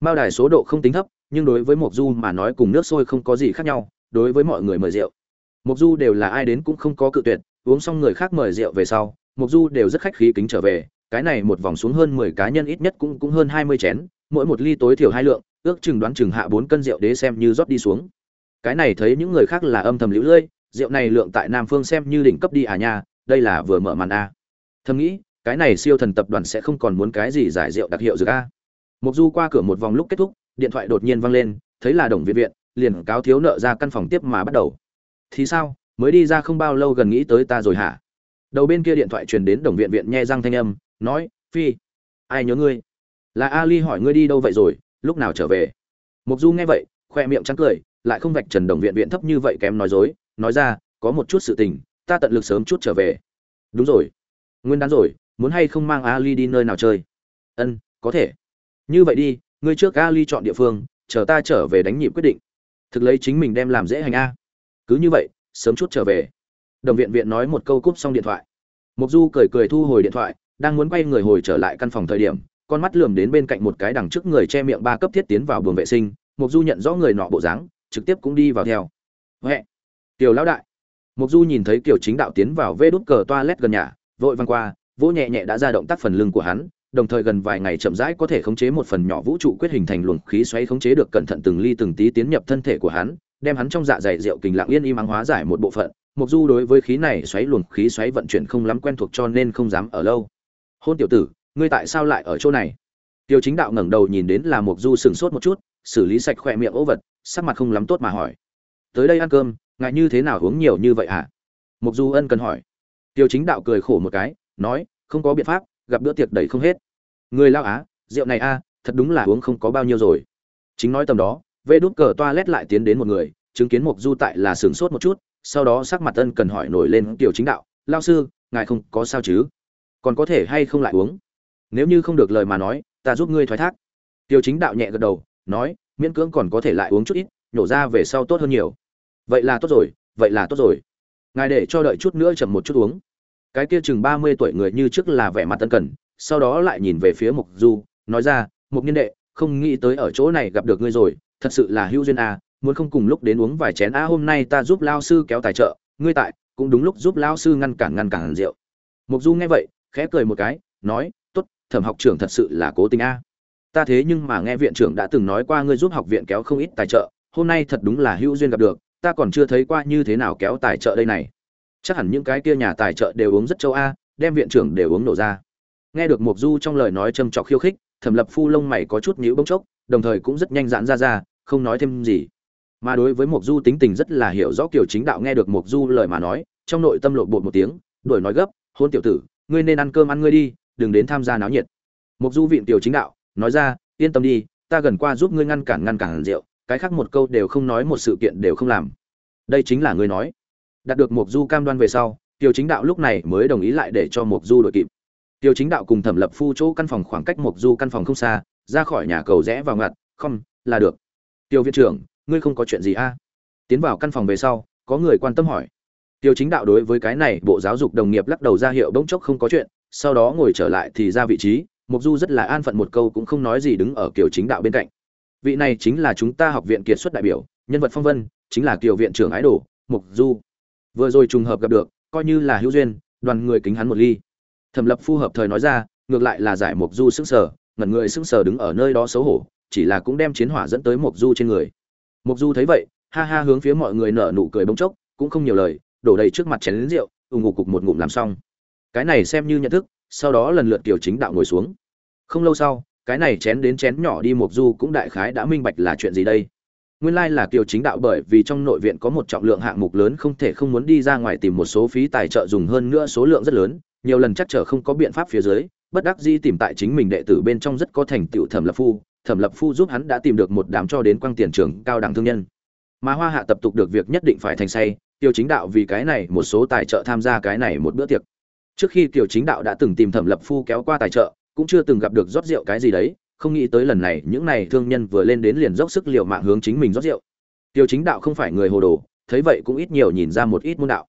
mao đài số độ không tính thấp, nhưng đối với mộc du mà nói cùng nước sôi không có gì khác nhau, đối với mọi người mời rượu. Mộc du đều là ai đến cũng không có cự tuyệt, uống xong người khác mời rượu về sau, mộc du đều rất khách khí kính trở về, cái này một vòng xuống hơn mười cá nhân ít nhất cũng cũng hơn hai mươi chén, mỗi một ly tối thiểu hai lượng, ước chừng đoán chừng hạ bốn cân rượu đế xem như rót đi xuống. Cái này thấy những người khác là âm thầm liễu lơi, rượu này lượng tại nam phương xem như đỉnh cấp đi à nha, đây là vừa mở màn a. Thầm nghĩ, cái này siêu thần tập đoàn sẽ không còn muốn cái gì giải rượu đặc hiệu dược a mục du qua cửa một vòng lúc kết thúc, điện thoại đột nhiên vang lên, thấy là đồng viện viện, liền cáo thiếu nợ ra căn phòng tiếp mà bắt đầu. Thì sao, mới đi ra không bao lâu gần nghĩ tới ta rồi hả? Đầu bên kia điện thoại truyền đến đồng viện viện nhe răng thanh âm, nói, phi, ai nhớ ngươi? Là ali hỏi ngươi đi đâu vậy rồi, lúc nào trở về? Mục du nghe vậy, khoe miệng trắng cười, lại không vạch trần đồng viện viện thấp như vậy kém nói dối, nói ra, có một chút sự tình, ta tận lực sớm chút trở về. Đúng rồi. Nguyên đán rồi, muốn hay không mang ali đi nơi nào chơi? Ân, có thể như vậy đi, ngươi trước ali chọn địa phương, chờ ta trở về đánh nhịp quyết định. Thực lấy chính mình đem làm dễ hành a. Cứ như vậy, sớm chút trở về. Đồng viện viện nói một câu cúp xong điện thoại. Mục du cười cười thu hồi điện thoại, đang muốn quay người hồi trở lại căn phòng thời điểm, con mắt lườm đến bên cạnh một cái đằng trước người che miệng ba cấp thiết tiến vào buồng vệ sinh. Mục du nhận rõ người nọ bộ dáng, trực tiếp cũng đi vào theo. Huệ tiểu lão đại. Mục du nhìn thấy kiều chính đạo tiến vào vê đút cờ toilet gần nhà, vội văng qua, vỗ nhẹ nhẹ đã ra động tác phần lưng của hắn đồng thời gần vài ngày chậm rãi có thể khống chế một phần nhỏ vũ trụ quyết hình thành luồng khí xoáy khống chế được cẩn thận từng ly từng tí tiến nhập thân thể của hắn, đem hắn trong dạ dày rượu kình lặng yên im ắng hóa giải một bộ phận. Mục du đối với khí này xoáy luồng khí xoáy vận chuyển không lắm quen thuộc cho nên không dám ở lâu. Hôn tiểu tử, ngươi tại sao lại ở chỗ này? Tiêu chính đạo ngẩng đầu nhìn đến là mục du sừng sốt một chút, xử lý sạch khoẹt miệng ố vật, sắc mặt không lắm tốt mà hỏi. Tới đây ăn cơm ngại như thế nào uống nhiều như vậy hả? Mục du ân cần hỏi. Tiêu chính đạo cười khổ một cái, nói, không có biện pháp gặp bữa tiệc đầy không hết. Người lao á, rượu này a thật đúng là uống không có bao nhiêu rồi. Chính nói tầm đó, vê đút cờ toa lét lại tiến đến một người, chứng kiến mục du tại là sửng sốt một chút, sau đó sắc mặt ân cần hỏi nổi lên tiểu chính đạo, lao sư, ngài không có sao chứ? Còn có thể hay không lại uống? Nếu như không được lời mà nói, ta giúp ngươi thoái thác. Tiêu chính đạo nhẹ gật đầu, nói, miễn cưỡng còn có thể lại uống chút ít, nhổ ra về sau tốt hơn nhiều. Vậy là tốt rồi, vậy là tốt rồi. Ngài để cho đợi chút nữa chậm một chút uống cái kia chừng ba mươi tuổi người như trước là vẻ mặt tân cần sau đó lại nhìn về phía mục du nói ra mục nhân đệ không nghĩ tới ở chỗ này gặp được ngươi rồi thật sự là hữu duyên à, muốn không cùng lúc đến uống vài chén. A hôm nay ta giúp lao sư kéo tài trợ ngươi tại cũng đúng lúc giúp lao sư ngăn cản ngăn cản rượu. Mục du nghe vậy khẽ cười một cái nói tốt thẩm học trưởng thật sự là cố tình a ta thế nhưng mà nghe viện trưởng đã từng nói qua ngươi giúp học viện kéo không ít tài trợ hôm nay thật đúng là hữu duyên gặp được ta còn chưa thấy qua như thế nào kéo tài trợ đây này chắc hẳn những cái kia nhà tài trợ đều uống rất châu a, đem viện trưởng đều uống nổ ra. Nghe được mục du trong lời nói châm trọc khiêu khích, thẩm lập phu lông mày có chút nhíu bông chốc, đồng thời cũng rất nhanh giãn ra ra, không nói thêm gì. Mà đối với mục du tính tình rất là hiểu rõ kiểu chính đạo nghe được mục du lời mà nói, trong nội tâm lộ bột một tiếng, đuổi nói gấp, hôn tiểu tử, ngươi nên ăn cơm ăn ngươi đi, đừng đến tham gia náo nhiệt. Mục du viện tiểu chính đạo, nói ra, yên tâm đi, ta gần qua giúp ngươi ngăn cản ngăn cản rượu, cái khác một câu đều không nói, một sự kiện đều không làm. Đây chính là ngươi nói đạt được mục du cam đoan về sau tiểu chính đạo lúc này mới đồng ý lại để cho mục du đội kịp. Tiểu chính đạo cùng thẩm lập phu chỗ căn phòng khoảng cách mục du căn phòng không xa, ra khỏi nhà cầu rẽ vào ngặt, không, là được. Tiểu viện trưởng, ngươi không có chuyện gì a à? tiến vào căn phòng về sau, có người quan tâm hỏi. Tiểu chính đạo đối với cái này, bộ giáo dục đồng nghiệp lắc đầu ra hiệu bỗng chốc không có chuyện, sau đó ngồi trở lại thì ra vị trí mục du rất là an phận một câu cũng không nói gì đứng ở kiểu chính đạo bên cạnh. Vị này chính là chúng ta học viện kiệt xuất đại biểu, nhân vật phong vân, chính là kiều viện trưởng ái đồ mục du vừa rồi trùng hợp gặp được, coi như là hữu duyên, đoàn người kính hắn một ly. Thẩm lập phu hợp thời nói ra, ngược lại là giải mộc du sững sờ, ngẩn người sững sờ đứng ở nơi đó xấu hổ, chỉ là cũng đem chiến hỏa dẫn tới mộc du trên người. Mộc du thấy vậy, ha ha hướng phía mọi người nở nụ cười bỗng chốc, cũng không nhiều lời, đổ đầy trước mặt chén lính rượu ùng ngục cục một ngụm làm xong. Cái này xem như nhận thức, sau đó lần lượt tiểu chính đạo ngồi xuống. Không lâu sau, cái này chén đến chén nhỏ đi mộc du cũng đại khái đã minh bạch là chuyện gì đây nguyên lai là kiều chính đạo bởi vì trong nội viện có một trọng lượng hạng mục lớn không thể không muốn đi ra ngoài tìm một số phí tài trợ dùng hơn nữa số lượng rất lớn, nhiều lần chắc trở không có biện pháp phía dưới, bất đắc dĩ tìm tại chính mình đệ tử bên trong rất có thành tựu thẩm lập phu, thẩm lập phu giúp hắn đã tìm được một đám cho đến quang tiền trường cao đẳng thương nhân. Mà hoa hạ tập tục được việc nhất định phải thành say tiêu chính đạo vì cái này một số tài trợ tham gia cái này một bữa tiệc. Trước khi Tiêu chính đạo đã từng tìm thẩm lập phu kéo qua tài trợ, cũng chưa từng gặp được rót rượu cái gì đấy không nghĩ tới lần này những này thương nhân vừa lên đến liền dốc sức liều mạng hướng chính mình rót rượu. Tiểu chính đạo không phải người hồ đồ, thấy vậy cũng ít nhiều nhìn ra một ít môn đạo.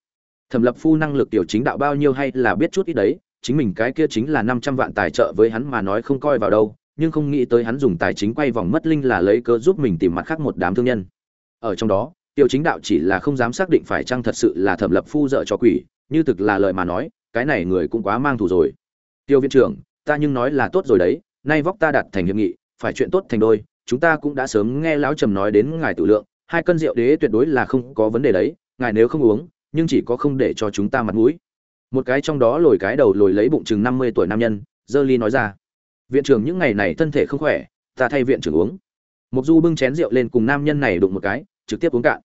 Thẩm lập phu năng lực tiểu chính đạo bao nhiêu hay là biết chút ít đấy, chính mình cái kia chính là năm trăm vạn tài trợ với hắn mà nói không coi vào đâu, nhưng không nghĩ tới hắn dùng tài chính quay vòng mất linh là lấy cớ giúp mình tìm mặt khác một đám thương nhân. Ở trong đó tiêu chính đạo chỉ là không dám xác định phải chăng thật sự là thẩm lập phu dợ cho quỷ, như thực là lời mà nói, cái này người cũng quá mang thù rồi. Tiêu viện trưởng, ta nhưng nói là tốt rồi đấy nay vóc ta đặt thành hiệp nghị, phải chuyện tốt thành đôi, chúng ta cũng đã sớm nghe lão trầm nói đến ngài tự lượng, hai cân rượu đế tuyệt đối là không có vấn đề đấy, ngài nếu không uống, nhưng chỉ có không để cho chúng ta mặt mũi. Một cái trong đó lồi cái đầu lồi lấy bụng chừng năm mươi tuổi nam nhân, dơ ly nói ra. Viện trưởng những ngày này thân thể không khỏe, ta thay viện trưởng uống. Mục du bưng chén rượu lên cùng nam nhân này đụng một cái, trực tiếp uống cạn.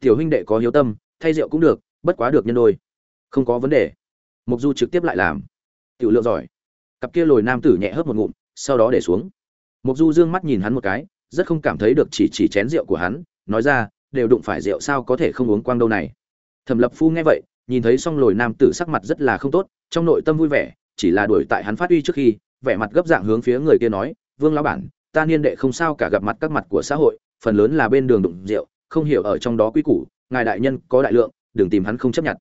Tiểu huynh đệ có hiếu tâm, thay rượu cũng được, bất quá được nhân đôi. Không có vấn đề. Mục du trực tiếp lại làm. Tiểu lượng giỏi. Cặp kia lồi nam tử nhẹ hớp một ngụm sau đó để xuống. Mục du dương mắt nhìn hắn một cái, rất không cảm thấy được chỉ chỉ chén rượu của hắn, nói ra, đều đụng phải rượu sao có thể không uống quang đâu này? Thẩm lập phu nghe vậy, nhìn thấy xong lồi nam tử sắc mặt rất là không tốt, trong nội tâm vui vẻ, chỉ là đuổi tại hắn phát uy trước khi, vẻ mặt gấp dạng hướng phía người kia nói, vương lão bản, ta niên đệ không sao cả gặp mặt các mặt của xã hội, phần lớn là bên đường đụng rượu, không hiểu ở trong đó quy củ, ngài đại nhân có đại lượng, đừng tìm hắn không chấp nhận.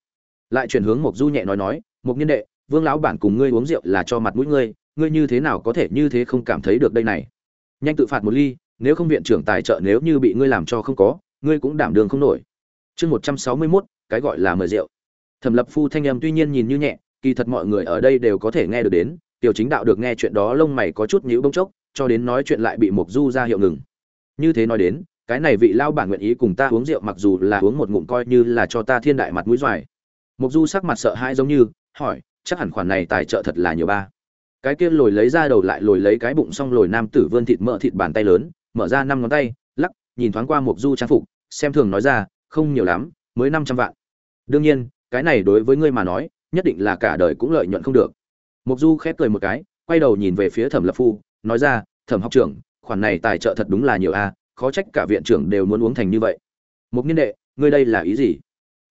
Lại chuyển hướng mục du nhẹ nói nói mục niên đệ, vương lão bản cùng ngươi uống rượu là cho mặt mũi ngươi ngươi như thế nào có thể như thế không cảm thấy được đây này? Nhanh tự phạt một ly, nếu không viện trưởng tài trợ nếu như bị ngươi làm cho không có, ngươi cũng đảm đường không nổi. Chương một trăm sáu mươi mốt, cái gọi là mời rượu. Thẩm lập phu thanh âm tuy nhiên nhìn như nhẹ, kỳ thật mọi người ở đây đều có thể nghe được đến, tiểu chính đạo được nghe chuyện đó lông mày có chút nhũ bông chốc, cho đến nói chuyện lại bị mục du ra hiệu ngừng. Như thế nói đến, cái này vị lao bản nguyện ý cùng ta uống rượu mặc dù là uống một ngụm coi như là cho ta thiên đại mặt mũi doài mục du sắc mặt sợ hãi giống như, hỏi, chắc hẳn khoản này tài trợ thật là nhiều ba cái kia lồi lấy ra đầu lại lồi lấy cái bụng xong lồi nam tử vươn thịt mỡ thịt bàn tay lớn, mở ra năm ngón tay, lắc, nhìn thoáng qua mục du trang phục, xem thường nói ra, không nhiều lắm, mới năm trăm vạn. Đương nhiên, cái này đối với ngươi mà nói, nhất định là cả đời cũng lợi nhuận không được. Mục du khép cười một cái, quay đầu nhìn về phía thẩm lập phu, nói ra, thẩm học trưởng, khoản này tài trợ thật đúng là nhiều a, khó trách cả viện trưởng đều muốn uống thành như vậy. Mục niên đệ, ngươi đây là ý gì?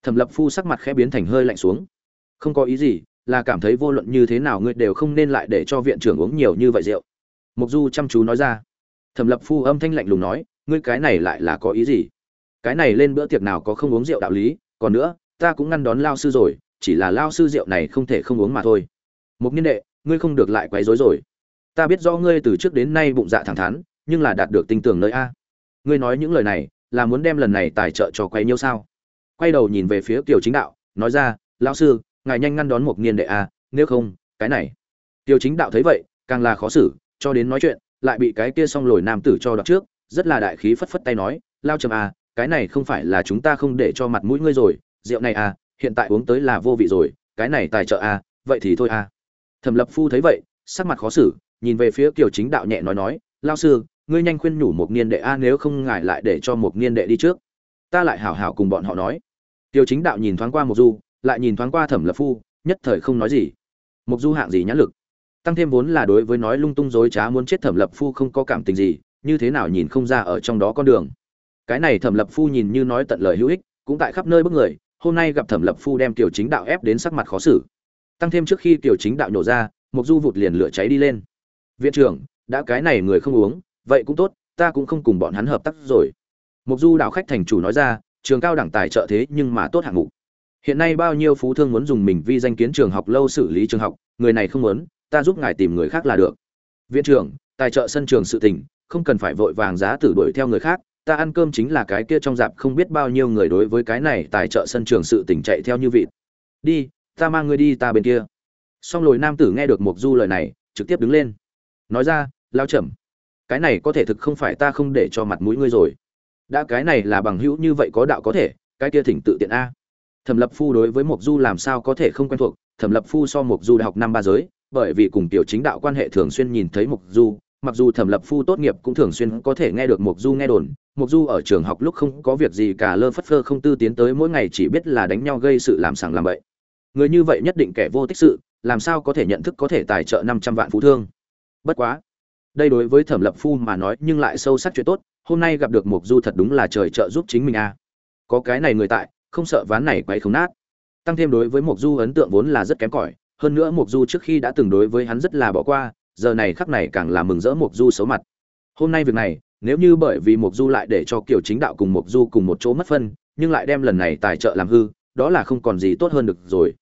Thẩm lập phu sắc mặt khẽ biến thành hơi lạnh xuống. Không có ý gì là cảm thấy vô luận như thế nào ngươi đều không nên lại để cho viện trưởng uống nhiều như vậy rượu. Mục du chăm chú nói ra. Thẩm lập phu âm thanh lạnh lùng nói, ngươi cái này lại là có ý gì? Cái này lên bữa tiệc nào có không uống rượu đạo lý, còn nữa, ta cũng ngăn đón lao sư rồi, chỉ là lao sư rượu này không thể không uống mà thôi. Mục nhân đệ, ngươi không được lại quấy rối rồi. Ta biết rõ ngươi từ trước đến nay bụng dạ thẳng thắn, nhưng là đạt được tinh tưởng nơi a. Ngươi nói những lời này, là muốn đem lần này tài trợ cho quấy nhiêu sao? Quay đầu nhìn về phía kiều chính đạo, nói ra, lão sư ngài nhanh ngăn đón một niên đệ a, nếu không, cái này. Tiêu chính đạo thấy vậy, càng là khó xử, cho đến nói chuyện, lại bị cái kia xong lồi nam tử cho đọc trước, rất là đại khí phất phất tay nói, lao trầm a cái này không phải là chúng ta không để cho mặt mũi ngươi rồi, rượu này a hiện tại uống tới là vô vị rồi, cái này tài trợ a vậy thì thôi a thẩm lập phu thấy vậy, sắc mặt khó xử, nhìn về phía kiều chính đạo nhẹ nói nói, lao sư, ngươi nhanh khuyên nhủ một niên đệ a, nếu không ngại lại để cho một niên đệ đi trước. Ta lại hảo hảo cùng bọn họ nói. Tiêu chính đạo nhìn thoáng qua một du lại nhìn thoáng qua thẩm lập phu, nhất thời không nói gì. Mục du hạng gì nhãn lực? Tăng thêm vốn là đối với nói lung tung dối trá muốn chết thẩm lập phu không có cảm tình gì, như thế nào nhìn không ra ở trong đó con đường. Cái này thẩm lập phu nhìn như nói tận lời hữu ích, cũng tại khắp nơi bức người, hôm nay gặp thẩm lập phu đem tiểu chính đạo ép đến sắc mặt khó xử. Tăng thêm trước khi tiểu chính đạo nhổ ra, mục du vụt liền lửa cháy đi lên. Viện trưởng, đã cái này người không uống, vậy cũng tốt, ta cũng không cùng bọn hắn hợp tác rồi. Mục du đạo khách thành chủ nói ra, trường cao đẳng tài trợ thế nhưng mà tốt hạng mục hiện nay bao nhiêu phú thương muốn dùng mình vi danh kiến trường học lâu xử lý trường học, người này không muốn, ta giúp ngài tìm người khác là được. Viện trưởng, tài trợ sân trường sự tình, không cần phải vội vàng giá tử đuổi theo người khác, ta ăn cơm chính là cái kia trong dạp không biết bao nhiêu người đối với cái này tài trợ sân trường sự tình chạy theo như vịt. Đi, ta mang người đi ta bên kia. Xong lồi nam tử nghe được mục du lời này, trực tiếp đứng lên. Nói ra, lao chậm. Cái này có thể thực không phải ta không để cho mặt mũi ngươi rồi. Đã cái này là bằng hữu như vậy có đạo có thể, cái kia thỉnh tự tiện a thẩm lập phu đối với mộc du làm sao có thể không quen thuộc? Thẩm lập phu so mộc du đại học năm ba giới, bởi vì cùng tiểu chính đạo quan hệ thường xuyên nhìn thấy mộc du, mặc dù thẩm lập phu tốt nghiệp cũng thường xuyên có thể nghe được mộc du nghe đồn, mộc du ở trường học lúc không có việc gì cả lơ phất phơ không tư tiến tới mỗi ngày chỉ biết là đánh nhau gây sự làm sàng làm bậy. Người như vậy nhất định kẻ vô tích sự, làm sao có thể nhận thức có thể tài trợ năm trăm vạn phú thương? Bất quá, đây đối với thẩm lập phu mà nói nhưng lại sâu sắc chuyện tốt, hôm nay gặp được Mộc du thật đúng là trời trợ giúp chính mình a. Có cái này người tại không sợ ván này quấy không nát. Tăng thêm đối với Mộc du ấn tượng vốn là rất kém cỏi hơn nữa Mộc du trước khi đã từng đối với hắn rất là bỏ qua giờ này khắc này càng là mừng rỡ Mộc du xấu mặt. Hôm nay việc này nếu như bởi vì Mộc du lại để cho kiểu chính đạo cùng Mộc du cùng một chỗ mất phân nhưng lại đem lần này tài trợ làm hư đó là không còn gì tốt hơn được rồi.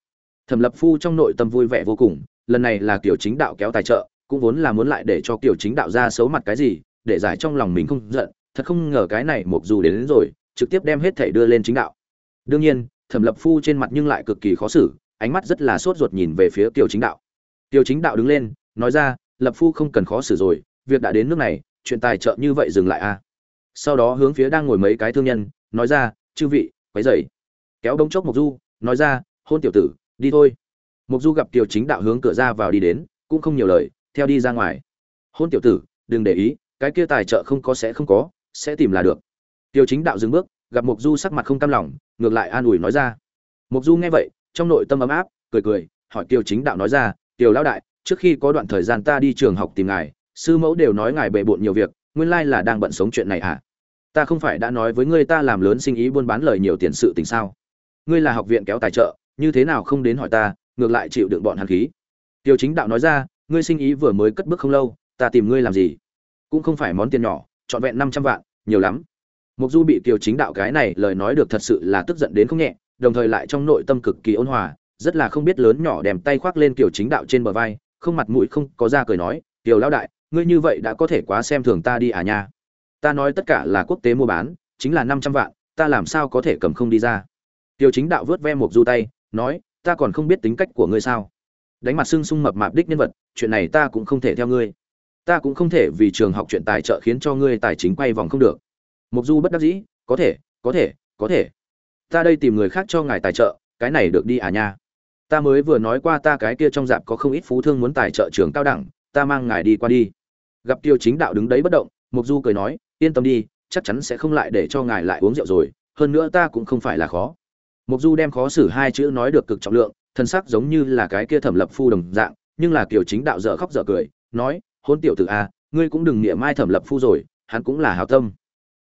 Thẩm lập phu trong nội tâm vui vẻ vô cùng lần này là kiểu chính đạo kéo tài trợ cũng vốn là muốn lại để cho Kiều Chính đạo ra xấu mặt cái gì, để giải trong lòng mình không giận, thật không ngờ cái này Mộc Du đến, đến rồi, trực tiếp đem hết thảy đưa lên chính đạo. Đương nhiên, Thẩm Lập Phu trên mặt nhưng lại cực kỳ khó xử, ánh mắt rất là sốt ruột nhìn về phía tiểu Chính đạo. tiểu Chính đạo đứng lên, nói ra, Lập Phu không cần khó xử rồi, việc đã đến nước này, chuyện tài trợ như vậy dừng lại a. À. Sau đó hướng phía đang ngồi mấy cái thương nhân, nói ra, chư vị, quấy dậy Kéo đống chốc Mộc Du, nói ra, hôn tiểu tử, đi thôi. Mộc Du gặp tiểu Chính đạo hướng cửa ra vào đi đến, cũng không nhiều lời, theo đi ra ngoài. Hôn tiểu tử, đừng để ý, cái kia tài trợ không có sẽ không có, sẽ tìm là được. tiểu Chính đạo dừng bước, gặp Mộc Du sắc mặt không cam lòng, ngược lại an ủi nói ra. Mộc Du nghe vậy, trong nội tâm ấm áp, cười cười, hỏi tiêu Chính đạo nói ra, tiêu lão đại, trước khi có đoạn thời gian ta đi trường học tìm ngài, sư mẫu đều nói ngài bệ bội nhiều việc, nguyên lai là đang bận sống chuyện này à? Ta không phải đã nói với ngươi ta làm lớn sinh ý buôn bán lời nhiều tiền sự tình sao? Ngươi là học viện kéo tài trợ, như thế nào không đến hỏi ta, ngược lại chịu đựng bọn hắn khí?" Tiêu Chính đạo nói ra, "Ngươi sinh ý vừa mới cất bước không lâu, ta tìm ngươi làm gì? Cũng không phải món tiền nhỏ, trọn vẹn 500 vạn, nhiều lắm." Mục Du bị Kiều Chính đạo cái này lời nói được thật sự là tức giận đến không nhẹ, đồng thời lại trong nội tâm cực kỳ ôn hòa, rất là không biết lớn nhỏ đem tay khoác lên Kiều Chính đạo trên bờ vai, không mặt mũi không có ra cười nói, "Kiều lão đại, ngươi như vậy đã có thể quá xem thường ta đi à nha. Ta nói tất cả là quốc tế mua bán, chính là 500 vạn, ta làm sao có thể cầm không đi ra." Kiều Chính đạo vớt ve Mục Du tay, nói, "Ta còn không biết tính cách của ngươi sao? Đánh mặt sưng sung mập mạp đích nhân vật, chuyện này ta cũng không thể theo ngươi. Ta cũng không thể vì trường học chuyện tài trợ khiến cho ngươi tài chính quay vòng không được." Mục Du bất đắc dĩ, có thể, có thể, có thể. Ta đây tìm người khác cho ngài tài trợ, cái này được đi à nha. Ta mới vừa nói qua ta cái kia trong dạp có không ít phú thương muốn tài trợ trường cao đẳng, ta mang ngài đi qua đi. Gặp Tiêu Chính Đạo đứng đấy bất động, Mục Du cười nói, yên tâm đi, chắc chắn sẽ không lại để cho ngài lại uống rượu rồi, hơn nữa ta cũng không phải là khó. Mục Du đem khó xử hai chữ nói được cực trọng lượng, thân sắc giống như là cái kia thẩm lập phu đồng dạng, nhưng là Kiều Chính Đạo dở khóc dở cười, nói, hôn tiểu tử a, ngươi cũng đừng niệm mai thẩm lập phu rồi, hắn cũng là hảo tâm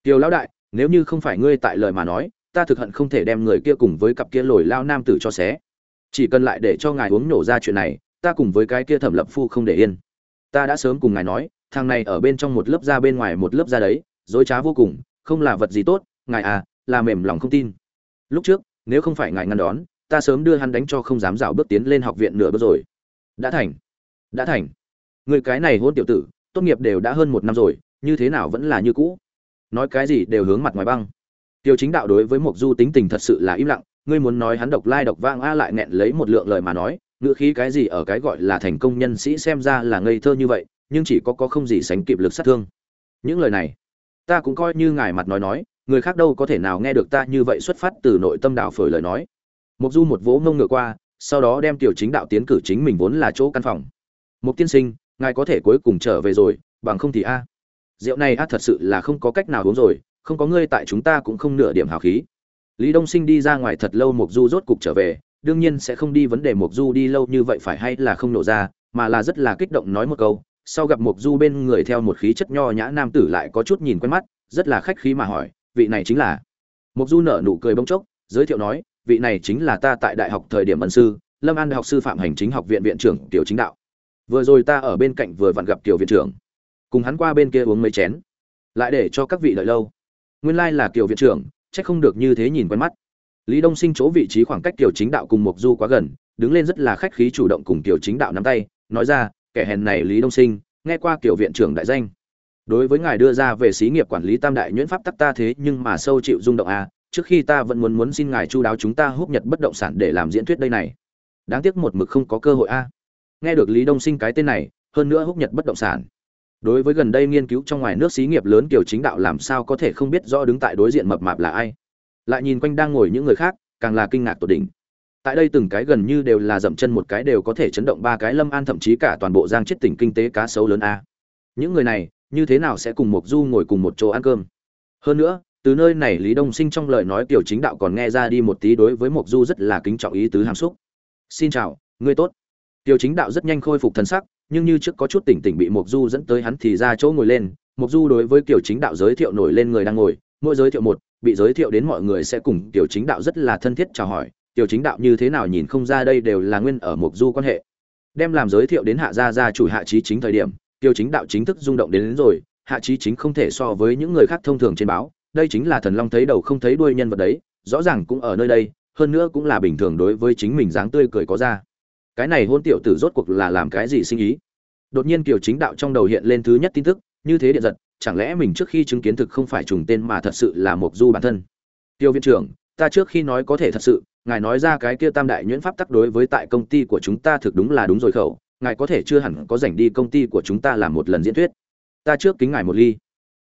Tiêu lão đại, nếu như không phải ngươi tại lời mà nói, ta thực hận không thể đem người kia cùng với cặp kia lồi lao nam tử cho xé. Chỉ cần lại để cho ngài uống nổ ra chuyện này, ta cùng với cái kia thẩm lập phu không để yên. Ta đã sớm cùng ngài nói, thằng này ở bên trong một lớp ra bên ngoài một lớp ra đấy, dối trá vô cùng, không là vật gì tốt, ngài à, là mềm lòng không tin. Lúc trước, nếu không phải ngài ngăn đón, ta sớm đưa hắn đánh cho không dám dạo bước tiến lên học viện nửa bước rồi. Đã thành, đã thành. Người cái này hôn tiểu tử, tốt nghiệp đều đã hơn một năm rồi, như thế nào vẫn là như cũ nói cái gì đều hướng mặt ngoài băng. Tiêu chính đạo đối với mục du tính tình thật sự là im lặng, ngươi muốn nói hắn độc lai độc vang a lại nghẹn lấy một lượng lời mà nói, ngữ khí cái gì ở cái gọi là thành công nhân sĩ xem ra là ngây thơ như vậy, nhưng chỉ có có không gì sánh kịp lực sát thương. Những lời này, ta cũng coi như ngài mặt nói nói, người khác đâu có thể nào nghe được ta như vậy xuất phát từ nội tâm đạo phổi lời nói. Mục du một vỗ ngông ngựa qua, sau đó đem tiểu chính đạo tiến cử chính mình vốn là chỗ căn phòng. Mục tiên sinh, ngài có thể cuối cùng trở về rồi, bằng không thì a rượu này át thật sự là không có cách nào uống rồi, không có ngươi tại chúng ta cũng không nửa điểm hào khí. Lý đông sinh đi ra ngoài thật lâu mục du rốt cục trở về, đương nhiên sẽ không đi vấn đề mục du đi lâu như vậy phải hay là không nổ ra, mà là rất là kích động nói một câu, sau gặp mục du bên người theo một khí chất nho nhã nam tử lại có chút nhìn quen mắt, rất là khách khí mà hỏi, vị này chính là? Mục du nở nụ cười bỗng chốc, giới thiệu nói, vị này chính là ta tại đại học thời điểm ân sư, lâm an đại học sư phạm hành chính học viện viện trưởng tiểu chính đạo. Vừa rồi ta ở bên cạnh vừa vặn gặp tiểu viện trưởng cùng hắn qua bên kia uống mấy chén. Lại để cho các vị đợi lâu. Nguyên lai là kiều viện trưởng trách không được như thế nhìn quen mắt. Lý đông sinh chỗ vị trí khoảng cách kiều chính đạo cùng Mộc du quá gần, đứng lên rất là khách khí chủ động cùng kiều chính đạo nắm tay, nói ra, kẻ hèn này lý đông sinh, nghe qua kiều viện trưởng đại danh. Đối với ngài đưa ra về xí nghiệp quản lý tam đại nhuyễn pháp tắc ta thế nhưng mà sâu chịu rung động à trước khi ta vẫn muốn muốn xin ngài chu đáo chúng ta húp nhật bất động sản để làm diễn thuyết đây này. Đáng tiếc một mực không có cơ hội a nghe được lý đông sinh cái tên này, hơn nữa húp nhật bất động sản đối với gần đây nghiên cứu trong ngoài nước xí nghiệp lớn kiểu chính đạo làm sao có thể không biết rõ đứng tại đối diện mập mạp là ai. Lại nhìn quanh đang ngồi những người khác, càng là kinh ngạc tột đỉnh. Tại đây từng cái gần như đều là dậm chân một cái đều có thể chấn động ba cái lâm an thậm chí cả toàn bộ giang chết tỉnh kinh tế cá sấu lớn a. Những người này, như thế nào sẽ cùng mộc du ngồi cùng một chỗ ăn cơm? Hơn nữa, từ nơi này lý đông sinh trong lời nói tiểu chính đạo còn nghe ra đi một tí đối với mộc du rất là kính trọng ý tứ hàm xúc. Xin chào, ngươi tốt tiểu chính đạo rất nhanh khôi phục thần sắc nhưng như trước có chút tỉnh tỉnh bị Mộc Du dẫn tới hắn thì ra chỗ ngồi lên, Mộc Du đối với Kiều Chính Đạo giới thiệu nổi lên người đang ngồi, mỗi giới thiệu một, bị giới thiệu đến mọi người sẽ cùng Kiều Chính Đạo rất là thân thiết chào hỏi, Kiều Chính Đạo như thế nào nhìn không ra đây đều là nguyên ở Mộc Du quan hệ. Đem làm giới thiệu đến hạ gia gia chủ hạ chí chính thời điểm, Kiều Chính Đạo chính thức rung động đến, đến rồi, hạ chí chính không thể so với những người khác thông thường trên báo, đây chính là thần long thấy đầu không thấy đuôi nhân vật đấy, rõ ràng cũng ở nơi đây, hơn nữa cũng là bình thường đối với chính mình dáng tươi cười có ra cái này hôn tiểu tử rốt cuộc là làm cái gì sinh ý? Đột nhiên kiều chính đạo trong đầu hiện lên thứ nhất tin tức, như thế điện giật, chẳng lẽ mình trước khi chứng kiến thực không phải trùng tên mà thật sự là mộc du bản thân? Tiêu viện trưởng, ta trước khi nói có thể thật sự, ngài nói ra cái kia tam đại nhuyễn pháp tắc đối với tại công ty của chúng ta thực đúng là đúng rồi khẩu, ngài có thể chưa hẳn có rảnh đi công ty của chúng ta làm một lần diễn thuyết. Ta trước kính ngài một ly.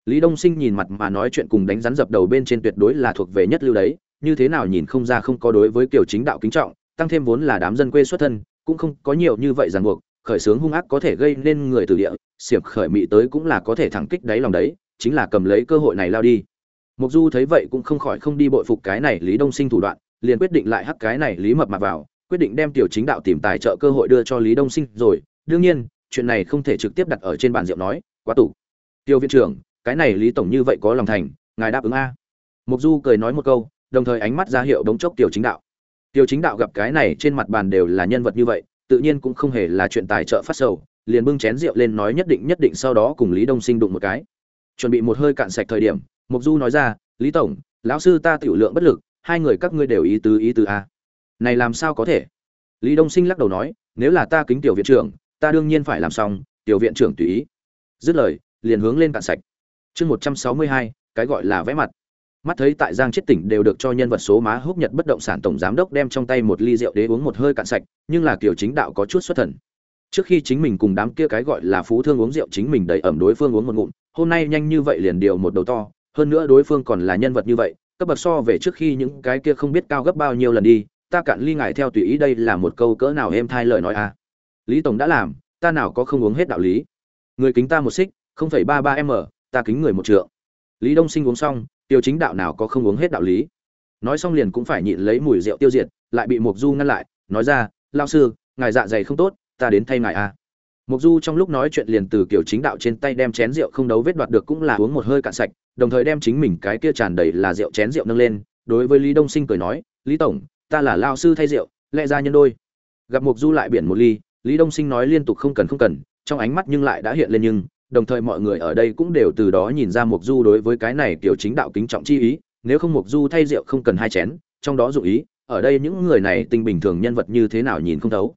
Lý đông sinh nhìn mặt mà nói chuyện cùng đánh rắn dập đầu bên trên tuyệt đối là thuộc về nhất lưu đấy, như thế nào nhìn không ra không có đối với kiểu chính đạo kính trọng, tăng thêm vốn là đám dân quê xuất thân cũng không có nhiều như vậy ràng buộc, khởi sướng hung ác có thể gây nên người từ địa, xiểm khởi mị tới cũng là có thể thẳng kích đáy lòng đấy, chính là cầm lấy cơ hội này lao đi. Mục du thấy vậy cũng không khỏi không đi bội phục cái này lý đông sinh thủ đoạn, liền quyết định lại hắc cái này lý mập mạp vào, quyết định đem tiểu chính đạo tìm tài trợ cơ hội đưa cho lý đông sinh rồi. Đương nhiên, chuyện này không thể trực tiếp đặt ở trên bàn rượu nói, quá tủ. Tiêu viện trưởng, cái này lý tổng như vậy có lòng thành, ngài đáp ứng a. Mục du cười nói một câu, đồng thời ánh mắt ra hiệu đống chốc tiểu chính đạo tiểu chính đạo gặp cái này trên mặt bàn đều là nhân vật như vậy, tự nhiên cũng không hề là chuyện tài trợ phát sầu, liền bưng chén rượu lên nói nhất định nhất định sau đó cùng lý đông sinh đụng một cái. Chuẩn bị một hơi cạn sạch thời điểm mục du nói ra, lý tổng, lão sư ta tiểu lượng bất lực, hai người các ngươi đều ý tứ ý tứ a này làm sao có thể? Lý đông sinh lắc đầu nói, nếu là ta kính tiểu viện trưởng, ta đương nhiên phải làm xong, tiểu viện trưởng tùy ý. Dứt lời, liền hướng lên cạn sạch. Chương một trăm sáu mươi hai, cái gọi là vẽ mặt mắt thấy tại giang chết tỉnh đều được cho nhân vật số má húc nhật bất động sản tổng giám đốc đem trong tay một ly rượu đế uống một hơi cạn sạch, nhưng là kiểu chính đạo có chút xuất thần. Trước khi chính mình cùng đám kia cái gọi là phú thương uống rượu chính mình đầy ẩm đối phương uống một ngụm, hôm nay nhanh như vậy liền điều một đầu to, hơn nữa đối phương còn là nhân vật như vậy, cấp bậc so về trước khi những cái kia không biết cao gấp bao nhiêu lần đi, ta cạn ly ngài theo tùy ý đây là một câu cỡ nào êm thai lời nói à? Lý tổng đã làm, ta nào có không uống hết đạo lý. Người kính ta một xích, không phẩy ba ba m, ta kính người một trượng. Lý đông sinh uống xong tiêu chính đạo nào có không uống hết đạo lý nói xong liền cũng phải nhịn lấy mùi rượu tiêu diệt, lại bị mục du ngăn lại, nói ra lao sư, ngài dạ dày không tốt, ta đến thay ngài a à. mục du trong lúc nói chuyện liền từ kiểu chính đạo trên tay đem chén rượu không đấu vết đoạt được cũng là uống một hơi cạn sạch, đồng thời đem chính mình cái kia tràn đầy là rượu chén rượu nâng lên, đối với lý đông sinh cười nói, lý tổng, ta là lao sư thay rượu, lẽ ra nhân đôi gặp mục du lại biển một ly, lý đông sinh nói liên tục không cần không cần, trong ánh mắt nhưng lại đã hiện lên nhưng đồng thời mọi người ở đây cũng đều từ đó nhìn ra mục du đối với cái này kiểu chính đạo kính trọng chi ý, nếu không mục du thay rượu không cần hai chén, trong đó dụng ý, ở đây những người này tinh bình thường nhân vật như thế nào nhìn không thấu.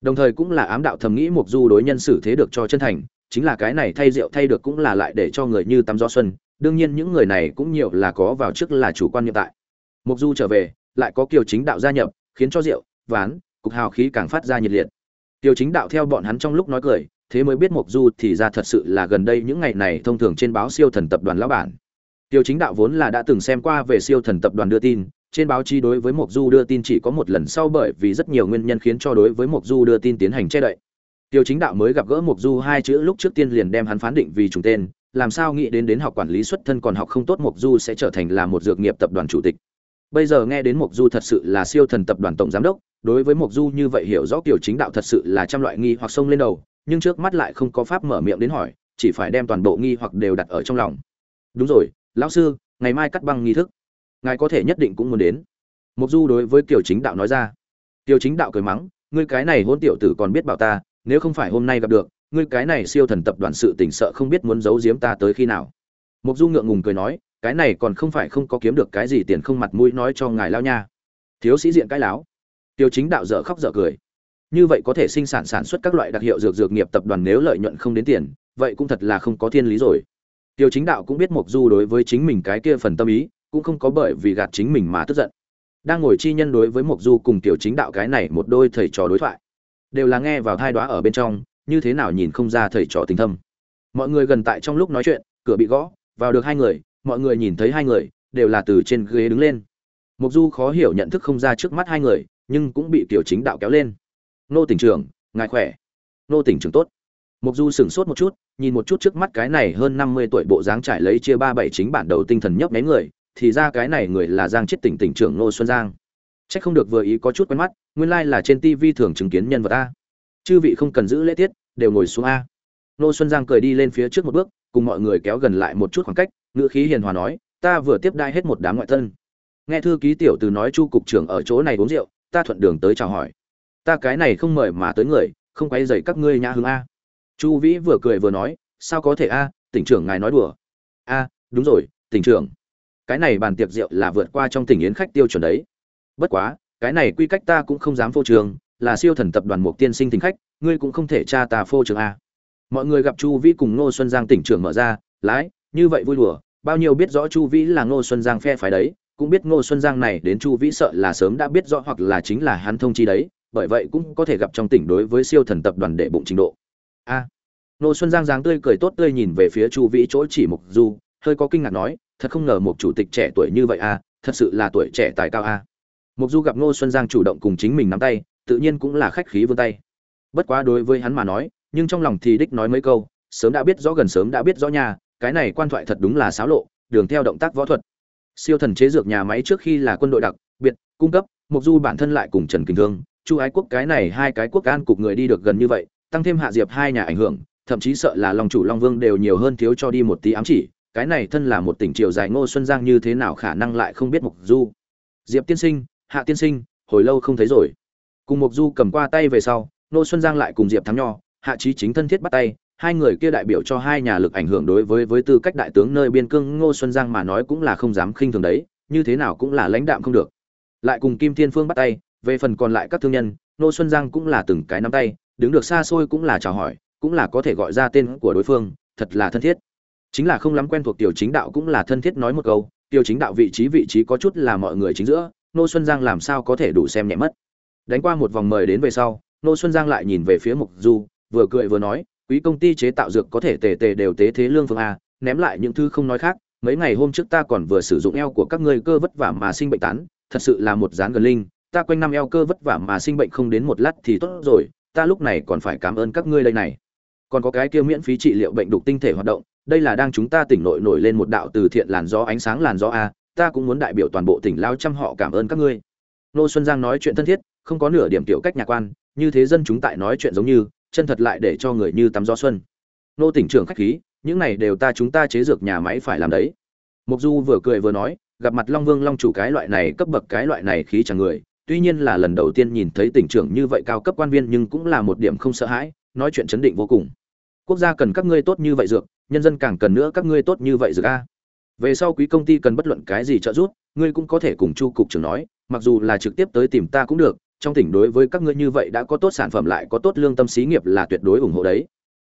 Đồng thời cũng là ám đạo thầm nghĩ mục du đối nhân xử thế được cho chân thành, chính là cái này thay rượu thay được cũng là lại để cho người như tắm gió xuân, đương nhiên những người này cũng nhiều là có vào trước là chủ quan hiện tại. Mục du trở về, lại có kiều chính đạo gia nhập, khiến cho rượu, ván, cục hào khí càng phát ra nhiệt liệt. Kiều chính đạo theo bọn hắn trong lúc nói cười thế mới biết mục du thì ra thật sự là gần đây những ngày này thông thường trên báo siêu thần tập đoàn lão bản. Tiêu chính đạo vốn là đã từng xem qua về siêu thần tập đoàn đưa tin, trên báo chí đối với mục du đưa tin chỉ có một lần sau bởi vì rất nhiều nguyên nhân khiến cho đối với mục du đưa tin tiến hành che đậy. Tiêu chính đạo mới gặp gỡ mục du hai chữ lúc trước tiên liền đem hắn phán định vì trùng tên, làm sao nghĩ đến đến học quản lý xuất thân còn học không tốt mục du sẽ trở thành là một dược nghiệp tập đoàn chủ tịch. Bây giờ nghe đến mục du thật sự là siêu thần tập đoàn tổng giám đốc đối với mộc du như vậy hiểu rõ kiểu chính đạo thật sự là trăm loại nghi hoặc sông lên đầu, nhưng trước mắt lại không có pháp mở miệng đến hỏi, chỉ phải đem toàn bộ nghi hoặc đều đặt ở trong lòng. Đúng rồi, lão sư, ngày mai cắt băng nghi thức. Ngài có thể nhất định cũng muốn đến. Mộc du đối với tiểu chính đạo nói ra. Tiểu chính đạo cười mắng, ngươi cái này hôn tiểu tử còn biết bảo ta, nếu không phải hôm nay gặp được, ngươi cái này siêu thần tập đoàn sự tỉnh sợ không biết muốn giấu giếm ta tới khi nào. Mộc du ngượng ngùng cười nói, cái này còn không phải không có kiếm được cái gì tiền không mặt mũi nói cho ngài lao nha. Thiếu sĩ diện cái láo tiêu chính đạo dở khóc dở cười. Như vậy có thể sinh sản sản xuất các loại đặc hiệu dược dược nghiệp tập đoàn nếu lợi nhuận không đến tiền, vậy cũng thật là không có thiên lý rồi. Tiêu chính đạo cũng biết mộc du đối với chính mình cái kia phần tâm ý, cũng không có bởi vì gạt chính mình mà tức giận. Đang ngồi chi nhân đối với mộc du cùng tiểu chính đạo cái này một đôi thầy trò đối thoại, đều là nghe vào thai đoá ở bên trong, như thế nào nhìn không ra thầy trò tình thâm. Mọi người gần tại trong lúc nói chuyện, cửa bị gõ, vào được hai người, mọi người nhìn thấy hai người, đều là từ trên ghế đứng lên. Mộc du khó hiểu nhận thức không ra trước mắt hai người nhưng cũng bị tiểu chính đạo kéo lên. Nô tỉnh trưởng, ngài khỏe. Nô tỉnh trưởng tốt. Mục du sửng sốt một chút, nhìn một chút trước mắt cái này hơn năm mươi tuổi bộ dáng trải lấy chia ba bảy chính bản đầu tinh thần nhấp nháy người, thì ra cái này người là giang chết tỉnh tỉnh trưởng nô xuân giang. Chắc không được vừa ý có chút quen mắt, nguyên lai là trên tv thường chứng kiến nhân vật a. Chư vị không cần giữ lễ tiết, đều ngồi xuống a. Nô xuân giang cười đi lên phía trước một bước, cùng mọi người kéo gần lại một chút khoảng cách, ngữ khí hiền hòa nói, ta vừa tiếp đai hết một đám ngoại thân nghe thư ký tiểu từ nói chu cục trưởng ở chỗ này uống rượu ta thuận đường tới chào hỏi. Ta cái này không mời mà tới người, không quay dậy các ngươi nhã hương a. Chu vĩ vừa cười vừa nói, sao có thể a, tỉnh trưởng ngài nói đùa. A, đúng rồi, tỉnh trưởng. Cái này bàn tiệc rượu là vượt qua trong tỉnh yến khách tiêu chuẩn đấy. Bất quá, cái này quy cách ta cũng không dám phô trường là siêu thần tập đoàn mục tiên sinh tỉnh khách, ngươi cũng không thể tra ta phô trường a. Mọi người gặp chu vĩ cùng ngô xuân giang tỉnh trưởng mở ra, lái, như vậy vui đùa, bao nhiêu biết rõ chu vĩ là ngô xuân giang phe phái đấy cũng biết ngô xuân giang này đến chu vĩ sợ là sớm đã biết rõ hoặc là chính là hắn thông chi đấy, bởi vậy cũng có thể gặp trong tỉnh đối với siêu thần tập đoàn đệ bụng trình độ. A. Ngô xuân giang dáng tươi cười tốt tươi nhìn về phía chu vĩ chỗ chỉ mục du, hơi có kinh ngạc nói, thật không ngờ một chủ tịch trẻ tuổi như vậy a, thật sự là tuổi trẻ tài cao a. Mục du gặp ngô xuân giang chủ động cùng chính mình nắm tay, tự nhiên cũng là khách khí vươn tay. Bất quá đối với hắn mà nói, nhưng trong lòng thì đích nói mấy câu, sớm đã biết rõ gần sớm đã biết rõ nhà cái này quan thoại thật đúng là xáo lộ, đường theo động tác võ thuật siêu thần chế dược nhà máy trước khi là quân đội đặc, biệt, cung cấp mục du bản thân lại cùng trần kinh thương, chu ái quốc cái này hai cái quốc an cục người đi được gần như vậy, tăng thêm hạ diệp hai nhà ảnh hưởng, thậm chí sợ là long chủ long vương đều nhiều hơn thiếu cho đi một tí ám chỉ, cái này thân là một tỉnh triều dài ngô xuân giang như thế nào khả năng lại không biết mục du. Diệp tiên sinh, hạ tiên sinh, hồi lâu không thấy rồi. Cùng mục du cầm qua tay về sau, ngô xuân giang lại cùng diệp thắng nho, hạ trí chính thân thiết bắt tay hai người kia đại biểu cho hai nhà lực ảnh hưởng đối với với tư cách đại tướng nơi biên cương ngô xuân giang mà nói cũng là không dám khinh thường đấy, như thế nào cũng là lãnh đạm không được. Lại cùng kim thiên phương bắt tay, về phần còn lại các thương nhân, ngô xuân giang cũng là từng cái nắm tay, đứng được xa xôi cũng là chào hỏi, cũng là có thể gọi ra tên của đối phương, thật là thân thiết. Chính là không lắm quen thuộc tiểu chính đạo cũng là thân thiết nói một câu, tiểu chính đạo vị trí vị trí có chút là mọi người chính giữa, Ngô xuân giang làm sao có thể đủ xem nhẹ mất. Đánh qua một vòng mời đến về sau, Ngô xuân giang lại nhìn về phía mục du, vừa cười vừa nói quý công ty chế tạo dược có thể tề tề đều tế thế lương phương a, ném lại những thứ không nói khác, mấy ngày hôm trước ta còn vừa sử dụng eo của các ngươi cơ vất vả mà sinh bệnh tán, thật sự là một dáng gần linh, ta quanh năm eo cơ vất vả mà sinh bệnh không đến một lát thì tốt rồi, ta lúc này còn phải cảm ơn các ngươi đây này. Còn có cái kia miễn phí trị liệu bệnh đục tinh thể hoạt động, đây là đang chúng ta tỉnh nội nổi lên một đạo từ thiện làn gió ánh sáng làn gió a, ta cũng muốn đại biểu toàn bộ tỉnh lao chăm họ cảm ơn các ngươi. Nô xuân giang nói chuyện thân thiết, không có nửa điểm tiểu cách nhạc quan, như thế dân chúng tại nói chuyện giống như chân thật lại để cho người như tắm gió xuân. Nô tỉnh trưởng khách khí, những này đều ta chúng ta chế dược nhà máy phải làm đấy. Mục du vừa cười vừa nói, gặp mặt long vương long chủ cái loại này cấp bậc cái loại này khí chẳng người, tuy nhiên là lần đầu tiên nhìn thấy tỉnh trưởng như vậy cao cấp quan viên nhưng cũng là một điểm không sợ hãi, nói chuyện chấn định vô cùng. Quốc gia cần các ngươi tốt như vậy dược, nhân dân càng cần nữa các ngươi tốt như vậy dược a. Về sau quý công ty cần bất luận cái gì trợ giúp, ngươi cũng có thể cùng chu cục trưởng nói, mặc dù là trực tiếp tới tìm ta cũng được trong tỉnh đối với các ngươi như vậy đã có tốt sản phẩm lại có tốt lương tâm xí nghiệp là tuyệt đối ủng hộ đấy.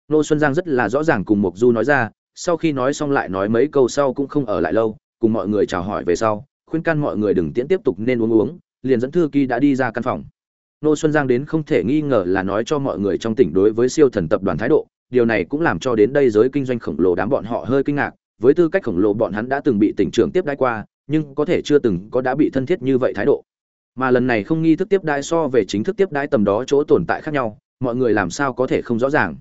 Nô xuân giang rất là rõ ràng cùng mục du nói ra, sau khi nói xong lại nói mấy câu sau cũng không ở lại lâu, cùng mọi người chào hỏi về sau, khuyên can mọi người đừng tiễn tiếp tục nên uống uống, liền dẫn thư ký đã đi ra căn phòng. Nô xuân giang đến không thể nghi ngờ là nói cho mọi người trong tỉnh đối với siêu thần tập đoàn thái độ, điều này cũng làm cho đến đây giới kinh doanh khổng lồ đám bọn họ hơi kinh ngạc, với tư cách khổng lồ bọn hắn đã từng bị tỉnh trưởng tiếp đãi qua, nhưng có thể chưa từng có đã bị thân thiết như vậy thái độ mà lần này không nghi thức tiếp đãi so về chính thức tiếp đãi tầm đó chỗ tồn tại khác nhau, mọi người làm sao có thể không rõ ràng.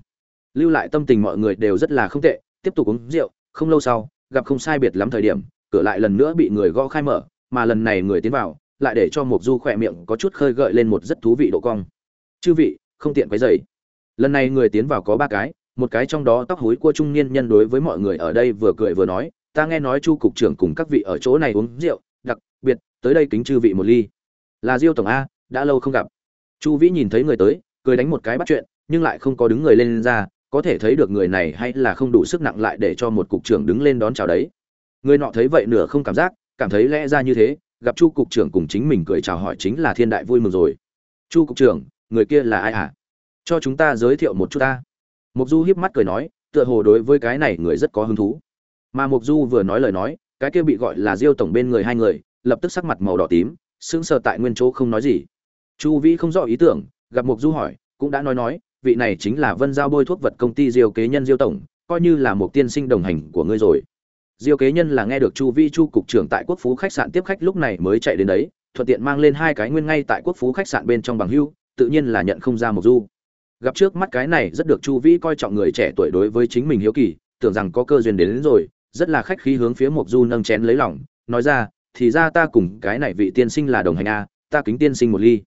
Lưu lại tâm tình mọi người đều rất là không tệ, tiếp tục uống rượu, không lâu sau, gặp không sai biệt lắm thời điểm, cửa lại lần nữa bị người gõ khai mở, mà lần này người tiến vào, lại để cho một du khỏe miệng có chút khơi gợi lên một rất thú vị độ cong. Chư vị, không tiện quấy dày lần này người tiến vào có ba cái, một cái trong đó tóc hối của trung niên nhân đối với mọi người ở đây vừa cười vừa nói, ta nghe nói chu cục trưởng cùng các vị ở chỗ này uống rượu, đặc biệt, tới đây kính chư vị một ly là diêu tổng a, đã lâu không gặp. Chu vĩ nhìn thấy người tới, cười đánh một cái bắt chuyện, nhưng lại không có đứng người lên ra, có thể thấy được người này hay là không đủ sức nặng lại để cho một cục trưởng đứng lên đón chào đấy. Người nọ thấy vậy nửa không cảm giác, cảm thấy lẽ ra như thế, gặp chu cục trưởng cùng chính mình cười chào hỏi chính là thiên đại vui mừng rồi. Chu cục trưởng, người kia là ai à? cho chúng ta giới thiệu một chút ta. Mục du hiếp mắt cười nói, tựa hồ đối với cái này người rất có hứng thú. Mà mục du vừa nói lời nói, cái kia bị gọi là diêu tổng bên người hai người, lập tức sắc mặt màu đỏ tím sững sờ tại nguyên chỗ không nói gì. Chu vĩ không rõ ý tưởng gặp mục du hỏi cũng đã nói nói vị này chính là vân giao bôi thuốc vật công ty diêu kế nhân diêu tổng coi như là một tiên sinh đồng hành của ngươi rồi. Diêu kế nhân là nghe được chu vĩ chu cục trưởng tại quốc phú khách sạn tiếp khách lúc này mới chạy đến đấy thuận tiện mang lên hai cái nguyên ngay tại quốc phú khách sạn bên trong bằng hưu tự nhiên là nhận không ra một du. Gặp trước mắt cái này rất được chu vĩ coi trọng người trẻ tuổi đối với chính mình hiếu kỳ tưởng rằng có cơ duyên đến, đến rồi rất là khách khí hướng phía mục du nâng chén lấy lòng nói ra thì ra ta cùng cái này vị tiên sinh là đồng hành a, ta kính tiên sinh một ly.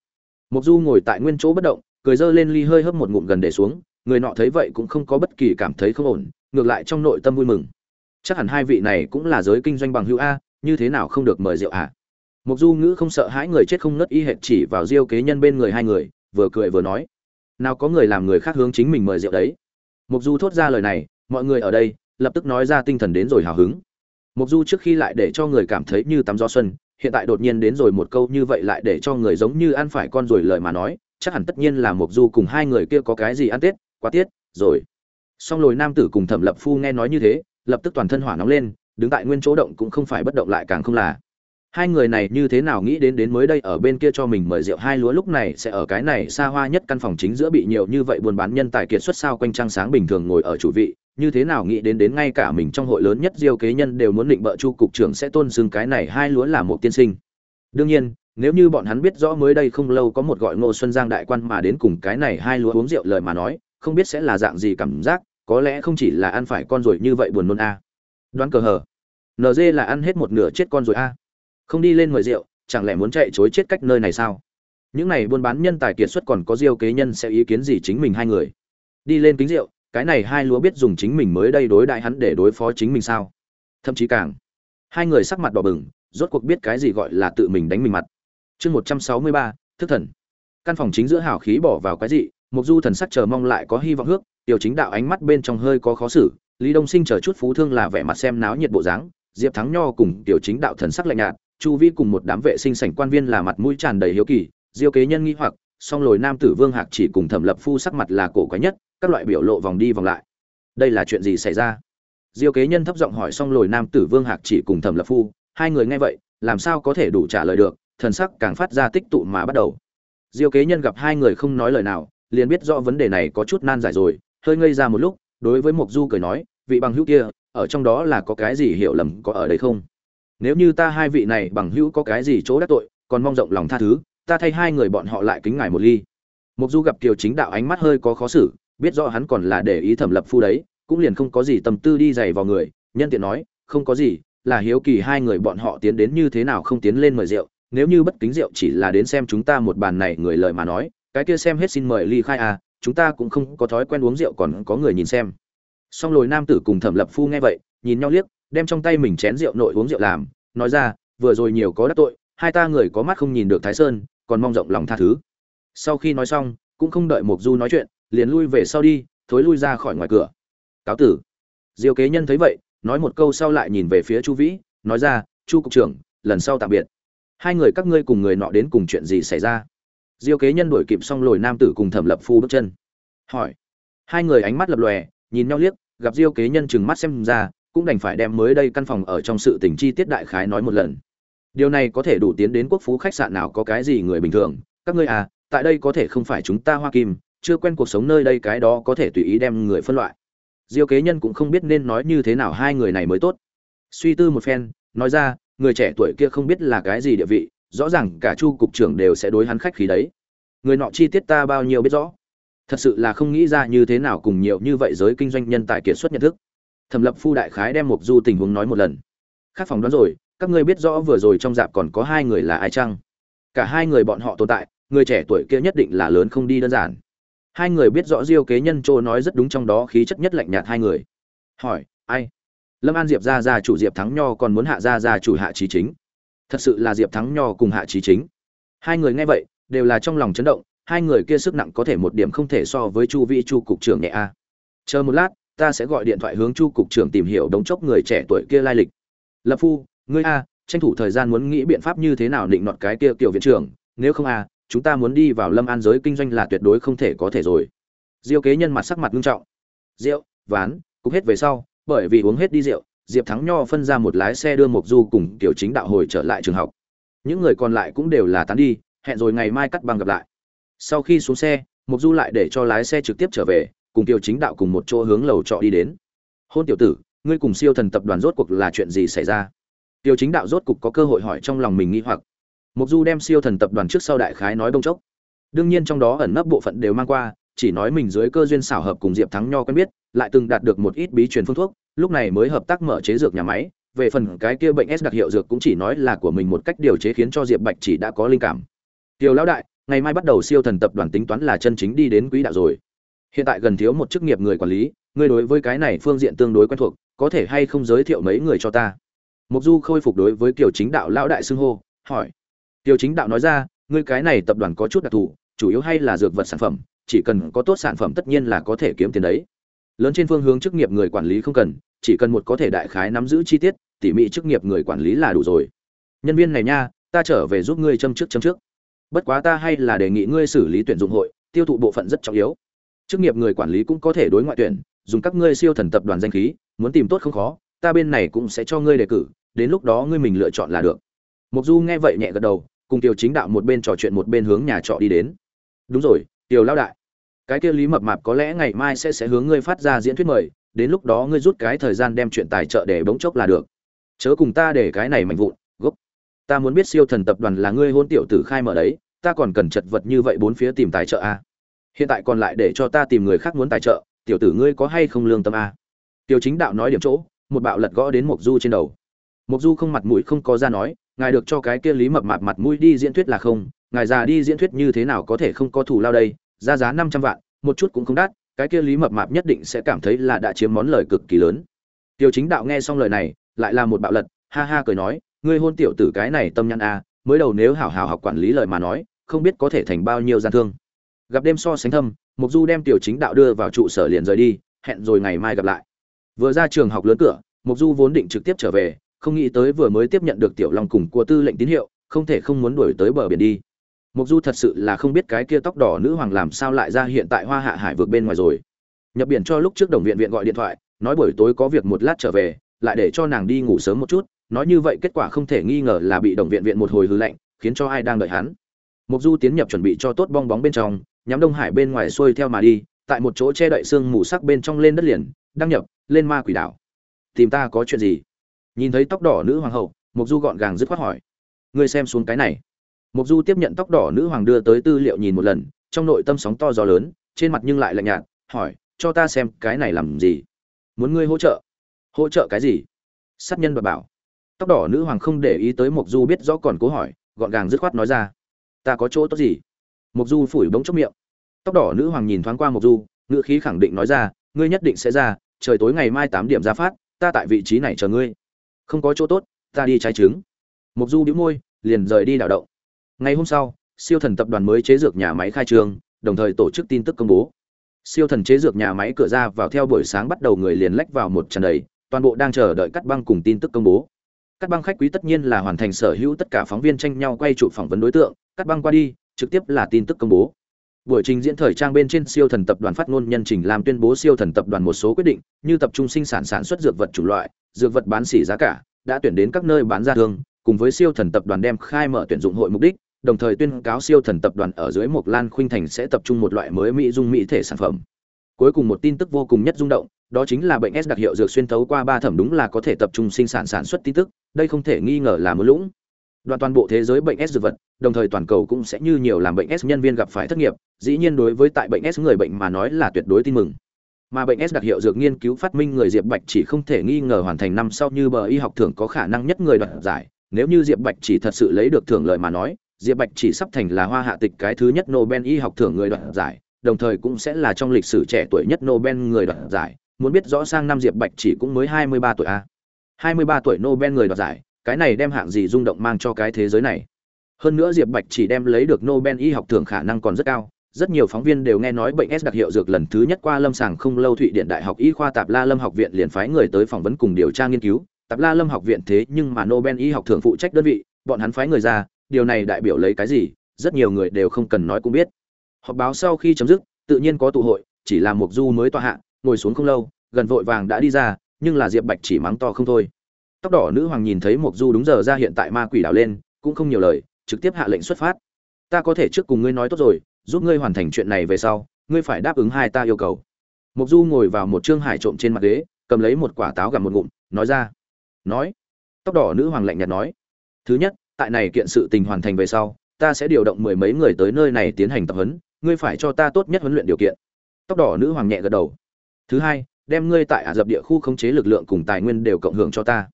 Mộc du ngồi tại nguyên chỗ bất động, cười dơ lên ly hơi hấp một ngụm gần để xuống, người nọ thấy vậy cũng không có bất kỳ cảm thấy không ổn, ngược lại trong nội tâm vui mừng. Chắc hẳn hai vị này cũng là giới kinh doanh bằng hữu a, như thế nào không được mời rượu à? Mộc du ngữ không sợ hãi người chết không nứt y hệt chỉ vào diêu kế nhân bên người hai người, vừa cười vừa nói. Nào có người làm người khác hướng chính mình mời rượu đấy. Mục du thốt ra lời này, mọi người ở đây, lập tức nói ra tinh thần đến rồi hào hứng. Mộc du trước khi lại để cho người cảm thấy như tắm gió xuân, hiện tại đột nhiên đến rồi một câu như vậy lại để cho người giống như ăn phải con rồi lời mà nói, chắc hẳn tất nhiên là Mộc du cùng hai người kia có cái gì ăn tết, quá tiết, rồi. Song lồi nam tử cùng thẩm lập phu nghe nói như thế, lập tức toàn thân hỏa nóng lên, đứng tại nguyên chỗ động cũng không phải bất động lại càng không là. Hai người này như thế nào nghĩ đến đến mới đây ở bên kia cho mình mời rượu hai lúa lúc này sẽ ở cái này xa hoa nhất căn phòng chính giữa bị nhiều như vậy buôn bán nhân tài kiệt xuất sao quanh trăng sáng bình thường ngồi ở chủ vị như thế nào nghĩ đến đến ngay cả mình trong hội lớn nhất diêu kế nhân đều muốn định bợ chu cục trưởng sẽ tôn xưng cái này hai lúa là một tiên sinh. Đương nhiên, nếu như bọn hắn biết rõ mới đây không lâu có một gọi ngô xuân giang đại quan mà đến cùng cái này hai lúa uống rượu lời mà nói, không biết sẽ là dạng gì cảm giác, có lẽ không chỉ là ăn phải con rồi như vậy buồn nôn a. Đoán cờ hờ. Nd là ăn hết một nửa chết con rồi a. Không đi lên mời rượu, chẳng lẽ muốn chạy chối chết cách nơi này sao? Những này buôn bán nhân tài kiệt xuất còn có diêu kế nhân sẽ ý kiến gì chính mình hai người? Đi lên kính rượu cái này hai lúa biết dùng chính mình mới đây đối đại hắn để đối phó chính mình sao? Thậm chí càng. Hai người sắc mặt đỏ bừng, rốt cuộc biết cái gì gọi là tự mình đánh mình mặt. Chương một trăm sáu mươi ba, thức thần. Căn phòng chính giữa hào khí bỏ vào cái gì mục du thần sắc chờ mong lại có hy vọng hước, tiểu chính đạo ánh mắt bên trong hơi có khó xử, lý đông sinh chờ chút phú thương là vẻ mặt xem náo nhiệt bộ dáng, diệp thắng nho cùng tiểu chính đạo thần sắc lạnh nhạt, chu vi cùng một đám vệ sinh sảnh quan viên là mặt mũi tràn đầy hiếu kỳ, diêu kế nhân nghi hoặc song lồi nam tử vương hạc chỉ cùng thẩm lập phu sắc mặt là cổ quái nhất, các loại biểu lộ vòng đi vòng lại. Đây là chuyện gì xảy ra? Diêu kế nhân thấp giọng hỏi song lồi nam tử vương hạc chỉ cùng thẩm lập phu, hai người nghe vậy, làm sao có thể đủ trả lời được, thần sắc càng phát ra tích tụ mà bắt đầu. Diêu kế nhân gặp hai người không nói lời nào, liền biết rõ vấn đề này có chút nan giải rồi, hơi ngây ra một lúc, đối với mục du cười nói, vị bằng hữu kia, ở trong đó là có cái gì hiểu lầm có ở đây không? Nếu như ta hai vị này bằng hữu có cái gì chỗ đắc tội, còn mong rộng lòng tha thứ ta thay hai người bọn họ lại kính ngài một ly. Mục du gặp kiều chính đạo ánh mắt hơi có khó xử, biết rõ hắn còn là để ý thẩm lập phu đấy, cũng liền không có gì tâm tư đi dày vào người, nhân tiện nói, không có gì, là hiếu kỳ hai người bọn họ tiến đến như thế nào không tiến lên mời rượu, nếu như bất kính rượu chỉ là đến xem chúng ta một bàn này người lời mà nói, cái kia xem hết xin mời ly khai à chúng ta cũng không có thói quen uống rượu còn có người nhìn xem. Song lồi nam tử cùng thẩm lập phu nghe vậy, nhìn nhau liếc, đem trong tay mình chén rượu nội uống rượu làm, nói ra, vừa rồi nhiều có đắc tội, hai ta người có mắt không nhìn được thái sơn còn mong rộng lòng tha thứ. Sau khi nói xong, cũng không đợi mục du nói chuyện, liền lui về sau đi, thối lui ra khỏi ngoài cửa. Cáo tử. Diêu kế nhân thấy vậy, nói một câu sau lại nhìn về phía chu vĩ, nói ra, chu cục trưởng, lần sau tạm biệt. Hai người các ngươi cùng người nọ đến cùng chuyện gì xảy ra? Diêu kế nhân đuổi kịp xong lồi nam tử cùng thẩm lập phu bước chân. Hỏi. Hai người ánh mắt lập lòe, nhìn nhau liếc, gặp diêu kế nhân chừng mắt xem ra, cũng đành phải đem mới đây căn phòng ở trong sự tình chi tiết đại khái nói một lần điều này có thể đủ tiến đến quốc phú khách sạn nào có cái gì người bình thường. Các ngươi à tại đây có thể không phải chúng ta hoa kim, chưa quen cuộc sống nơi đây cái đó có thể tùy ý đem người phân loại. Diêu kế nhân cũng không biết nên nói như thế nào hai người này mới tốt. Suy tư một phen, nói ra, người trẻ tuổi kia không biết là cái gì địa vị, rõ ràng cả chu cục trưởng đều sẽ đối hắn khách khí đấy. Người nọ chi tiết ta bao nhiêu biết rõ. Thật sự là không nghĩ ra như thế nào cùng nhiều như vậy giới kinh doanh nhân tài kiệt xuất nhận thức. Thẩm lập phu đại khái đem mục du tình huống nói một lần. Khác phòng đoán rồi các ngươi biết rõ vừa rồi trong dạp còn có hai người là ai chăng? Cả hai người bọn họ tồn tại, người trẻ tuổi kia nhất định là lớn không đi đơn giản. Hai người biết rõ diêu kế nhân châu nói rất đúng trong đó khí chất nhất lạnh nhạt hai người. Hỏi, ai? Lâm an diệp ra ra chủ diệp thắng nho còn muốn hạ ra ra chủ hạ trí chính. Thật sự là diệp thắng nho cùng hạ trí chính. Hai người nghe vậy, đều là trong lòng chấn động, hai người kia sức nặng có thể một điểm không thể so với chu vi chu cục trưởng nhẹ a. Chờ một lát, ta sẽ gọi điện thoại hướng chu cục trưởng tìm hiểu đống chốc người trẻ tuổi kia lai lịch. Lập phu ngươi a, tranh thủ thời gian muốn nghĩ biện pháp như thế nào định nọt cái kia tiểu viện trưởng, nếu không a, chúng ta muốn đi vào lâm an giới kinh doanh là tuyệt đối không thể có thể rồi. Diêu kế nhân mặt sắc mặt nghiêm trọng. Rượu, ván, cục hết về sau, bởi vì uống hết đi rượu, diệp thắng nho phân ra một lái xe đưa mộc du cùng tiểu chính đạo hồi trở lại trường học. Những người còn lại cũng đều là tán đi, hẹn rồi ngày mai cắt băng gặp lại. Sau khi xuống xe, mộc du lại để cho lái xe trực tiếp trở về, cùng tiểu chính đạo cùng một chỗ hướng lầu trọ đi đến. Hôn tiểu tử, ngươi cùng siêu thần tập đoàn rốt cuộc là chuyện gì xảy ra? Tiêu chính đạo rốt cục có cơ hội hỏi trong lòng mình nghi hoặc. Mục du đem siêu thần tập đoàn trước sau đại khái nói bông chốc. Đương nhiên trong đó ẩn nấp bộ phận đều mang qua, chỉ nói mình dưới cơ duyên xảo hợp cùng diệp thắng nho quen biết, lại từng đạt được một ít bí truyền phương thuốc, lúc này mới hợp tác mở chế dược nhà máy, về phần cái kia bệnh s đặc hiệu dược cũng chỉ nói là của mình một cách điều chế khiến cho diệp bạch chỉ đã có linh cảm. Tiêu lão đại, ngày mai bắt đầu siêu thần tập đoàn tính toán là chân chính đi đến quỹ đạo rồi. Hiện tại gần thiếu một chức nghiệp người quản lý, ngươi đối với cái này phương diện tương đối quen thuộc, có thể hay không giới thiệu mấy người cho ta? Mục du khôi phục đối với kiều chính đạo lão đại xưng hô, hỏi. Kiều chính đạo nói ra, ngươi cái này tập đoàn có chút đặc thù, chủ yếu hay là dược vật sản phẩm, chỉ cần có tốt sản phẩm tất nhiên là có thể kiếm tiền đấy. Lớn trên phương hướng chức nghiệp người quản lý không cần, chỉ cần một có thể đại khái nắm giữ chi tiết, tỉ mỉ chức nghiệp người quản lý là đủ rồi. Nhân viên này nha, ta trở về giúp ngươi châm trước châm trước. Bất quá ta hay là đề nghị ngươi xử lý tuyển dụng hội, tiêu thụ bộ phận rất trọng yếu. Chức nghiệp người quản lý cũng có thể đối ngoại tuyển, dùng các ngươi siêu thần tập đoàn danh khí, muốn tìm tốt không khó ta bên này cũng sẽ cho ngươi đề cử, đến lúc đó ngươi mình lựa chọn là được. Mục du nghe vậy nhẹ gật đầu, cùng tiểu chính đạo một bên trò chuyện một bên hướng nhà trọ đi đến. Đúng rồi, tiểu lao đại. Cái kia lý mập mạp có lẽ ngày mai sẽ sẽ hướng ngươi phát ra diễn thuyết mời, đến lúc đó ngươi rút cái thời gian đem chuyện tài trợ để bỗng chốc là được. Chớ cùng ta để cái này mạnh vụn, gốc. Ta muốn biết siêu thần tập đoàn là ngươi hôn tiểu tử khai mở đấy, ta còn cần chật vật như vậy bốn phía tìm tài trợ a hiện tại còn lại để cho ta tìm người khác muốn tài trợ, tiểu tử ngươi có hay không lương tâm a tiểu chính đạo nói điểm chỗ một bạo lật gõ đến mộc du trên đầu. Mộc du không mặt mũi không có ra nói, ngài được cho cái kia lý mập mạp mặt mũi đi diễn thuyết là không, ngài già đi diễn thuyết như thế nào có thể không có thủ lao đây ra giá năm trăm vạn, một chút cũng không đắt, cái kia lý mập mạp nhất định sẽ cảm thấy là đã chiếm món lời cực kỳ lớn. Tiểu chính đạo nghe xong lời này, lại là một bạo lật, ha ha cười nói, ngươi hôn tiểu tử cái này tâm nhăn a à, mới đầu nếu hảo hảo học quản lý lời mà nói, không biết có thể thành bao nhiêu gian thương. Gặp đêm so sánh thâm mục du đem tiểu chính đạo đưa vào trụ sở liền rời đi, hẹn rồi ngày mai gặp lại vừa ra trường học lớn cửa mục du vốn định trực tiếp trở về, không nghĩ tới vừa mới tiếp nhận được tiểu long cùng của tư lệnh tín hiệu, không thể không muốn đuổi tới bờ biển đi. Mục du thật sự là không biết cái kia tóc đỏ nữ hoàng làm sao lại ra hiện tại hoa hạ hải vượt bên ngoài rồi. Nhập biển cho lúc trước đồng viện viện gọi điện thoại, nói buổi tối có việc một lát trở về, lại để cho nàng đi ngủ sớm một chút, nói như vậy kết quả không thể nghi ngờ là bị đồng viện viện một hồi hư lạnh, khiến cho ai đang đợi hắn. Mục du tiến nhập chuẩn bị cho tốt bong bóng bên trong, nhắm đông hải bên ngoài xuôi theo mà đi, tại một chỗ che đậy xương mù sắc bên trong lên đất liền, đăng nhập lên ma quỷ đảo. Tìm ta có chuyện gì? Nhìn thấy tóc đỏ nữ hoàng hậu mục du gọn gàng dứt khoát hỏi. Ngươi xem xuống cái này. Mục du tiếp nhận tóc đỏ nữ hoàng đưa tới tư liệu nhìn một lần, trong nội tâm sóng to gió lớn, trên mặt nhưng lại lạnh nhạt, hỏi, cho ta xem cái này làm gì? Muốn ngươi hỗ trợ? Hỗ trợ cái gì? Sát nhân và bảo. Tóc đỏ nữ hoàng không để ý tới mục du biết rõ còn cố hỏi, gọn gàng dứt khoát nói ra. Ta có chỗ tốt gì? Mục du phủi bóng chốc miệng. Tóc đỏ nữ hoàng nhìn thoáng qua mục du, ngữ khí khẳng định nói ra, ngươi nhất định sẽ ra trời tối ngày mai tám điểm ra phát, ta tại vị trí này chờ ngươi. Không có chỗ tốt, ta đi trái trứng. Mục du bĩu môi, liền rời đi đảo động. Ngày hôm sau, siêu thần tập đoàn mới chế dược nhà máy khai trương, đồng thời tổ chức tin tức công bố. Siêu thần chế dược nhà máy cửa ra vào theo buổi sáng bắt đầu người liền lách vào một tràn đầy, toàn bộ đang chờ đợi cắt băng cùng tin tức công bố. Cắt băng khách quý tất nhiên là hoàn thành sở hữu tất cả phóng viên tranh nhau quay chụp phỏng vấn đối tượng, cắt băng qua đi, trực tiếp là tin tức công bố buổi trình diễn thời trang bên trên siêu thần tập đoàn phát ngôn nhân trình làm tuyên bố siêu thần tập đoàn một số quyết định, như tập trung sinh sản sản xuất dược vật chủ loại, dược vật bán xỉ giá cả, đã tuyển đến các nơi bán ra thương, cùng với siêu thần tập đoàn đem khai mở tuyển dụng hội mục đích, đồng thời tuyên cáo siêu thần tập đoàn ở dưới một lan khuynh thành sẽ tập trung một loại mới mỹ dung mỹ thể sản phẩm. Cuối cùng một tin tức vô cùng nhất rung động, đó chính là bệnh s đặc hiệu dược xuyên thấu qua ba thẩm đúng là có thể tập trung sinh sản sản xuất tin tức, đây không thể nghi ngờ là mưa lũng đoạn toàn bộ thế giới bệnh s dược vật, đồng thời toàn cầu cũng sẽ như nhiều làm bệnh s nhân viên gặp phải thất nghiệp, dĩ nhiên đối với tại bệnh s người bệnh mà nói là tuyệt đối tin mừng. Mà bệnh s đặc hiệu dược nghiên cứu phát minh người diệp bạch chỉ không thể nghi ngờ hoàn thành năm sau như bờ y học thưởng có khả năng nhất người đoạt giải. Nếu như diệp bạch chỉ thật sự lấy được thưởng lợi mà nói, diệp bạch chỉ sắp thành là hoa hạ tịch cái thứ nhất nobel y học thưởng người đoạt giải, đồng thời cũng sẽ là trong lịch sử trẻ tuổi nhất nobel người đoạt giải. Muốn biết rõ sang năm diệp bạch chỉ cũng mới hai mươi ba tuổi a. Hai mươi ba tuổi nobel người đoạt giải cái này đem hạng gì rung động mang cho cái thế giới này hơn nữa diệp bạch chỉ đem lấy được nobel y học thưởng khả năng còn rất cao rất nhiều phóng viên đều nghe nói bệnh S đặc hiệu dược lần thứ nhất qua lâm sàng không lâu Thụy Điện Đại học Y khoa Tạp La Lâm học viện liền phái người tới phỏng vấn cùng điều tra nghiên cứu, Tạp La Lâm học viện thế nhưng mà Nobel y học thưởng phụ trách đơn vị, bọn hắn phái người ra, điều này đại biểu lấy cái gì, rất nhiều người đều không cần nói cũng biết. Họp báo sau khi chấm dứt, tự nhiên có tụ hội, chỉ là Mục Du mới tọa hạ, ngồi xuống không lâu, gần vội vàng đã đi ra, nhưng là Diệp Bạch chỉ mắng to không thôi. Tóc đỏ nữ hoàng nhìn thấy Mục Du đúng giờ ra hiện tại ma quỷ đảo lên, cũng không nhiều lời, trực tiếp hạ lệnh xuất phát. Ta có thể trước cùng ngươi nói tốt rồi, giúp ngươi hoàn thành chuyện này về sau ngươi phải đáp ứng hai ta yêu cầu. Mục du ngồi vào một trương hải trộm trên mặt ghế cầm lấy một quả táo gặm một ngụm nói ra. Nói. Tóc đỏ nữ hoàng lạnh nhạt nói. Thứ nhất tại này kiện sự tình hoàn thành về sau ta sẽ điều động mười mấy người tới nơi này tiến hành tập huấn ngươi phải cho ta tốt nhất huấn luyện điều kiện. Tóc đỏ nữ hoàng nhẹ gật đầu. Thứ hai đem ngươi tại ả rập địa khu khống chế lực lượng cùng tài nguyên đều cộng hưởng cho ta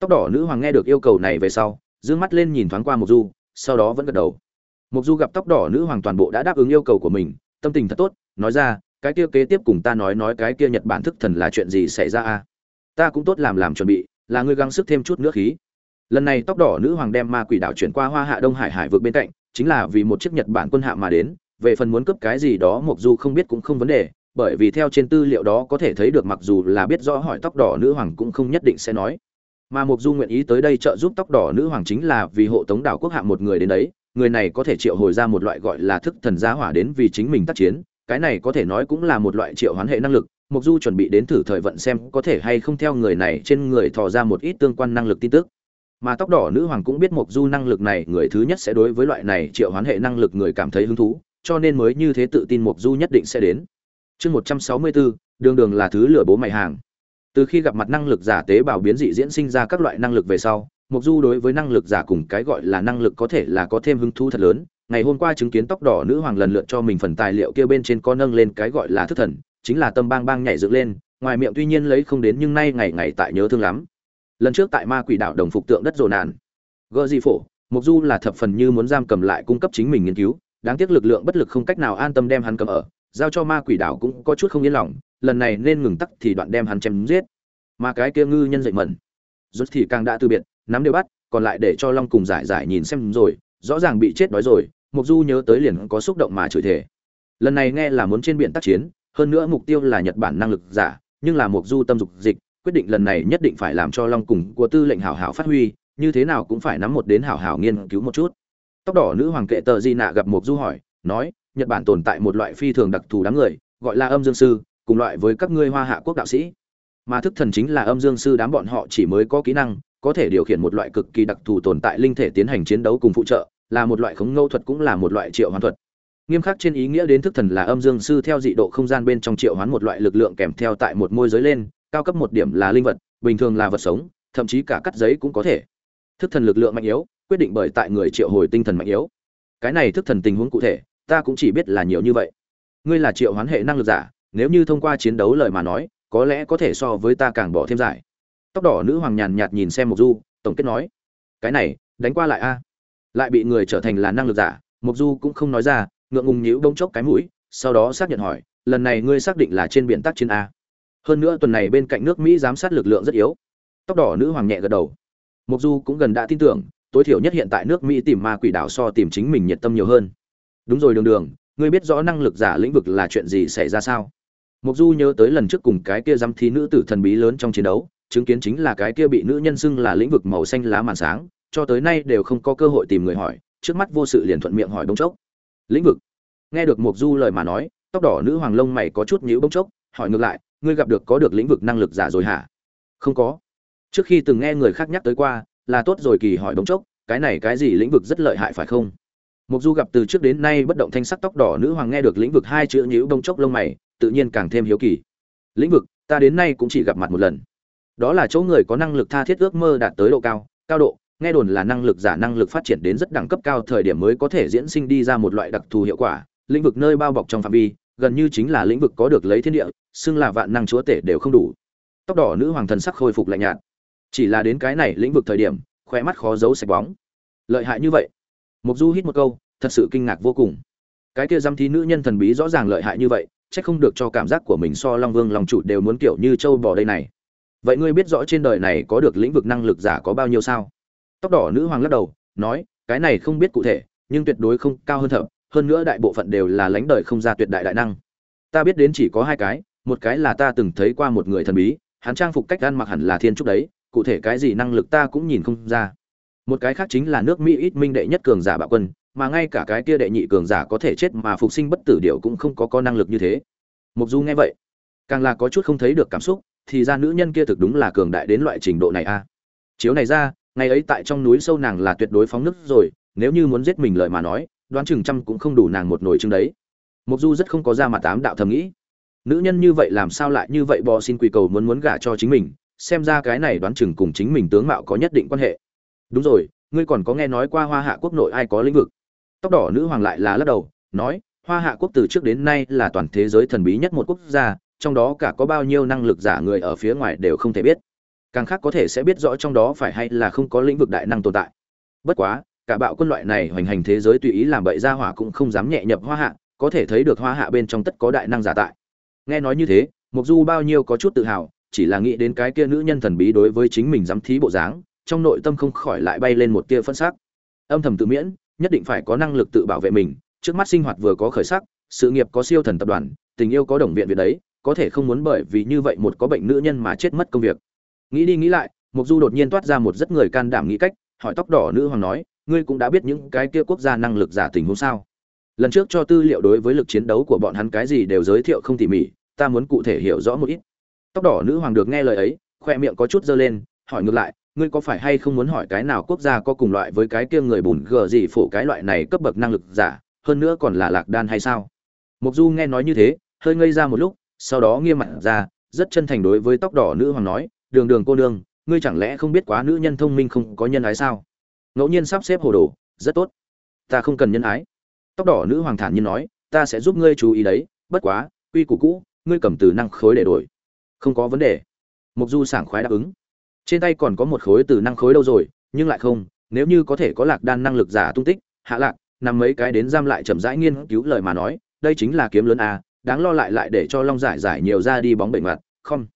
tóc đỏ nữ hoàng nghe được yêu cầu này về sau dương mắt lên nhìn thoáng qua mục du sau đó vẫn gật đầu Mộc Du gặp tóc đỏ nữ hoàng toàn bộ đã đáp ứng yêu cầu của mình, tâm tình thật tốt, nói ra, cái kia kế tiếp cùng ta nói nói cái kia Nhật Bản thức thần là chuyện gì xảy ra a? Ta cũng tốt làm làm chuẩn bị, là ngươi gắng sức thêm chút nữa khí. Lần này tóc đỏ nữ hoàng đem ma quỷ đảo chuyển qua Hoa Hạ Đông Hải hải vượt bên cạnh, chính là vì một chiếc Nhật Bản quân hạ mà đến, về phần muốn cướp cái gì đó Mộc Du không biết cũng không vấn đề, bởi vì theo trên tư liệu đó có thể thấy được mặc dù là biết rõ hỏi tóc đỏ nữ hoàng cũng không nhất định sẽ nói. Mà Mục Du nguyện ý tới đây trợ giúp tóc đỏ nữ hoàng chính là vì hộ tống đảo quốc hạ một người đến đấy, người này có thể triệu hồi ra một loại gọi là thức thần giá hỏa đến vì chính mình tác chiến. Cái này có thể nói cũng là một loại triệu hoán hệ năng lực. Mục du chuẩn bị đến thử thời vận xem có thể hay không theo người này trên người thò ra một ít tương quan năng lực tin tức. Mà tóc đỏ nữ hoàng cũng biết mục du năng lực này người thứ nhất sẽ đối với loại này triệu hoán hệ năng lực người cảm thấy hứng thú cho nên mới như thế tự tin mục du nhất định sẽ đến. Chương một trăm sáu mươi bốn đường đường là thứ lửa bố mày hàng từ khi gặp mặt năng lực giả tế bào biến dị diễn sinh ra các loại năng lực về sau mục du đối với năng lực giả cùng cái gọi là năng lực có thể là có thêm hứng thú thật lớn. Ngày hôm qua chứng kiến tóc đỏ nữ hoàng lần lượt cho mình phần tài liệu kia bên trên có nâng lên cái gọi là thức thần, chính là tâm bang bang nhảy dựng lên, ngoài miệng tuy nhiên lấy không đến nhưng nay ngày ngày tại nhớ thương lắm. Lần trước tại ma quỷ đảo đồng phục tượng đất rồ nạn gỡ di phổ mục du là thập phần như muốn giam cầm lại cung cấp chính mình nghiên cứu, đáng tiếc lực lượng bất lực không cách nào an tâm đem hắn cầm ở, giao cho ma quỷ đảo cũng có chút không yên lòng lần này nên ngừng tắc thì đoạn đem hắn chém giết. Mà cái kia ngư nhân dậy mẩn. Rốt thì càng đã từ biệt, nắm đều bắt, còn lại để cho long cùng giải giải nhìn xem rồi, rõ ràng bị chết đói rồi, mục du nhớ tới liền có xúc động mà chửi thề. Lần này nghe là muốn trên biển tác chiến, hơn nữa mục tiêu là nhật bản năng lực giả, nhưng là mục du tâm dục dịch, quyết định lần này nhất định phải làm cho long cùng của tư lệnh hảo hảo phát huy, như thế nào cũng phải nắm một đến hảo hảo nghiên cứu một chút. Tóc đỏ nữ hoàng kệ tờ di nạ gặp mục du hỏi, nói, nhật bản tồn tại một loại phi thường đặc thù đám người, gọi là âm dương sư cùng loại với các ngươi hoa hạ quốc đạo sĩ. Mà thức thần chính là âm dương sư đám bọn họ chỉ mới có kỹ năng, có thể điều khiển một loại cực kỳ đặc thù tồn tại linh thể tiến hành chiến đấu cùng phụ trợ, là một loại khống ngâu thuật cũng là một loại triệu hoán thuật. Nghiêm khắc trên ý nghĩa đến thức thần là âm dương sư theo dị độ không gian bên trong triệu hoán một loại lực lượng kèm theo tại một môi giới lên, cao cấp một điểm là linh vật, bình thường là vật sống, thậm chí cả cắt giấy cũng có thể. Thức thần lực lượng mạnh yếu, quyết định bởi tại người triệu hồi tinh thần mạnh yếu. Cái này thức thần tình huống cụ thể, ta cũng chỉ biết là nhiều như vậy. Ngươi là triệu hoán hệ năng lực giả nếu như thông qua chiến đấu lời mà nói, có lẽ có thể so với ta càng bỏ thêm giải. Tóc đỏ nữ hoàng nhàn nhạt nhìn xem mục du, tổng kết nói, cái này, đánh qua lại a. Lại bị người trở thành là năng lực giả mục du cũng không nói ra, ngượng ngùng nhíu đông chốc cái mũi, sau đó xác nhận hỏi, lần này ngươi xác định là trên biển tác chiến a? Hơn nữa tuần này bên cạnh nước mỹ giám sát lực lượng rất yếu. Tóc đỏ nữ hoàng nhẹ gật đầu. Mục du cũng gần đã tin tưởng, tối thiểu nhất hiện tại nước mỹ tìm ma quỷ đảo so tìm chính mình nhiệt tâm nhiều hơn. Đúng rồi đường đường, ngươi biết rõ năng lực giả lĩnh vực là chuyện gì xảy ra sao? Mộc du nhớ tới lần trước cùng cái kia giám thí nữ tử thần bí lớn trong chiến đấu, chứng kiến chính là cái kia bị nữ nhân xưng là lĩnh vực màu xanh lá màn sáng, cho tới nay đều không có cơ hội tìm người hỏi, trước mắt vô sự liền thuận miệng hỏi bỗng chốc. Lĩnh vực. Nghe được Mộc du lời mà nói, tóc đỏ nữ hoàng lông mày có chút nhíu bông chốc, hỏi ngược lại, ngươi gặp được có được lĩnh vực năng lực giả rồi hả? Không có. Trước khi từng nghe người khác nhắc tới qua, là tốt rồi kỳ hỏi bỗng chốc, cái này cái gì lĩnh vực rất lợi hại phải không? Mộc du gặp từ trước đến nay bất động thanh sắc tóc đỏ nữ hoàng nghe được lĩnh vực hai chữ nhíu bông chốc lông mày tự nhiên càng thêm hiếu kỳ. Lĩnh vực, ta đến nay cũng chỉ gặp mặt một lần. Đó là chỗ người có năng lực tha thiết ước mơ đạt tới độ cao cao độ, nghe đồn là năng lực giả năng lực phát triển đến rất đẳng cấp cao thời điểm mới có thể diễn sinh đi ra một loại đặc thù hiệu quả. Lĩnh vực nơi bao bọc trong phạm vi, gần như chính là lĩnh vực có được lấy thiên địa, xưng là vạn năng chúa tể đều không đủ. Tóc đỏ nữ hoàng thần sắc khôi phục lạnh nhạt. Chỉ là đến cái này lĩnh vực thời điểm khoe mắt khó giấu sạch bóng. Lợi hại như vậy. Mục du hít một câu, thật sự kinh ngạc vô cùng. Cái kia dăm thí nữ nhân thần bí rõ ràng lợi hại như vậy chắc không được cho cảm giác của mình so long vương lòng chủ đều muốn kiểu như châu bò đây này. Vậy ngươi biết rõ trên đời này có được lĩnh vực năng lực giả có bao nhiêu sao? Tóc đỏ nữ hoàng lắc đầu, nói, cái này không biết cụ thể, nhưng tuyệt đối không cao hơn thợ hơn nữa đại bộ phận đều là lãnh đời không ra tuyệt đại đại năng. Ta biết đến chỉ có hai cái, một cái là ta từng thấy qua một người thần bí, hắn trang phục cách ăn mặc hẳn là thiên trúc đấy, cụ thể cái gì năng lực ta cũng nhìn không ra. Một cái khác chính là nước mỹ ít minh đệ nhất cường giả bạo quân mà ngay cả cái kia đệ nhị cường giả có thể chết mà phục sinh bất tử điệu cũng không có có năng lực như thế. Mục du nghe vậy, càng là có chút không thấy được cảm xúc, thì ra nữ nhân kia thực đúng là cường đại đến loại trình độ này a. Chiếu này ra, ngày ấy tại trong núi sâu nàng là tuyệt đối phóng nước rồi, nếu như muốn giết mình lợi mà nói, đoán chừng trăm cũng không đủ nàng một nồi trứng đấy. Mục du rất không có ra mặt tám đạo thầm nghĩ. Nữ nhân như vậy làm sao lại như vậy bò xin quỳ cầu muốn muốn gả cho chính mình, xem ra cái này đoán chừng cùng chính mình tướng mạo có nhất định quan hệ. Đúng rồi, ngươi còn có nghe nói qua hoa hạ quốc nội ai có lĩnh vực? Tóc đỏ nữ hoàng lại là lắc đầu, nói, hoa hạ quốc từ trước đến nay là toàn thế giới thần bí nhất một quốc gia, trong đó cả có bao nhiêu năng lực giả người ở phía ngoài đều không thể biết. Càng khác có thể sẽ biết rõ trong đó phải hay là không có lĩnh vực đại năng tồn tại. Bất quá, cả bạo quân loại này hoành hành thế giới tùy ý làm bậy ra hỏa cũng không dám nhẹ nhập hoa hạ, có thể thấy được hoa hạ bên trong tất có đại năng giả tại. Nghe nói như thế mục du bao nhiêu có chút tự hào, chỉ là nghĩ đến cái kia nữ nhân thần bí đối với chính mình dám thí bộ dáng, trong nội tâm không khỏi lại bay lên một tia phân sắc. Âm thầm tự miễn nhất định phải có năng lực tự bảo vệ mình, trước mắt sinh hoạt vừa có khởi sắc, sự nghiệp có siêu thần tập đoàn, tình yêu có đồng viện viện đấy, có thể không muốn bởi vì như vậy một có bệnh nữ nhân mà chết mất công việc. Nghĩ đi nghĩ lại, mục du đột nhiên toát ra một rất người can đảm nghĩ cách, hỏi tóc đỏ nữ hoàng nói, ngươi cũng đã biết những cái kia quốc gia năng lực giả tình huống sao? Lần trước cho tư liệu đối với lực chiến đấu của bọn hắn cái gì đều giới thiệu không tỉ mỉ, ta muốn cụ thể hiểu rõ một ít. Tóc đỏ nữ hoàng được nghe lời ấy, khoe miệng có chút dơ lên, hỏi ngược lại ngươi có phải hay không muốn hỏi cái nào quốc gia có cùng loại với cái kia người bùn gờ gì phổ cái loại này cấp bậc năng lực giả, hơn nữa còn là lạc đan hay sao? Mục du nghe nói như thế, hơi ngây ra một lúc, sau đó nghiêm mặt ra, rất chân thành đối với tóc đỏ nữ hoàng nói, đường đường cô nương, ngươi chẳng lẽ không biết quá nữ nhân thông minh không có nhân ái sao? Ngẫu nhiên sắp xếp hồ đồ, rất tốt, ta không cần nhân ái. Tóc đỏ nữ hoàng thản nhiên nói, ta sẽ giúp ngươi chú ý đấy, bất quá, quy củ cũ, ngươi cầm từ năng khối để đổi, không có vấn đề. Mục du sảng khoái đáp ứng trên tay còn có một khối từ năng khối đâu rồi, nhưng lại không, nếu như có thể có lạc đan năng lực giả tung tích, hạ lạc, nằm mấy cái đến giam lại chậm rãi nghiên cứu lời mà nói, đây chính là kiếm lớn à đáng lo lại lại để cho long giải giải nhiều ra đi bóng bệnh mặt không.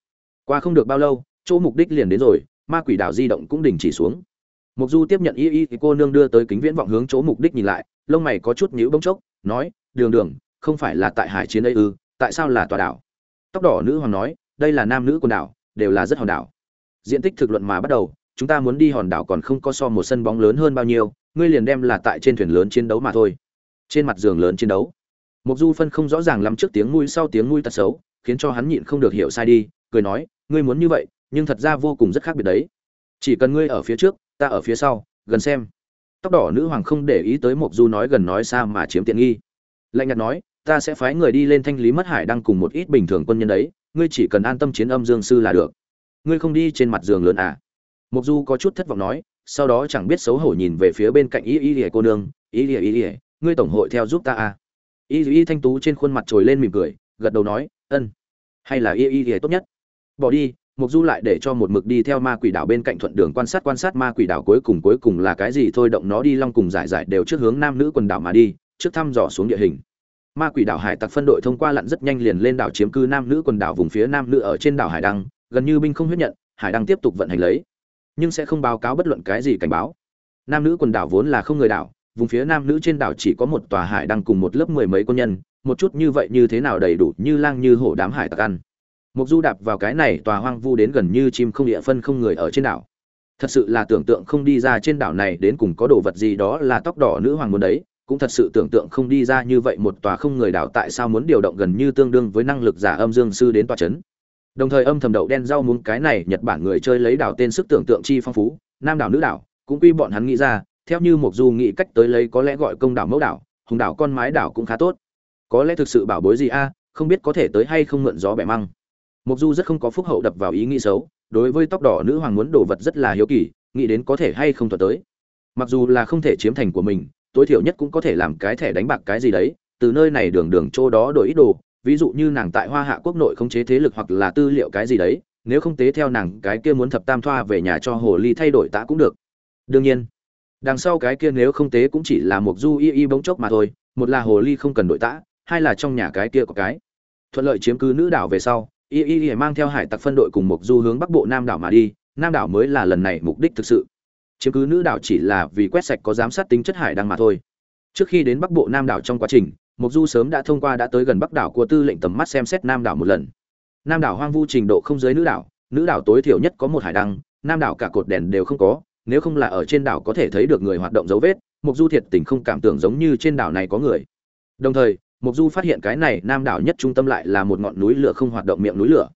Qua không được bao lâu, chỗ mục đích liền đến rồi, ma quỷ đảo di động cũng đình chỉ xuống. Mục du tiếp nhận y y cô nương đưa tới kính viễn vọng hướng chỗ mục đích nhìn lại, lông mày có chút nhíu bông chốc, nói, đường đường, không phải là tại hải chiến ấy ư, tại sao là tòa đảo? Tóc đỏ nữ hoàng nói, đây là nam nữ quần đảo, đều là rất hòn đảo diện tích thực luận mà bắt đầu, chúng ta muốn đi hòn đảo còn không có so một sân bóng lớn hơn bao nhiêu, ngươi liền đem là tại trên thuyền lớn chiến đấu mà thôi. Trên mặt giường lớn chiến đấu. Mục du phân không rõ ràng lắm trước tiếng mũi sau tiếng mũi tật xấu, khiến cho hắn nhịn không được hiểu sai đi, cười nói, ngươi muốn như vậy, nhưng thật ra vô cùng rất khác biệt đấy. Chỉ cần ngươi ở phía trước, ta ở phía sau, gần xem. Tóc đỏ nữ hoàng không để ý tới mục du nói gần nói xa mà chiếm tiện nghi. Lạnh nhạt nói, ta sẽ phái người đi lên thanh lý mất hải đang cùng một ít bình thường quân nhân đấy, ngươi chỉ cần an tâm chiến âm dương sư là được ngươi không đi trên mặt giường lớn à? Mục du có chút thất vọng nói, sau đó chẳng biết xấu hổ nhìn về phía bên cạnh y y cô nương, y y y ngươi tổng hội theo giúp ta à? Y y thanh tú trên khuôn mặt trồi lên mỉm cười, gật đầu nói, ân, hay là y y tốt nhất. Bỏ đi. Mục du lại để cho một mực đi theo ma quỷ đảo bên cạnh thuận đường quan sát quan sát ma quỷ đảo cuối cùng cuối cùng là cái gì thôi động nó đi long cùng giải giải đều trước hướng nam nữ quần đảo mà đi, trước thăm dò xuống địa hình. Ma quỷ đảo hải tặc phân đội thông qua lặn rất nhanh liền lên đảo chiếm cư nam nữ quần đảo vùng phía nam nữ ở trên đảo hải đăng gần như binh không huyết nhận, hải đang tiếp tục vận hành lấy. Nhưng sẽ không báo cáo bất luận cái gì cảnh báo. Nam nữ quần đảo vốn là không người đảo, vùng phía nam nữ trên đảo chỉ có một tòa hải đang cùng một lớp mười mấy quân nhân, một chút như vậy như thế nào đầy đủ như lang như hổ đám hải tặc ăn. Mục du đạp vào cái này tòa hoang vu đến gần như chim không địa phân không người ở trên đảo. Thật sự là tưởng tượng không đi ra trên đảo này đến cùng có đồ vật gì đó là tóc đỏ nữ hoàng muốn đấy, cũng thật sự tưởng tượng không đi ra như vậy một tòa không người đảo tại sao muốn điều động gần như tương đương với năng lực giả âm dương sư đến tòa chấn đồng thời âm thầm đậu đen rau muốn cái này nhật bản người chơi lấy đảo tên sức tưởng tượng chi phong phú, nam đảo nữ đảo, cũng quy bọn hắn nghĩ ra, theo như mục du nghĩ cách tới lấy có lẽ gọi công đảo mẫu đảo, hùng đảo con mái đảo cũng khá tốt. Có lẽ thực sự bảo bối gì a à, không biết có thể tới hay không mượn gió bẻ măng. Mục du rất không có phúc hậu đập vào ý nghĩ xấu, đối với tóc đỏ nữ hoàng muốn đồ vật rất là hiếu kỳ, nghĩ đến có thể hay không thuật tới. Mặc dù là không thể chiếm thành của mình, tối thiểu nhất cũng có thể làm cái thẻ đánh bạc cái gì đấy, từ nơi này đường đường chỗ đó đổi ít đồ ví dụ như nàng tại hoa hạ quốc nội khống chế thế lực hoặc là tư liệu cái gì đấy, nếu không tế theo nàng cái kia muốn thập tam thoa về nhà cho hồ ly thay đổi tã cũng được. Đương nhiên, đằng sau cái kia nếu không tế cũng chỉ là một du y y bỗng chốc mà thôi, một là hồ ly không cần đổi tã, hai là trong nhà cái kia có cái. Thuận lợi chiếm cứ nữ đảo về sau, y y y mang theo hải tặc phân đội cùng một du hướng bắc bộ nam đảo mà đi, nam đảo mới là lần này mục đích thực sự. Chiếm cứ nữ đảo chỉ là vì quét sạch có giám sát tính chất hải đăng mà thôi. Trước khi đến bắc bộ nam đảo trong quá trình Mộc Du sớm đã thông qua đã tới gần Bắc đảo của tư lệnh tầm mắt xem xét Nam đảo một lần. Nam đảo hoang vu trình độ không dưới nữ đảo, nữ đảo tối thiểu nhất có một hải đăng, Nam đảo cả cột đèn đều không có, nếu không là ở trên đảo có thể thấy được người hoạt động dấu vết, Mộc Du thiệt tình không cảm tưởng giống như trên đảo này có người. Đồng thời, Mộc Du phát hiện cái này Nam đảo nhất trung tâm lại là một ngọn núi lửa không hoạt động miệng núi lửa.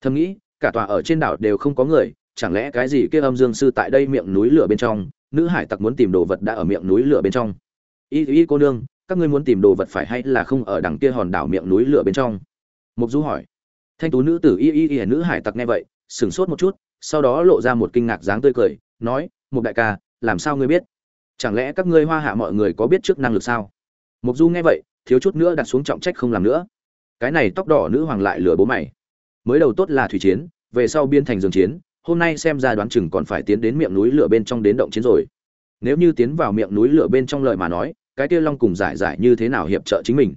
Thầm nghĩ, cả tòa ở trên đảo đều không có người, chẳng lẽ cái gì kia âm dương sư tại đây miệng núi lửa bên trong, nữ hải tặc muốn tìm đồ vật đã ở miệng núi lửa bên trong. Y Y cô nương, các ngươi muốn tìm đồ vật phải hay là không ở đằng kia hòn đảo miệng núi lửa bên trong? Mục du hỏi. Thanh tú nữ tử y y y nữ hải tặc nghe vậy, sửng sốt một chút, sau đó lộ ra một kinh ngạc dáng tươi cười, nói, mục đại ca, làm sao ngươi biết? Chẳng lẽ các ngươi hoa hạ mọi người có biết trước năng lực sao? Mục du nghe vậy, thiếu chút nữa đặt xuống trọng trách không làm nữa. Cái này tóc đỏ nữ hoàng lại lừa bố mày. Mới đầu tốt là thủy chiến, về sau biên thành dương chiến, hôm nay xem ra đoán chừng còn phải tiến đến miệng núi lửa bên trong đến động chiến rồi. Nếu như tiến vào miệng núi lửa bên trong lời mà nói cái kia long cùng giải giải như thế nào hiệp trợ chính mình?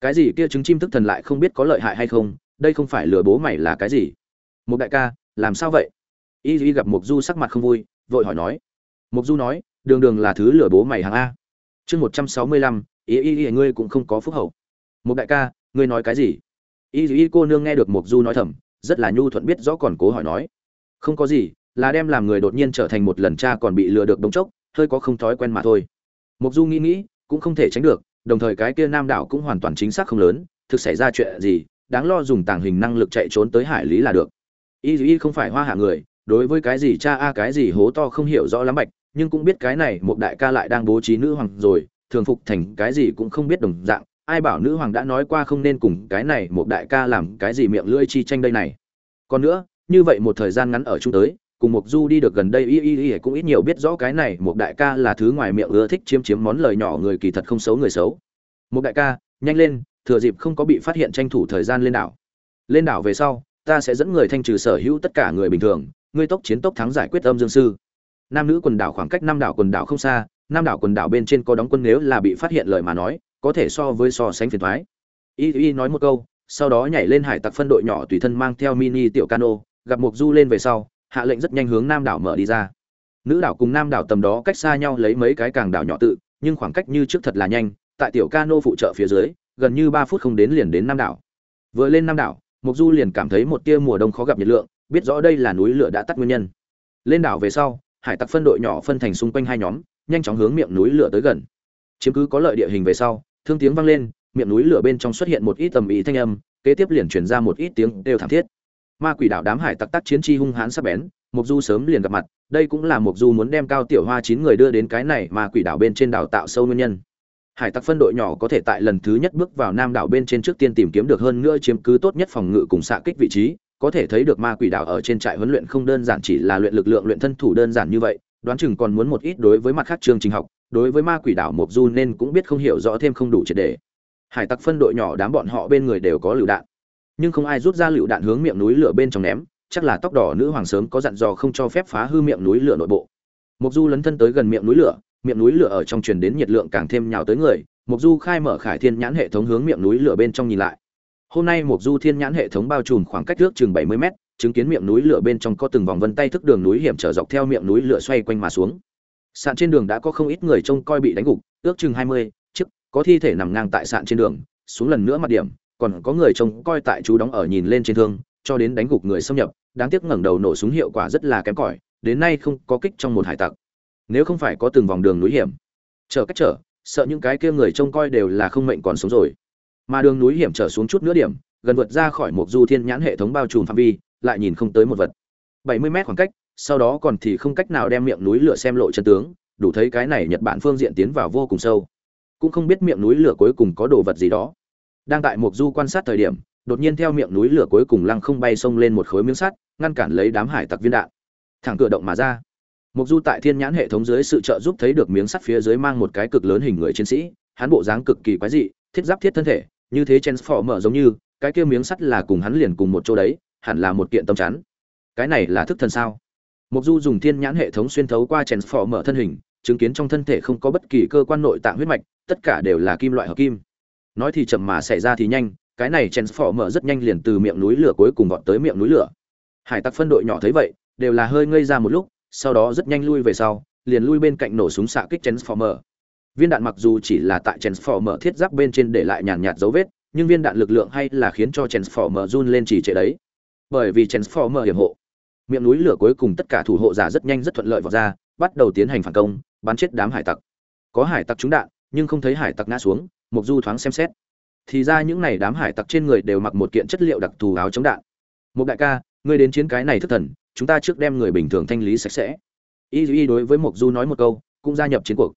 Cái gì kia trứng chim thức thần lại không biết có lợi hại hay không, đây không phải lừa bố mày là cái gì? Một đại ca, làm sao vậy? Y duy gặp mục du sắc mặt không vui, vội hỏi nói. Mục du nói, đường đường là thứ lừa bố mày hàng a. Chương một trăm sáu mươi lăm ý y ý ngươi cũng không có phúc hậu. Một đại ca, ngươi nói cái gì? Y duy cô nương nghe được mục du nói thầm, rất là nhu thuận biết rõ còn cố hỏi nói. Không có gì, là đem làm người đột nhiên trở thành một lần cha còn bị lừa được đống chốc, hơi có không thói quen mà thôi. Mục du nghĩ nghĩ cũng không thể tránh được, đồng thời cái kia nam đảo cũng hoàn toàn chính xác không lớn, thực xảy ra chuyện gì, đáng lo dùng tàng hình năng lực chạy trốn tới hải lý là được. Y y không phải hoa hạ người, đối với cái gì cha a cái gì hố to không hiểu rõ lắm bạch, nhưng cũng biết cái này một đại ca lại đang bố trí nữ hoàng rồi, thường phục thành cái gì cũng không biết đồng dạng, ai bảo nữ hoàng đã nói qua không nên cùng cái này một đại ca làm cái gì miệng lưỡi chi tranh đây này. Còn nữa, như vậy một thời gian ngắn ở chung tới cùng mục Du đi được gần đây y y y cũng ít nhiều biết rõ cái này một đại ca là thứ ngoài miệng ưa thích chiếm chiếm món lời nhỏ người kỳ thật không xấu người xấu. Một đại ca, nhanh lên, thừa dịp không có bị phát hiện tranh thủ thời gian lên đảo. Lên đảo về sau, ta sẽ dẫn người thanh trừ sở hữu tất cả người bình thường, ngươi tốc chiến tốc thắng giải quyết âm dương sư. Nam nữ quần đảo khoảng cách năm đảo quần đảo không xa, nam đảo quần đảo bên trên có đóng quân nếu là bị phát hiện lời mà nói, có thể so với so sánh phiền toái. Y Y nói một câu, sau đó nhảy lên hải tặc phân đội nhỏ tùy thân mang theo mini tiểu cano, gặp mục Du lên về sau, hạ lệnh rất nhanh hướng nam đảo mở đi ra. Nữ đảo cùng nam đảo tầm đó cách xa nhau lấy mấy cái càng đảo nhỏ tự, nhưng khoảng cách như trước thật là nhanh, tại tiểu cano phụ trợ phía dưới, gần như ba phút không đến liền đến nam đảo. Vừa lên nam đảo mục du liền cảm thấy một tia mùa đông khó gặp nhiệt lượng, biết rõ đây là núi lửa đã tắt nguyên nhân. Lên đảo về sau, hải tặc phân đội nhỏ phân thành xung quanh hai nhóm, nhanh chóng hướng miệng núi lửa tới gần. Chiếm cứ có lợi địa hình về sau, thương tiếng vang lên, miệng núi lửa bên trong xuất hiện một ít tầm ý thanh âm, kế tiếp liền truyền ra một ít tiếng đều thảm thiết ma quỷ đảo đám hải tặc tác chiến chi hung hãn sắp bén mục du sớm liền gặp mặt, đây cũng là mục du muốn đem cao tiểu hoa chín người đưa đến cái này ma quỷ đảo bên trên đảo tạo sâu nguyên nhân. Hải tặc phân đội nhỏ có thể tại lần thứ nhất bước vào nam đảo bên trên trước tiên tìm kiếm được hơn nữa chiếm cứ tốt nhất phòng ngự cùng xạ kích vị trí, có thể thấy được ma quỷ đảo ở trên trại huấn luyện không đơn giản chỉ là luyện lực lượng luyện thân thủ đơn giản như vậy, đoán chừng còn muốn một ít đối với mặt khác chương trình học, đối với ma quỷ đảo mục du nên cũng biết không hiểu rõ thêm không đủ triệt đề hải tặc phân đội nhỏ đám bọn họ bên người đều có lựu đạn nhưng không ai rút ra lựu đạn hướng miệng núi lửa bên trong ném, chắc là tóc đỏ nữ hoàng sớm có dặn dò không cho phép phá hư miệng núi lửa nội bộ. Mục du lấn thân tới gần miệng núi lửa, miệng núi lửa ở trong truyền đến nhiệt lượng càng thêm nhào tới người mục du khai mở khải thiên nhãn hệ thống hướng miệng núi lửa bên trong nhìn lại. Hôm nay mục du thiên nhãn hệ thống bao trùm khoảng cách trước chừng 70 mét, chứng kiến miệng núi lửa bên trong có từng vòng vân tay thức đường núi hiểm trở dọc theo miệng núi lửa xoay quanh mà xuống. Sạn trên đường đã có không ít người trông coi bị đánh gục, ước chừng 20 chiếc, có thi thể nằm ngang tại sạn trên đường, xuống lần nữa mặt điểm còn có người trông coi tại chú đóng ở nhìn lên trên thương, cho đến đánh gục người xâm nhập, đáng tiếc ngẩng đầu nổ súng hiệu quả rất là kém cỏi, đến nay không có kích trong một hải tặc. Nếu không phải có từng vòng đường núi hiểm, chờ cách trở, sợ những cái kia người trông coi đều là không mệnh còn sống rồi. Mà đường núi hiểm trở xuống chút nữa điểm, gần vượt ra khỏi một du thiên nhãn hệ thống bao trùm phạm vi, lại nhìn không tới một vật. 70 mét khoảng cách, sau đó còn thì không cách nào đem miệng núi lửa xem lộ chân tướng, đủ thấy cái này nhật bản phương diện tiến vào vô cùng sâu. Cũng không biết miệng núi lửa cuối cùng có đồ vật gì đó đang tại mục du quan sát thời điểm, đột nhiên theo miệng núi lửa cuối cùng lăng không bay xông lên một khối miếng sắt, ngăn cản lấy đám hải tặc viên đạn. Thẳng cửa động mà ra. Mục du tại thiên nhãn hệ thống dưới sự trợ giúp thấy được miếng sắt phía dưới mang một cái cực lớn hình người chiến sĩ, hắn bộ dáng cực kỳ quái dị, thiết giáp thiết thân thể, như thế chen phò mở giống như, cái kia miếng sắt là cùng hắn liền cùng một chỗ đấy, hẳn là một kiện tâm chắn. Cái này là thức thần sao? Mục du dùng thiên nhãn hệ thống xuyên thấu qua chen phò mở thân hình, chứng kiến trong thân thể không có bất kỳ cơ quan nội tạng huyết mạch, tất cả đều là kim loại hợp kim nói thì chậm mà xảy ra thì nhanh, cái này chen phỏ mở rất nhanh liền từ miệng núi lửa cuối cùng vọt tới miệng núi lửa. Hải tặc phân đội nhỏ thấy vậy, đều là hơi ngây ra một lúc, sau đó rất nhanh lui về sau, liền lui bên cạnh nổ súng xạ kích transformer. Viên đạn mặc dù chỉ là tại transformer thiết giáp bên trên để lại nhàn nhạt dấu vết, nhưng viên đạn lực lượng hay là khiến cho transformer run lên chỉ trệ đấy. Bởi vì transformer hiểm hộ, miệng núi lửa cuối cùng tất cả thủ hộ giả rất nhanh rất thuận lợi vào ra, bắt đầu tiến hành phản công, bắn chết đám hải tặc. Có hải tặc trúng đạn, nhưng không thấy hải tặc ngã xuống mục du thoáng xem xét. Thì ra những này đám hải tặc trên người đều mặc một kiện chất liệu đặc thù áo chống đạn. Một đại ca, ngươi đến chiến cái này thất thần, chúng ta trước đem người bình thường thanh lý sạch sẽ. Y y đối với mộc du nói một câu, cũng gia nhập chiến cuộc.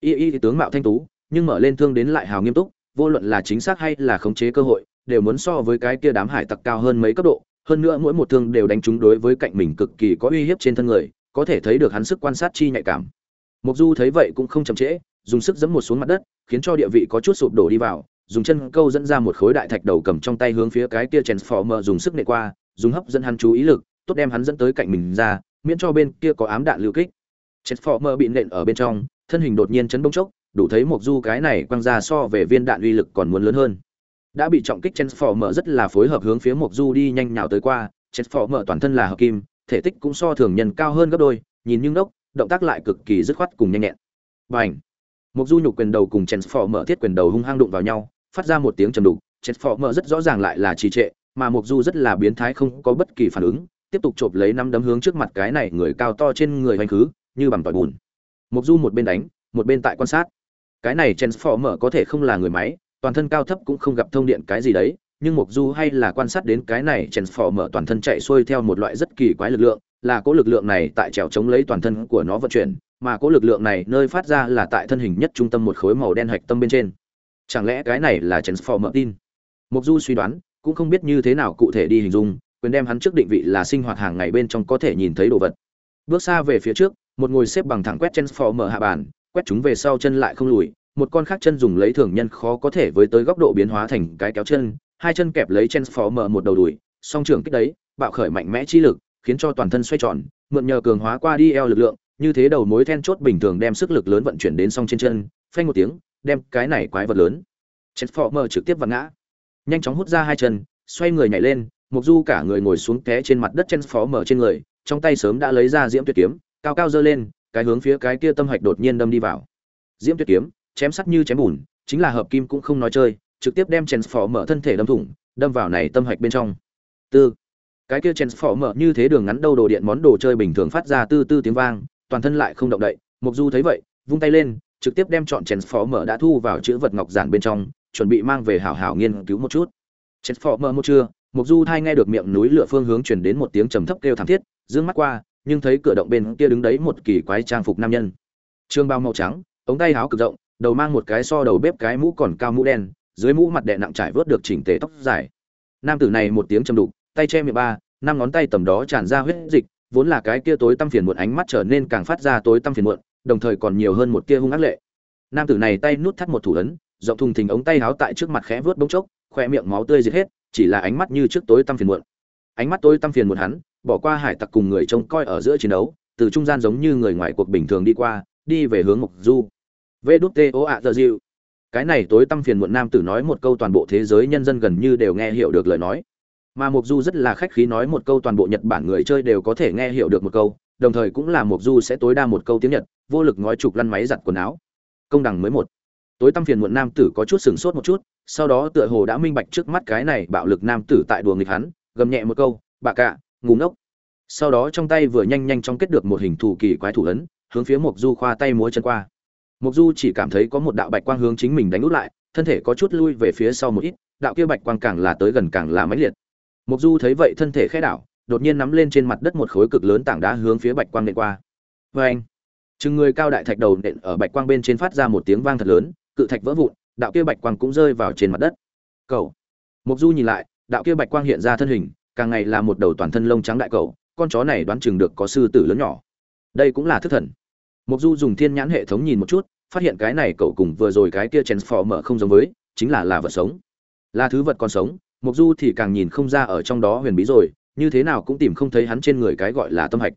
Y y tướng mạo thanh tú, nhưng mở lên thương đến lại hào nghiêm túc, vô luận là chính xác hay là khống chế cơ hội, đều muốn so với cái kia đám hải tặc cao hơn mấy cấp độ. Hơn nữa mỗi một thương đều đánh trúng đối với cạnh mình cực kỳ có uy hiếp trên thân người, có thể thấy được hắn sức quan sát chi nhạy cảm mộc du thấy vậy cũng không chậm trễ, dùng sức giẫm một xuống mặt đất, khiến cho địa vị có chút sụp đổ đi vào, dùng chân câu dẫn ra một khối đại thạch đầu cầm trong tay hướng phía cái kia transformer dùng sức nệ qua, dùng hấp dẫn hắn chú ý lực, tốt đem hắn dẫn tới cạnh mình ra, miễn cho bên kia có ám đạn lưu kích. Transformer bị nện ở bên trong, thân hình đột nhiên chấn bông chốc, đủ thấy Mộc du cái này quăng ra so về viên đạn uy lực còn muốn lớn hơn. Đã bị trọng kích transformer rất là phối hợp hướng phía Mộc du đi nhanh nhào tới qua, transformer toàn thân là hợp kim, thể tích cũng so thường nhân cao hơn gấp đôi, nhìn nhưng đốc động tác lại cực kỳ dứt khoát cùng nhanh nhẹn. Bành! Mục du nhục quyền đầu cùng Trần Phò Mở thiết quyền đầu hung hăng đụng vào nhau, phát ra một tiếng trầm đục. Mở rất rõ ràng lại là trì trệ, mà mục du rất là biến thái không có bất kỳ phản ứng, tiếp tục chộp lấy năm đấm hướng trước mặt cái này người cao to trên người hoành khứ, như bằng tỏi bùn. Mục du một bên đánh, một bên tại quan sát. Cái này Trần Phò Mở có thể không là người máy, toàn thân cao thấp cũng không gặp thông điện cái gì đấy, nhưng mục du hay là quan sát đến cái này chèn phò mở toàn thân chạy xuôi theo một loại rất kỳ quái lực lượng là cỗ lực lượng này tại trèo chống lấy toàn thân của nó vận chuyển, mà cỗ lực lượng này nơi phát ra là tại thân hình nhất trung tâm một khối màu đen hạch tâm bên trên chẳng lẽ cái này là Transformer? tin mục du suy đoán, cũng không biết như thế nào cụ thể đi hình dung, quyền đem hắn trước định vị là sinh hoạt hàng ngày bên trong có thể nhìn thấy đồ vật bước xa về phía trước, một ngồi xếp bằng thẳng quét Transformer hạ bàn, quét chúng về sau chân lại không lùi, một con khác chân dùng lấy thường nhân khó có thể với tới góc độ biến hóa thành cái kéo chân, hai chân kẹp lấy Transformer một đầu đùi, song trưởng kích đấy, bạo khởi mạnh mẽ chi lực khiến cho toàn thân xoay tròn, mượn nhờ cường hóa qua đi eo lực lượng, như thế đầu mối then chốt bình thường đem sức lực lớn vận chuyển đến song trên chân, phanh một tiếng, đem cái này quái vật lớn. Transformer mở trực tiếp vặn ngã. Nhanh chóng hút ra hai chân, xoay người nhảy lên mục du cả người ngồi xuống té trên mặt đất Transformer mở trên người, trong tay sớm đã lấy ra diễm tuyệt kiếm, cao cao giơ lên, cái hướng phía cái kia tâm hạch đột nhiên đâm đi vào. Diễm tuyệt kiếm, chém sắc như chém bùn, chính là hợp kim cũng không nói chơi, trực tiếp đem Transformer phỏ mở thân thể đâm thủng, đâm vào này tâm hạch bên trong. Tư cái kia chèn phỏ mở như thế đường ngắn đâu đồ điện món đồ chơi bình thường phát ra tư tư tiếng vang, toàn thân lại không động đậy. Mục du thấy vậy, vung tay lên, trực tiếp đem chọn chèn phỏ mở đã thu vào chữ vật ngọc giản bên trong, chuẩn bị mang về hảo hảo nghiên cứu một chút. Chèn phỏ mở một trưa, mục du thay nghe được miệng núi lửa phương hướng truyền đến một tiếng trầm thấp kêu thảm thiết, dương mắt qua, nhưng thấy cửa động bên kia đứng đấy một kỳ quái trang phục nam nhân. Trương bao màu trắng, ống tay áo cực rộng, đầu mang một cái so đầu bếp cái mũ còn cao mũ đen, dưới mũ mặt đè nặng trải vớt được chỉnh tề tóc dài. Nam tử này một tiếng trầm đục tay che miệng ba, năm ngón tay tầm đó tràn ra huyết dịch, vốn là cái kia tối tăm phiền muộn ánh mắt trở nên càng phát ra tối tăm phiền muộn, đồng thời còn nhiều hơn một tia hung ác lệ. Nam tử này tay nút thắt một thủ ấn rộng thùng thình ống tay áo tại trước mặt khẽ vớt bỗng chốc, khoe miệng máu tươi giết hết, chỉ là ánh mắt như trước tối tăm phiền muộn. Ánh mắt tối tăm phiền muộn hắn, bỏ qua hải tặc cùng người trông coi ở giữa chiến đấu, từ trung gian giống như người ngoài cuộc bình thường đi qua, đi về hướng mục du. Vê đút tê ố ạ giờ dịu. Cái này tối tăm phiền muộn nam tử nói một câu toàn bộ thế giới nhân dân gần như đều nghe hiểu được lời nói mà mục du rất là khách khí nói một câu toàn bộ nhật bản người chơi đều có thể nghe hiểu được một câu, đồng thời cũng là mục du sẽ tối đa một câu tiếng nhật, vô lực ngói trục lăn máy giặt quần áo. Công đẳng mới một. Tối tăm phiền muộn nam tử có chút sừng sốt một chút, sau đó tựa hồ đã minh bạch trước mắt cái này bạo lực nam tử tại đùa nghịch hắn, gầm nhẹ một câu, bà cạ ngủ ngốc. Sau đó trong tay vừa nhanh nhanh trong kết được một hình thù kỳ quái thủ ấn, hướng phía mộc du khoa tay múa chân qua. Mộc du chỉ cảm thấy có một đạo bạch quang hướng chính mình đánh út lại, thân thể có chút lui về phía sau một ít, đạo kia bạch quang càng là tới gần càng là mãnh liệt mộc du thấy vậy thân thể khẽ đảo, đột nhiên nắm lên trên mặt đất một khối cực lớn tảng đá hướng phía bạch quang nện qua. Vê Trừng người cao đại thạch đầu nện ở bạch quang bên trên phát ra một tiếng vang thật lớn, cự thạch vỡ vụn, đạo kia bạch quang cũng rơi vào trên mặt đất. Cậu. mộc du nhìn lại, đạo kia bạch quang hiện ra thân hình, càng ngày là một đầu toàn thân lông trắng đại cầu con chó này đoán chừng được có sư tử lớn nhỏ. Đây cũng là thức thần. Mộc du dùng thiên nhãn hệ thống nhìn một chút, phát hiện cái này cậu cùng vừa rồi cái kia Transformer mở không giống với, chính là là vật sống. Là thứ vật còn sống mộc du thì càng nhìn không ra ở trong đó huyền bí rồi, như thế nào cũng tìm không thấy hắn trên người cái gọi là tâm hạch.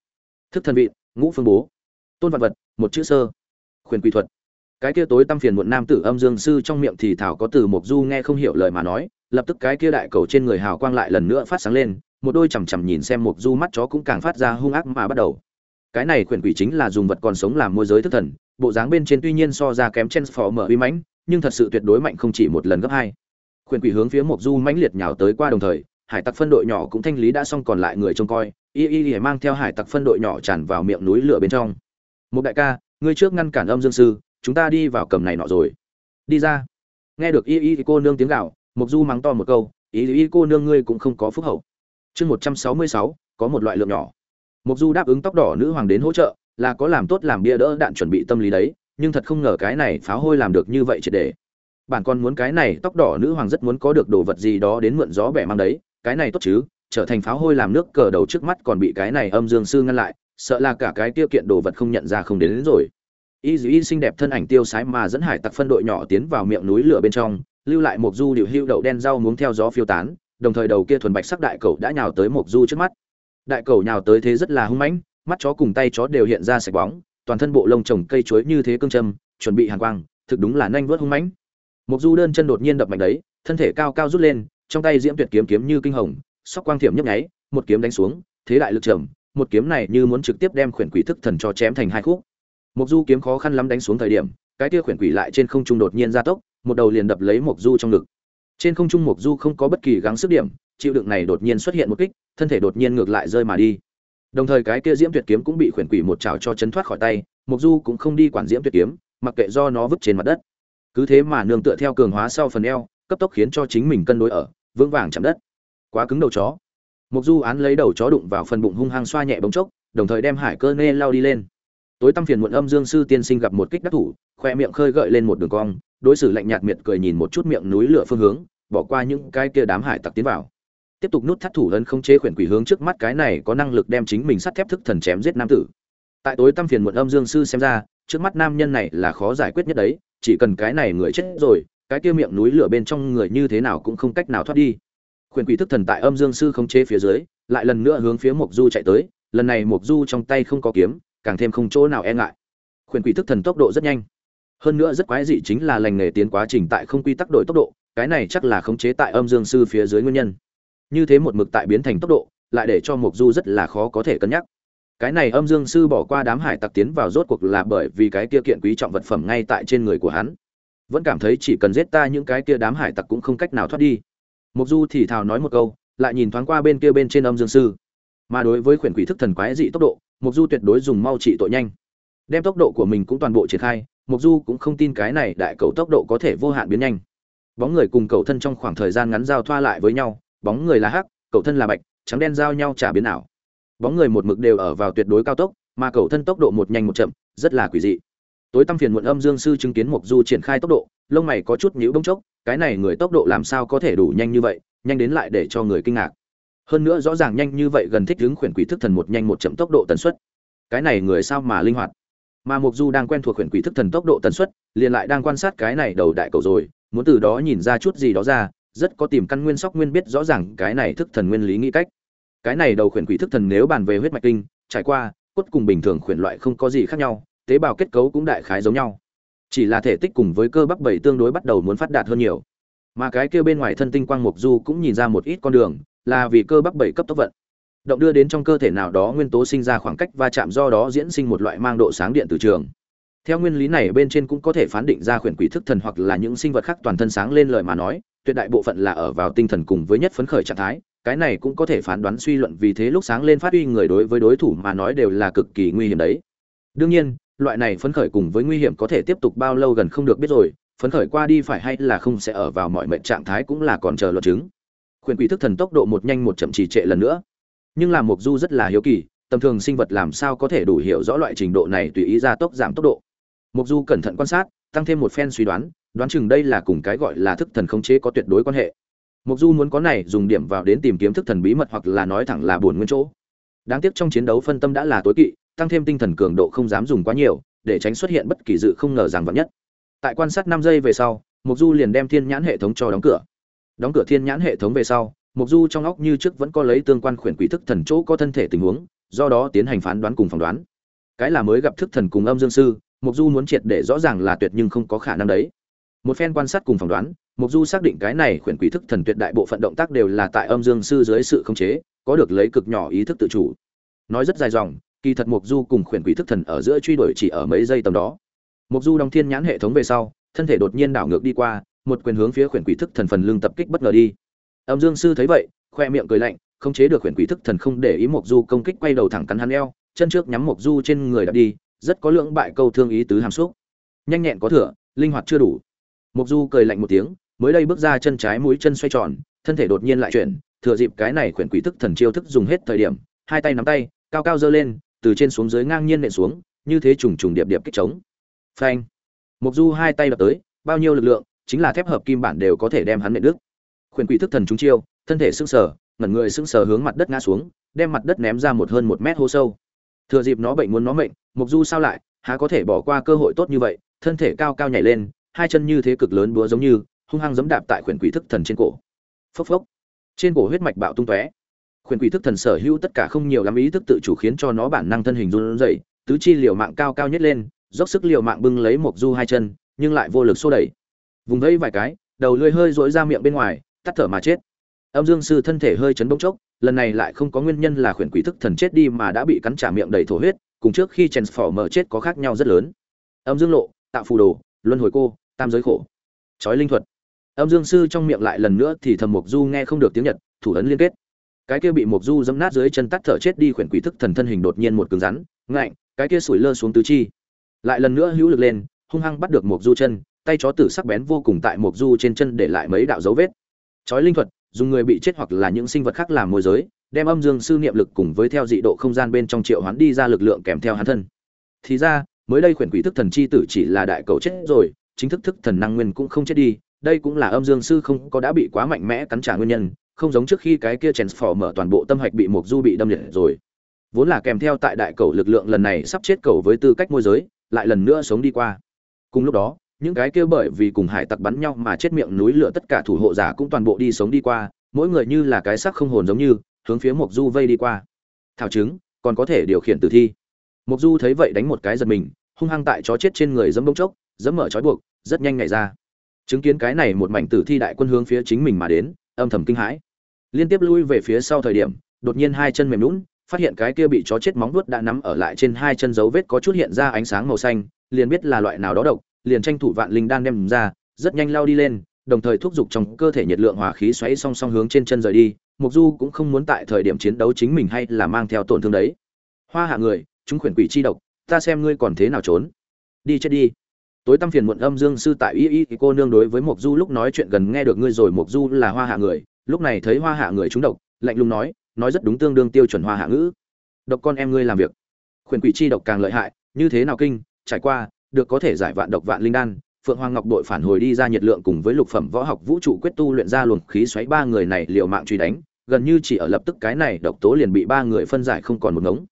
Thức thần vị, ngũ phương bố. Tôn vật vật, một chữ sơ. Khuyển quy thuật. Cái kia tối tâm phiền muộn nam tử âm dương sư trong miệng thì thảo có từ mộc du nghe không hiểu lời mà nói, lập tức cái kia đại cầu trên người hào quang lại lần nữa phát sáng lên, một đôi chằm chằm nhìn xem mộc du mắt chó cũng càng phát ra hung ác mà bắt đầu. Cái này khuyển quỷ chính là dùng vật còn sống làm môi giới thức thần, bộ dáng bên trên tuy nhiên so ra kém chen phò mở uy mãnh, nhưng thật sự tuyệt đối mạnh không chỉ một lần gấp hai khuyển quỷ hướng phía mộc du mãnh liệt nhào tới qua đồng thời, hải tặc phân đội nhỏ cũng thanh lý đã xong còn lại người trông coi, y y y mang theo hải tặc phân đội nhỏ tràn vào miệng núi lửa bên trong. Một đại ca, ngươi trước ngăn cản âm dương sư, chúng ta đi vào cầm này nọ rồi. Đi ra. Nghe được y y cô nương tiếng gạo mộc du mắng to một câu y y cô nương ngươi cũng không có phúc hậu. Chương một trăm sáu mươi sáu, có một loại lượng nhỏ. Mộc du đáp ứng tóc đỏ nữ hoàng đến hỗ trợ, là có làm tốt làm bia đỡ đạn chuẩn bị tâm lý đấy, nhưng thật không ngờ cái này phá hôi làm được như vậy triệt để bản con muốn cái này tóc đỏ nữ hoàng rất muốn có được đồ vật gì đó đến mượn gió bẻ mang đấy cái này tốt chứ trở thành pháo hôi làm nước cờ đầu trước mắt còn bị cái này âm dương sư ngăn lại sợ là cả cái tiêu kiện đồ vật không nhận ra không đến, đến rồi. Y dù y xinh đẹp thân ảnh tiêu sái mà dẫn hải tặc phân đội nhỏ tiến vào miệng núi lửa bên trong lưu lại một du điệu hưu đậu đen rau muống theo gió phiêu tán đồng thời đầu kia thuần bạch sắc đại cầu đã nhào tới một du trước mắt. Đại cầu nhào tới thế rất là hung mãnh mắt chó cùng tay chó đều hiện ra sạch bóng toàn thân bộ lông trồng cây chuối như thế cương châm chuẩn bị hàn quang thực đúng là nhanh vớt hung mãnh. Mộc du đơn chân đột nhiên đập mạnh đấy thân thể cao cao rút lên trong tay diễm tuyệt kiếm kiếm như kinh hồng sóc quang thiểm nhấp nháy một kiếm đánh xuống thế đại lực trầm một kiếm này như muốn trực tiếp đem khuyển quỷ thức thần cho chém thành hai khúc Mộc Du kiếm khó khăn lắm đánh xuống thời điểm, cái kia khuyển quỷ lại trên không trung đột nhiên gia tốc, một đầu liền đập lấy Mộc Du trong ngực. Trên không trung Mộc Du không có bất kỳ gắng sức điểm, chịu đựng này đột nhiên xuất hiện một kích, thân thể đột nhiên ngược lại rơi mà đi. Đồng thời cái kia Diễm Tuyệt kiếm cũng bị khuyển quỷ một chảo cho chấn thoát khỏi tay, Mộc Du cũng không đi quản Diễm Tuyệt kiếm, mặc kệ do nó vứt trên mặt đất. Cứ thế mà nương tựa theo cường hóa sau phần eo, cấp tốc khiến cho chính mình cân đối ở, vững vàng chạm đất. Quá cứng đầu chó. Mục du án lấy đầu chó đụng vào phần bụng hung hăng xoa nhẹ bóng chốc đồng thời đem hải cơ nê lao đi lên. Tối tăm phiền muộn âm dương sư tiên sinh gặp một kích đắc thủ khoe miệng khơi gợi lên một đường cong đối xử lạnh nhạt miệt cười nhìn một chút miệng núi lửa phương hướng bỏ qua những cái kia đám hải tặc tiến vào. Tiếp tục nút thắt thủ hơn không chế khuyển quỷ hướng trước mắt cái này có năng lực đem chính mình sắt thép thức thần chém giết nam tử. Tại tối tăm phiền muộn âm dương sư xem ra trước mắt nam nhân này là khó giải quyết nhất đấy, chỉ cần cái này người chết rồi, cái kia miệng núi lửa bên trong người như thế nào cũng không cách nào thoát đi. Khuyển quỷ thức thần tại âm dương sư không chế phía dưới, lại lần nữa hướng phía mộc du chạy tới, lần này mộc du trong tay không có kiếm, càng thêm không chỗ nào e ngại. Khuyển quỷ thức thần tốc độ rất nhanh. Hơn nữa rất quái dị chính là lành nghề tiến quá trình tại không quy tắc đổi tốc độ, cái này chắc là khống chế tại âm dương sư phía dưới nguyên nhân. Như thế một mực tại biến thành tốc độ, lại để cho mộc du rất là khó có thể cân nhắc cái này âm dương sư bỏ qua đám hải tặc tiến vào rốt cuộc là bởi vì cái kia kiện quý trọng vật phẩm ngay tại trên người của hắn. Vẫn cảm thấy chỉ cần giết ta những cái kia đám hải tặc cũng không cách nào thoát đi. Mục du thì thào nói một câu, lại nhìn thoáng qua bên kia bên trên âm dương sư. Mà đối với khuyển quỷ thức thần quái dị tốc độ mục du tuyệt đối dùng mau trị tội nhanh. Đem tốc độ của mình cũng toàn bộ triển khai mục du cũng không tin cái này đại cầu tốc độ có thể vô hạn biến nhanh. Bóng người cùng cầu thân trong khoảng thời gian ngắn giao thoa lại với nhau, bóng người là hắc cầu thân là bạch, trắng đen giao nhau trả biến ảo bóng người một mực đều ở vào tuyệt đối cao tốc, mà cầu thân tốc độ một nhanh một chậm, rất là quỷ dị. Tối tăm phiền muộn âm dương sư chứng kiến mộc du triển khai tốc độ, lông mày có chút nhíu bông chốc, cái này người tốc độ làm sao có thể đủ nhanh như vậy, nhanh đến lại để cho người kinh ngạc. Hơn nữa rõ ràng nhanh như vậy gần thích ứng khuyển quỷ thức thần một nhanh một chậm tốc độ tần suất. Cái này người sao mà linh hoạt? Mà mục du đang quen thuộc khuyển quỷ thức thần tốc độ tần suất, liền lại đang quan sát cái này đầu đại cầu rồi, muốn từ đó nhìn ra chút gì đó ra, rất có tìm căn nguyên sóc nguyên biết rõ ràng cái này thức thần nguyên lý nghĩ cách cái này đầu khuyển quỷ thức thần nếu bàn về huyết mạch kinh, trải qua, cốt cùng bình thường khuyển loại không có gì khác nhau, tế bào kết cấu cũng đại khái giống nhau. Chỉ là thể tích cùng với cơ bắp bảy tương đối bắt đầu muốn phát đạt hơn nhiều. Mà cái kia bên ngoài thân tinh quang mục du cũng nhìn ra một ít con đường, là vì cơ bắp bảy cấp tốc vận. Động đưa đến trong cơ thể nào đó nguyên tố sinh ra khoảng cách va chạm do đó diễn sinh một loại mang độ sáng điện từ trường. Theo nguyên lý này bên trên cũng có thể phán định ra khuyển quỷ thức thần hoặc là những sinh vật khác toàn thân sáng lên lời mà nói, tuyệt đại bộ phận là ở vào tinh thần cùng với nhất phấn khởi trạng thái cái này cũng có thể phán đoán suy luận vì thế lúc sáng lên phát uy người đối với đối thủ mà nói đều là cực kỳ nguy hiểm đấy. Đương nhiên, loại này phấn khởi cùng với nguy hiểm có thể tiếp tục bao lâu gần không được biết rồi, phấn khởi qua đi phải hay là không sẽ ở vào mọi mệnh trạng thái cũng là còn chờ luận chứng. Khuyên quỷ thức thần tốc độ một nhanh một chậm trì trệ lần nữa. Nhưng làm mục du rất là hiếu kỳ, tầm thường sinh vật làm sao có thể đủ hiểu rõ loại trình độ này tùy ý ra tốc giảm tốc độ. Mục du cẩn thận quan sát, tăng thêm một phen suy đoán đoán chừng đây là cùng cái gọi là thức thần khống chế có tuyệt đối quan hệ. Mộc du muốn có này dùng điểm vào đến tìm kiếm thức thần bí mật hoặc là nói thẳng là buồn nguyên chỗ. Đáng tiếc trong chiến đấu phân tâm đã là tối kỵ, tăng thêm tinh thần cường độ không dám dùng quá nhiều, để tránh xuất hiện bất kỳ dự không ngờ rằng vật nhất. Tại quan sát năm giây về sau Mộc du liền đem thiên nhãn hệ thống cho đóng cửa. Đóng cửa thiên nhãn hệ thống về sau Mộc du trong óc như trước vẫn có lấy tương quan khuyển quỷ thức thần chỗ có thân thể tình huống, do đó tiến hành phán đoán cùng phỏng đoán. Cái là mới gặp thức thần cùng âm dương sư Mộc du muốn triệt để rõ ràng là tuyệt nhưng không có khả năng đấy. Một phen quan sát cùng phỏng đoán mục du xác định cái này khuyển quỷ thức thần tuyệt đại bộ phận động tác đều là tại âm dương sư dưới sự khống chế, có được lấy cực nhỏ ý thức tự chủ. Nói rất dài dòng, kỳ thật mục du cùng khuyển quỷ thức thần ở giữa truy đuổi chỉ ở mấy giây tầm đó. Mục du đóng thiên nhãn hệ thống về sau, thân thể đột nhiên đảo ngược đi qua, một quyền hướng phía khuyển quỷ thức thần phần lưng tập kích bất ngờ đi. Âm dương sư thấy vậy, khoe miệng cười lạnh, khống chế được khuyển quỷ thức thần không để ý mộc du công kích quay đầu thẳng cắn hắn eo, chân trước nhắm mộc du trên người đạp đi, rất có lượng bại câu thương ý tứ hàm xúc. Nhanh nhẹn có thừa, linh hoạt chưa đủ. Mộc du cười lạnh một tiếng mới đây bước ra chân trái mũi chân xoay tròn, thân thể đột nhiên lại chuyển, thừa dịp cái này khuyển quỷ thức thần chiêu thức dùng hết thời điểm, hai tay nắm tay, cao cao giơ lên, từ trên xuống dưới ngang nhiên nện xuống, như thế trùng trùng điệp điệp kích trống. phanh! Mục du hai tay đập tới, bao nhiêu lực lượng, chính là thép hợp kim bản đều có thể đem hắn nện đứt. Khuyển quỷ thức thần trúng chiêu, thân thể sững sờ, ngẩn người sững sờ hướng mặt đất ngã xuống, đem mặt đất ném ra một hơn một mét hố sâu. Thừa dịp nó bệnh muốn nó mệnh mục du sao lại, há có thể bỏ qua cơ hội tốt như vậy, thân thể cao cao nhảy lên, hai chân như thế cực lớn búa giống như hung hăng giẫm đạp tại khuyển quỷ thức thần trên cổ. Phốc phốc. Trên cổ huyết mạch bạo tung tóe. Khuyển quỷ thức thần sở hữu tất cả không nhiều lắm ý thức tự chủ khiến cho nó bản năng thân hình run rẩy, tứ chi liều mạng cao cao nhất lên, dốc sức liều mạng bưng lấy một du hai chân, nhưng lại vô lực xô đẩy. Vùng vẫy vài cái, đầu lưỡi hơi rỗi ra miệng bên ngoài, tắt thở mà chết. Âm dương sư thân thể hơi chấn động chốc, lần này lại không có nguyên nhân là khuyển quỷ thức thần chết đi mà đã bị cắn trả miệng đầy thổ huyết, cùng trước khi chèn phỏ mở chết có khác nhau rất lớn. Âm dương lộ, tạo phù đồ, luân hồi cô, tam giới khổ. Chói linh thuật âm dương sư trong miệng lại lần nữa thì thầm mục du nghe không được tiếng nhật, thủ ấn liên kết. Cái kia bị mục du dẫm nát dưới chân tắt thở chết đi khuyển quỷ thức thần thân hình đột nhiên một cứng rắn, ngạnh, cái kia sủi lơ xuống tứ chi. Lại lần nữa hữu lực lên, hung hăng bắt được mục du chân, tay chó tử sắc bén vô cùng tại mục du trên chân để lại mấy đạo dấu vết. Chói linh thuật, dùng người bị chết hoặc là những sinh vật khác làm môi giới, đem âm dương sư niệm lực cùng với theo dị độ không gian bên trong triệu hoán đi ra lực lượng kèm theo hắn thân. Thì ra, mới đây khuyển quỷ thức thần chi tử chỉ là đại cầu chết rồi, chính thức thức thần năng nguyên cũng không chết đi đây cũng là âm dương sư không có đã bị quá mạnh mẽ cắn trả nguyên nhân, không giống trước khi cái kia chèn phò mở toàn bộ tâm hạch bị mục du bị đâm liệt rồi. Vốn là kèm theo tại đại cầu lực lượng lần này sắp chết cầu với tư cách môi giới, lại lần nữa sống đi qua. Cùng lúc đó, những cái kia bởi vì cùng hải tặc bắn nhau mà chết miệng núi lửa tất cả thủ hộ giả cũng toàn bộ đi sống đi qua, mỗi người như là cái xác không hồn giống như, hướng phía mộc du vây đi qua. Thảo chứng, còn có thể điều khiển tử thi. Mộc du thấy vậy đánh một cái giật mình, hung hăng tại chó chết trên người dẫm bông chốc, dẫm mở trói buộc, rất nhanh nhảy ra chứng kiến cái này một mảnh tử thi đại quân hướng phía chính mình mà đến, âm thầm kinh hãi. Liên tiếp lui về phía sau thời điểm, đột nhiên hai chân mềm lún phát hiện cái kia bị chó chết móng vuốt đã nắm ở lại trên hai chân dấu vết có chút hiện ra ánh sáng màu xanh, liền biết là loại nào đó độc, liền tranh thủ vạn linh đan đem ra, rất nhanh lao đi lên, đồng thời thúc giục trong cơ thể nhiệt lượng hòa khí xoáy song song hướng trên chân rời đi, mục du cũng không muốn tại thời điểm chiến đấu chính mình hay là mang theo tổn thương đấy. Hoa hạ người, chúng khuyển quỷ chi độc, ta xem ngươi còn thế nào trốn. Đi chết đi tối tăm phiền muộn âm dương sư tại y y cô nương đối với Mộc du lúc nói chuyện gần nghe được ngươi rồi, Mộc du là hoa hạ người. Lúc này thấy hoa hạ người trúng độc, lạnh lùng nói nói rất đúng tương đương tiêu chuẩn hoa hạ ngữ. Độc con em ngươi làm việc. Khuyển quỷ chi độc càng lợi hại, như thế nào kinh, trải qua, được có thể giải vạn độc vạn linh đan. Phượng hoàng ngọc đội phản hồi đi ra nhiệt lượng cùng với lục phẩm võ học vũ trụ quyết tu luyện ra luồng khí xoáy ba người này liều mạng truy đánh. Gần như chỉ ở lập tức cái này độc tố liền bị ba người phân giải không còn một ngống.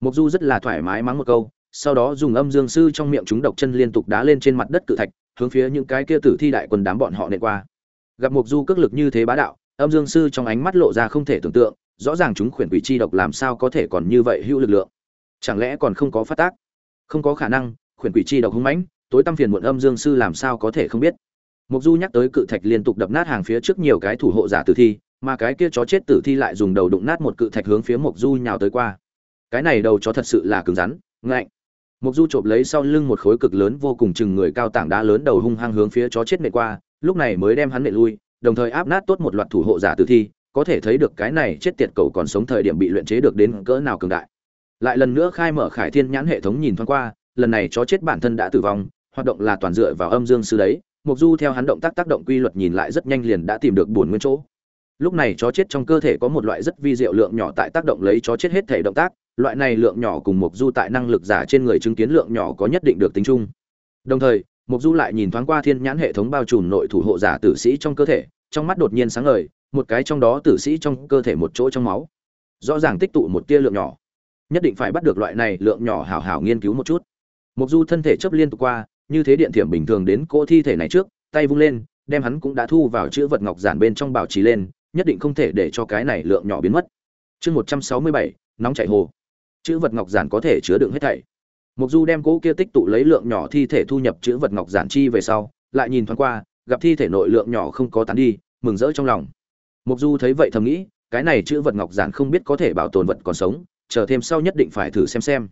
Mục du rất là thoải mái mắng một câu sau đó dùng âm dương sư trong miệng chúng độc chân liên tục đá lên trên mặt đất cự thạch, hướng phía những cái kia tử thi đại quân đám bọn họ nện qua. Gặp mục du cước lực như thế bá đạo, âm dương sư trong ánh mắt lộ ra không thể tưởng tượng, rõ ràng chúng khuyển quỷ chi độc làm sao có thể còn như vậy hữu lực lượng. Chẳng lẽ còn không có phát tác? Không có khả năng, khuyển quỷ chi độc hung mãnh, tối tăm phiền muộn âm dương sư làm sao có thể không biết. Mục du nhắc tới cự thạch liên tục đập nát hàng phía trước nhiều cái thủ hộ giả tử thi, mà cái kia chó chết tử thi lại dùng đầu đụng nát một cự thạch hướng phía mục du nhào tới qua. Cái này đầu chó thật sự là cứng rắn, ngạnh. Mộc du chộp lấy sau lưng một khối cực lớn vô cùng chừng người cao tảng đá lớn đầu hung hăng hướng phía chó chết nện qua, lúc này mới đem hắn nện lui, đồng thời áp nát tốt một loạt thủ hộ giả tử thi, có thể thấy được cái này chết tiệt cầu còn sống thời điểm bị luyện chế được đến cỡ nào cường đại. Lại lần nữa khai mở khải thiên nhãn hệ thống nhìn thoáng qua, lần này chó chết bản thân đã tử vong, hoạt động là toàn dựa vào âm dương sư đấy. Mộc du theo hắn động tác tác động quy luật nhìn lại rất nhanh liền đã tìm được buồn nguyên chỗ. Lúc này chó chết trong cơ thể có một loại rất vi diệu lượng nhỏ tại tác động lấy chó chết hết thể động tác loại này lượng nhỏ cùng mục du tại năng lực giả trên người chứng kiến lượng nhỏ có nhất định được tính chung. Đồng thời mục du lại nhìn thoáng qua thiên nhãn hệ thống bao trùm nội thủ hộ giả tử sĩ trong cơ thể, trong mắt đột nhiên sáng ngời, một cái trong đó tử sĩ trong cơ thể một chỗ trong máu. Rõ ràng tích tụ một tia lượng nhỏ. Nhất định phải bắt được loại này lượng nhỏ hảo hảo nghiên cứu một chút. Mục du thân thể chấp liên tục qua, như thế điện thiểm bình thường đến cỗ thi thể này trước, tay vung lên, đem hắn cũng đã thu vào chữ vật ngọc giản bên trong bảo trì lên, nhất định không thể để cho cái này lượng nhỏ biến mất. Chương một trăm sáu mươi bảy, nóng chảy hồ chữ vật ngọc giản có thể chứa đựng hết thảy. Mục du đem cỗ kia tích tụ lấy lượng nhỏ thi thể thu nhập chữ vật ngọc giản chi về sau, lại nhìn thoáng qua, gặp thi thể nội lượng nhỏ không có tán đi, mừng rỡ trong lòng. Mục du thấy vậy thầm nghĩ, cái này chữ vật ngọc giản không biết có thể bảo tồn vật còn sống, chờ thêm sau nhất định phải thử xem xem.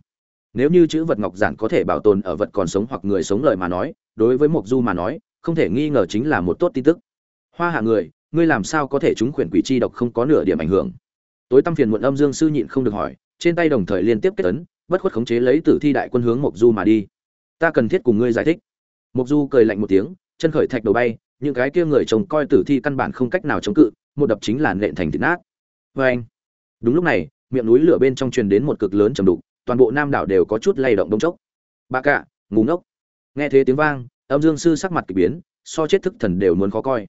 Nếu như chữ vật ngọc giản có thể bảo tồn ở vật còn sống hoặc người sống lời mà nói, đối với mục du mà nói, không thể nghi ngờ chính là một tốt tin tức. Hoa hạ người, ngươi làm sao có thể chúng khuyển quỷ chi độc không có nửa điểm ảnh hưởng? Tối tăm phiền muộn âm dương sư nhịn không được hỏi trên tay đồng thời liên tiếp kết ấn, bất khuất khống chế lấy tử thi đại quân hướng Mộc du mà đi. Ta cần thiết cùng ngươi giải thích. Mộc du cười lạnh một tiếng, chân khởi thạch đầu bay, những cái kia người trông coi tử thi căn bản không cách nào chống cự, một đập chính là nện thành thịt nát. Vê anh đúng lúc này, miệng núi lửa bên trong truyền đến một cực lớn trầm đục, toàn bộ nam đảo đều có chút lay động đông chốc. Ba cạ ngủ ngốc. Nghe thế tiếng vang, âm dương sư sắc mặt kỳ biến, so chết thức thần đều muốn khó coi.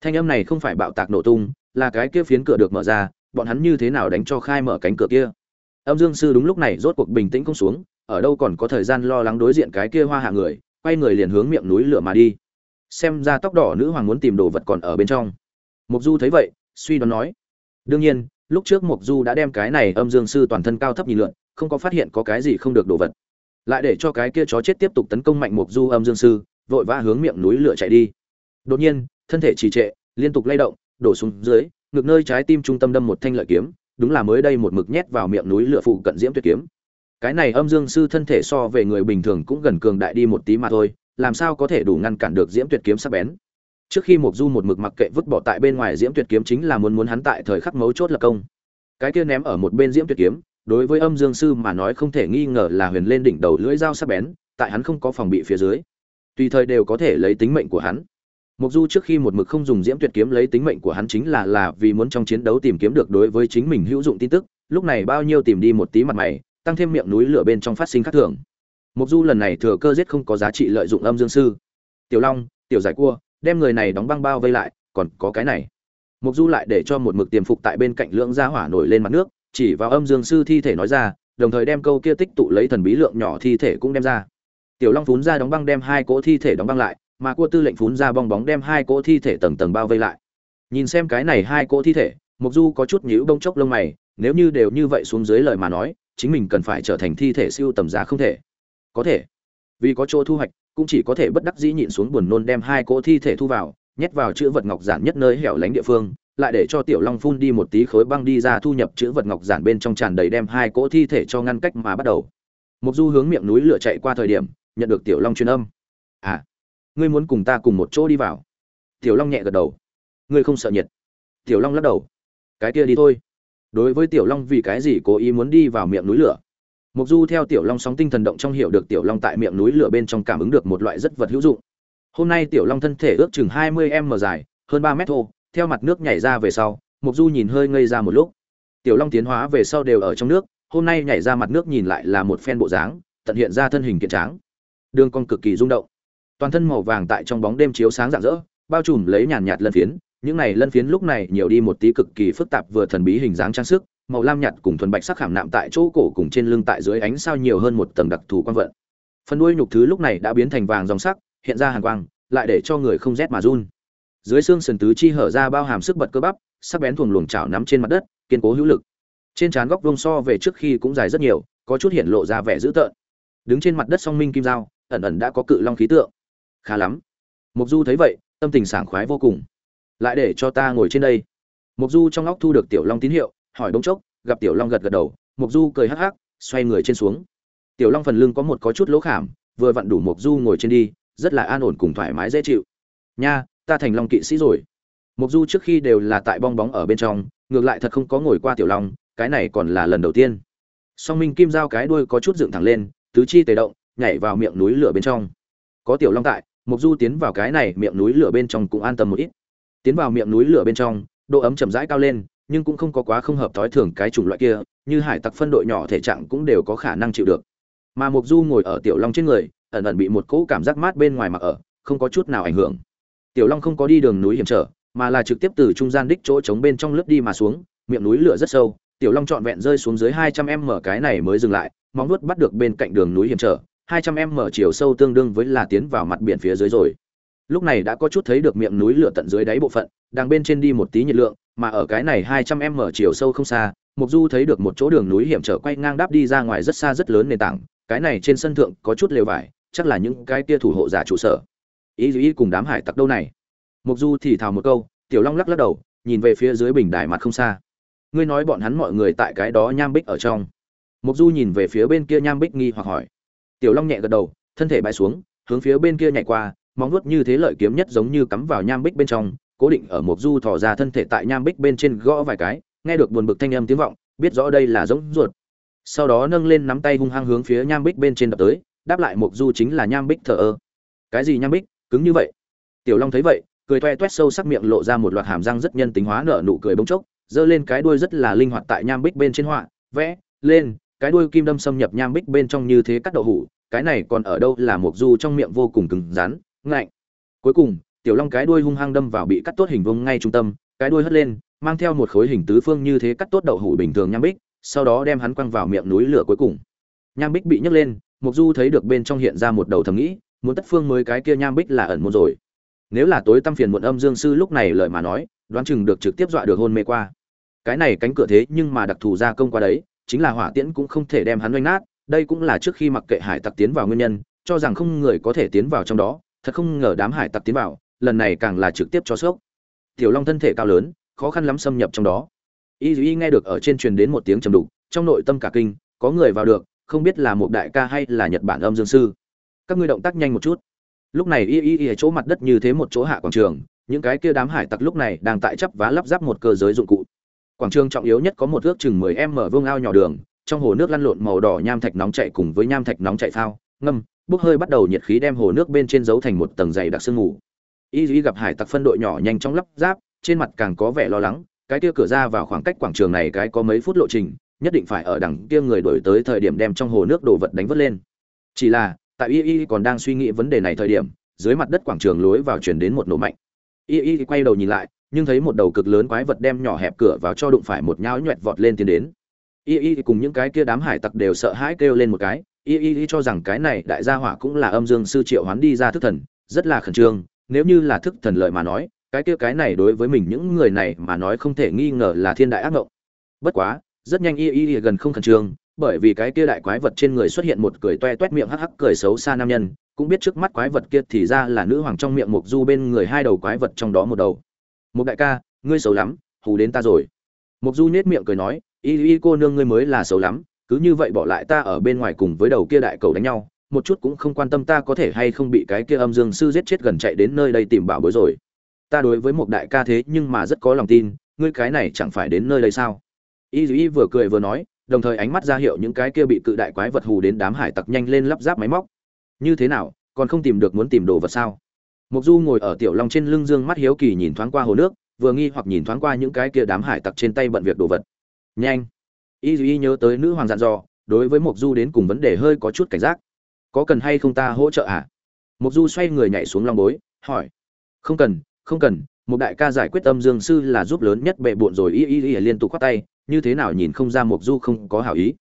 Thanh âm này không phải bạo tạc nổ tung, là cái kia phiến cửa được mở ra, bọn hắn như thế nào đánh cho khai mở cánh cửa kia? Âm dương sư đúng lúc này rốt cuộc bình tĩnh không xuống, ở đâu còn có thời gian lo lắng đối diện cái kia hoa hạ người, quay người liền hướng miệng núi lửa mà đi. Xem ra tóc đỏ nữ hoàng muốn tìm đồ vật còn ở bên trong. Mục du thấy vậy, suy đoán nói, đương nhiên, lúc trước mục du đã đem cái này âm dương sư toàn thân cao thấp nhìn lượn, không có phát hiện có cái gì không được đồ vật. Lại để cho cái kia chó chết tiếp tục tấn công mạnh mục du âm dương sư, vội vã hướng miệng núi lửa chạy đi. Đột nhiên, thân thể trì trệ, liên tục lay động, đổ xuống dưới, ngực nơi trái tim trung tâm đâm một thanh lợi kiếm đúng là mới đây một mực nhét vào miệng núi lửa phụ cận diễm tuyệt kiếm. Cái này âm dương sư thân thể so về người bình thường cũng gần cường đại đi một tí mà thôi, làm sao có thể đủ ngăn cản được diễm tuyệt kiếm sắc bén? Trước khi mục du một mực mặc kệ vứt bỏ tại bên ngoài diễm tuyệt kiếm chính là muốn muốn hắn tại thời khắc mấu chốt lập công. Cái kia ném ở một bên diễm tuyệt kiếm, đối với âm dương sư mà nói không thể nghi ngờ là huyền lên đỉnh đầu lưỡi dao sắc bén, tại hắn không có phòng bị phía dưới. Tùy thời đều có thể lấy tính mệnh của hắn. Mộc Du trước khi một mực không dùng diễm tuyệt kiếm lấy tính mệnh của hắn chính là là vì muốn trong chiến đấu tìm kiếm được đối với chính mình hữu dụng tin tức, lúc này bao nhiêu tìm đi một tí mặt mày, tăng thêm miệng núi lửa bên trong phát sinh khác thường. Mộc Du lần này thừa cơ giết không có giá trị lợi dụng âm dương sư. Tiểu Long, tiểu giải cua, đem người này đóng băng bao vây lại, còn có cái này. Mộc Du lại để cho một mực tiềm phục tại bên cạnh lượng gia hỏa nổi lên mặt nước, chỉ vào âm dương sư thi thể nói ra, đồng thời đem câu kia tích tụ lấy thần bí lượng nhỏ thi thể cũng đem ra. Tiểu Long phún ra đóng băng đem hai cỗ thi thể đóng băng lại, mà cua tư lệnh phún ra bong bóng đem hai cỗ thi thể tầng tầng bao vây lại. Nhìn xem cái này hai cỗ thi thể, mục Du có chút nhíu bông chốc lông mày, nếu như đều như vậy xuống dưới lời mà nói, chính mình cần phải trở thành thi thể siêu tầm giá không thể. Có thể, vì có chỗ thu hoạch, cũng chỉ có thể bất đắc dĩ nhịn xuống buồn nôn đem hai cỗ thi thể thu vào, nhét vào chữ vật ngọc giản nhất nơi hẻo lánh địa phương, lại để cho tiểu long phun đi một tí khối băng đi ra thu nhập chữ vật ngọc giản bên trong tràn đầy đem hai cỗ thi thể cho ngăn cách mà bắt đầu. mục Du hướng miệng núi lửa chạy qua thời điểm, nhận được tiểu long truyền âm. "À, ngươi muốn cùng ta cùng một chỗ đi vào?" Tiểu long nhẹ gật đầu. "Ngươi không sợ nhiệt?" Tiểu long lắc đầu. "Cái kia đi thôi." Đối với tiểu long vì cái gì cố ý muốn đi vào miệng núi lửa? Mục Du theo tiểu long sóng tinh thần động trong hiểu được tiểu long tại miệng núi lửa bên trong cảm ứng được một loại rất vật hữu dụng. Hôm nay tiểu long thân thể ước chừng 20m dài, hơn ba mét thô, theo mặt nước nhảy ra về sau, Mục Du nhìn hơi ngây ra một lúc. Tiểu long tiến hóa về sau đều ở trong nước, hôm nay nhảy ra mặt nước nhìn lại là một phen bộ dáng, tận hiện ra thân hình kiện tráng. Đường cong cực kỳ rung động. Toàn thân màu vàng tại trong bóng đêm chiếu sáng rạng rỡ, bao trùm lấy nhàn nhạt lân phiến, những này lân phiến lúc này nhiều đi một tí cực kỳ phức tạp vừa thần bí hình dáng trang sức, màu lam nhạt cùng thuần bạch sắc khảm nạm tại chỗ cổ cùng trên lưng tại dưới ánh sao nhiều hơn một tầng đặc thù quan vận. Phần đuôi nhục thứ lúc này đã biến thành vàng dòng sắc, hiện ra hàn quang, lại để cho người không rét mà run. Dưới xương sườn tứ chi hở ra bao hàm sức bật cơ bắp, sắc bén thuồng luồng chảo nắm trên mặt đất, kiên cố hữu lực. Trên trán góc vuông so về trước khi cũng dài rất nhiều, có chút hiện lộ ra vẻ dữ tợn. Đứng trên mặt đất song minh kim dao, ẩn ẩn đã có cự long khí tượng. Khá lắm. Mục Du thấy vậy, tâm tình sảng khoái vô cùng. Lại để cho ta ngồi trên đây. Mục Du trong óc thu được tiểu long tín hiệu, hỏi đống chốc, gặp tiểu long gật gật đầu mục du cười hắc hắc xoay người trên xuống tiểu long phần lưng có một có chút lỗ khảm vừa vặn đủ mục du ngồi trên đi rất là an ổn cùng thoải mái dễ chịu nha ta thành long kỵ sĩ rồi mục du trước khi đều là tại bong bóng ở bên trong ngược lại thật không có ngồi qua tiểu long cái này còn là lần đầu tiên song minh kim giao cái đuôi có chút dựng thẳng lên tứ chi tề động nhảy vào miệng núi lửa bên trong có tiểu long tại mục du tiến vào cái này miệng núi lửa bên trong cũng an tâm một ít tiến vào miệng núi lửa bên trong độ ấm chậm rãi cao lên nhưng cũng không có quá không hợp thói thường cái chủng loại kia, như hải tặc phân đội nhỏ thể trạng cũng đều có khả năng chịu được. Mà Mục Du ngồi ở Tiểu Long trên người, ẩn ẩn bị một cỗ cảm giác mát bên ngoài mặc ở, không có chút nào ảnh hưởng. Tiểu Long không có đi đường núi hiểm trở, mà là trực tiếp từ trung gian đích chỗ trống bên trong lướt đi mà xuống, miệng núi lửa rất sâu, Tiểu Long trọn vẹn rơi xuống dưới 200m cái này mới dừng lại, móng vuốt bắt được bên cạnh đường núi hiểm trở, Hai trăm em mở chiều sâu tương đương với là tiến vào mặt biển phía dưới rồi. Lúc này đã có chút thấy được miệng núi lửa tận dưới đáy bộ phận, đang bên trên đi một tí nhiệt lượng, mà ở cái này hai trăm em mở chiều sâu không xa, Mục Du thấy được một chỗ đường núi hiểm trở quay ngang đáp đi ra ngoài rất xa rất lớn nền tảng, cái này trên sân thượng có chút lều vải, chắc là những cái kia thủ hộ giả trụ sở. Ý ý cùng đám hải tặc đâu này? Mục Du thì thào một câu, Tiểu Long lắc lắc đầu, nhìn về phía dưới bình đài mặt không xa. Ngươi nói bọn hắn mọi người tại cái đó nham bích ở trong. Mục Du nhìn về phía bên kia nham bích nghi hoặc hỏi. Tiểu Long nhẹ gật đầu, thân thể bay xuống, hướng phía bên kia nhảy qua, móng vuốt như thế lợi kiếm nhất giống như cắm vào nham bích bên trong, cố định ở một du thò ra thân thể tại nham bích bên trên gõ vài cái nghe được buồn bực thanh âm tiếng vọng biết rõ đây là giống ruột. Sau đó nâng lên nắm tay hung hăng hướng phía nham bích bên trên đập tới đáp lại một du chính là nham bích thờ ơ. Cái gì nham bích? Cứng như vậy. Tiểu long thấy vậy cười toe toét sâu sắc miệng lộ ra một loạt hàm răng rất nhân tính hóa nở nụ cười bỗng chốc giơ lên cái đuôi rất là linh hoạt tại nham bích bên trên họa vẽ lên cái đuôi kim đâm xâm nhập nham bích bên trong như thế cắt đậu hủ, cái này còn ở đâu là một du trong miệng vô cùng cứng rắn, ngạnh. Cuối cùng, tiểu long cái đuôi hung hăng đâm vào bị cắt tốt hình vuông ngay trung tâm, cái đuôi hất lên, mang theo một khối hình tứ phương như thế cắt tốt đậu hủ bình thường nham bích, sau đó đem hắn quăng vào miệng núi lửa cuối cùng. Nham bích bị nhấc lên, một du thấy được bên trong hiện ra một đầu thầm nghĩ, muốn tất phương mới cái kia nham bích là ẩn một rồi. Nếu là tối tâm phiền muộn âm dương sư lúc này lời mà nói, đoán chừng được trực tiếp dọa được hôn mê qua. Cái này cánh cửa thế nhưng mà đặc thù gia công qua đấy chính là hỏa tiễn cũng không thể đem hắn oanh nát, đây cũng là trước khi mặc kệ hải tặc tiến vào nguyên nhân, cho rằng không người có thể tiến vào trong đó, thật không ngờ đám hải tặc tiến vào, lần này càng là trực tiếp cho sốc. Tiểu long thân thể cao lớn, khó khăn lắm xâm nhập trong đó. Y y nghe được ở trên truyền đến một tiếng trầm đục, trong nội tâm cả kinh, có người vào được, không biết là một đại ca hay là nhật bản âm dương sư. Các ngươi động tác nhanh một chút. Lúc này y y y chỗ mặt đất như thế một chỗ hạ quảng trường, những cái kia đám hải tặc lúc này đang tại chấp vá lắp ráp một cơ giới dụng cụ quảng trường trọng yếu nhất có một ước chừng 10 m vuông ao nhỏ đường, trong hồ nước lăn lộn màu đỏ nham thạch nóng chảy cùng với nham thạch nóng chảy phao, ngâm, bốc hơi bắt đầu nhiệt khí đem hồ nước bên trên giấu thành một tầng dày đặc sương mù. Y Dĩ gặp hải tặc phân đội nhỏ nhanh chóng lắp ráp, trên mặt càng có vẻ lo lắng, cái kia cửa ra vào khoảng cách quảng trường này cái có mấy phút lộ trình, nhất định phải ở đằng kia người đổi tới thời điểm đem trong hồ nước đồ vật đánh vớt lên. Chỉ là, tại y y còn đang suy nghĩ vấn đề này thời điểm, dưới mặt đất quảng trường lối vào chuyển đến một nổ mạnh. Y y quay đầu nhìn lại nhưng thấy một đầu cực lớn quái vật đem nhỏ hẹp cửa vào cho đụng phải một nhão nhuẹt vọt lên tiến đến. Y y cùng những cái kia đám hải tặc đều sợ hãi kêu lên một cái. Y y cho rằng cái này đại gia hỏa cũng là âm dương sư triệu hoán đi ra thức thần, rất là khẩn trương. Nếu như là thức thần lợi mà nói, cái kia cái này đối với mình những người này mà nói không thể nghi ngờ là thiên đại ác ngộng. Bất quá, rất nhanh y y gần không khẩn trương, bởi vì cái kia đại quái vật trên người xuất hiện một cười toe toét miệng hắc hắc cười xấu xa nam nhân, cũng biết trước mắt quái vật kia thì ra là nữ hoàng trong miệng mục du bên người hai đầu quái vật trong đó một đầu một đại ca, ngươi xấu lắm, hù đến ta rồi. Mục du nết miệng cười nói, y y, cô nương ngươi mới là xấu lắm, cứ như vậy bỏ lại ta ở bên ngoài cùng với đầu kia đại cầu đánh nhau, một chút cũng không quan tâm ta có thể hay không bị cái kia âm dương sư giết chết gần chạy đến nơi đây tìm bảo bối rồi. Ta đối với một đại ca thế nhưng mà rất có lòng tin, ngươi cái này chẳng phải đến nơi đây sao? Y y vừa cười vừa nói, đồng thời ánh mắt ra hiệu những cái kia bị cự đại quái vật hù đến đám hải tặc nhanh lên lắp ráp máy móc. Như thế nào, còn không tìm được muốn tìm đồ vật sao? Mộc du ngồi ở tiểu long trên lưng dương mắt hiếu kỳ nhìn thoáng qua hồ nước, vừa nghi hoặc nhìn thoáng qua những cái kia đám hải tặc trên tay bận việc đồ vật. Nhanh! Y y nhớ tới nữ hoàng dặn dò, đối với Mộc du đến cùng vấn đề hơi có chút cảnh giác. Có cần hay không ta hỗ trợ à Mộc du xoay người nhảy xuống long bối, hỏi. Không cần không cần một đại ca giải quyết âm dương sư là giúp lớn nhất bệ bộn rồi. Y y y liên tục khoát tay, như thế nào nhìn không ra Mộc du không có hảo ý.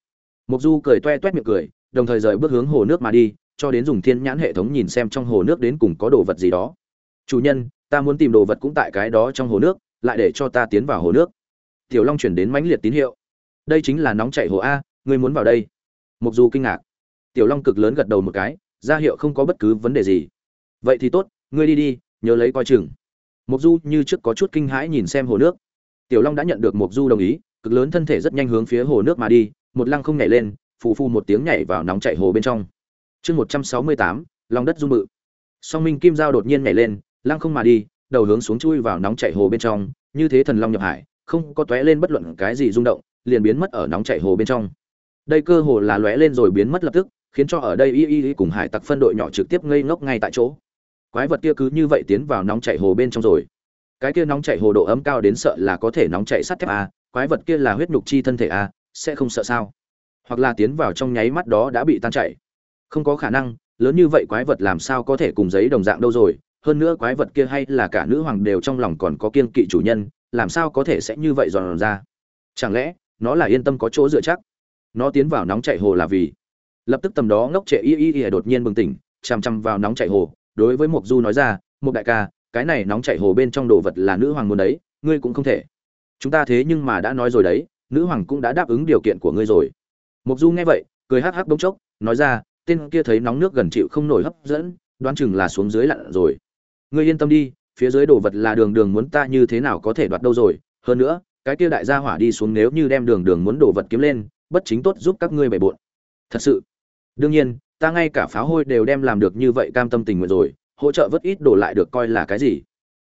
Mộc du cười toe toét miệng cười, đồng thời rời bước hướng hồ nước mà đi cho đến dùng thiên nhãn hệ thống nhìn xem trong hồ nước đến cùng có đồ vật gì đó. Chủ nhân, ta muốn tìm đồ vật cũng tại cái đó trong hồ nước, lại để cho ta tiến vào hồ nước. Tiểu long chuyển đến mãnh liệt tín hiệu. Đây chính là nóng chảy hồ a, ngươi muốn vào đây. Mục du kinh ngạc. Tiểu long cực lớn gật đầu một cái, ra hiệu không có bất cứ vấn đề gì. Vậy thì tốt, ngươi đi đi, nhớ lấy coi chừng. Mục du như trước có chút kinh hãi nhìn xem hồ nước. Tiểu long đã nhận được mục du đồng ý, cực lớn thân thể rất nhanh hướng phía hồ nước mà đi, một lăng không nhảy lên, phù phù một tiếng nhảy vào nóng chảy hồ bên trong chương một trăm sáu mươi tám, lòng đất rung bự. Song minh kim giao đột nhiên nhảy lên, lăng không mà đi, đầu hướng xuống chui vào nóng chảy hồ bên trong, như thế thần long nhập hải, không có tóe lên bất luận cái gì rung động, liền biến mất ở nóng chảy hồ bên trong. Đây cơ hồ là lóe lên rồi biến mất lập tức, khiến cho ở đây y y cùng hải tặc phân đội nhỏ trực tiếp ngây ngốc ngay tại chỗ. Quái vật kia cứ như vậy tiến vào nóng chảy hồ bên trong rồi. Cái kia nóng chảy hồ độ ấm cao đến sợ là có thể nóng chảy sắt thép a quái vật kia là huyết nhục chi thân thể a sẽ không sợ sao? Hoặc là tiến vào trong nháy mắt đó đã bị tan chảy không có khả năng, lớn như vậy quái vật làm sao có thể cùng giấy đồng dạng đâu rồi, hơn nữa quái vật kia hay là cả nữ hoàng đều trong lòng còn có kiên kỵ chủ nhân, làm sao có thể sẽ như vậy dọn ra? Chẳng lẽ, nó là yên tâm có chỗ dựa chắc? Nó tiến vào nóng chảy hồ là vì? Lập tức tầm đó ngốc trệ y y y đột nhiên bừng tỉnh, chằm chằm vào nóng chảy hồ, đối với mục du nói ra mục đại ca, cái này nóng chảy hồ bên trong đồ vật là nữ hoàng muốn đấy, ngươi cũng không thể. Chúng ta thế nhưng mà đã nói rồi đấy, nữ hoàng cũng đã đáp ứng điều kiện của ngươi rồi. Mục du nghe vậy, cười hắc hắc bỗng chốc, nói ra tên kia thấy nóng nước gần chịu không nổi hấp dẫn, đoán chừng là xuống dưới lặn rồi. Ngươi yên tâm đi, phía dưới đồ vật là đường đường muốn ta như thế nào có thể đoạt đâu rồi. Hơn nữa, cái kia đại gia hỏa đi xuống nếu như đem đường đường muốn đồ vật kiếm lên, bất chính tốt giúp các ngươi bày bộn. Thật sự. Đương nhiên, ta ngay cả pháo hôi đều đem làm được như vậy cam tâm tình nguyện rồi, hỗ trợ vớt ít đồ lại được coi là cái gì.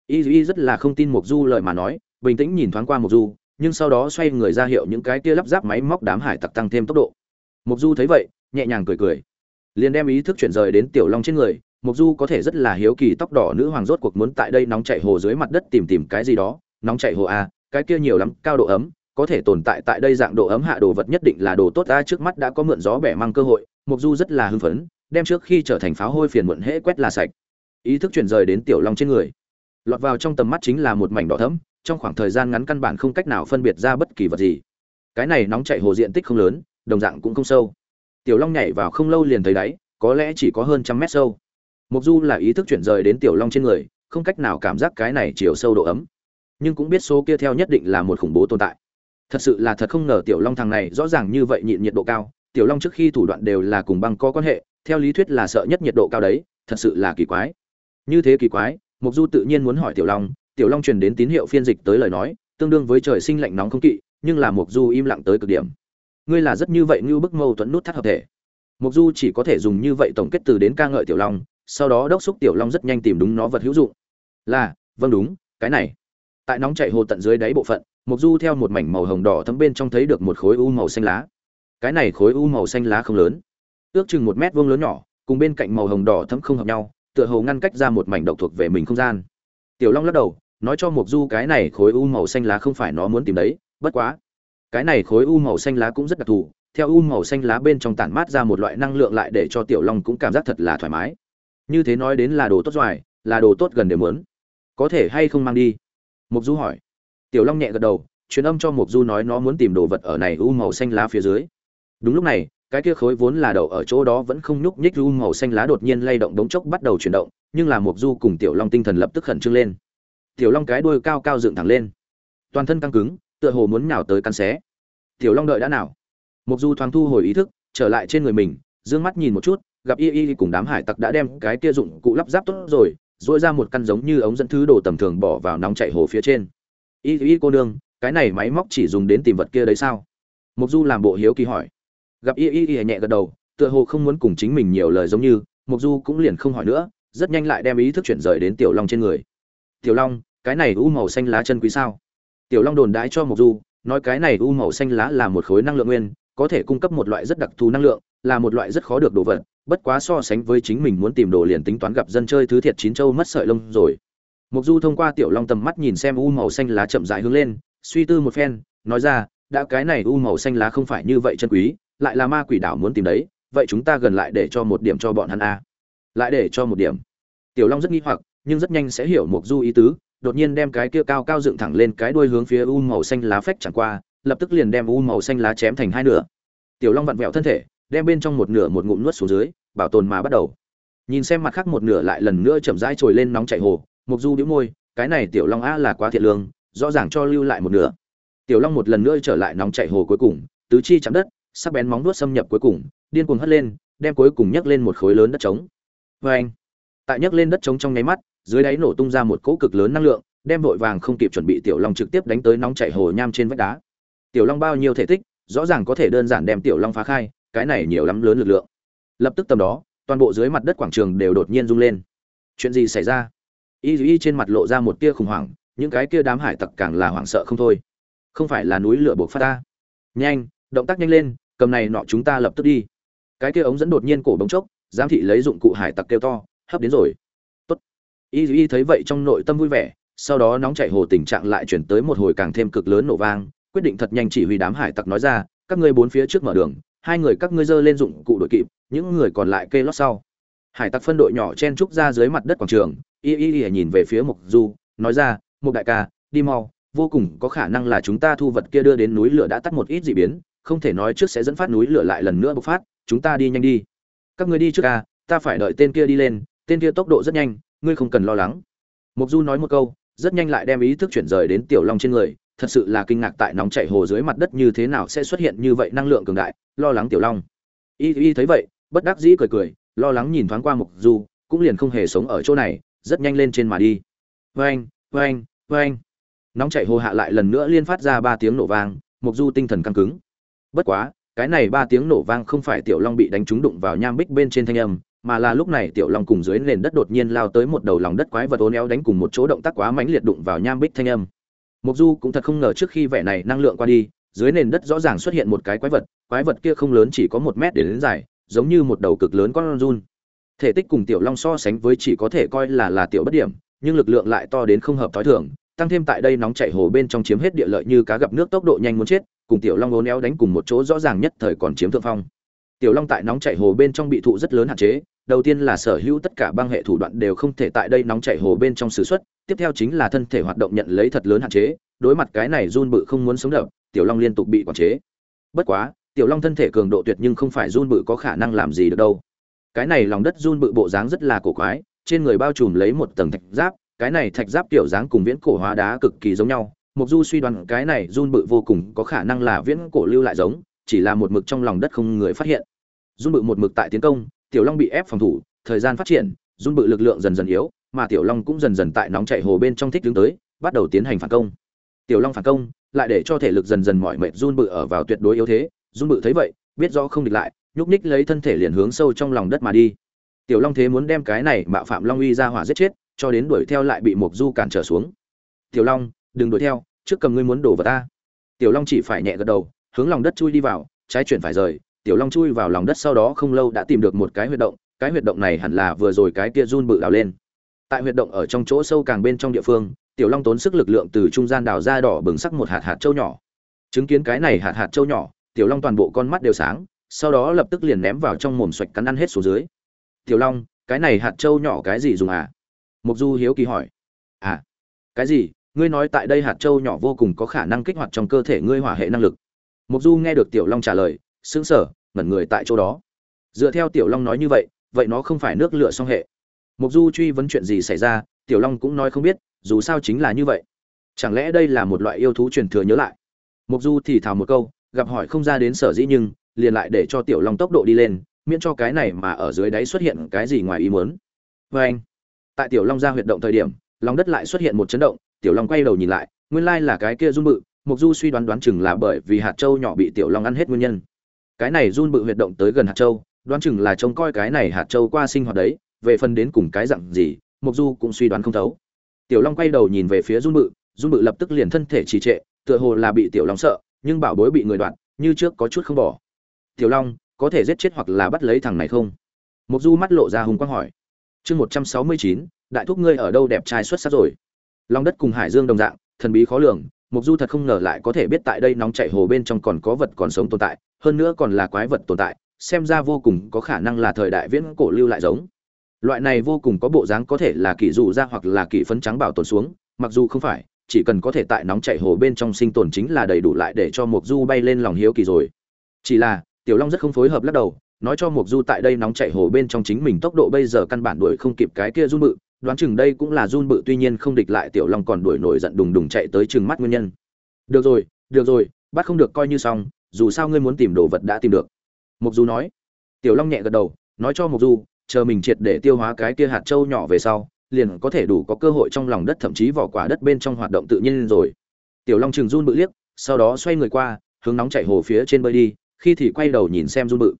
Y y rất là không tin mục du lời mà nói, bình tĩnh nhìn thoáng qua mục du, nhưng sau đó xoay người ra hiệu những cái kia lắp ráp máy móc đám hải tặc tăng thêm tốc độ. Mục du thấy vậy, nhẹ nhàng cười cười liền đem ý thức chuyển rời đến tiểu long trên người mục du có thể rất là hiếu kỳ tóc đỏ nữ hoàng rốt cuộc muốn tại đây nóng chạy hồ dưới mặt đất tìm tìm cái gì đó. Nóng chạy hồ a cái kia nhiều lắm, cao độ ấm, có thể tồn tại tại đây dạng độ ấm hạ đồ vật nhất định là đồ tốt ta trước mắt đã có mượn gió bẻ mang cơ hội. Mục du rất là hưng phấn, đem trước khi trở thành pháo hôi phiền muộn hễ quét là sạch. Ý thức chuyển rời đến tiểu long trên người. Lọt vào trong tầm mắt chính là một mảnh đỏ thẫm, trong khoảng thời gian ngắn căn bản không cách nào phân biệt ra bất kỳ vật gì. Cái này nóng chạy hồ diện tích không lớn, đồng dạng cũng không sâu tiểu long nhảy vào không lâu liền thấy đáy, có lẽ chỉ có hơn trăm mét sâu. Mục du là ý thức chuyển rời đến tiểu long trên người, không cách nào cảm giác cái này chiều sâu độ ấm. Nhưng cũng biết số kia theo nhất định là một khủng bố tồn tại. Thật sự là thật không ngờ tiểu long thằng này rõ ràng như vậy nhịn nhiệt độ cao. Tiểu long trước khi thủ đoạn đều là cùng băng có quan hệ, theo lý thuyết là sợ nhất nhiệt độ cao đấy, thật sự là kỳ quái. Như thế kỳ quái mục du tự nhiên muốn hỏi tiểu long tiểu long truyền đến tín hiệu phiên dịch tới lời nói, tương đương với trời sinh lạnh nóng không kỵ, nhưng là mục du im lặng tới cực điểm ngươi là rất như vậy như bức mâu thuẫn nút thắt hợp thể. Mục du chỉ có thể dùng như vậy tổng kết từ đến ca ngợi tiểu long, sau đó đốc xúc tiểu long rất nhanh tìm đúng nó vật hữu dụng. Là vâng đúng, cái này. Tại nóng chạy hồ tận dưới đáy bộ phận, mục du theo một mảnh màu hồng đỏ thấm bên trong thấy được một khối u màu xanh lá. Cái này khối u màu xanh lá không lớn, ước chừng một mét vuông lớn nhỏ, cùng bên cạnh màu hồng đỏ thấm không hợp nhau, tựa hồ ngăn cách ra một mảnh độc thuộc về mình không gian. Tiểu long lắc đầu, nói cho mục du cái này khối u màu xanh lá không phải nó muốn tìm đấy, bất quá cái này khối u màu xanh lá cũng rất đặc thù, theo u màu xanh lá bên trong tản mát ra một loại năng lượng lại để cho tiểu long cũng cảm giác thật là thoải mái. Như thế nói đến là đồ tốt doài là đồ tốt gần đều muốn. Có thể hay không mang đi? Mục du hỏi. Tiểu long nhẹ gật đầu, truyền âm cho mục du nói nó muốn tìm đồ vật ở này u màu xanh lá phía dưới. Đúng lúc này, cái kia khối vốn là đậu ở chỗ đó vẫn không nhúc nhích u màu xanh lá đột nhiên lay động đống chốc bắt đầu chuyển động, nhưng là mục du cùng tiểu long tinh thần lập tức khẩn trương lên. Tiểu long cái đuôi cao cao dựng thẳng lên. Toàn thân căng cứng, tựa hồ muốn nhào tới căn xé tiểu long đợi đã nào? Mục du thoáng thu hồi ý thức, trở lại trên người mình, dương mắt nhìn một chút, gặp y y cùng đám hải tặc đã đem cái kia dụng cụ lắp ráp tốt rồi dội ra một căn giống như ống dẫn thứ đồ tầm thường bỏ vào nóng chảy hồ phía trên. Y y cô nương, cái này máy móc chỉ dùng đến tìm vật kia đấy sao? Mục du làm bộ hiếu kỳ hỏi. Gặp y y y nhẹ gật đầu, tựa hồ không muốn cùng chính mình nhiều lời giống như mục du cũng liền không hỏi nữa, rất nhanh lại đem ý thức chuyển rời đến tiểu long trên người. Tiểu long, cái này u màu xanh lá chân quý sao? Tiểu long đồn đãi cho mục du nói cái này u màu xanh lá là một khối năng lượng nguyên, có thể cung cấp một loại rất đặc thù năng lượng, là một loại rất khó được đồ vật, bất quá so sánh với chính mình muốn tìm đồ liền tính toán gặp dân chơi thứ thiệt chín châu mất sợi lông rồi. Mục du thông qua tiểu long tầm mắt nhìn xem u màu xanh lá chậm rãi hướng lên, suy tư một phen, nói ra, đã cái này u màu xanh lá không phải như vậy chân quý, lại là ma quỷ đảo muốn tìm đấy, vậy chúng ta gần lại để cho một điểm cho bọn hắn a. Lại để cho một điểm. Tiểu long rất nghi hoặc, nhưng rất nhanh sẽ hiểu mục du ý tứ đột nhiên đem cái kia cao cao dựng thẳng lên cái đuôi hướng phía u màu xanh lá phách chẳng qua, lập tức liền đem u màu xanh lá chém thành hai nửa. Tiểu long vặn vẹo thân thể, đem bên trong một nửa một ngụm nuốt xuống dưới, bảo tồn mà bắt đầu. Nhìn xem mặt khác một nửa lại lần nữa chậm rãi trồi lên nóng chảy hồ mục du bĩu môi, cái này tiểu long á là quá thiệt lương, rõ ràng cho lưu lại một nửa. Tiểu long một lần nữa trở lại nóng chảy hồ cuối cùng, tứ chi chạm đất, sắc bén móng vuốt xâm nhập cuối cùng, điên cuồng hất lên, đem cuối cùng nhấc lên một khối lớn đất trống. Vô anh tại nhấc lên đất trống trong nháy mắt dưới đáy nổ tung ra một cỗ cực lớn năng lượng, đem vội vàng không kịp chuẩn bị tiểu long trực tiếp đánh tới nóng chảy hồ nham trên vách đá. Tiểu long bao nhiêu thể tích, rõ ràng có thể đơn giản đem tiểu long phá khai, cái này nhiều lắm lớn lực lượng. Lập tức tầm đó, toàn bộ dưới mặt đất quảng trường đều đột nhiên rung lên. Chuyện gì xảy ra? Y y trên mặt lộ ra một tia khủng hoảng, những cái kia đám hải tặc càng là hoảng sợ không thôi. Không phải là núi lửa buộc phát ta. Nhanh, động tác nhanh lên, cầm này nọ chúng ta lập tức đi. Cái kia ống dẫn đột nhiên cổ bóng chốc, giám thị lấy dụng cụ hải tặc kêu to, hấp đến rồi y y thấy vậy trong nội tâm vui vẻ, sau đó nóng chảy hồ tình trạng lại chuyển tới một hồi càng thêm cực lớn nổ vang, quyết định thật nhanh chỉ huy đám hải tặc nói ra, các ngươi bốn phía trước mở đường, hai người các ngươi dơ lên dụng cụ đội kịp, những người còn lại kê lót sau. Hải tặc phân đội nhỏ chen trúc ra dưới mặt đất quảng trường, y y y nhìn về phía mục du, nói ra mục đại ca, đi mau, vô cùng có khả năng là chúng ta thu vật kia đưa đến núi lửa đã tắt một ít dị biến, không thể nói trước sẽ dẫn phát núi lửa lại lần nữa bộc phát, chúng ta đi nhanh đi. Các ngươi đi trước ca ta phải đợi tên kia đi lên, tên kia tốc độ rất nhanh ngươi không cần lo lắng. Mục du nói một câu, rất nhanh lại đem ý thức chuyển rời đến tiểu long trên người, thật sự là kinh ngạc tại nóng chảy hồ dưới mặt đất như thế nào sẽ xuất hiện như vậy năng lượng cường đại, lo lắng tiểu long. Y y thấy vậy, bất đắc dĩ cười cười, lo lắng nhìn thoáng qua mục du, cũng liền không hề sống ở chỗ này, rất nhanh lên trên mà đi. Vang vang vang nóng chảy hồ hạ lại lần nữa liên phát ra ba tiếng nổ vang mục du tinh thần căng cứng. Bất quá, cái này ba tiếng nổ vang không phải tiểu long bị đánh trúng đụng vào nham bích bên trên thanh âm mà là lúc này tiểu long cùng dưới nền đất đột nhiên lao tới một đầu lòng đất quái vật ố néo đánh cùng một chỗ động tác quá mãnh liệt đụng vào nham bích thanh âm. Mục du cũng thật không ngờ trước khi vẻ này năng lượng qua đi, dưới nền đất rõ ràng xuất hiện một cái quái vật quái vật kia không lớn chỉ có một mét để đến dài, giống như một đầu cực lớn con run. Thể tích cùng tiểu long so sánh với chỉ có thể coi là là tiểu bất điểm, nhưng lực lượng lại to đến không hợp thói thường, tăng thêm tại đây nóng chảy hồ bên trong chiếm hết địa lợi như cá gặp nước tốc độ nhanh muốn chết, cùng tiểu long ố néo đánh cùng một chỗ rõ ràng nhất thời còn chiếm thượng phong. Tiểu long tại nóng chảy hồ bên trong bị thụ rất lớn hạn chế đầu tiên là sở hữu tất cả băng hệ thủ đoạn đều không thể tại đây nóng chảy hồ bên trong sử xuất tiếp theo chính là thân thể hoạt động nhận lấy thật lớn hạn chế, đối mặt cái này run bự không muốn sống đập, tiểu long liên tục bị quản chế. Bất quá, tiểu long thân thể cường độ tuyệt nhưng không phải run bự có khả năng làm gì được đâu. Cái này lòng đất run bự bộ dáng rất là cổ quái, trên người bao trùm lấy một tầng thạch giáp, cái này thạch giáp tiểu dáng cùng viễn cổ hóa đá cực kỳ giống nhau. Mục du suy đoán cái này run bự vô cùng có khả năng là viễn cổ lưu lại giống, chỉ là một mực trong lòng đất không người phát hiện. Run bự một mực tại tiến công tiểu long bị ép phòng thủ, thời gian phát triển, run bự lực lượng dần dần yếu, mà tiểu long cũng dần dần tại nóng chạy hồ bên trong thích đứng tới, bắt đầu tiến hành phản công. Tiểu long phản công, lại để cho thể lực dần dần mỏi mệt run bự ở vào tuyệt đối yếu thế. Run bự thấy vậy, biết rõ không địch lại, nhúc ních lấy thân thể liền hướng sâu trong lòng đất mà đi. Tiểu long thế muốn đem cái này mạo phạm long uy ra hỏa giết chết, cho đến đuổi theo lại bị mục du cản trở xuống. Tiểu long, đừng đuổi theo, trước cầm ngươi muốn đổ vào ta. Tiểu long chỉ phải nhẹ gật đầu, hướng lòng đất chui đi vào, trái chuyển phải rời tiểu long chui vào lòng đất sau đó không lâu đã tìm được một cái huyệt động, cái huyệt động này hẳn là vừa rồi cái kia run bự đào lên. Tại huyệt động ở trong chỗ sâu càng bên trong địa phương, tiểu long tốn sức lực lượng từ trung gian đào ra đỏ bừng sắc một hạt hạt châu nhỏ. Chứng kiến cái này hạt hạt châu nhỏ, tiểu long toàn bộ con mắt đều sáng, sau đó lập tức liền ném vào trong mồm xoạch cắn ăn hết xuống dưới. Tiểu long, cái này hạt châu nhỏ cái gì dùng à? Mục du hiếu kỳ hỏi. À cái gì? Ngươi nói tại đây hạt châu nhỏ vô cùng có khả năng kích hoạt trong cơ thể ngươi hỏa hệ năng lực. Mục du nghe được tiểu long trả lời sững sờ, ngẩn người tại chỗ đó. Dựa theo tiểu long nói như vậy vậy nó không phải nước lửa song hệ. Mục du truy vấn chuyện gì xảy ra, tiểu long cũng nói không biết, dù sao chính là như vậy. Chẳng lẽ đây là một loại yêu thú truyền thừa nhớ lại? Mục du thì thào một câu, gặp hỏi không ra đến sở dĩ nhưng, liền lại để cho tiểu long tốc độ đi lên, miễn cho cái này mà ở dưới đáy xuất hiện cái gì ngoài ý muốn. Và anh, tại tiểu long ra huyệt động thời điểm, lòng đất lại xuất hiện một chấn động, tiểu long quay đầu nhìn lại, nguyên lai là cái kia run bự, mục du suy đoán đoán chừng là bởi vì hạt châu nhỏ bị tiểu long ăn hết nguyên nhân cái này run bự huyệt động tới gần hạt châu, đoán chừng là trông coi cái này hạt châu qua sinh hoạt đấy, về phần đến cùng cái dặn gì mục du cũng suy đoán không thấu. Tiểu long quay đầu nhìn về phía run bự run bự lập tức liền thân thể trì trệ, tựa hồ là bị tiểu long sợ, nhưng bảo bối bị người đoạn như trước có chút không bỏ. Tiểu long, có thể giết chết hoặc là bắt lấy thằng này không? Mục du mắt lộ ra hùng quang hỏi. Chương một trăm sáu mươi chín, đại thúc ngươi ở đâu đẹp trai xuất sắc rồi? Long đất cùng hải dương đồng dạng, thần bí khó lường mục du thật không ngờ lại có thể biết tại đây nóng chảy hồ bên trong còn có vật còn sống tồn tại hơn nữa còn là quái vật tồn tại, xem ra vô cùng có khả năng là thời đại viễn cổ lưu lại giống. Loại này vô cùng có bộ dáng có thể là kỷ dụ ra hoặc là kỷ phấn trắng bảo tồn xuống, mặc dù không phải, chỉ cần có thể tại nóng chảy hồ bên trong sinh tồn chính là đầy đủ lại để cho mục du bay lên lòng hiếu kỳ rồi. Chỉ là, tiểu long rất không phối hợp lắc đầu, nói cho mục du tại đây nóng chảy hồ bên trong chính mình tốc độ bây giờ căn bản đuổi không kịp cái kia run bự, đoán chừng đây cũng là run bự tuy nhiên không địch lại tiểu long còn đuổi nổi giận đùng đùng chạy tới chừng mắt nguyên nhân. Được rồi được rồi, bắt không được coi như xong dù sao ngươi muốn tìm đồ vật đã tìm được. Mục du nói. Tiểu long nhẹ gật đầu, nói cho mục du, chờ mình triệt để tiêu hóa cái kia hạt châu nhỏ về sau, liền có thể đủ có cơ hội trong lòng đất thậm chí vỏ quả đất bên trong hoạt động tự nhiên rồi. Tiểu long chừng run bự liếc, sau đó xoay người qua, hướng nóng chảy hồ phía trên bơi đi, khi thì quay đầu nhìn xem run bự.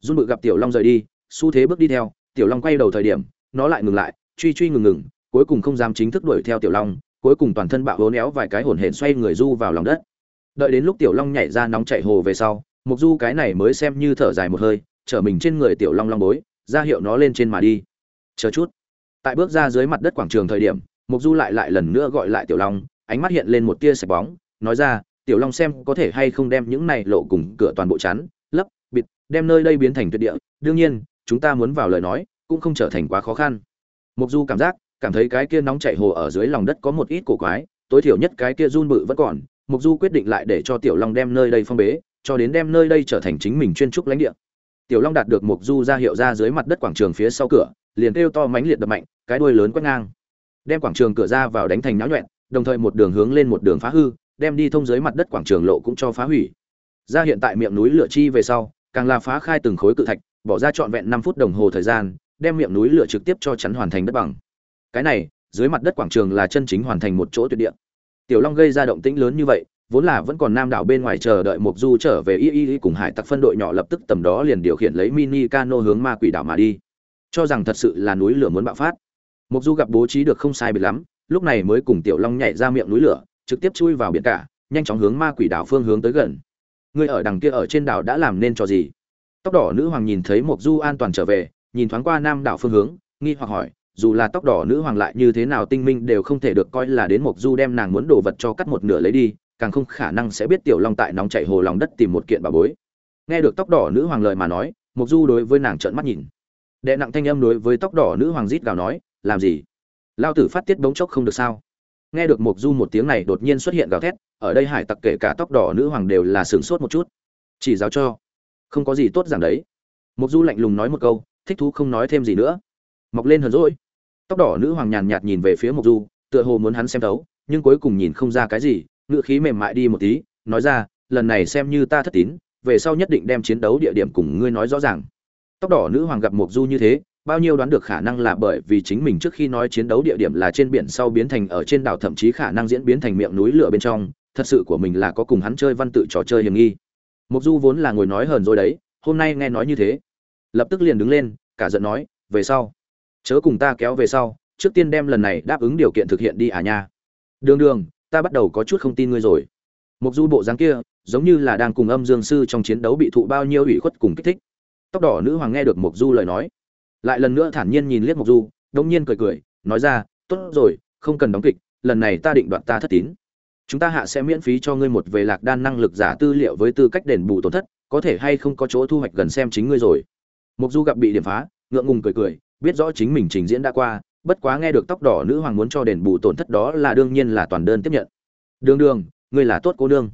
Run bự gặp tiểu long rời đi, xu thế bước đi theo, tiểu long quay đầu thời điểm, nó lại ngừng lại, truy truy ngừng ngừng, cuối cùng không dám chính thức đuổi theo tiểu long, cuối cùng toàn thân bạo hố néo vài cái hồn hển xoay người du vào lòng đất đợi đến lúc tiểu long nhảy ra nóng chảy hồ về sau mục du cái này mới xem như thở dài một hơi, trở mình trên người tiểu long long bối, ra hiệu nó lên trên mà đi. Chờ chút. Tại bước ra dưới mặt đất quảng trường thời điểm mục du lại lại lần nữa gọi lại tiểu long, ánh mắt hiện lên một tia sạch bóng, nói ra, tiểu long xem có thể hay không đem những này lộ cùng cửa toàn bộ chắn, lấp, bịt, đem nơi đây biến thành tuyệt địa. Đương nhiên, chúng ta muốn vào lời nói, cũng không trở thành quá khó khăn. Mục du cảm giác, cảm thấy cái kia nóng chảy hồ ở dưới lòng đất có một ít cổ quái, tối thiểu nhất cái kia run bự vẫn còn mục du quyết định lại để cho tiểu long đem nơi đây phong bế, cho đến đem nơi đây trở thành chính mình chuyên trúc lãnh địa. Tiểu long đạt được mục du ra hiệu ra dưới mặt đất quảng trường phía sau cửa, liền kêu to mãnh liệt đập mạnh, cái đuôi lớn quét ngang. Đem quảng trường cửa ra vào đánh thành náo nhuẹn, đồng thời một đường hướng lên một đường phá hư, đem đi thông dưới mặt đất quảng trường lộ cũng cho phá hủy. Ra hiện tại miệng núi lửa chi về sau, càng là phá khai từng khối cự thạch, bỏ ra trọn vẹn năm phút đồng hồ thời gian, đem miệng núi lửa trực tiếp cho chắn hoàn thành đất bằng. Cái này, dưới mặt đất quảng trường là chân chính hoàn thành một chỗ tuyệt địa tiểu long gây ra động tĩnh lớn như vậy, vốn là vẫn còn nam đảo bên ngoài chờ đợi mục du trở về y y cùng hải tặc phân đội nhỏ lập tức tầm đó liền điều khiển lấy mini cano hướng ma quỷ đảo mà đi. Cho rằng thật sự là núi lửa muốn bạo phát. Mục du gặp bố trí được không sai biệt lắm, lúc này mới cùng tiểu long nhảy ra miệng núi lửa, trực tiếp chui vào biển cả, nhanh chóng hướng ma quỷ đảo phương hướng tới gần. Người ở đằng kia ở trên đảo đã làm nên cho gì? Tóc đỏ nữ hoàng nhìn thấy mục du an toàn trở về, nhìn thoáng qua nam đảo phương hướng, nghi hoặc hỏi dù là tóc đỏ nữ hoàng lại như thế nào tinh minh đều không thể được coi là đến mộc du đem nàng muốn đồ vật cho cắt một nửa lấy đi, càng không khả năng sẽ biết tiểu long tại nóng chảy hồ lòng đất tìm một kiện bà bối. Nghe được tóc đỏ nữ hoàng lời mà nói, mộc du đối với nàng trợn mắt nhìn. Đệ nặng thanh âm đối với tóc đỏ nữ hoàng rít gào nói, làm gì? Lao tử phát tiết bỗng chốc không được sao? Nghe được mộc du một tiếng này đột nhiên xuất hiện gào thét, ở đây hải tặc kể cả tóc đỏ nữ hoàng đều là sướng sốt một chút. Chỉ giáo cho. Không có gì tốt giảng đấy. Mộc du lạnh lùng nói một câu, thích thú không nói thêm gì nữa. Mọc lên hờn rỗi tóc đỏ nữ hoàng nhàn nhạt nhìn về phía mục du, tựa hồ muốn hắn xem thấu, nhưng cuối cùng nhìn không ra cái gì, ngựa khí mềm mại đi một tí, nói ra, lần này xem như ta thất tín, về sau nhất định đem chiến đấu địa điểm cùng ngươi nói rõ ràng. Tóc đỏ nữ hoàng gặp mục du như thế, bao nhiêu đoán được khả năng là bởi vì chính mình trước khi nói chiến đấu địa điểm là trên biển sau biến thành ở trên đảo, thậm chí khả năng diễn biến thành miệng núi lửa bên trong, thật sự của mình là có cùng hắn chơi văn tự trò chơi hiểm nghi. Mục du vốn là ngồi nói hờn rồi đấy, hôm nay nghe nói như thế, lập tức liền đứng lên, cả giận nói, về sau chớ cùng ta kéo về sau, trước tiên đem lần này đáp ứng điều kiện thực hiện đi à nha. Đường đường, ta bắt đầu có chút không tin ngươi rồi. Mục du bộ dáng kia, giống như là đang cùng âm dương sư trong chiến đấu bị thụ bao nhiêu ủy khuất cùng kích thích. Tóc đỏ nữ hoàng nghe được mục du lời nói, lại lần nữa thản nhiên nhìn liếc mục du đông nhiên cười cười, nói ra, tốt rồi, không cần đóng kịch, lần này ta định đoạt ta thất tín. Chúng ta hạ sẽ miễn phí cho ngươi một về lạc đan năng lực giả tư liệu với tư cách đền bù tổn thất, có thể hay không có chỗ thu hoạch gần xem chính ngươi rồi. Mục du gặp bị điểm phá, ngượng ngùng cười cười biết rõ chính mình trình diễn đã qua, bất quá nghe được tóc đỏ nữ hoàng muốn cho đền bù tổn thất đó là đương nhiên là toàn đơn tiếp nhận. Đường đường, ngươi là tốt cô nương.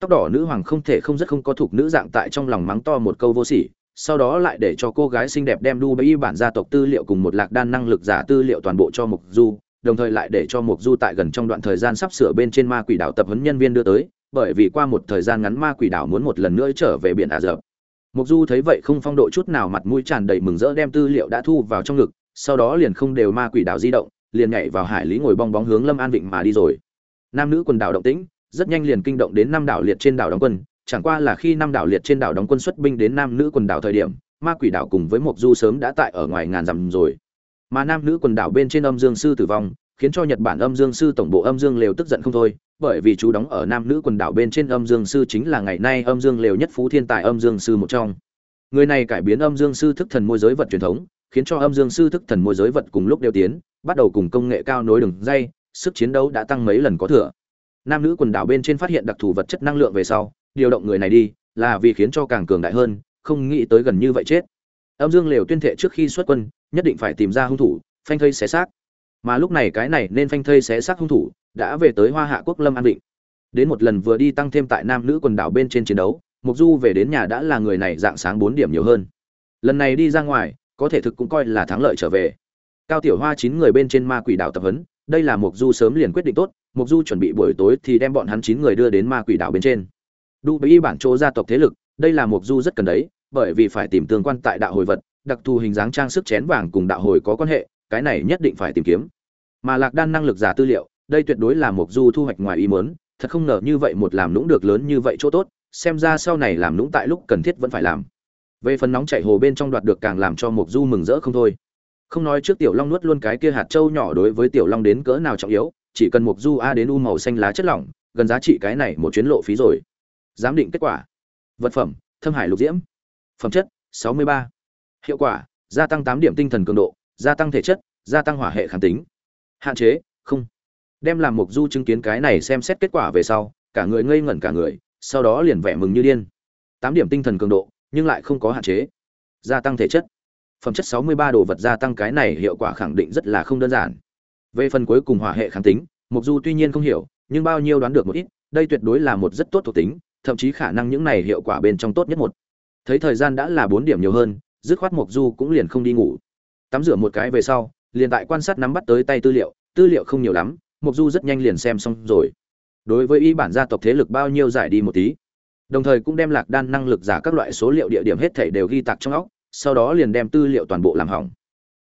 Tóc đỏ nữ hoàng không thể không rất không có thuộc nữ dạng tại trong lòng mắng to một câu vô sỉ, sau đó lại để cho cô gái xinh đẹp đem đu bẫy bản gia tộc tư liệu cùng một lạc đan năng lực giả tư liệu toàn bộ cho mục du, đồng thời lại để cho mục du tại gần trong đoạn thời gian sắp sửa bên trên ma quỷ đảo tập huấn nhân viên đưa tới, bởi vì qua một thời gian ngắn ma quỷ đảo muốn một lần nữa trở về biển ả rập mục du thấy vậy không phong độ chút nào mặt mũi tràn đầy mừng rỡ đem tư liệu đã thu vào trong ngực, sau đó liền không đều ma quỷ đảo di động, liền nhảy vào hải lý ngồi bong bóng hướng lâm an vịnh mà đi rồi. Nam nữ quần đảo động tĩnh, rất nhanh liền kinh động đến năm đảo liệt trên đảo đóng quân, chẳng qua là khi năm đảo liệt trên đảo đóng quân xuất binh đến nam nữ quần đảo thời điểm, ma quỷ đảo cùng với mộc du sớm đã tại ở ngoài ngàn dặm rồi. Mà nam nữ quần đảo bên trên âm dương sư tử vong, khiến cho nhật bản âm dương sư tổng bộ âm dương lều tức giận không thôi bởi vì chú đóng ở nam nữ quần đảo bên trên âm dương sư chính là ngày nay âm dương lều nhất phú thiên tài âm dương sư một trong. Người này cải biến âm dương sư thức thần môi giới vật truyền thống, khiến cho âm dương sư thức thần môi giới vật cùng lúc đều tiến, bắt đầu cùng công nghệ cao nối đường dây, sức chiến đấu đã tăng mấy lần có thừa. Nam nữ quần đảo bên trên phát hiện đặc thù vật chất năng lượng về sau, điều động người này đi, là vì khiến cho càng cường đại hơn, không nghĩ tới gần như vậy chết. Âm dương lều tuyên thệ trước khi xuất quân, nhất định phải tìm ra hung thủ, phanh thây xé xác. Mà lúc này cái này nên phanh thây xé xác hung thủ đã về tới hoa hạ quốc lâm an định. Đến một lần vừa đi tăng thêm tại nam nữ quần đảo bên trên chiến đấu mục du về đến nhà đã là người này dạng sáng bốn điểm nhiều hơn. Lần này đi ra ngoài, có thể thực cũng coi là thắng lợi trở về. Cao tiểu hoa chín người bên trên ma quỷ đảo tập huấn, đây là mục du sớm liền quyết định tốt mục du chuẩn bị buổi tối thì đem bọn hắn chín người đưa đến ma quỷ đảo bên trên. Đu bí bản chỗ gia tộc thế lực, đây là mục du rất cần đấy, bởi vì phải tìm tương quan tại đạo hồi vật, đặc thù hình dáng trang sức chén vàng cùng đạo hồi có quan hệ, cái này nhất định phải tìm kiếm. Mà lạc đan năng lực giả tư liệu đây tuyệt đối là mục du thu hoạch ngoài ý muốn, thật không ngờ như vậy một làm nũng được lớn như vậy chỗ tốt, xem ra sau này làm nũng tại lúc cần thiết vẫn phải làm. Về phần nóng chảy hồ bên trong đoạt được càng làm cho mục du mừng rỡ không thôi. Không nói trước tiểu long nuốt luôn cái kia hạt châu nhỏ đối với tiểu long đến cỡ nào trọng yếu, chỉ cần mục du a đến u màu xanh lá chất lỏng, gần giá trị cái này một chuyến lộ phí rồi. Giám định kết quả. Vật phẩm, thâm hải lục diễm. Phẩm chất 63. hiệu quả, gia tăng 8 điểm tinh thần cường độ, gia tăng thể chất, gia tăng hỏa hệ kháng tính. Hạn chế, không đem làm mục du chứng kiến cái này xem xét kết quả về sau, cả người ngây ngẩn cả người, sau đó liền vẻ mừng như điên. Tám điểm tinh thần cường độ, nhưng lại không có hạn chế. Gia tăng thể chất. Phẩm chất 63 đồ vật gia tăng cái này hiệu quả khẳng định rất là không đơn giản. Về phần cuối cùng hỏa hệ kháng tính mục du tuy nhiên không hiểu, nhưng bao nhiêu đoán được một ít, đây tuyệt đối là một rất tốt thuộc tính, thậm chí khả năng những này hiệu quả bên trong tốt nhất một. Thấy thời gian đã là bốn điểm nhiều hơn, dứt khoát mục du cũng liền không đi ngủ. Tắm rửa một cái về sau, liền tại quan sát nắm bắt tới tay tư liệu tư liệu không nhiều lắm mục du rất nhanh liền xem xong rồi. Đối với y bản gia tộc thế lực bao nhiêu giải đi một tí, đồng thời cũng đem lạc đan năng lực giả các loại số liệu địa điểm hết thảy đều ghi tạc trong óc, sau đó liền đem tư liệu toàn bộ làm hỏng.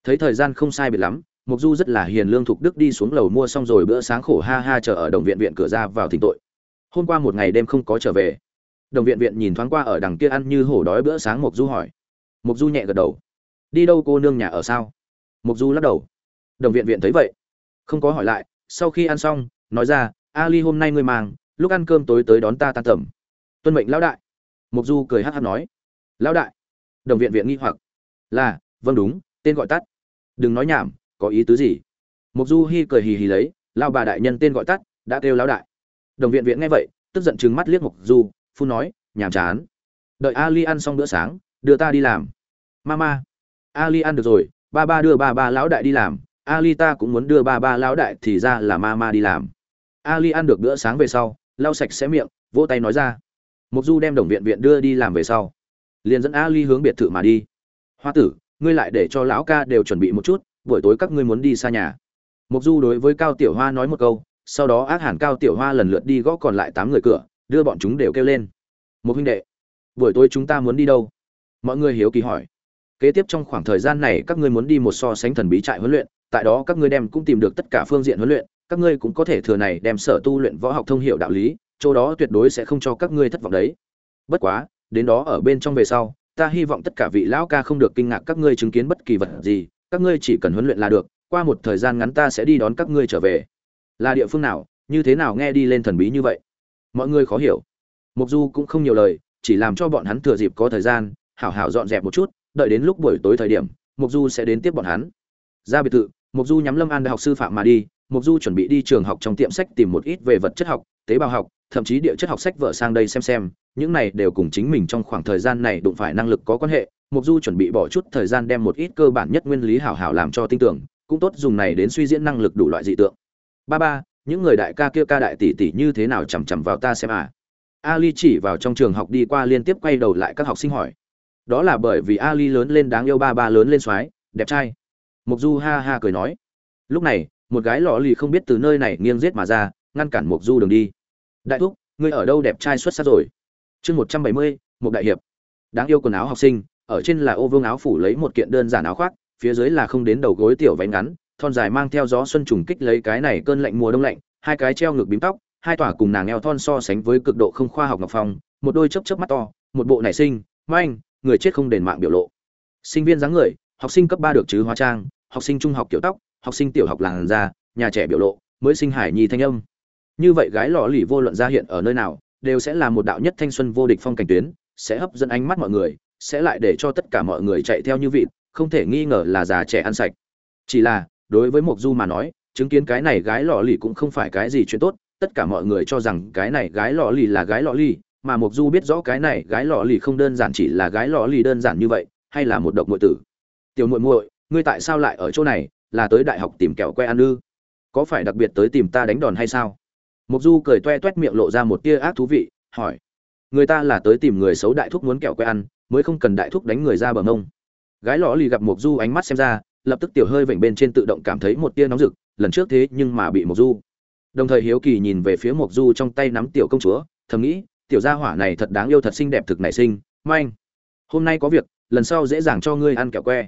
Thấy thời gian không sai biệt lắm mục du rất là hiền lương thục đức đi xuống lầu mua xong rồi bữa sáng khổ ha ha chờ ở đồng viện viện cửa ra vào thỉnh tội. Hôm qua một ngày đêm không có trở về. Đồng viện viện nhìn thoáng qua ở đằng kia ăn như hổ đói bữa sáng mục du hỏi. Mục du nhẹ gật đầu. Đi đâu cô nương nhà ở sao? Mục du lắc đầu. Đồng viện viện thấy vậy, không có hỏi lại sau khi ăn xong, nói ra, ali, hôm nay ngươi mang, lúc ăn cơm tối tới đón ta tan tầm. Tuân mệnh lão đại. Mục du cười hát hát nói, lão đại. Đồng viện viện nghi hoặc, là vâng đúng, tên gọi tắt. Đừng nói nhảm, có ý tứ gì? Mục du hi cười hì hì lấy lao bà đại nhân tên gọi tắt, đã kêu lão đại. Đồng viện viện nghe vậy, tức giận chừng mắt liếc mục du phun nói, nhàm chán. Đợi ali ăn xong bữa sáng, đưa ta đi làm. Mama ali ăn được rồi, ba ba đưa ba ba lão đại đi làm ali ta cũng muốn đưa ba ba lão đại thì ra là mama đi làm. Ali ăn được bữa sáng về sau, lau sạch sẽ miệng, vỗ tay nói ra. Mục du đem đồng viện viện đưa đi làm về sau, liền dẫn ali hướng biệt thự mà đi. Hoa tử, ngươi lại để cho lão ca đều chuẩn bị một chút, buổi tối các ngươi muốn đi xa nhà. Mục du đối với cao tiểu hoa nói một câu, sau đó ác hẳn cao tiểu hoa lần lượt đi gõ còn lại tám người cửa, đưa bọn chúng đều kêu lên. Một huynh đệ, buổi tối chúng ta muốn đi đâu? Mọi người hiếu kỳ hỏi. Kế tiếp trong khoảng thời gian này các ngươi muốn đi một so sánh thần bí trại huấn luyện tại đó các ngươi đem cũng tìm được tất cả phương diện huấn luyện, các ngươi cũng có thể thừa này đem sở tu luyện võ học thông hiểu đạo lý, chỗ đó tuyệt đối sẽ không cho các ngươi thất vọng đấy. Bất quá, đến đó ở bên trong về sau, ta hy vọng tất cả vị lão ca không được kinh ngạc các ngươi chứng kiến bất kỳ vật gì, các ngươi chỉ cần huấn luyện là được, qua một thời gian ngắn ta sẽ đi đón các ngươi trở về. Là địa phương nào, như thế nào nghe đi lên thần bí như vậy? Mọi người khó hiểu. Mục du cũng không nhiều lời, chỉ làm cho bọn hắn thừa dịp có thời gian, hảo hảo dọn dẹp một chút, đợi đến lúc buổi tối thời điểm, mục du sẽ đến tiếp bọn hắn. Ra biệt thự mục du nhắm lâm an đại học sư phạm mà đi mục du chuẩn bị đi trường học trong tiệm sách tìm một ít về vật chất học, tế bào học, thậm chí địa chất học sách vở sang đây xem xem, những này đều cùng chính mình trong khoảng thời gian này đụng phải năng lực có quan hệ. Mục du chuẩn bị bỏ chút thời gian đem một ít cơ bản nhất nguyên lý hảo hảo làm cho tin tưởng, cũng tốt dùng này đến suy diễn năng lực đủ loại dị tượng. Ba ba, những người đại ca kia ca đại tỷ tỷ như thế nào chằm chằm vào ta xem à? Ali chỉ vào trong trường học đi qua liên tiếp quay đầu lại các học sinh hỏi. Đó là bởi vì ali lớn lên đáng yêu ba ba lớn lên soái đẹp trai mục du ha ha cười nói. Lúc này, một gái lọ lì không biết từ nơi này nghiêng giết mà ra, ngăn cản mục du đường đi. Đại thúc, ngươi ở đâu đẹp trai xuất sắc rồi? Chương một trăm bảy mươi một đại hiệp. Đáng yêu quần áo học sinh, ở trên là ô vương áo phủ lấy một kiện đơn giản áo khoác, phía dưới là không đến đầu gối tiểu váy ngắn, thon dài mang theo gió xuân trùng kích lấy cái này cơn lạnh mùa đông lạnh, hai cái treo ngược bím tóc, hai tỏa cùng nàng eo thon so sánh với cực độ không khoa học ngọc phong, một đôi chớp chớp mắt to, một bộ nảy sinh, manh, người chết không đền mạng biểu lộ. Sinh viên dáng người, học sinh cấp ba được chứ hóa trang học sinh trung học kiểu tóc, học sinh tiểu học làn da, nhà trẻ biểu lộ, mới sinh hải nhi thanh âm. Như vậy gái lò lì vô luận ra hiện ở nơi nào, đều sẽ là một đạo nhất thanh xuân vô địch phong cảnh tuyến, sẽ hấp dẫn ánh mắt mọi người, sẽ lại để cho tất cả mọi người chạy theo như vịt, không thể nghi ngờ là già trẻ ăn sạch. Chỉ là, đối với mộc du mà nói, chứng kiến cái này gái lò lì cũng không phải cái gì chuyện tốt, tất cả mọi người cho rằng cái này gái lò lì là gái lò lì, mà mộc du biết rõ cái này gái lò lì không đơn giản chỉ là gái lò lì đơn giản như vậy, hay là một độc muội tử. Tiểu muội muội ngươi tại sao lại ở chỗ này, là tới đại học tìm kẹo que ăn ư? Có phải đặc biệt tới tìm ta đánh đòn hay sao? Mộc du cười toe toét miệng lộ ra một tia ác thú vị, hỏi. Người ta là tới tìm người xấu đại thúc muốn kẹo que ăn, mới không cần đại thúc đánh người ra bờ mông. Gái lõ lì gặp mộc du ánh mắt xem ra, lập tức tiểu hơi vểnh bên trên tự động cảm thấy một tia nóng rực, lần trước thế nhưng mà bị mộc du. Đồng thời hiếu kỳ nhìn về phía mộc du trong tay nắm tiểu công chúa, thầm nghĩ, tiểu gia hỏa này thật đáng yêu thật xinh đẹp thực nảy sinh, manh. Hôm nay có việc, lần sau dễ dàng cho ngươi ăn kẹo que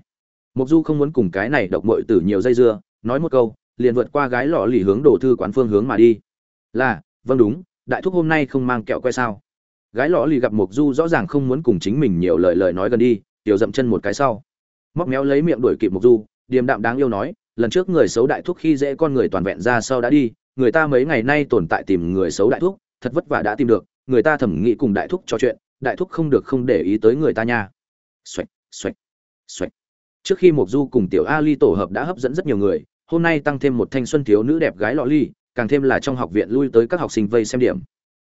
mộc du không muốn cùng cái này độc mội tử nhiều dây dưa, nói một câu, liền vượt qua gái lọ lì hướng đổ thư quán phương hướng mà đi. Là vâng đúng, đại thúc hôm nay không mang kẹo que sao? Gái lọ lì gặp mộc du rõ ràng không muốn cùng chính mình nhiều lời lời nói gần đi, tiểu dậm chân một cái sau. Móc méo lấy miệng đuổi kịp mộc du, điềm đạm đáng yêu nói, lần trước người xấu đại thúc khi dễ con người toàn vẹn ra sau đã đi, người ta mấy ngày nay tồn tại tìm người xấu đại thúc, thật vất vả đã tìm được, người ta thẩm nghĩ cùng đại thúc trò chuyện, đại thúc không được không để ý tới người ta nha. Xoạch xoạch xoạch trước khi mộc du cùng tiểu ali tổ hợp đã hấp dẫn rất nhiều người, hôm nay tăng thêm một thanh xuân thiếu nữ đẹp gái lọ ly, càng thêm là trong học viện lui tới các học sinh vây xem điểm.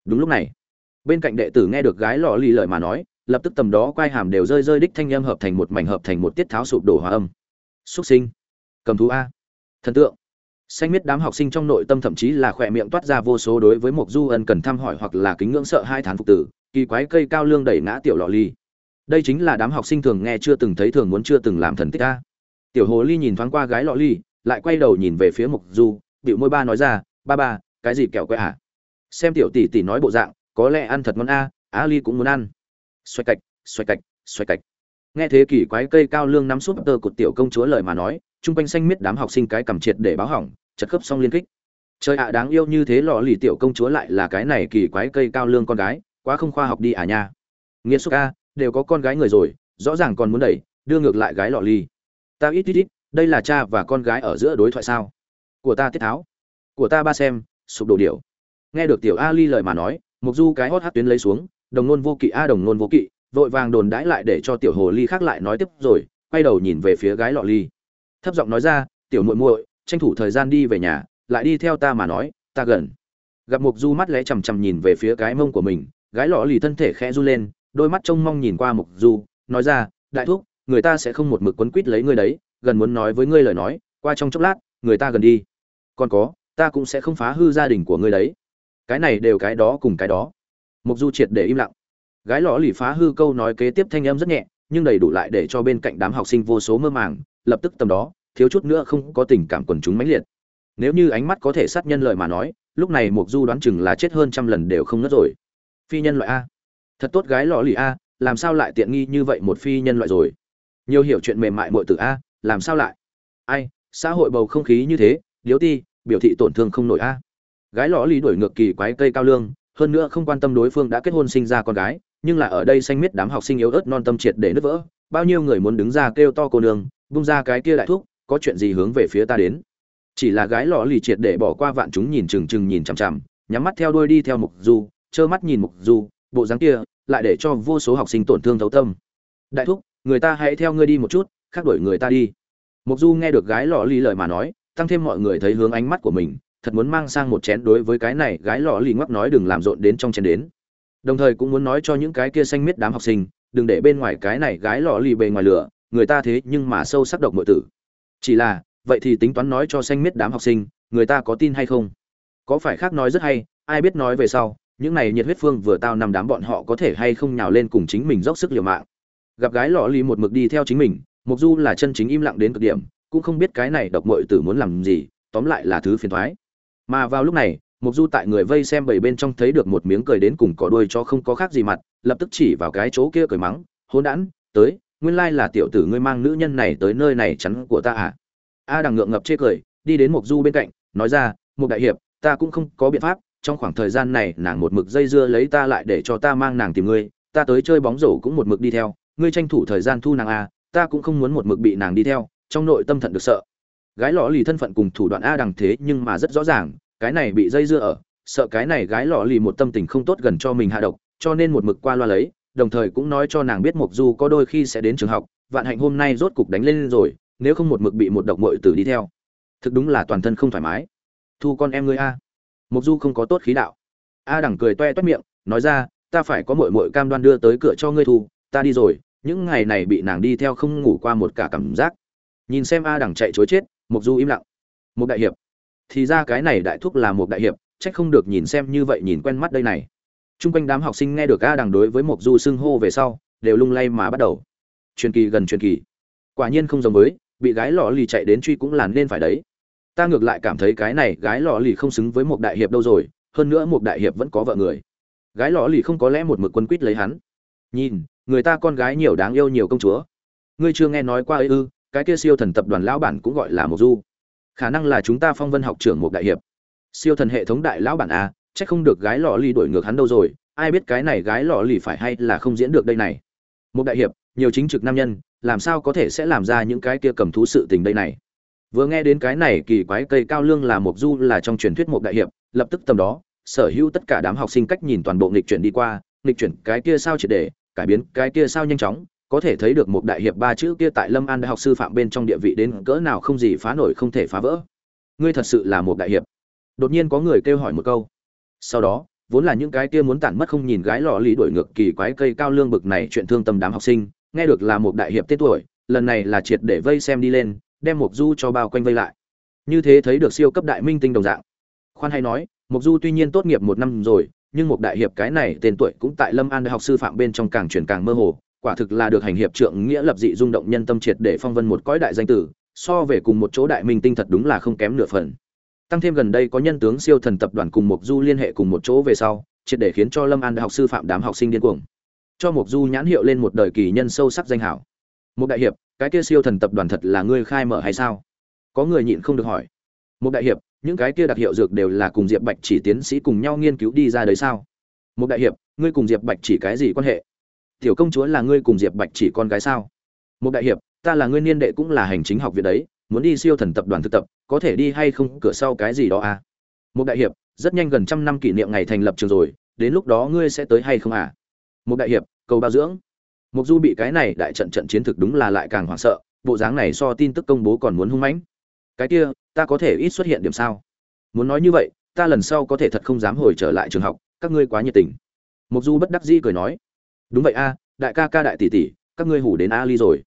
Đúng lúc này, bên cạnh đệ tử nghe được gái lọ ly lời mà nói, lập tức tầm đó quai hàm đều rơi rơi đích thanh âm hợp thành một mảnh hợp thành một tiết tháo sụp đổ hòa âm. Xuất sinh, cầm thú a. Thần tượng, xanh miết đám học sinh trong nội tâm thậm chí là khỏe miệng toát ra vô số đối với một du ân cần thăm hỏi hoặc là kính ngưỡng sợ hai thán phục tử, kỳ quái cây cao lương đẩy ngã tiểu lọ ly đây chính là đám học sinh thường nghe chưa từng thấy thường muốn chưa từng làm thần tích a tiểu hồ ly nhìn thoáng qua gái lọ ly, lại quay đầu nhìn về phía mục du bịu môi ba nói ra, ba ba, cái gì kẹo quẹ hả? Xem tiểu tỷ tỷ nói bộ dạng, có lẽ ăn thật ngon a á ly cũng muốn ăn. Xoay cạch xoay cạch xoay cạch. Nghe thế kỷ quái cây cao lương nắm suốt tơ cột tiểu công chúa lời mà nói trung quanh xanh miết đám học sinh cái cầm triệt để báo hỏng, chật khớp xong liên kích. Trời ạ, đáng yêu như thế lọ lì tiểu công chúa lại là cái này kỳ quái cây cao lương con gái, quá không khoa học đi à nha. Nghĩa xúc a đều có con gái người rồi, rõ ràng còn muốn đẩy, đưa ngược lại gái lọ ly. ta ít ít ít, đây là cha và con gái ở giữa đối thoại sao? Của ta tiết tháo. Của ta ba xem, sụp đổ điệu nghe được tiểu ali lời mà nói, mục du cái hót hát tuyến lấy xuống, đồng nôn vô kỵ a đồng nôn vô kỵ, vội vàng đồn đãi lại để cho tiểu hồ ly khác lại nói tiếp rồi, quay đầu nhìn về phía gái lọ ly. Thấp giọng nói ra, tiểu muội muội, tranh thủ thời gian đi về nhà, lại đi theo ta mà nói, ta gần. Gặp mục du mắt lẽ chằm chằm nhìn về phía cái mông của mình, gái lọ lì thân thể khẽ run lên đôi mắt trông mong nhìn qua mục du, nói ra, đại thúc, người ta sẽ không một mực quấn quýt lấy ngươi đấy, gần muốn nói với ngươi lời nói, qua trong chốc lát, người ta gần đi. Còn có, ta cũng sẽ không phá hư gia đình của ngươi đấy. Cái này đều cái đó cùng cái đó. Mục du triệt để im lặng. Gái lọ lì phá hư câu nói kế tiếp thanh âm rất nhẹ, nhưng đầy đủ lại để cho bên cạnh đám học sinh vô số mơ màng, lập tức tầm đó, thiếu chút nữa không có tình cảm quần chúng mãnh liệt. Nếu như ánh mắt có thể sát nhân lời mà nói, lúc này mục du đoán chừng là chết hơn trăm lần đều không ngất rồi. Phi nhân loại a thật tốt gái lọ lì a, làm sao lại tiện nghi như vậy một phi nhân loại rồi? Nhiều hiểu chuyện mềm mại muội tử a, làm sao lại? Ai, xã hội bầu không khí như thế, điếu ti, biểu thị tổn thương không nổi a. Gái lọ lì đuổi ngược kỳ quái cây cao lương, hơn nữa không quan tâm đối phương đã kết hôn sinh ra con gái, nhưng là ở đây xanh miết đám học sinh yếu ớt non tâm triệt để nứt vỡ, bao nhiêu người muốn đứng ra kêu to cô nương, bung ra cái kia đại thúc, có chuyện gì hướng về phía ta đến? Chỉ là gái lọ lì triệt để bỏ qua vạn chúng nhìn chừng chừng nhìn chằm chằm, nhắm mắt theo đuôi đi theo mục du, trơ mắt nhìn mục du bộ dáng kia lại để cho vô số học sinh tổn thương thấu tâm. Đại thúc, người ta hãy theo ngươi đi một chút, khác đuổi người ta đi. Mục du nghe được gái lọ ly lời mà nói, tăng thêm mọi người thấy hướng ánh mắt của mình, thật muốn mang sang một chén đối với cái này gái lọ ly ngoắc nói đừng làm rộn đến trong chén đến. Đồng thời cũng muốn nói cho những cái kia xanh miết đám học sinh, đừng để bên ngoài cái này gái lọ ly bề ngoài lửa, người ta thế nhưng mà sâu sắc độc nội tử. Chỉ là, vậy thì tính toán nói cho xanh miết đám học sinh, người ta có tin hay không? Có phải khác nói rất hay, ai biết nói về sau những này nhiệt huyết phương vừa tao nằm đám bọn họ có thể hay không nhào lên cùng chính mình dốc sức liều mạng. Gặp gái lọ lì một mực đi theo chính mình mục du là chân chính im lặng đến cực điểm, cũng không biết cái này độc mội tử muốn làm gì, tóm lại là thứ phiền thoái. Mà vào lúc này mục du tại người vây xem bảy bên trong thấy được một miếng cười đến cùng có đuôi cho không có khác gì mặt, lập tức chỉ vào cái chỗ kia cười mắng hôn đản, tới, nguyên lai là tiểu tử ngươi mang nữ nhân này tới nơi này chắn của ta à? A đằng ngượng ngập chê cười, đi đến mục du bên cạnh, nói ra một đại hiệp, ta cũng không có biện pháp trong khoảng thời gian này nàng một mực dây dưa lấy ta lại để cho ta mang nàng tìm ngươi, ta tới chơi bóng rổ cũng một mực đi theo, ngươi tranh thủ thời gian thu nàng a ta cũng không muốn một mực bị nàng đi theo, trong nội tâm thận được sợ. Gái lọ lì thân phận cùng thủ đoạn a đằng thế nhưng mà rất rõ ràng, cái này bị dây dưa ở, sợ cái này gái lọ lì một tâm tình không tốt gần cho mình hạ độc, cho nên một mực qua loa lấy, đồng thời cũng nói cho nàng biết mộc du có đôi khi sẽ đến trường học, vạn hạnh hôm nay rốt cục đánh lên rồi, nếu không một mực bị một độc mội tử đi theo. Thực đúng là toàn thân không thoải mái. Thu con em ngươi a mộc du không có tốt khí đạo a đẳng cười toe toét miệng nói ra ta phải có mội mội cam đoan đưa tới cửa cho ngươi thu ta đi rồi những ngày này bị nàng đi theo không ngủ qua một cả cảm giác nhìn xem a đẳng chạy chối chết mộc du im lặng một đại hiệp thì ra cái này đại thúc là một đại hiệp trách không được nhìn xem như vậy nhìn quen mắt đây này Trung quanh đám học sinh nghe được A Đằng đối với Mộc Du xưng hô về sau, đều lung lay mà bắt đầu. Truyền kỳ gần truyền kỳ. Quả nhiên không giống với, bị gái lọ lì chạy đến truy cũng là nên phải đấy. Ta ngược lại cảm thấy cái này gái lọ lì không xứng với một đại hiệp đâu rồi, hơn nữa một đại hiệp vẫn có vợ người. Gái lọ lì không có lẽ một mực quân quýt lấy hắn. Nhìn, người ta con gái nhiều đáng yêu nhiều công chúa. Ngươi chưa nghe nói qua ấy ư? Cái kia siêu thần tập đoàn lão bản cũng gọi là một Du. Khả năng là chúng ta phong vân học trưởng một đại hiệp. Siêu thần hệ thống đại lão bản a, chắc không được gái lọ lì đổi ngược hắn đâu rồi ai biết cái này gái lọ lì phải hay là không diễn được đây này một đại hiệp nhiều chính trực nam nhân làm sao có thể sẽ làm ra những cái kia cầm thú sự tình đây này vừa nghe đến cái này kỳ quái cây cao lương là một du là trong truyền thuyết một đại hiệp, lập tức tầm đó, sở hữu tất cả đám học sinh cách nhìn toàn bộ nghịch chuyển đi qua, nghịch chuyển cái kia sao triệt để, cải biến cái kia sao nhanh chóng, có thể thấy được một đại hiệp ba chữ kia tại lâm an đại học sư phạm bên trong địa vị đến cỡ nào không gì phá nổi, không thể phá vỡ. Ngươi thật sự là một đại hiệp. Đột nhiên có người kêu hỏi một câu. Sau đó, vốn là những cái kia muốn tản mất không nhìn gái lọ lý đổi ngược kỳ quái cây cao lương bực này chuyện thương tâm đám học sinh, nghe được là một đại hiệp tết tuổi, lần này là triệt để vây xem đi lên đem mục du cho bao quanh vây lại. Như thế thấy được siêu cấp đại minh tinh đồng dạng. Khoan hay nói mục du tuy nhiên tốt nghiệp một năm rồi, nhưng một đại hiệp cái này tên tuổi cũng tại lâm an đại học sư phạm bên trong càng chuyển càng mơ hồ, quả thực là được hành hiệp trượng nghĩa lập dị rung động nhân tâm triệt để phong vân một cõi đại danh tử, so về cùng một chỗ đại minh tinh thật đúng là không kém nửa phần. Tăng thêm gần đây có nhân tướng siêu thần tập đoàn cùng mục du liên hệ cùng một chỗ về sau, triệt để khiến cho lâm an đại học sư phạm đám học sinh điên cuồng. Cho mục du nhãn hiệu lên một đời kỳ nhân sâu sắc danh hảo. Một đại hiệp cái kia siêu thần tập đoàn thật là ngươi khai mở hay sao? Có người nhịn không được hỏi. Một đại hiệp, những cái kia đặc hiệu dược đều là cùng diệp bạch chỉ tiến sĩ cùng nhau nghiên cứu đi ra đấy sao? Một đại hiệp, ngươi cùng diệp bạch chỉ cái gì quan hệ? Tiểu công chúa là ngươi cùng diệp bạch chỉ con gái sao? Một đại hiệp, ta là ngươi niên đệ cũng là hành chính học viện đấy, muốn đi siêu thần tập đoàn thực tập, có thể đi hay không, cửa sau cái gì đó à? Một đại hiệp, rất nhanh gần trăm năm kỷ niệm ngày thành lập trường rồi, đến lúc đó ngươi sẽ tới hay không à? Một đại hiệp, cầu bao dưỡng mục du bị cái này đại trận trận chiến thực đúng là lại càng hoảng sợ, bộ dáng này so tin tức công bố còn muốn hung mãnh. Cái kia, ta có thể ít xuất hiện điểm sao? Muốn nói như vậy, ta lần sau có thể thật không dám hồi trở lại trường học, các ngươi quá nhiệt tình. Mục du bất đắc dĩ cười nói. Đúng vậy a, đại ca ca đại tỷ tỷ, các ngươi hủ đến a ly rồi.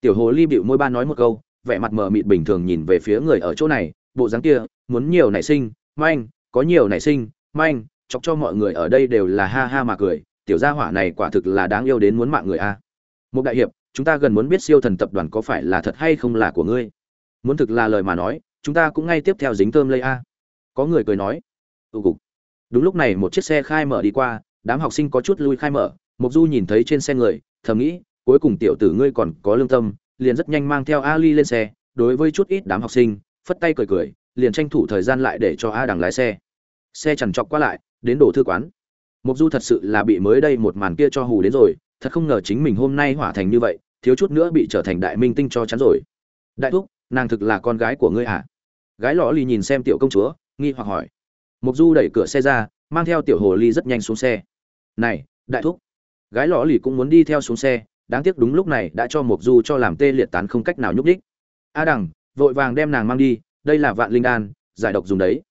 Tiểu hồ ly bịu môi ba nói một câu, vẻ mặt mờ mịt bình thường nhìn về phía người ở chỗ này, bộ dáng kia, muốn nhiều nảy sinh, manh, có nhiều nảy sinh, manh, chọc cho mọi người ở đây đều là ha ha mà cười tiểu gia hỏa này quả thực là đáng yêu đến muốn mạng người a một đại hiệp chúng ta gần muốn biết siêu thần tập đoàn có phải là thật hay không là của ngươi muốn thực là lời mà nói chúng ta cũng ngay tiếp theo dính thơm lây a có người cười nói ưu cục đúng lúc này một chiếc xe khai mở đi qua đám học sinh có chút lui khai mở mục du nhìn thấy trên xe người thầm nghĩ cuối cùng tiểu tử ngươi còn có lương tâm liền rất nhanh mang theo Ali lên xe, đối với chút ít đám học sinh, phất tay cười cười, liền tranh thủ thời gian lại để cho A Đằng lái xe. Xe chằn chọc qua lại, đến đổ thư quán. Mục Du thật sự là bị mới đây một màn kia cho hù đến rồi, thật không ngờ chính mình hôm nay hỏa thành như vậy, thiếu chút nữa bị trở thành đại minh tinh cho chắn rồi. Đại thúc, nàng thực là con gái của ngươi à? Gái lọ lì nhìn xem tiểu công chúa, nghi hoặc hỏi. Mục Du đẩy cửa xe ra, mang theo tiểu hồ ly rất nhanh xuống xe. "Này, đại thúc." Gái lọ lì cũng muốn đi theo xuống xe, đáng tiếc đúng lúc này đã cho Mộc Du cho làm tê liệt tán không cách nào nhúc đích. a đằng vội vàng đem nàng mang đi đây là vạn linh đan giải độc dùng đấy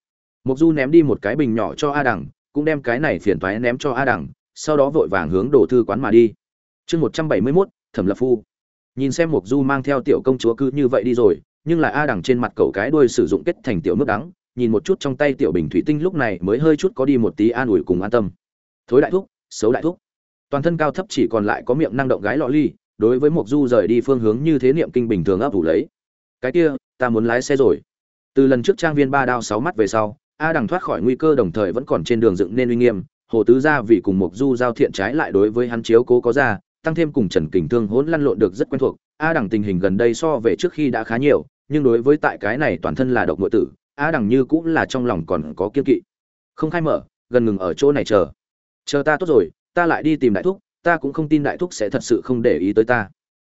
mục du ném đi một cái bình nhỏ cho a đằng cũng đem cái này phiền toái ném cho a đằng sau đó vội vàng hướng đồ thư quán mà đi. Chương một trăm bảy mươi 171, thẩm lập phu. Nhìn xem mộc du mang theo tiểu công chúa cứ như vậy đi rồi nhưng lại a đằng trên mặt cậu cái đuôi sử dụng kết thành tiểu nước đắng nhìn một chút trong tay tiểu bình thủy tinh lúc này mới hơi chút có đi một tí an ủi cùng an tâm. Thối đại thúc xấu đại thúc. Toàn thân cao thấp chỉ còn lại có miệng năng động gái lọ ly đối với mộc du rời đi phương hướng như thế niệm kinh bình thường ấp ủ lấy. Cái kia ta muốn lái xe rồi. Từ lần trước trang viên ba đao sáu mắt về sau a đằng thoát khỏi nguy cơ đồng thời vẫn còn trên đường dựng nên uy nghiêm, hồ tứ gia vì cùng mục du giao thiện trái lại đối với hắn chiếu cố có ra, tăng thêm cùng trần kình thương hỗn lăn lộn được rất quen thuộc. A đằng tình hình gần đây so về trước khi đã khá nhiều, nhưng đối với tại cái này toàn thân là độc nội tử, a đằng như cũng là trong lòng còn có kiên kỵ. Không khai mở, gần ngừng ở chỗ này chờ. Chờ ta tốt rồi, ta lại đi tìm đại thúc, ta cũng không tin đại thúc sẽ thật sự không để ý tới ta.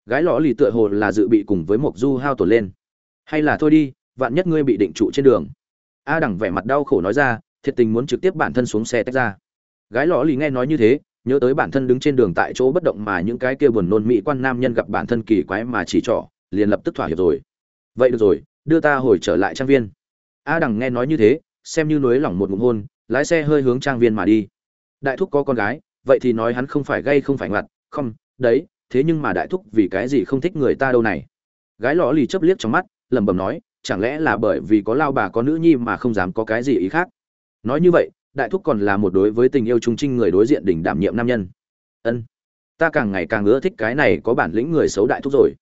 Gái lõ lì tựa hồ là dự bị cùng với mộc du hao tổn lên. Hay là thôi đi, vạn nhất ngươi bị định trụ trên đường a đẳng vẻ mặt đau khổ nói ra, thiệt tình muốn trực tiếp bản thân xuống xe tách ra. Gái lò lì nghe nói như thế, nhớ tới bản thân đứng trên đường tại chỗ bất động mà những cái kia buồn nôn mỹ quan nam nhân gặp bản thân kỳ quái mà chỉ trỏ, liền lập tức thỏa hiệp rồi. Vậy được rồi, đưa ta hồi trở lại trang viên. A đằng nghe nói như thế, xem như nối lỏng một ngụm hôn, lái xe hơi hướng trang viên mà đi. Đại thúc có con gái, vậy thì nói hắn không phải gay không phải ngặt không, đấy, thế nhưng mà đại thúc vì cái gì không thích người ta đâu này? Gái lò lì chớp liếc trong mắt, lẩm bẩm nói chẳng lẽ là bởi vì có lao bà có nữ nhi mà không dám có cái gì ý khác? Nói như vậy, đại thúc còn là một đối với tình yêu trung trinh người đối diện đỉnh đảm nhiệm nam nhân. Ân, ta càng ngày càng ưa thích cái này có bản lĩnh người xấu đại thúc rồi.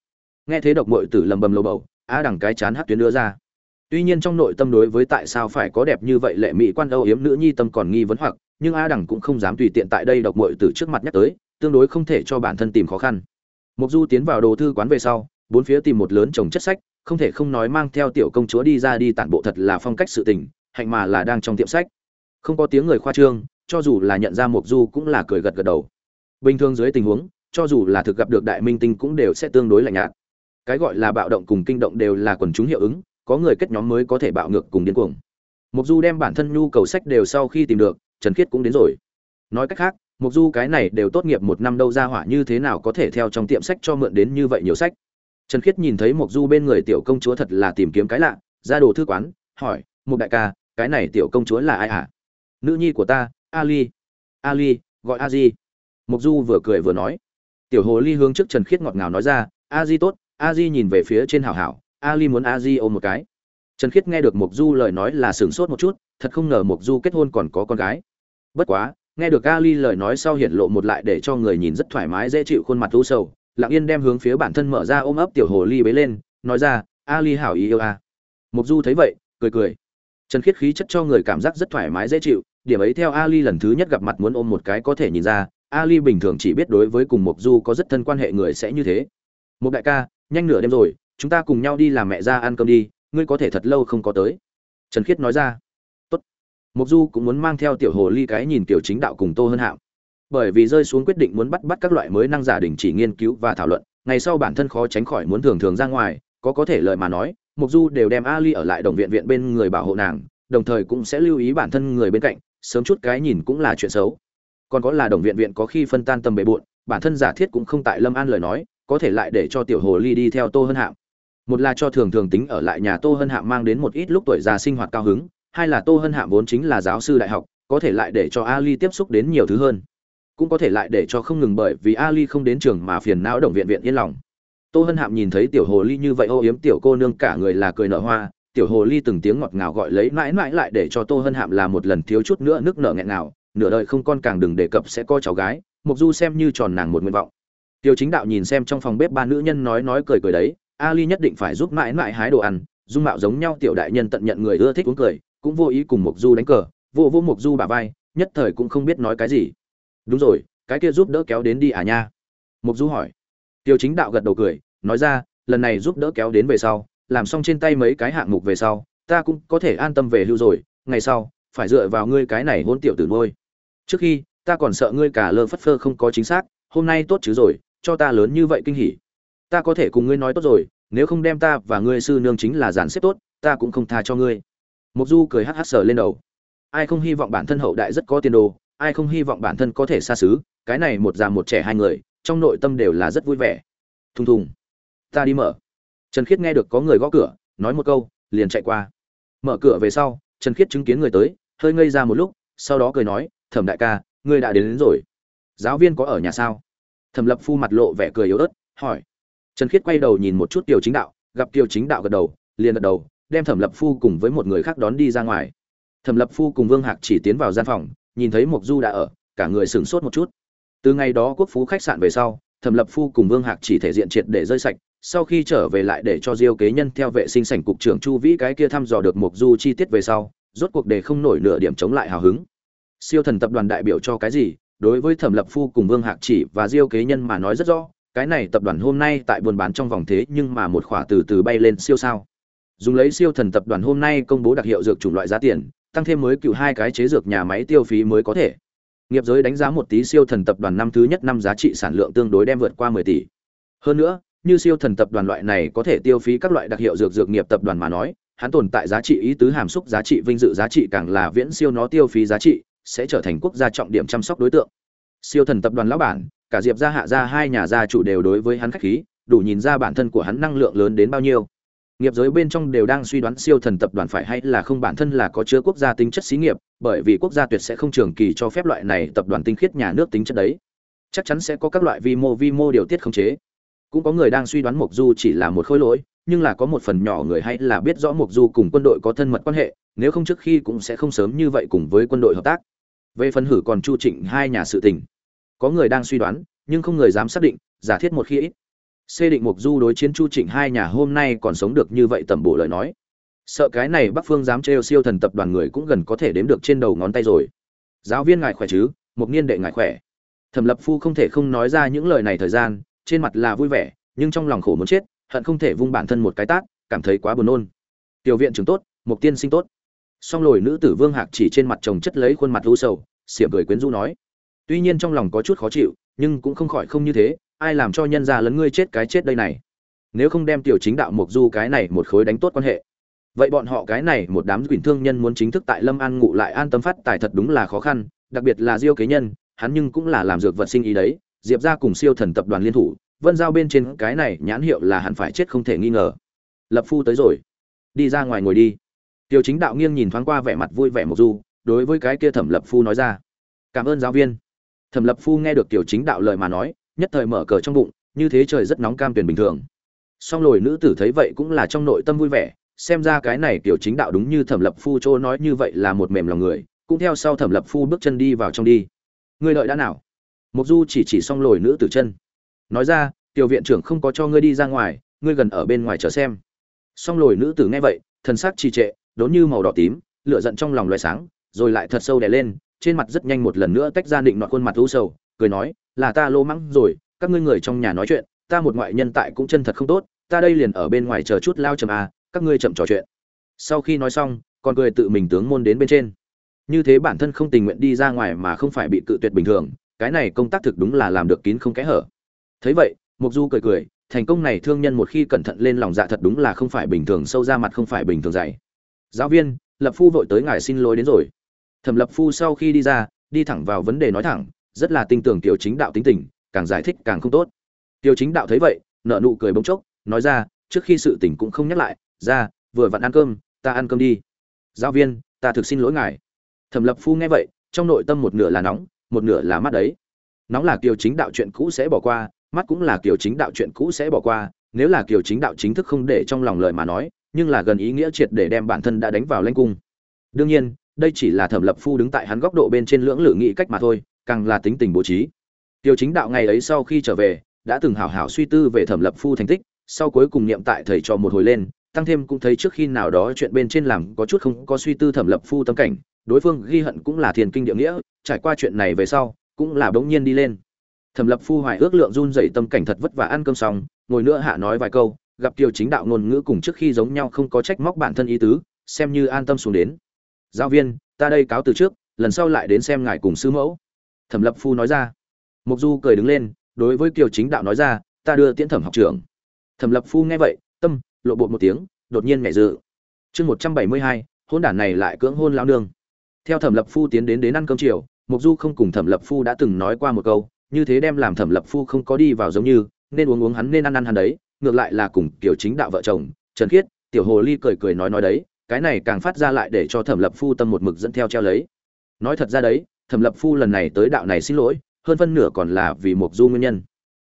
Nghe thế độc mội tử lầm bầm lầu bầu, á đằng cái chán hát tuyến đưa ra. Tuy nhiên trong nội tâm đối với tại sao phải có đẹp như vậy lệ mỹ quan âu yếm nữ nhi tâm còn nghi vấn hoặc, nhưng a đằng cũng không dám tùy tiện tại đây độc mội từ trước mặt nhắc tới, tương đối không thể cho bản thân tìm khó khăn. Mục du tiến vào đồ thư quán về sau, bốn phía tìm một lớn chồng chất sách không thể không nói mang theo tiểu công chúa đi ra đi tản bộ thật là phong cách sự tình, hạnh mà là đang trong tiệm sách. Không có tiếng người khoa trương, cho dù là nhận ra mục du cũng là cười gật gật đầu. Bình thường dưới tình huống, cho dù là thực gặp được đại minh tinh cũng đều sẽ tương đối lạnh nhạt. Cái gọi là bạo động cùng kinh động đều là quần chúng hiệu ứng, có người kết nhóm mới có thể bạo ngược cùng điên cuồng. Mục du đem bản thân nhu cầu sách đều sau khi tìm được, trần khiết cũng đến rồi. Nói cách khác mục du cái này đều tốt nghiệp một năm đâu ra hỏa như thế nào có thể theo trong tiệm sách cho mượn đến như vậy nhiều sách trần khiết nhìn thấy mục du bên người tiểu công chúa thật là tìm kiếm cái lạ, ra đồ thư quán, hỏi, "Mộc đại ca, cái này tiểu công chúa là ai hả? Nữ nhi của ta, ali. Ali, gọi a di. Mục du vừa cười vừa nói. Tiểu hồ ly hướng trước trần khiết ngọt ngào nói ra, a di tốt, a di nhìn về phía trên hảo hảo, ali muốn a di ôm một cái. Trần khiết nghe được mục du lời nói là sửng sốt một chút, thật không ngờ mục du kết hôn còn có con gái. Bất quá, nghe được ali lời nói sau hiện lộ một lại để cho người nhìn rất thoải mái, dễ chịu khuôn mặt u sầu lặng yên đem hướng phía bản thân mở ra ôm ấp tiểu hồ ly bế lên, nói ra, ali hảo ý yêu a mục du thấy vậy, cười cười. Trần khiết khí chất cho người cảm giác rất thoải mái, dễ chịu. Điểm ấy theo ali lần thứ nhất gặp mặt muốn ôm một cái có thể nhìn ra, ali bình thường chỉ biết đối với cùng mục du có rất thân quan hệ người sẽ như thế. Một đại ca, nhanh nửa đêm rồi, chúng ta cùng nhau đi làm mẹ ra ăn cơm đi, ngươi có thể thật lâu không có tới. Trần khiết nói ra. Tốt. Mục du cũng muốn mang theo tiểu hồ ly cái nhìn tiểu chính đạo cùng tô hơn hạm bởi vì rơi xuống quyết định muốn bắt bắt các loại mới năng giả đình chỉ nghiên cứu và thảo luận, ngày sau bản thân khó tránh khỏi muốn thường thường ra ngoài, có có thể lợi mà nói, mục du đều đem ali ở lại đồng viện viện bên người bảo hộ nàng, đồng thời cũng sẽ lưu ý bản thân người bên cạnh, sớm chút cái nhìn cũng là chuyện xấu. Còn có là đồng viện viện có khi phân tan tâm bề bộn, bản thân giả thiết cũng không tại lâm an lời nói, có thể lại để cho tiểu hồ ly đi theo tô hân hạm. Một là cho thường thường tính ở lại nhà tô hân hạm mang đến một ít lúc tuổi già sinh hoạt cao hứng, hai là tô hân hạm vốn chính là giáo sư đại học, có thể lại để cho ali tiếp xúc đến nhiều thứ hơn cũng có thể lại để cho không ngừng bởi vì ali không đến trường mà phiền não động viện viện yên lòng. Tô hân hạm nhìn thấy tiểu hồ ly như vậy ô yếm tiểu cô nương cả người là cười nở hoa, tiểu hồ ly từng tiếng ngọt ngào gọi lấy mãi mãi lại để cho tô hân hạm là một lần thiếu chút nữa nước nở nghẹn nào nửa đời không con càng đừng đề cập sẽ coi cháu gái mục du xem như tròn nàng một nguyện vọng. Tiểu chính đạo nhìn xem trong phòng bếp ba nữ nhân nói nói cười cười đấy, ali nhất định phải giúp mãi mãi hái đồ ăn, dung mạo giống nhau tiểu đại nhân tận nhận người ưa thích uống cười, cũng vô ý cùng mục du đánh cờ, vô vô mục du bà vai, nhất thời cũng không biết nói cái gì đúng rồi, cái kia giúp đỡ kéo đến đi à nha? Mục du hỏi. Tiêu chính đạo gật đầu cười, nói ra, lần này giúp đỡ kéo đến về sau, làm xong trên tay mấy cái hạng mục về sau, ta cũng có thể an tâm về hưu rồi, ngày sau, phải dựa vào ngươi cái này hôn tiểu tử nuôi. Trước khi, ta còn sợ ngươi cả lơ phất phơ không có chính xác, hôm nay tốt chứ rồi, cho ta lớn như vậy kinh hỉ. Ta có thể cùng ngươi nói tốt rồi, nếu không đem ta và ngươi sư nương chính là dàn xếp tốt, ta cũng không tha cho ngươi. Mục du cười hắc hắc sờ lên đầu. Ai không hy vọng bản thân hậu đại rất có tiền đồ ai không hy vọng bản thân có thể xa xứ cái này một già một trẻ hai người trong nội tâm đều là rất vui vẻ. Thùng thùng. Ta đi mở. Trần khiết nghe được có người gõ cửa nói một câu liền chạy qua. Mở cửa về sau trần khiết chứng kiến người tới hơi ngây ra một lúc sau đó cười nói thẩm đại ca ngươi đã đến, đến rồi. Giáo viên có ở nhà sao? Thẩm lập phu mặt lộ vẻ cười yếu ớt hỏi. Trần khiết quay đầu nhìn một chút tiểu chính đạo gặp tiểu chính đạo gật đầu liền gật đầu đem thẩm lập phu cùng với một người khác đón đi ra ngoài. Thẩm lập phu cùng vương hạc chỉ tiến vào gian phòng nhìn thấy mộc du đã ở, cả người sửng sốt một chút. Từ ngày đó quốc phú khách sạn về sau, thẩm lập phu cùng vương hạc chỉ thể diện triệt để rơi sạch, sau khi trở về lại để cho diêu kế nhân theo vệ sinh sảnh cục trưởng chu vĩ cái kia thăm dò được mộc du chi tiết về sau, rốt cuộc để không nổi nửa điểm chống lại hào hứng. Siêu thần tập đoàn đại biểu cho cái gì? Đối với thẩm lập phu cùng vương hạc chỉ và diêu kế nhân mà nói rất rõ, cái này tập đoàn hôm nay tại buôn bán trong vòng thế nhưng mà một khỏa từ từ bay lên siêu sao. Dùng lấy siêu thần tập đoàn hôm nay công bố đặc hiệu dược chủng loại giá tiền tăng thêm mới cựu hai cái chế dược nhà máy tiêu phí mới có thể. Nghiệp giới đánh giá một tí siêu thần tập đoàn năm thứ nhất năm giá trị sản lượng tương đối đem vượt qua 10 tỷ. Hơn nữa, như siêu thần tập đoàn loại này có thể tiêu phí các loại đặc hiệu dược dược nghiệp tập đoàn mà nói, hắn tồn tại giá trị ý tứ hàm xúc giá trị vinh dự giá trị càng là viễn siêu nó tiêu phí giá trị, sẽ trở thành quốc gia trọng điểm chăm sóc đối tượng. Siêu thần tập đoàn lão bản, cả diệp gia hạ gia hai nhà gia chủ đều đối với hắn khách khí, đủ nhìn ra bản thân của hắn năng lượng lớn đến bao nhiêu nghiệp giới bên trong đều đang suy đoán siêu thần tập đoàn phải hay là không bản thân là có chứa quốc gia tính chất xí nghiệp, bởi vì quốc gia tuyệt sẽ không trường kỳ cho phép loại này tập đoàn tinh khiết nhà nước tính chất đấy. Chắc chắn sẽ có các loại vi mô vi mô điều tiết khống chế. Cũng có người đang suy đoán mục du chỉ là một khối lỗi, nhưng là có một phần nhỏ người hay là biết rõ mục du cùng quân đội có thân mật quan hệ, nếu không trước khi cũng sẽ không sớm như vậy cùng với quân đội hợp tác. Về phần hử còn chu trịnh hai nhà sự tình. Có người đang suy đoán, nhưng không người dám xác định, giả thiết một khi ít xê định mục du đối chiến chu trịnh hai nhà hôm nay còn sống được như vậy tầm bộ lời nói. Sợ cái này bắc phương dám trêu siêu thần tập đoàn người cũng gần có thể đếm được trên đầu ngón tay rồi. Giáo viên ngài khỏe chứ? Một niên đệ ngài khỏe. Thẩm lập phu không thể không nói ra những lời này thời gian, trên mặt là vui vẻ, nhưng trong lòng khổ muốn chết, hận không thể vung bản thân một cái tát, cảm thấy quá buồn nôn. Tiểu viện trưởng tốt, mục tiên sinh tốt. Song lồi nữ tử vương hạc chỉ trên mặt chồng chất lấy khuôn mặt u sầu xiểm cười quyến rũ nói. Tuy nhiên trong lòng có chút khó chịu, nhưng cũng không khỏi không như thế ai làm cho nhân gia lấn ngươi chết cái chết đây này? Nếu không đem tiểu chính đạo mục du cái này một khối đánh tốt quan hệ. Vậy bọn họ cái này một đám quỷ thương nhân muốn chính thức tại lâm an ngụ lại an tâm phát tài thật đúng là khó khăn, đặc biệt là diêu kế nhân, hắn nhưng cũng là làm dược vật sinh ý đấy, diệp ra cùng siêu thần tập đoàn liên thủ, vân giao bên trên cái này nhãn hiệu là hắn phải chết không thể nghi ngờ. Lập phu tới rồi. Đi ra ngoài ngồi đi. Tiểu chính đạo nghiêng nhìn thoáng qua vẻ mặt vui vẻ mộc du, đối với cái kia thẩm lập phu nói ra. Cảm ơn giáo viên. Thẩm lập phu nghe được tiểu chính đạo lời mà nói nhất thời mở cờ trong bụng, như thế trời rất nóng cam tuyển bình thường. Song lồi nữ tử thấy vậy cũng là trong nội tâm vui vẻ, xem ra cái này tiểu chính đạo đúng như thẩm lập phu chỗ nói như vậy là một mềm lòng người, cũng theo sau thẩm lập phu bước chân đi vào trong đi. Ngươi đợi đã nào? Mục du chỉ chỉ xong lồi nữ tử chân. Nói ra, tiểu viện trưởng không có cho ngươi đi ra ngoài, ngươi gần ở bên ngoài chờ xem. Xong lồi nữ tử nghe vậy, thần sắc trì trệ, đốn như màu đỏ tím, lửa giận trong lòng loài sáng, rồi lại thật sâu đè lên, trên mặt rất nhanh một lần nữa tách ra định nọ khuôn mặt u sầu cười nói, là ta lô mắng rồi, các ngươi người trong nhà nói chuyện, ta một ngoại nhân tại cũng chân thật không tốt, ta đây liền ở bên ngoài chờ chút lao chậm à các ngươi chậm trò chuyện. Sau khi nói xong, còn cười tự mình tướng môn đến bên trên. Như thế bản thân không tình nguyện đi ra ngoài mà không phải bị cự tuyệt bình thường, cái này công tác thực đúng là làm được kín không kẽ hở. Thấy vậy, mục du cười cười, thành công này thương nhân một khi cẩn thận lên lòng dạ thật đúng là không phải bình thường, sâu ra mặt không phải bình thường dày giáo viên, lập phu vội tới ngài xin lỗi đến rồi. Thẩm lập phu sau khi đi ra, đi thẳng vào vấn đề nói thẳng rất là tin tưởng tiểu chính đạo tính tình, càng giải thích càng không tốt. Tiểu chính đạo thấy vậy nợ nụ cười bỗng chốc, nói ra, trước khi sự tình cũng không nhắc lại, ra, vừa vặn ăn cơm, ta ăn cơm đi. Giáo viên, ta thực xin lỗi ngài. Thẩm lập phu nghe vậy, trong nội tâm một nửa là nóng, một nửa là mắt đấy. Nóng là kiều chính đạo chuyện cũ sẽ bỏ qua, mắt cũng là kiều chính đạo chuyện cũ sẽ bỏ qua, nếu là kiều chính đạo chính thức không để trong lòng lời mà nói, nhưng là gần ý nghĩa triệt để đem bản thân đã đánh vào lanh cung. Đương nhiên, đây chỉ là thẩm lập phu đứng tại hắn góc độ bên trên lưỡng lự nghị cách mà thôi càng là tính tình bố trí. Tiêu chính đạo ngày ấy sau khi trở về, đã từng hảo hảo suy tư về thẩm lập phu thành tích, sau cuối cùng niệm tại thầy trò một hồi lên, tăng thêm cũng thấy trước khi nào đó chuyện bên trên làm có chút không có suy tư thẩm lập phu tâm cảnh, đối phương ghi hận cũng là thiền kinh địa nghĩa, trải qua chuyện này về sau, cũng là bỗng nhiên đi lên. Thẩm lập phu hoài ước lượng run dậy tâm cảnh thật vất vả ăn cơm xong, ngồi nữa hạ nói vài câu, gặp tiêu chính đạo ngôn ngữ cùng trước khi giống nhau không có trách móc bản thân ý tứ, xem như an tâm xuống đến. Giáo viên, ta đây cáo từ trước, lần sau lại đến xem ngài cùng sư mẫu thẩm lập phu nói ra. Mục du cười đứng lên, đối với kiều chính đạo nói ra, ta đưa tiễn thẩm học trưởng. Thẩm lập phu nghe vậy, tâm lộ bộ một tiếng, đột nhiên mẹ dự. Chương một trăm bảy mươi hai hôn đản này lại cưỡng hôn lao nương. Theo thẩm lập phu tiến đến đến ăn cơm chiều, mục du không cùng thẩm lập phu đã từng nói qua một câu, như thế đem làm thẩm lập phu không có đi vào giống như, nên uống uống hắn nên ăn ăn hắn đấy, ngược lại là cùng kiểu chính đạo vợ chồng, trần khiết, tiểu hồ ly cười cười nói nói đấy, cái này càng phát ra lại để cho thẩm lập phu tâm một mực dẫn theo treo lấy. Nói thật ra đấy thẩm lập phu lần này tới đạo này xin lỗi, hơn phân nửa còn là vì mục du nguyên nhân.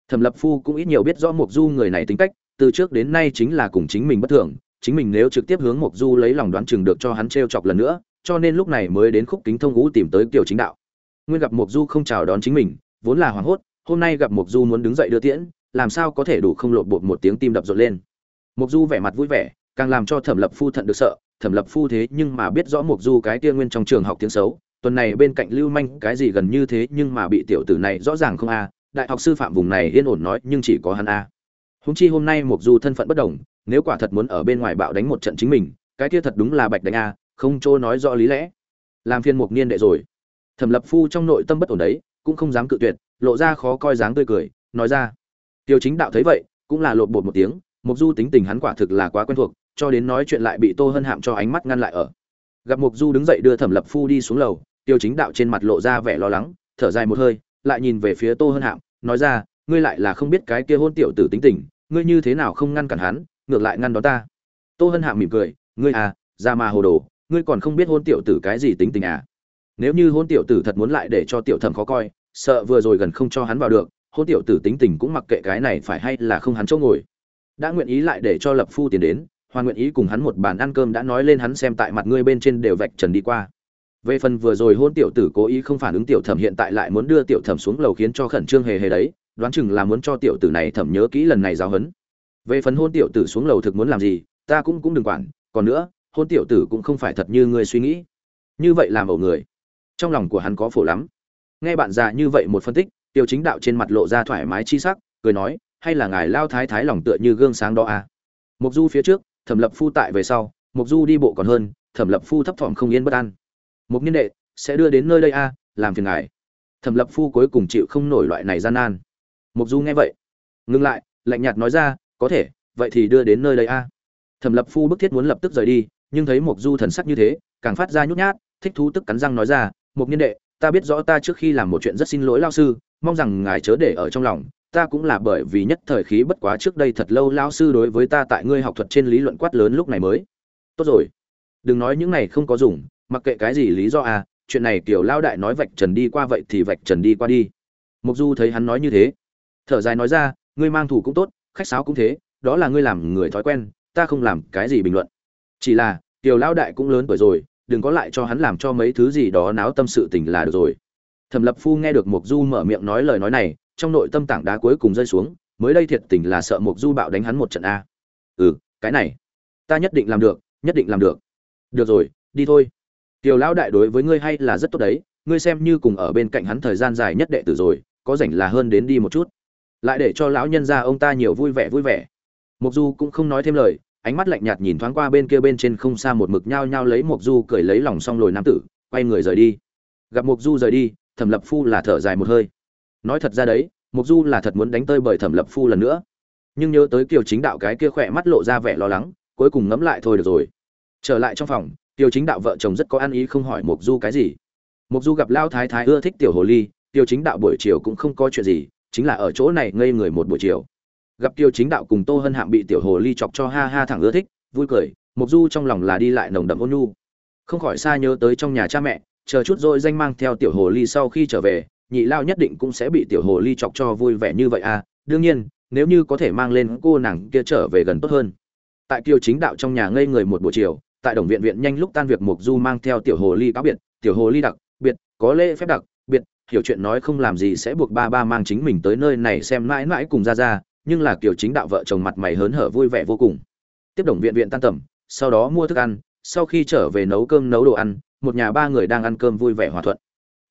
Thẩm lập phu cũng ít nhiều biết rõ mục du người này tính cách, từ trước đến nay chính là cùng chính mình bất thường, chính mình nếu trực tiếp hướng mục du lấy lòng đoán chừng được cho hắn treo chọc lần nữa, cho nên lúc này mới đến khúc kính thông ngũ tìm tới kiểu chính đạo. Nguyên gặp mục du không chào đón chính mình, vốn là hoảng hốt, hôm nay gặp mục du muốn đứng dậy đưa tiễn, làm sao có thể đủ không lộn bột một tiếng tim đập rộn lên. Mục du vẻ mặt vui vẻ, càng làm cho thẩm lập phu thận được sợ, thẩm lập phu thế nhưng mà biết rõ mục du cái kia nguyên trong trường học tiếng xấu tuần này bên cạnh lưu manh cái gì gần như thế nhưng mà bị tiểu tử này rõ ràng không a, đại học sư phạm vùng này yên ổn nói nhưng chỉ có hắn a. Húng chi hôm nay mục du thân phận bất đồng, nếu quả thật muốn ở bên ngoài bạo đánh một trận chính mình, cái kia thật đúng là bạch đánh a, không chỗ nói rõ lý lẽ. Làm phiên mục niên đệ rồi. Thẩm lập phu trong nội tâm bất ổn đấy, cũng không dám cự tuyệt, lộ ra khó coi dáng tươi cười, nói ra. Tiêu chính đạo thấy vậy, cũng là lộn bột một tiếng mục du tính tình hắn quả thực là quá quen thuộc, cho đến nói chuyện lại bị tô hân hạm cho ánh mắt ngăn lại ở. Gặp mục du đứng dậy đưa thẩm lập phu đi xuống lầu tiêu chính đạo trên mặt lộ ra vẻ lo lắng, thở dài một hơi, lại nhìn về phía tô hân hạm nói ra, ngươi lại là không biết cái kia hôn tiểu tử tính tình, ngươi như thế nào không ngăn cản hắn, ngược lại ngăn đó ta. Tô hân hạm mỉm cười, ngươi à ra mà hồ đồ, ngươi còn không biết hôn tiểu tử cái gì tính tình à? Nếu như hôn tiểu tử thật muốn lại để cho tiểu thẩm khó coi, sợ vừa rồi gần không cho hắn vào được, hôn tiểu tử tính tình cũng mặc kệ cái này phải hay là không hắn chỗ ngồi. Đã nguyện ý lại để cho lập phu tiền đến hoàn nguyện ý cùng hắn một bàn ăn cơm đã nói lên hắn xem tại mặt ngươi bên trên đều vạch trần đi qua về phần vừa rồi hôn tiểu tử cố ý không phản ứng tiểu thẩm hiện tại lại muốn đưa tiểu thẩm xuống lầu khiến cho khẩn trương hề hề đấy, đoán chừng là muốn cho tiểu tử này thẩm nhớ kỹ lần này giáo huấn. Về phần hôn tiểu tử xuống lầu thực muốn làm gì, ta cũng cũng đừng quản, còn nữa, hôn tiểu tử cũng không phải thật như ngươi suy nghĩ. Như vậy làm ẩu người. Trong lòng của hắn có phổ lắm. Nghe bạn già như vậy một phân tích, tiêu chính đạo trên mặt lộ ra thoải mái chi sắc, cười nói, hay là ngài lao thái thái lòng tựa như gương sáng đó à? Mục du phía trước, thẩm lập phu tại về sau mục du đi bộ còn hơn, thẩm lập phu thấp thỏm không yên bất an mục niên đệ sẽ đưa đến nơi đây a à, làm phiền ngài. Thẩm lập phu cuối cùng chịu không nổi loại này gian nan. Mục du nghe vậy ngừng lại lạnh nhạt nói ra có thể vậy thì đưa đến nơi đây a. À. thẩm lập phu bức thiết muốn lập tức rời đi nhưng thấy mục du thần sắc như thế càng phát ra nhút nhát thích thú tức cắn răng nói ra mục niên đệ ta biết rõ ta trước khi làm một chuyện rất xin lỗi lao sư mong rằng ngài chớ để ở trong lòng. Ta cũng là bởi vì nhất thời khí bất quá trước đây thật lâu lao sư đối với ta tại ngươi học thuật trên lý luận quát lớn lúc này mới. Tốt rồi đừng nói những này không có dùng mặc kệ cái gì lý do à chuyện này kiểu lao đại nói vạch trần đi qua vậy thì vạch trần đi qua đi. Mục du thấy hắn nói như thế. Thở dài nói ra, ngươi mang thủ cũng tốt, khách sáo cũng thế, đó là ngươi làm người thói quen, ta không làm cái gì bình luận. Chỉ là tiểu lao đại cũng lớn tuổi rồi, đừng có lại cho hắn làm cho mấy thứ gì đó náo tâm sự tình là được rồi. Thẩm lập phu nghe được mục du mở miệng nói lời nói này, trong nội tâm tảng đá cuối cùng rơi xuống, mới đây thiệt tình là sợ mục du bạo đánh hắn một trận a. Ừ cái này, ta nhất định làm được, nhất định làm được. Được rồi, đi thôi tiểu lão đại đối với ngươi hay là rất tốt đấy, ngươi xem như cùng ở bên cạnh hắn thời gian dài nhất đệ tử rồi, có rảnh là hơn đến đi một chút. Lại để cho lão nhân gia ông ta nhiều vui vẻ vui vẻ. Mục du cũng không nói thêm lời, ánh mắt lạnh nhạt nhìn thoáng qua bên kia bên trên không xa một mực nhao nhao lấy mục du cười lấy lòng xong lồi nam tử, quay người rời đi. Gặp mục du rời đi, thẩm lập phu là thở dài một hơi. Nói thật ra đấy mục du là thật muốn đánh tơi bởi thẩm lập phu lần nữa. Nhưng nhớ tới kiều chính đạo cái kia khỏe mắt lộ ra vẻ lo lắng, cuối cùng ngẫm lại thôi được rồi. Trở lại trong phòng Tiêu chính đạo vợ chồng rất có ăn ý không hỏi mục du cái gì. Mục du gặp lao thái thái ưa thích tiểu hồ ly, Tiêu chính đạo buổi chiều cũng không có chuyện gì, chính là ở chỗ này ngây người một buổi chiều. Gặp Tiêu chính đạo cùng tô hân Hạm bị tiểu hồ ly chọc cho ha ha thẳng ưa thích, vui cười mục du trong lòng là đi lại nồng đậm ôn nhu. Không khỏi xa nhớ tới trong nhà cha mẹ, chờ chút rồi danh mang theo tiểu hồ ly sau khi trở về, nhị lao nhất định cũng sẽ bị tiểu hồ ly chọc cho vui vẻ như vậy à đương nhiên, nếu như có thể mang lên cô nàng kia trở về gần tốt hơn. Tại kiều chính đạo trong nhà ngây người một buổi chiều tại đồng viện viện nhanh lúc tan việc mục du mang theo tiểu hồ ly cáo biệt, tiểu hồ ly đặc, biệt, có lễ phép đặc, biệt, hiểu chuyện nói không làm gì sẽ buộc ba ba mang chính mình tới nơi này xem mãi mãi cùng ra ra, nhưng là kiểu chính đạo vợ chồng mặt mày hớn hở vui vẻ vô cùng. Tiếp đồng viện viện tan tầm, sau đó mua thức ăn, sau khi trở về nấu cơm nấu đồ ăn, một nhà ba người đang ăn cơm vui vẻ hòa thuận.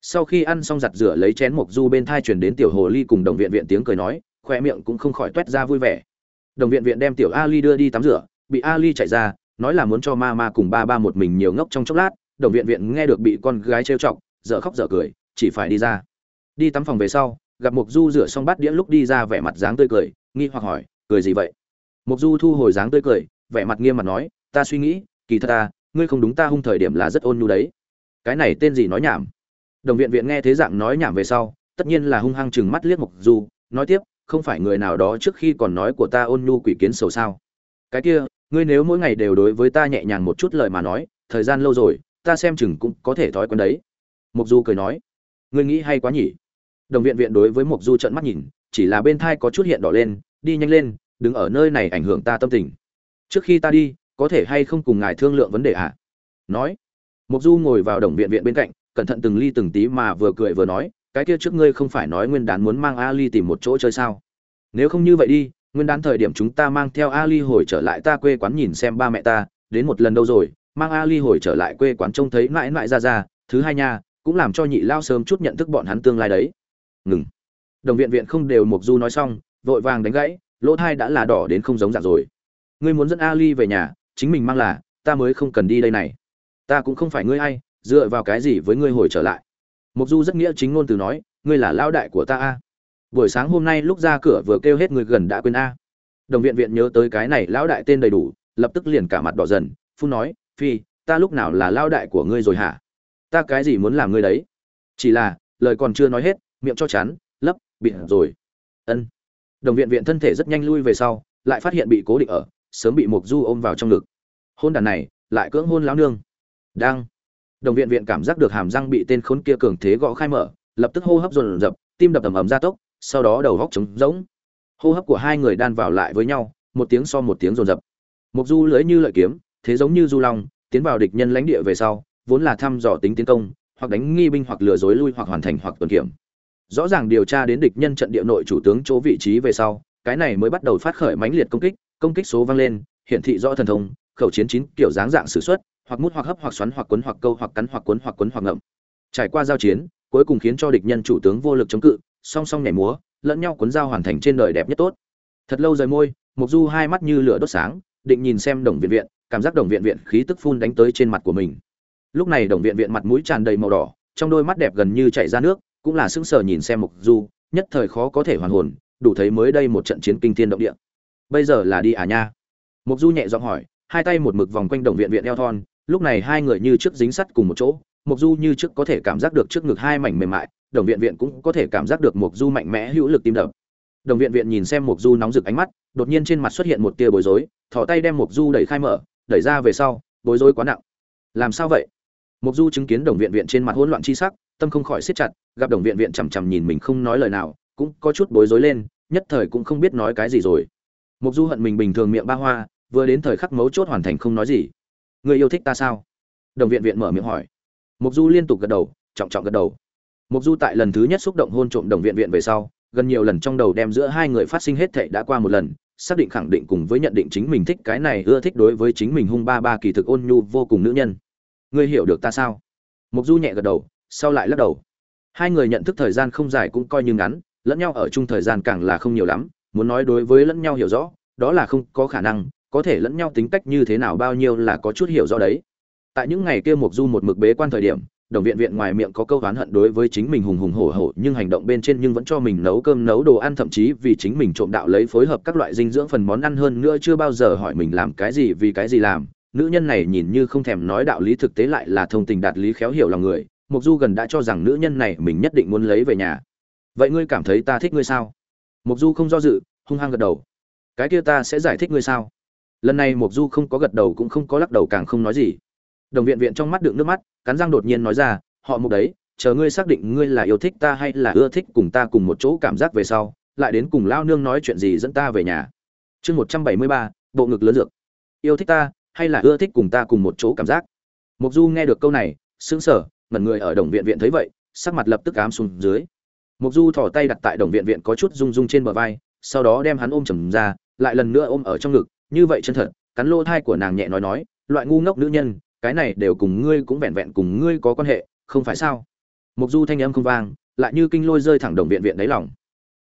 Sau khi ăn xong giặt rửa lấy chén mộc du bên thai chuyển đến tiểu hồ ly cùng đồng viện viện tiếng cười nói khoe miệng cũng không khỏi toét ra vui vẻ. Đồng viện viện đem tiểu ali đưa đi tắm rửa, bị ali chạy ra nói là muốn cho ma ma cùng ba ba một mình nhiều ngốc trong chốc lát, đồng viện viện nghe được bị con gái trêu chọc, dở khóc dở cười, chỉ phải đi ra. Đi tắm phòng về sau, gặp mục du rửa xong bát đĩa lúc đi ra vẻ mặt dáng tươi cười, nghi hoặc hỏi, cười gì vậy? Mục du thu hồi dáng tươi cười, vẻ mặt nghiêm mặt nói, ta suy nghĩ, kỳ thật ta, ngươi không đúng ta hung thời điểm là rất ôn nhu đấy. Cái này tên gì nói nhảm? Đồng viện viện nghe thế dạng nói nhảm về sau, tất nhiên là hung hăng chừng mắt liếc mục du, nói tiếp, không phải người nào đó trước khi còn nói của ta ôn nhu quỷ kiến sầu sao? Cái kia ngươi nếu mỗi ngày đều đối với ta nhẹ nhàng một chút lời mà nói, thời gian lâu rồi, ta xem chừng cũng có thể thói quen đấy. Mục du cười nói. Ngươi nghĩ hay quá nhỉ? Đồng viện viện đối với mục du trợn mắt nhìn, chỉ là bên thai có chút hiện đỏ lên, đi nhanh lên đứng ở nơi này ảnh hưởng ta tâm tình. Trước khi ta đi, có thể hay không cùng ngài thương lượng vấn đề ạ? À? nói. Mục du ngồi vào đồng viện viện bên cạnh, cẩn thận từng ly từng tí mà vừa cười vừa nói, cái kia trước ngươi không phải nói nguyên đán muốn mang ali tìm một chỗ chơi sao? Nếu không như vậy đi nguyên đán thời điểm chúng ta mang theo ali hồi trở lại ta quê quán nhìn xem ba mẹ ta, đến một lần đâu rồi, mang ali hồi trở lại quê quán trông thấy mãi mãi ra ra, thứ hai nha, cũng làm cho nhị lao sớm chút nhận thức bọn hắn tương lai đấy. Ngừng. Đồng viện viện không đều mục du nói xong, vội vàng đánh gãy, lỗ thai đã là đỏ đến không giống dạng rồi. Ngươi muốn dẫn ali về nhà, chính mình mang là, ta mới không cần đi đây này. Ta cũng không phải ngươi ai, dựa vào cái gì với ngươi hồi trở lại. Mục du rất nghĩa chính ngôn từ nói, ngươi là lao đại của ta a buổi sáng hôm nay lúc ra cửa vừa kêu hết người gần đã quên a. Đồng viện viện nhớ tới cái này, lão đại tên đầy đủ, lập tức liền cả mặt đỏ dần, phun nói, phi, ta lúc nào là lao đại của ngươi rồi hả? Ta cái gì muốn làm ngươi đấy? Chỉ là, lời còn chưa nói hết, miệng cho chán, lấp biển rồi. Ân. Đồng viện viện thân thể rất nhanh lui về sau, lại phát hiện bị cố định ở, sớm bị mục du ôm vào trong ngực. Hôn đàn này, lại cưỡng hôn lão nương. Đang. Đồng viện viện cảm giác được hàm răng bị tên khốn kia cường thế gõ khai mở, lập tức hô hấp dồn dập, tim đập ầm ầm ra tốc sau đó đầu góc trống rỗng. Hô hấp của hai người đan vào lại với nhau, một tiếng so một tiếng rồn rập mục du lưỡi như lợi kiếm, thế giống như du long, tiến vào địch nhân lãnh địa về sau, vốn là thăm dò tính tiến công, hoặc đánh nghi binh hoặc lừa dối lui hoặc hoàn thành hoặc tuần kiểm. Rõ ràng điều tra đến địch nhân trận địa nội chủ tướng chỗ vị trí về sau, cái này mới bắt đầu phát khởi mãnh liệt công kích công kích số vang lên, hiển thị rõ thần thông, khẩu chiến chín kiểu dáng dạng sử xuất, hoặc mút hoặc hấp hoặc xoắn hoặc quấn hoặc câu hoặc cắn hoặc quấn hoặc quấn hoặc ngậm. Trải qua giao chiến, cuối cùng khiến cho địch nhân chủ tướng vô lực chống cự song song nhảy múa, lẫn nhau cuốn dao hoàn thành trên đời đẹp nhất tốt. Thật lâu rời môi mục du hai mắt như lửa đốt sáng, định nhìn xem đồng viện viện, cảm giác đồng viện viện khí tức phun đánh tới trên mặt của mình. Lúc này đồng viện viện mặt mũi tràn đầy màu đỏ, trong đôi mắt đẹp gần như chảy ra nước, cũng là sững sờ nhìn xem mục du, nhất thời khó có thể hoàn hồn, đủ thấy mới đây một trận chiến kinh thiên động địa. Bây giờ là đi à nha? Mục du nhẹ giọng hỏi, hai tay một mực vòng quanh đồng viện viện eo thon, lúc này hai người như trước dính sắt cùng một chỗ mục du như trước có thể cảm giác được trước ngực hai mảnh mềm mại đồng viện viện cũng có thể cảm giác được mục du mạnh mẽ hữu lực tim đập. Đồng viện viện nhìn xem mục du nóng rực ánh mắt, đột nhiên trên mặt xuất hiện một tia bối rối, thò tay đem mục du đẩy khai mở, đẩy ra về sau, bối rối quá nặng. Làm sao vậy? Mục du chứng kiến đồng viện viện trên mặt hỗn loạn chi sắc, tâm không khỏi siết chặt, gặp đồng viện viện chằm chằm nhìn mình không nói lời nào, cũng có chút bối rối lên, nhất thời cũng không biết nói cái gì rồi. Mục du hận mình bình thường miệng ba hoa, vừa đến thời khắc mấu chốt hoàn thành không nói gì. Người yêu thích ta sao? Đồng viện viện mở miệng hỏi. Mục du liên tục gật đầu, trọng trọng gật đầu mục du tại lần thứ nhất xúc động hôn trộm đồng viện viện về sau, gần nhiều lần trong đầu đem giữa hai người phát sinh hết thảy đã qua một lần, xác định khẳng định cùng với nhận định chính mình thích cái này, ưa thích đối với chính mình hung ba ba kỳ thực ôn nhu vô cùng nữ nhân. Ngươi hiểu được ta sao? Mục du nhẹ gật đầu, sau lại lắc đầu. Hai người nhận thức thời gian không dài cũng coi như ngắn, lẫn nhau ở chung thời gian càng là không nhiều lắm, muốn nói đối với lẫn nhau hiểu rõ, đó là không có khả năng, có thể lẫn nhau tính cách như thế nào bao nhiêu là có chút hiểu rõ đấy. Tại những ngày kia mục du một mực bế quan thời điểm đồng viện viện ngoài miệng có câu oán hận đối với chính mình hùng hùng hổ hổ, nhưng hành động bên trên nhưng vẫn cho mình nấu cơm, nấu đồ ăn, thậm chí vì chính mình trộm đạo lấy phối hợp các loại dinh dưỡng phần món ăn hơn nữa chưa bao giờ hỏi mình làm cái gì vì cái gì làm. Nữ nhân này nhìn như không thèm nói đạo lý thực tế lại là thông tình đạt lý khéo hiểu lòng người mục du gần đã cho rằng nữ nhân này mình nhất định muốn lấy về nhà. Vậy ngươi cảm thấy ta thích ngươi sao? Mục du không do dự, hung hăng gật đầu. Cái kia ta sẽ giải thích ngươi sao? Lần này mục du không có gật đầu cũng không có lắc đầu càng không nói gì đồng viện viện trong mắt đựng nước mắt, cắn răng đột nhiên nói ra, họ mục đấy, chờ ngươi xác định ngươi là yêu thích ta hay là ưa thích cùng ta cùng một chỗ cảm giác về sau, lại đến cùng lao nương nói chuyện gì dẫn ta về nhà. Chương một trăm bảy mươi ba, bộ ngực lớn dược. Yêu thích ta hay là ưa thích cùng ta cùng một chỗ cảm giác? Mục du nghe được câu này, sững sờ, ngẩn người ở đồng viện viện thấy vậy, sắc mặt lập tức ám xuống dưới. Mục du thò tay đặt tại đồng viện viện có chút rung rung trên bờ vai, sau đó đem hắn ôm chầm ra, lại lần nữa ôm ở trong ngực, như vậy chân thật. Cắn lô thai của nàng nhẹ nói nói, loại ngu ngốc nữ nhân cái này đều cùng ngươi cũng vẹn vẹn cùng ngươi có quan hệ, không phải sao? Mục du thanh âm không vang, lại như kinh lôi rơi thẳng đồng viện viện đáy lòng.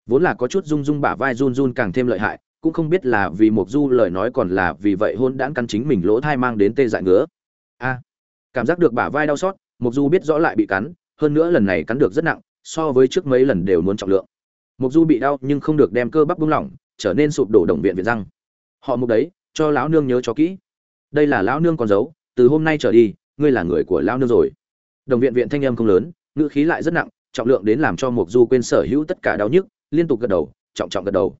Vốn là có chút rung rung bả vai run run càng thêm lợi hại, cũng không biết là vì mục du lời nói còn là vì vậy hôn đãn căn chính mình lỗ thai mang đến tê dại ngứa. A, cảm giác được bả vai đau xót, mục du biết rõ lại bị cắn, hơn nữa lần này cắn được rất nặng, so với trước mấy lần đều muốn trọng lượng. Mục du bị đau nhưng không được đem cơ bắp buông lỏng, trở nên sụp đổ đồng viện viện răng. Họ mục đấy, cho lão nương nhớ cho kỹ. Đây là lão nương còn giấu từ hôm nay trở đi, ngươi là người của Lao nương rồi. Đồng viện viện thanh âm không lớn, ngữ khí lại rất nặng, trọng lượng đến làm cho mục du quên sở hữu tất cả đau nhức, liên tục gật đầu, trọng trọng gật đầu.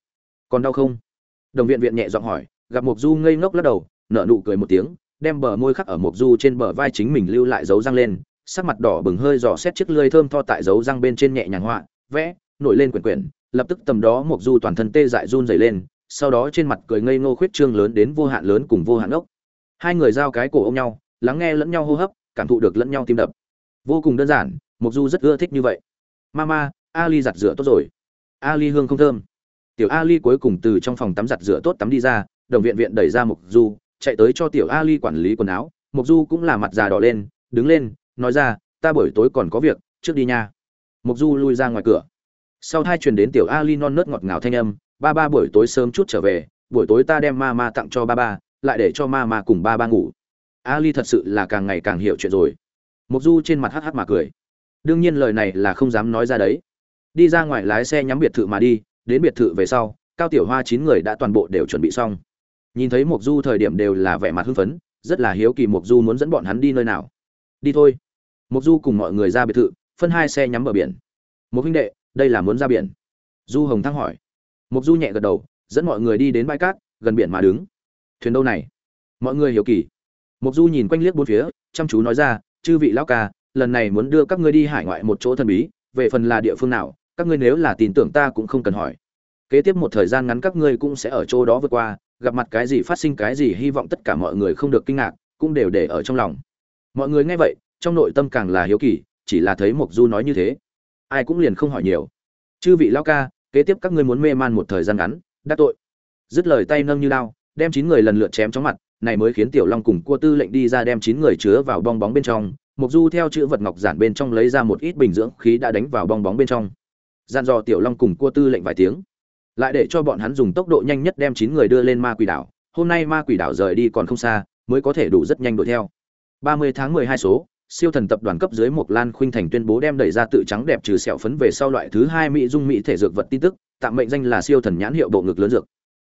Còn đau không? Đồng viện viện nhẹ giọng hỏi, gặp mục du ngây ngốc lắc đầu, nở nụ cười một tiếng, đem bờ môi khắc ở mục du trên bờ vai chính mình lưu lại dấu răng lên, sắc mặt đỏ bừng hơi dò xét chiếc lưỡi thơm tho tại dấu răng bên trên nhẹ nhàng họa, vẽ, nổi lên quyển quyển, lập tức tầm đó mục du toàn thân tê dại run rẩy lên, sau đó trên mặt cười ngây ngô khuyết trương lớn đến vô hạn lớn cùng vô hạn ốc hai người giao cái cổ ôm nhau, lắng nghe lẫn nhau hô hấp, cảm thụ được lẫn nhau tim đập. Vô cùng đơn giản mục du rất ưa thích như vậy. Mama, ali giặt rửa tốt rồi. Ali hương không thơm. Tiểu ali cuối cùng từ trong phòng tắm giặt rửa tốt tắm đi ra, đồng viện viện đẩy ra mục du, chạy tới cho tiểu ali quản lý quần áo. Mục du cũng là mặt già đỏ lên, đứng lên, nói ra, ta buổi tối còn có việc, trước đi nha. Mục du lui ra ngoài cửa. Sau hai truyền đến tiểu ali non nớt ngọt ngào thanh âm, ba ba buổi tối sớm chút trở về, buổi tối ta đem ma ma tặng cho ba ba lại để cho ma ma cùng ba ba ngủ. Ali thật sự là càng ngày càng hiểu chuyện rồi. Mục du trên mặt hắc hắc mà cười. Đương nhiên lời này là không dám nói ra đấy. Đi ra ngoài lái xe nhắm biệt thự mà đi, đến biệt thự về sau, cao tiểu hoa chín người đã toàn bộ đều chuẩn bị xong. Nhìn thấy mục du thời điểm đều là vẻ mặt hưng phấn, rất là hiếu kỳ mục du muốn dẫn bọn hắn đi nơi nào. Đi thôi. Mục du cùng mọi người ra biệt thự, phân hai xe nhắm bờ biển. Một huynh đệ, đây là muốn ra biển. Du hồng thăng hỏi. Mục du nhẹ gật đầu, dẫn mọi người đi đến bãi cát, gần biển mà đứng thuyền đâu này? Mọi người hiểu kỳ. Mục du nhìn quanh liếc bốn phía, chăm chú nói ra, chư vị lão ca, lần này muốn đưa các ngươi đi hải ngoại một chỗ thần bí, về phần là địa phương nào, các ngươi nếu là tin tưởng ta cũng không cần hỏi. Kế tiếp một thời gian ngắn các ngươi cũng sẽ ở chỗ đó vượt qua, gặp mặt cái gì phát sinh cái gì, hy vọng tất cả mọi người không được kinh ngạc, cũng đều để ở trong lòng. Mọi người nghe vậy, trong nội tâm càng là hiếu kỳ, chỉ là thấy mộc du nói như thế. Ai cũng liền không hỏi nhiều. Chư vị lão ca, kế tiếp các ngươi muốn mê man một thời gian ngắn, đắc tội. Dứt lời tay nâng như lao đem chín người lần lượt chém chóng mặt này mới khiến tiểu long cùng cua tư lệnh đi ra đem chín người chứa vào bong bóng bên trong. Mục du theo chữ vật ngọc giản bên trong lấy ra một ít bình dưỡng khí đã đánh vào bong bóng bên trong. Gian dò tiểu long cùng cua tư lệnh vài tiếng. Lại để cho bọn hắn dùng tốc độ nhanh nhất đem chín người đưa lên ma quỷ đảo. Hôm nay ma quỷ đảo rời đi còn không xa mới có thể đủ rất nhanh đuổi theo. 30 tháng 12 số siêu thần tập đoàn cấp dưới Mộc Lan Khuynh Thành tuyên bố đem đẩy ra tự trắng đẹp trừ sẹo phấn về sau loại thứ hai mỹ dung mỹ thể dược vật tin tức, tạm mệnh danh là siêu thần nhãn hiệu bộ ngực lớn dược.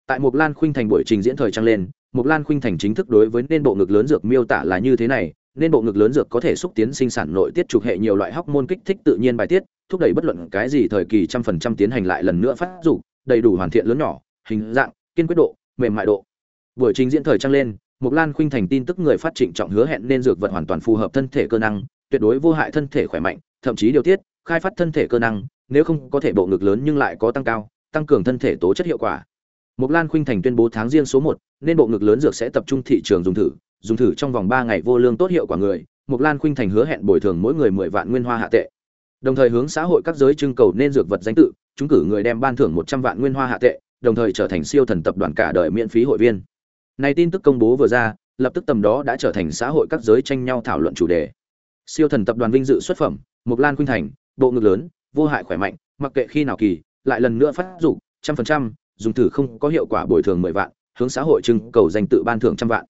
Tại Mộc Lan Khuynh Thành buổi trình diễn thời trang lên, Mộc Lan Khuynh Thành chính thức đối với nên bộ ngực lớn dược miêu tả là như thế này, nên bộ ngực lớn dược có thể xúc tiến sinh sản nội tiết trục hệ nhiều loại hormone kích thích tự nhiên bài tiết, thúc đẩy bất luận cái gì thời kỳ trăm phần trăm tiến hành lại lần nữa phát dục, đầy đủ hoàn thiện lớn nhỏ, hình dạng, kiên quyết độ, mềm mại độ. Buổi trình diễn thời trang lên, Mộc Lan Khuynh thành tin tức người phát trịnh trọng hứa hẹn nên dược vật hoàn toàn phù hợp thân thể cơ năng, tuyệt đối vô hại thân thể khỏe mạnh, thậm chí điều tiết, khai phát thân thể cơ năng, nếu không có thể bộ ngực lớn nhưng lại có tăng cao, tăng cường thân thể tố chất hiệu quả. Mộc Lan Khuynh thành tuyên bố tháng riêng số 1, nên bộ ngực lớn dược sẽ tập trung thị trường dùng thử, dùng thử trong vòng 3 ngày vô lương tốt hiệu quả người, Mộc Lan Khuynh thành hứa hẹn bồi thường mỗi người 10 vạn nguyên hoa hạ tệ. Đồng thời hướng xã hội các giới trưng cầu nên dược vật danh tự, chúng cử người đem ban thưởng 100 vạn nguyên hoa hạ tệ, đồng thời trở thành siêu thần tập đoàn cả đời miễn phí hội viên. Này tin tức công bố vừa ra, lập tức tầm đó đã trở thành xã hội các giới tranh nhau thảo luận chủ đề. Siêu thần tập đoàn vinh dự xuất phẩm, Mộc Lan Khuynh Thành, bộ ngực lớn, vô hại khỏe mạnh, mặc kệ khi nào kỳ, lại lần nữa phát dụng, trăm phần trăm, dùng thử không có hiệu quả bồi thường 10 vạn, hướng xã hội trưng cầu danh tự ban thưởng trăm vạn.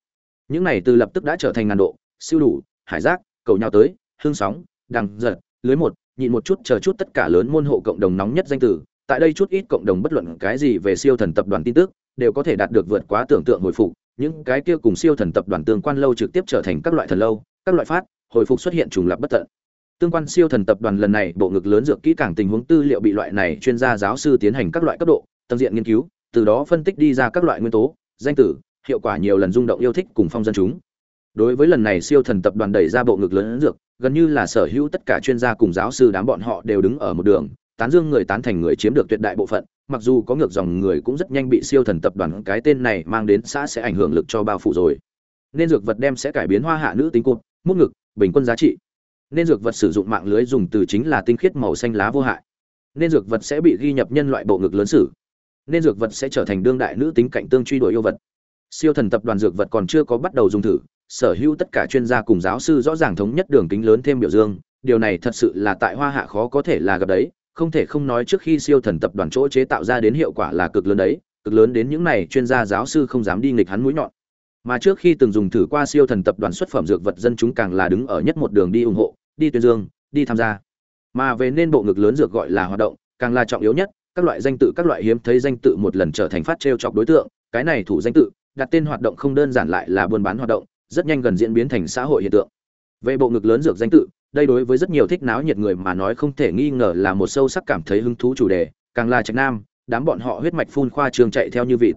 Những này từ lập tức đã trở thành ngàn độ, siêu đủ, hải giác, cầu nhau tới, hương sóng, đằng giật, lưới một, nhịn một chút chờ chút tất cả lớn môn hộ cộng đồng nóng nhất danh tử, tại đây chút ít cộng đồng bất luận cái gì về siêu thần tập đoàn tin tức, đều có thể đạt được vượt quá tưởng tượng hồi phục, những cái kia cùng siêu thần tập đoàn tương quan lâu trực tiếp trở thành các loại thần lâu, các loại phát, hồi phục xuất hiện trùng lập bất tận. Tương quan siêu thần tập đoàn lần này bộ ngực lớn dược kỹ càng tình huống tư liệu bị loại này chuyên gia giáo sư tiến hành các loại cấp độ, tầng diện nghiên cứu, từ đó phân tích đi ra các loại nguyên tố, danh tử, hiệu quả nhiều lần rung động yêu thích cùng phong dân chúng. Đối với lần này siêu thần tập đoàn đẩy ra bộ ngực lớn dược, gần như là sở hữu tất cả chuyên gia cùng giáo sư đám bọn họ đều đứng ở một đường, tán dương người tán thành người chiếm được tuyệt đại bộ phận, mặc dù có ngược dòng người cũng rất nhanh bị siêu thần tập đoàn cái tên này mang đến xã sẽ ảnh hưởng lực cho bao phủ rồi. Nên dược vật đem sẽ cải biến hoa hạ nữ tính cột, mút ngực, bình quân giá trị. Nên dược vật sử dụng mạng lưới dùng từ chính là tinh khiết màu xanh lá vô hại. Nên dược vật sẽ bị ghi nhập nhân loại bộ ngực lớn sử. Nên dược vật sẽ trở thành đương đại nữ tính cạnh tương truy đuổi yêu vật. Siêu thần tập đoàn dược vật còn chưa có bắt đầu dùng thử, sở hữu tất cả chuyên gia cùng giáo sư rõ ràng thống nhất đường kính lớn thêm biểu dương, điều này thật sự là tại Hoa Hạ khó có thể là gặp đấy, không thể không nói trước khi siêu thần tập đoàn chỗ chế tạo ra đến hiệu quả là cực lớn đấy, cực lớn đến những này chuyên gia giáo sư không dám đi nghịch hắn mũi nhọn. Mà trước khi từng dùng thử qua siêu thần tập đoàn xuất phẩm dược vật dân chúng càng là đứng ở nhất một đường đi ủng hộ, đi tuyên dương, đi tham gia. Mà về nên bộ ngực lớn dược gọi là hoạt động, càng là trọng yếu nhất, các loại danh tự các loại hiếm thấy danh tự một lần trở thành phát trêu chọc đối tượng, cái này thủ danh tự, đặt tên hoạt động không đơn giản lại là buôn bán hoạt động, rất nhanh gần diễn biến thành xã hội hiện tượng. Về bộ ngực lớn dược danh tự, đây đối với rất nhiều thích náo nhiệt người mà nói không thể nghi ngờ là một sâu sắc cảm thấy hứng thú chủ đề, càng là trạch nam, đám bọn họ huyết mạch phun khoa trường chạy theo như vịt.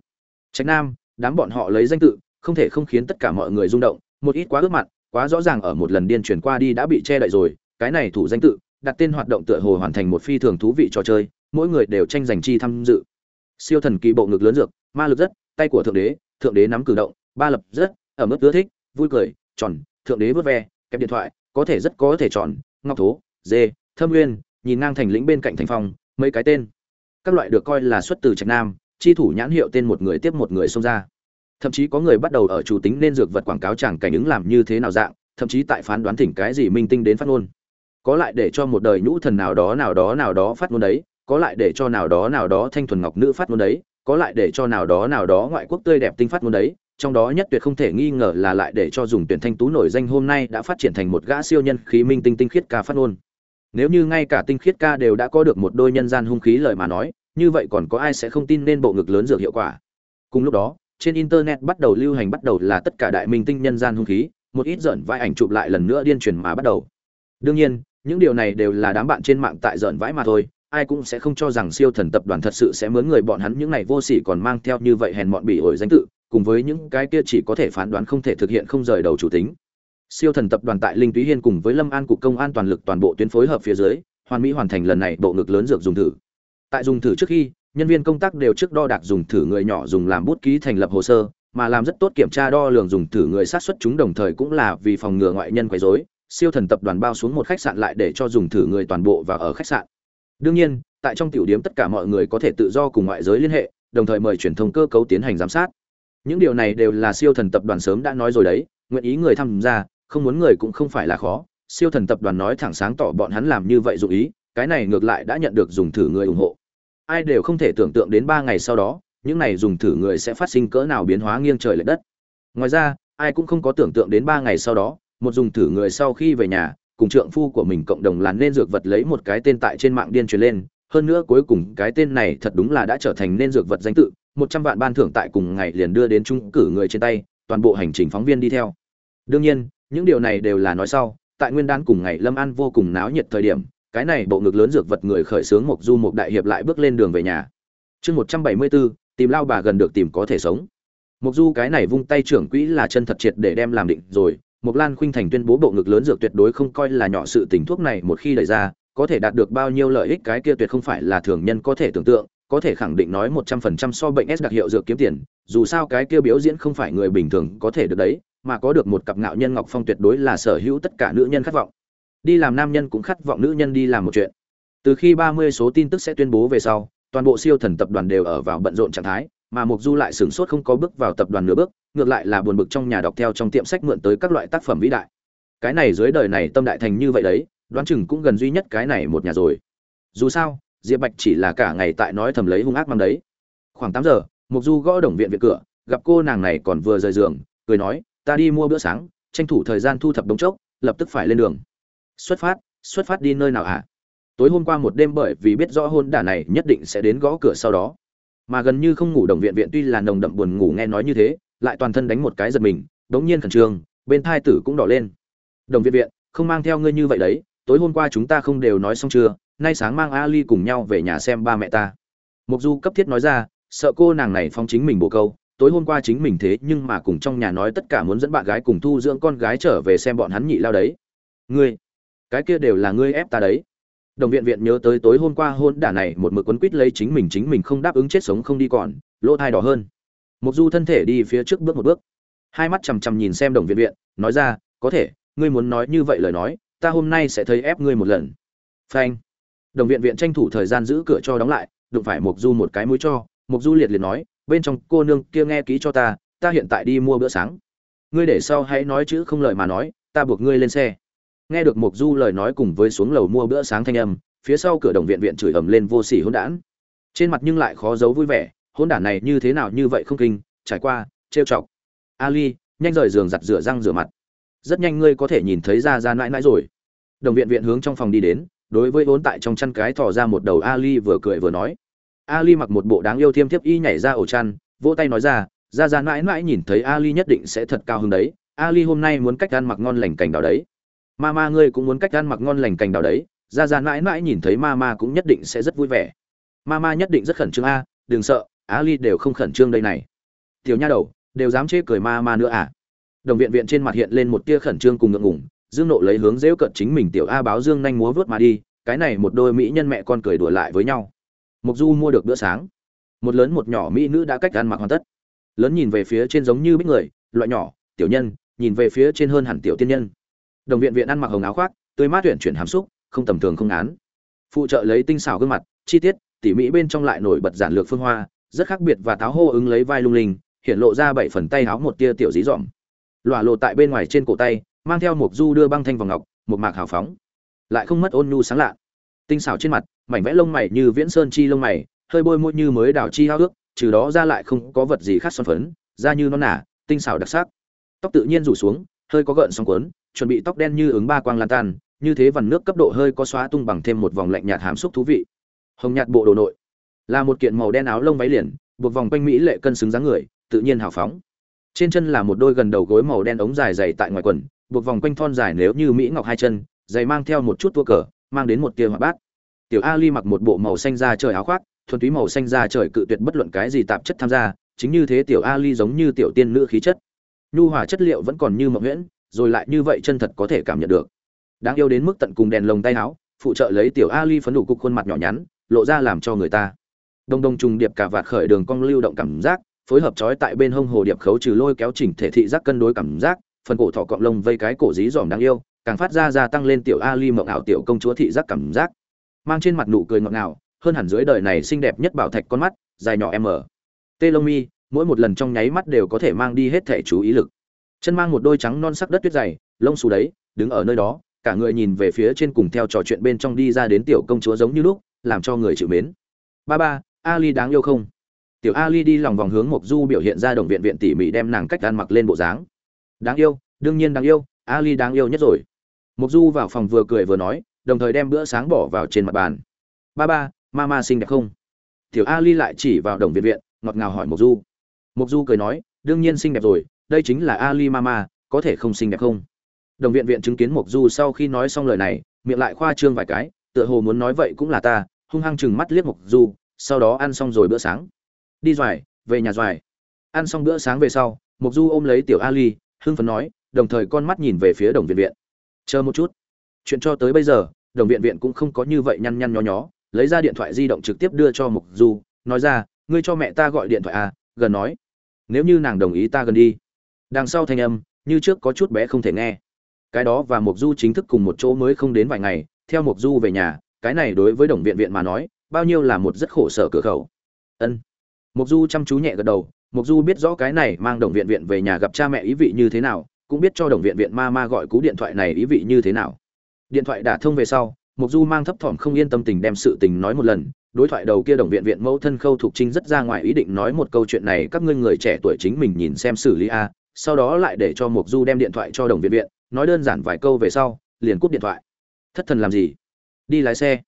Trạch nam đám bọn họ lấy danh tự không thể không khiến tất cả mọi người rung động. Một ít quá ước mặt quá rõ ràng ở một lần điên chuyển qua đi đã bị che đậy rồi. Cái này thủ danh tự đặt tên hoạt động tựa hồ hoàn thành một phi thường thú vị trò chơi mỗi người đều tranh giành chi tham dự. Siêu thần kỳ bộ ngực lớn dược, ma lực rất, tay của thượng đế thượng đế nắm cử động, ba lập rất ở mức ưa thích, vui cười, tròn, thượng đế vớt ve, kẹp điện thoại, có thể rất có thể tròn, ngọc thố, dê, thâm nguyên, nhìn ngang thành lĩnh bên cạnh thành phong, mấy cái tên. Các loại được coi là xuất từ trạch nam, chi thủ nhãn hiệu tên một người tiếp một người xông ra. Thậm chí có người bắt đầu ở chủ tính nên dược vật quảng cáo chẳng cảnh ứng làm như thế nào dạng, thậm chí tại phán đoán thỉnh cái gì minh tinh đến phát ngôn. Có lại để cho một đời nhũ thần nào đó nào đó nào đó phát ngôn đấy có lại để cho nào đó nào đó thanh thuần ngọc nữ phát ngôn đấy, có lại để cho nào đó nào đó ngoại quốc tươi đẹp tinh phát ngôn đấy, trong đó nhất tuyệt không thể nghi ngờ là lại để cho dùng tuyển thanh tú nổi danh hôm nay đã phát triển thành một gã siêu nhân khí minh tinh tinh khiết ca phát ngôn. Nếu như ngay cả tinh khiết ca đều đã có được một đôi nhân gian hung khí lời mà nói, như vậy còn có ai sẽ không tin nên bộ ngực lớn dược hiệu quả? Cùng lúc đó, trên internet bắt đầu lưu hành bắt đầu là tất cả đại minh tinh nhân gian hung khí, một ít giận vai ảnh chụp lại lần nữa điên truyền mà bắt đầu. Đương nhiên, những điều này đều là đám bạn trên mạng tại giận vãi mà thôi ai cũng sẽ không cho rằng siêu thần tập đoàn thật sự sẽ mướn người bọn hắn, những này vô sỉ còn mang theo như vậy hèn mọn bỉ ổi danh tự, cùng với những cái kia chỉ có thể phán đoán không thể thực hiện không rời đầu chủ tính. Siêu thần tập đoàn tại linh túy hiên cùng với lâm an cục công an toàn lực toàn bộ tuyến phối hợp phía dưới, hoàn mỹ hoàn thành lần này bộ ngực lớn dược dùng thử. Tại dùng thử trước khi, nhân viên công tác đều trước đo đạc dùng thử người nhỏ dùng làm bút ký thành lập hồ sơ, mà làm rất tốt kiểm tra đo lường dùng thử người sát xuất chúng đồng thời cũng là vì phòng ngừa ngoại nhân quấy rối. Siêu thần tập đoàn bao xuống một khách sạn lại để cho dùng thử người toàn bộ và ở khách sạn đương nhiên, tại trong tiểu điểm tất cả mọi người có thể tự do cùng ngoại giới liên hệ, đồng thời mời truyền thông cơ cấu tiến hành giám sát. Những điều này đều là siêu thần tập đoàn sớm đã nói rồi đấy, nguyện ý người tham gia, không muốn người cũng không phải là khó. Siêu thần tập đoàn nói thẳng sáng tỏ bọn hắn làm như vậy dù ý, cái này ngược lại đã nhận được dùng thử người ủng hộ. Ai đều không thể tưởng tượng đến ba ngày sau đó, những này dùng thử người sẽ phát sinh cỡ nào biến hóa nghiêng trời lệch đất. Ngoài ra, ai cũng không có tưởng tượng đến ba ngày sau đó, một dùng thử người sau khi về nhà cùng trượng phu của mình cộng đồng là nên dược vật lấy một cái tên tại trên mạng điên truyền lên. Hơn nữa cuối cùng cái tên này thật đúng là đã trở thành nên dược vật danh tự. Một trăm vạn ban thưởng tại cùng ngày liền đưa đến trung cử người trên tay, toàn bộ hành trình phóng viên đi theo. Đương nhiên, những điều này đều là nói sau. Tại nguyên đán cùng ngày lâm an vô cùng náo nhiệt thời điểm, cái này bộ ngực lớn dược vật người khởi xướng mộc du một đại hiệp lại bước lên đường về nhà. Chương một trăm bảy mươi bốn, tìm lao bà gần được tìm có thể sống. Mộc du cái này vung tay trưởng quỹ là chân thật triệt để đem làm định rồi mộc lan khuynh thành tuyên bố bộ ngực lớn dược tuyệt đối không coi là nhỏ sự tình thuốc này một khi đẩy ra có thể đạt được bao nhiêu lợi ích cái kia tuyệt không phải là thường nhân có thể tưởng tượng có thể khẳng định nói một trăm phần trăm so bệnh S đặc hiệu dược kiếm tiền, dù sao cái kia biểu diễn không phải người bình thường có thể được đấy, mà có được một cặp ngạo nhân ngọc phong tuyệt đối là sở hữu tất cả nữ nhân khát vọng. Đi làm nam nhân cũng khát vọng nữ nhân đi làm một chuyện. Từ khi ba mươi số tin tức sẽ tuyên bố về sau, toàn bộ siêu thần tập đoàn đều ở vào bận rộn trạng thái, mà Mục Du lại sửng sốt không có bước vào tập đoàn nửa bước, ngược lại là buồn bực trong nhà đọc theo trong tiệm sách mượn tới các loại tác phẩm vĩ đại. Cái này dưới đời này tâm đại thành như vậy đấy, đoán chừng cũng gần duy nhất cái này một nhà rồi. Dù sao, diệp bạch chỉ là cả ngày tại nói thầm lấy hung ác mang đấy khoảng tám giờ mục du gõ đồng viện viện cửa gặp cô nàng này còn vừa rời giường cười nói ta đi mua bữa sáng tranh thủ thời gian thu thập đống chốc lập tức phải lên đường xuất phát xuất phát đi nơi nào hả tối hôm qua một đêm bởi vì biết rõ hôn đả này nhất định sẽ đến gõ cửa sau đó mà gần như không ngủ đồng viện viện tuy là nồng đậm buồn ngủ nghe nói như thế lại toàn thân đánh một cái giật mình đống nhiên khẩn trương bên thai tử cũng đỏ lên đồng viện viện không mang theo ngươi như vậy đấy tối hôm qua chúng ta không đều nói xong chưa nay sáng mang Ali cùng nhau về nhà xem ba mẹ ta. Mục Du cấp thiết nói ra, sợ cô nàng này phong chính mình bổ câu, tối hôm qua chính mình thế nhưng mà cùng trong nhà nói tất cả muốn dẫn bạn gái cùng thu dưỡng con gái trở về xem bọn hắn nhị lao đấy. Ngươi, cái kia đều là ngươi ép ta đấy. Đồng viện viện nhớ tới tối hôm qua hôn đả này một mực quấn quýt lấy chính mình chính mình không đáp ứng chết sống không đi còn, lỗ thai đỏ hơn. Mục Du thân thể đi phía trước bước một bước, hai mắt chằm chằm nhìn xem Đồng viện viện, nói ra, có thể, ngươi muốn nói như vậy lời nói, ta hôm nay sẽ thấy ép ngươi một lần. Phanh. Đồng viện viện tranh thủ thời gian giữ cửa cho đóng lại đụng phải mục du một cái mũi cho. Mục du liệt liệt nói bên trong cô nương kia nghe kỹ cho ta ta hiện tại đi mua bữa sáng. Ngươi để sau hãy nói chữ không lời mà nói ta buộc ngươi lên xe. Nghe được mục du lời nói cùng với xuống lầu mua bữa sáng thanh âm phía sau cửa đồng viện viện chửi ầm lên vô sỉ hỗn đản. Trên mặt nhưng lại khó giấu vui vẻ hỗn đản này như thế nào như vậy không kinh, trải qua, trêu chọc. Ali, nhanh rời giường giặt rửa răng rửa mặt. Rất nhanh ngươi có thể nhìn thấy ra ra mãi mãi rồi. Đồng viện viện hướng trong phòng đi đến, đối với vốn tại trong chăn cái thò ra một đầu ali vừa cười vừa nói. Ali mặc một bộ đáng yêu thiêm thiếp y nhảy ra ổ chăn, vỗ tay nói ra ra ra mãi mãi nhìn thấy ali nhất định sẽ thật cao hứng đấy. Ali hôm nay muốn cách ăn mặc ngon lành cành đào đấy. Ma ma ngươi cũng muốn cách ăn mặc ngon lành cành đào đấy. Ra ra mãi mãi nhìn thấy ma ma cũng nhất định sẽ rất vui vẻ. Mama nhất định rất khẩn trương a, đừng sợ á ly đều không khẩn trương đây này. Tiểu nha đầu, đều dám chê cười ma ma nữa à? Đồng viện viện trên mặt hiện lên một tia khẩn trương cùng ngượng ngùng, dương nộ lấy hướng dễu cận chính mình tiểu a báo dương nhanh múa vớt mà đi, cái này một đôi mỹ nhân mẹ con cười đùa lại với nhau. Mục du mua được bữa sáng. Một lớn một nhỏ mỹ nữ đã cách ăn mặc hoàn tất. Lớn nhìn về phía trên giống như bích người, loại nhỏ, tiểu nhân, nhìn về phía trên hơn hẳn tiểu tiên nhân. Đồng viện viện ăn mặc hồng áo khoác, tươi mát tuyển chuyển hàm xúc, không tầm thường không án phụ trợ lấy tinh xảo gương mặt, chi tiết, tỉ mỹ bên trong lại nổi bật giản lược phương hoa rất khác biệt và táo hô ứng lấy vai lung linh, hiện lộ ra bảy phần tay háo một tia tiểu dí dỏm. Lọa lộ tại bên ngoài trên cổ tay, mang theo một du đưa băng thanh vòng ngọc, một mạc hào phóng. Lại không mất ôn nhu sáng lạ. Tinh xảo trên mặt, mảnh vẽ lông mày như viễn sơn chi lông mày, hơi bôi môi như mới đào chi hao ước, trừ đó ra lại không có vật gì khác son phấn, da như nó nả tinh xảo đặc sắc. Tóc tự nhiên rủ xuống, hơi có gợn sóng cuốn, chuẩn bị tóc đen như ứng ba quang lan tan, như thế vằn nước cấp độ hơi có xóa tung bằng thêm một vòng lạnh nhạt hàm xúc thú vị. Hồng nhạt bộ đồ nội là một kiện màu đen áo lông váy liền, buộc vòng quanh mỹ lệ cân xứng dáng người, tự nhiên hào phóng. Trên chân là một đôi gần đầu gối màu đen ống dài dày tại ngoài quần, buộc vòng quanh thon dài nếu như mỹ ngọc hai chân giày mang theo một chút tua cờ, mang đến một tia hoạt bát. Tiểu ali mặc một bộ màu xanh da trời áo khoác, thuần túy màu xanh da trời cự tuyệt bất luận cái gì tạp chất tham gia, chính như thế tiểu ali giống như tiểu tiên nữ khí chất. Nhu hòa chất liệu vẫn còn như mộng nguyễn rồi lại như vậy chân thật có thể cảm nhận được. Đáng yêu đến mức tận cùng đèn lồng tay áo, phụ trợ lấy tiểu ali phấn đủ cục khuôn mặt nhỏ nhắn, lộ ra làm cho người ta đông đông trùng điệp cả vạt khởi đường cong lưu động cảm giác, phối hợp trói tại bên hông hồ điệp khấu trừ lôi kéo chỉnh thể thị giác cân đối cảm giác, phần cổ thọ cọng lông vây cái cổ dí dỏm đáng yêu, càng phát ra gia tăng lên tiểu ali mộng ảo tiểu công chúa thị giác cảm giác. Mang trên mặt nụ cười ngọt ngào, hơn hẳn dưới đời này xinh đẹp nhất bảo thạch con mắt, dài nhỏ em ở. Tê lông mi mỗi một lần trong nháy mắt đều có thể mang đi hết thể chú ý lực. Chân mang một đôi trắng non sắc đất tuyết dày, lông xù đấy, đứng ở nơi đó, cả người nhìn về phía trên cùng theo trò chuyện bên trong đi ra đến tiểu công chúa giống như lúc, làm cho người chịu mến. Ba ba ali đáng yêu không? Tiểu ali đi lòng vòng hướng mộc du biểu hiện ra đồng viện viện tỉ mỉ đem nàng cách ăn mặc lên bộ dáng. Đáng yêu, đương nhiên đáng yêu, ali đáng yêu nhất rồi. Mộc du vào phòng vừa cười vừa nói, đồng thời đem bữa sáng bỏ vào trên mặt bàn. Ba ba, mama xinh đẹp không? Tiểu ali lại chỉ vào đồng viện viện, ngọt ngào hỏi mộc du. Mộc du cười nói, đương nhiên xinh đẹp rồi, đây chính là ali mama, có thể không xinh đẹp không? Đồng viện viện chứng kiến mộc du sau khi nói xong lời này, miệng lại khoa trương vài cái, tựa hồ muốn nói vậy cũng là ta, hung hăng chừng mắt liếc mộc du sau đó ăn xong rồi bữa sáng. Đi doài, về nhà doài. Ăn xong bữa sáng về sau, mộc du ôm lấy tiểu ali, hưng phấn nói, đồng thời con mắt nhìn về phía đồng viện viện. Chờ một chút. Chuyện cho tới bây giờ, đồng viện viện cũng không có như vậy nhăn nhăn nhó nhó, lấy ra điện thoại di động trực tiếp đưa cho mộc du, nói ra, ngươi cho mẹ ta gọi điện thoại à? Gần nói, nếu như nàng đồng ý ta gần đi. Đằng sau thanh âm, như trước có chút bé không thể nghe. Cái đó và mộc du chính thức cùng một chỗ mới không đến vài ngày, theo mộc du về nhà, cái này đối với đồng viện viện mà nói bao nhiêu là một rất khổ sở cửa khẩu. Ân. Mộc du chăm chú nhẹ gật đầu, mộc du biết rõ cái này mang đồng viện viện về nhà gặp cha mẹ ý vị như thế nào, cũng biết cho đồng viện viện ma ma gọi cú điện thoại này ý vị như thế nào. Điện thoại đã thông về sau, mộc du mang thấp thỏm không yên tâm tình đem sự tình nói một lần, đối thoại đầu kia đồng viện viện mẫu thân khâu thục trinh rất ra ngoài ý định nói một câu chuyện này các ngươi người trẻ tuổi chính mình nhìn xem xử lý a, sau đó lại để cho mộc du đem điện thoại cho đồng viện viện, nói đơn giản vài câu về sau, liền cúp điện thoại. Thất thần làm gì? Đi lái xe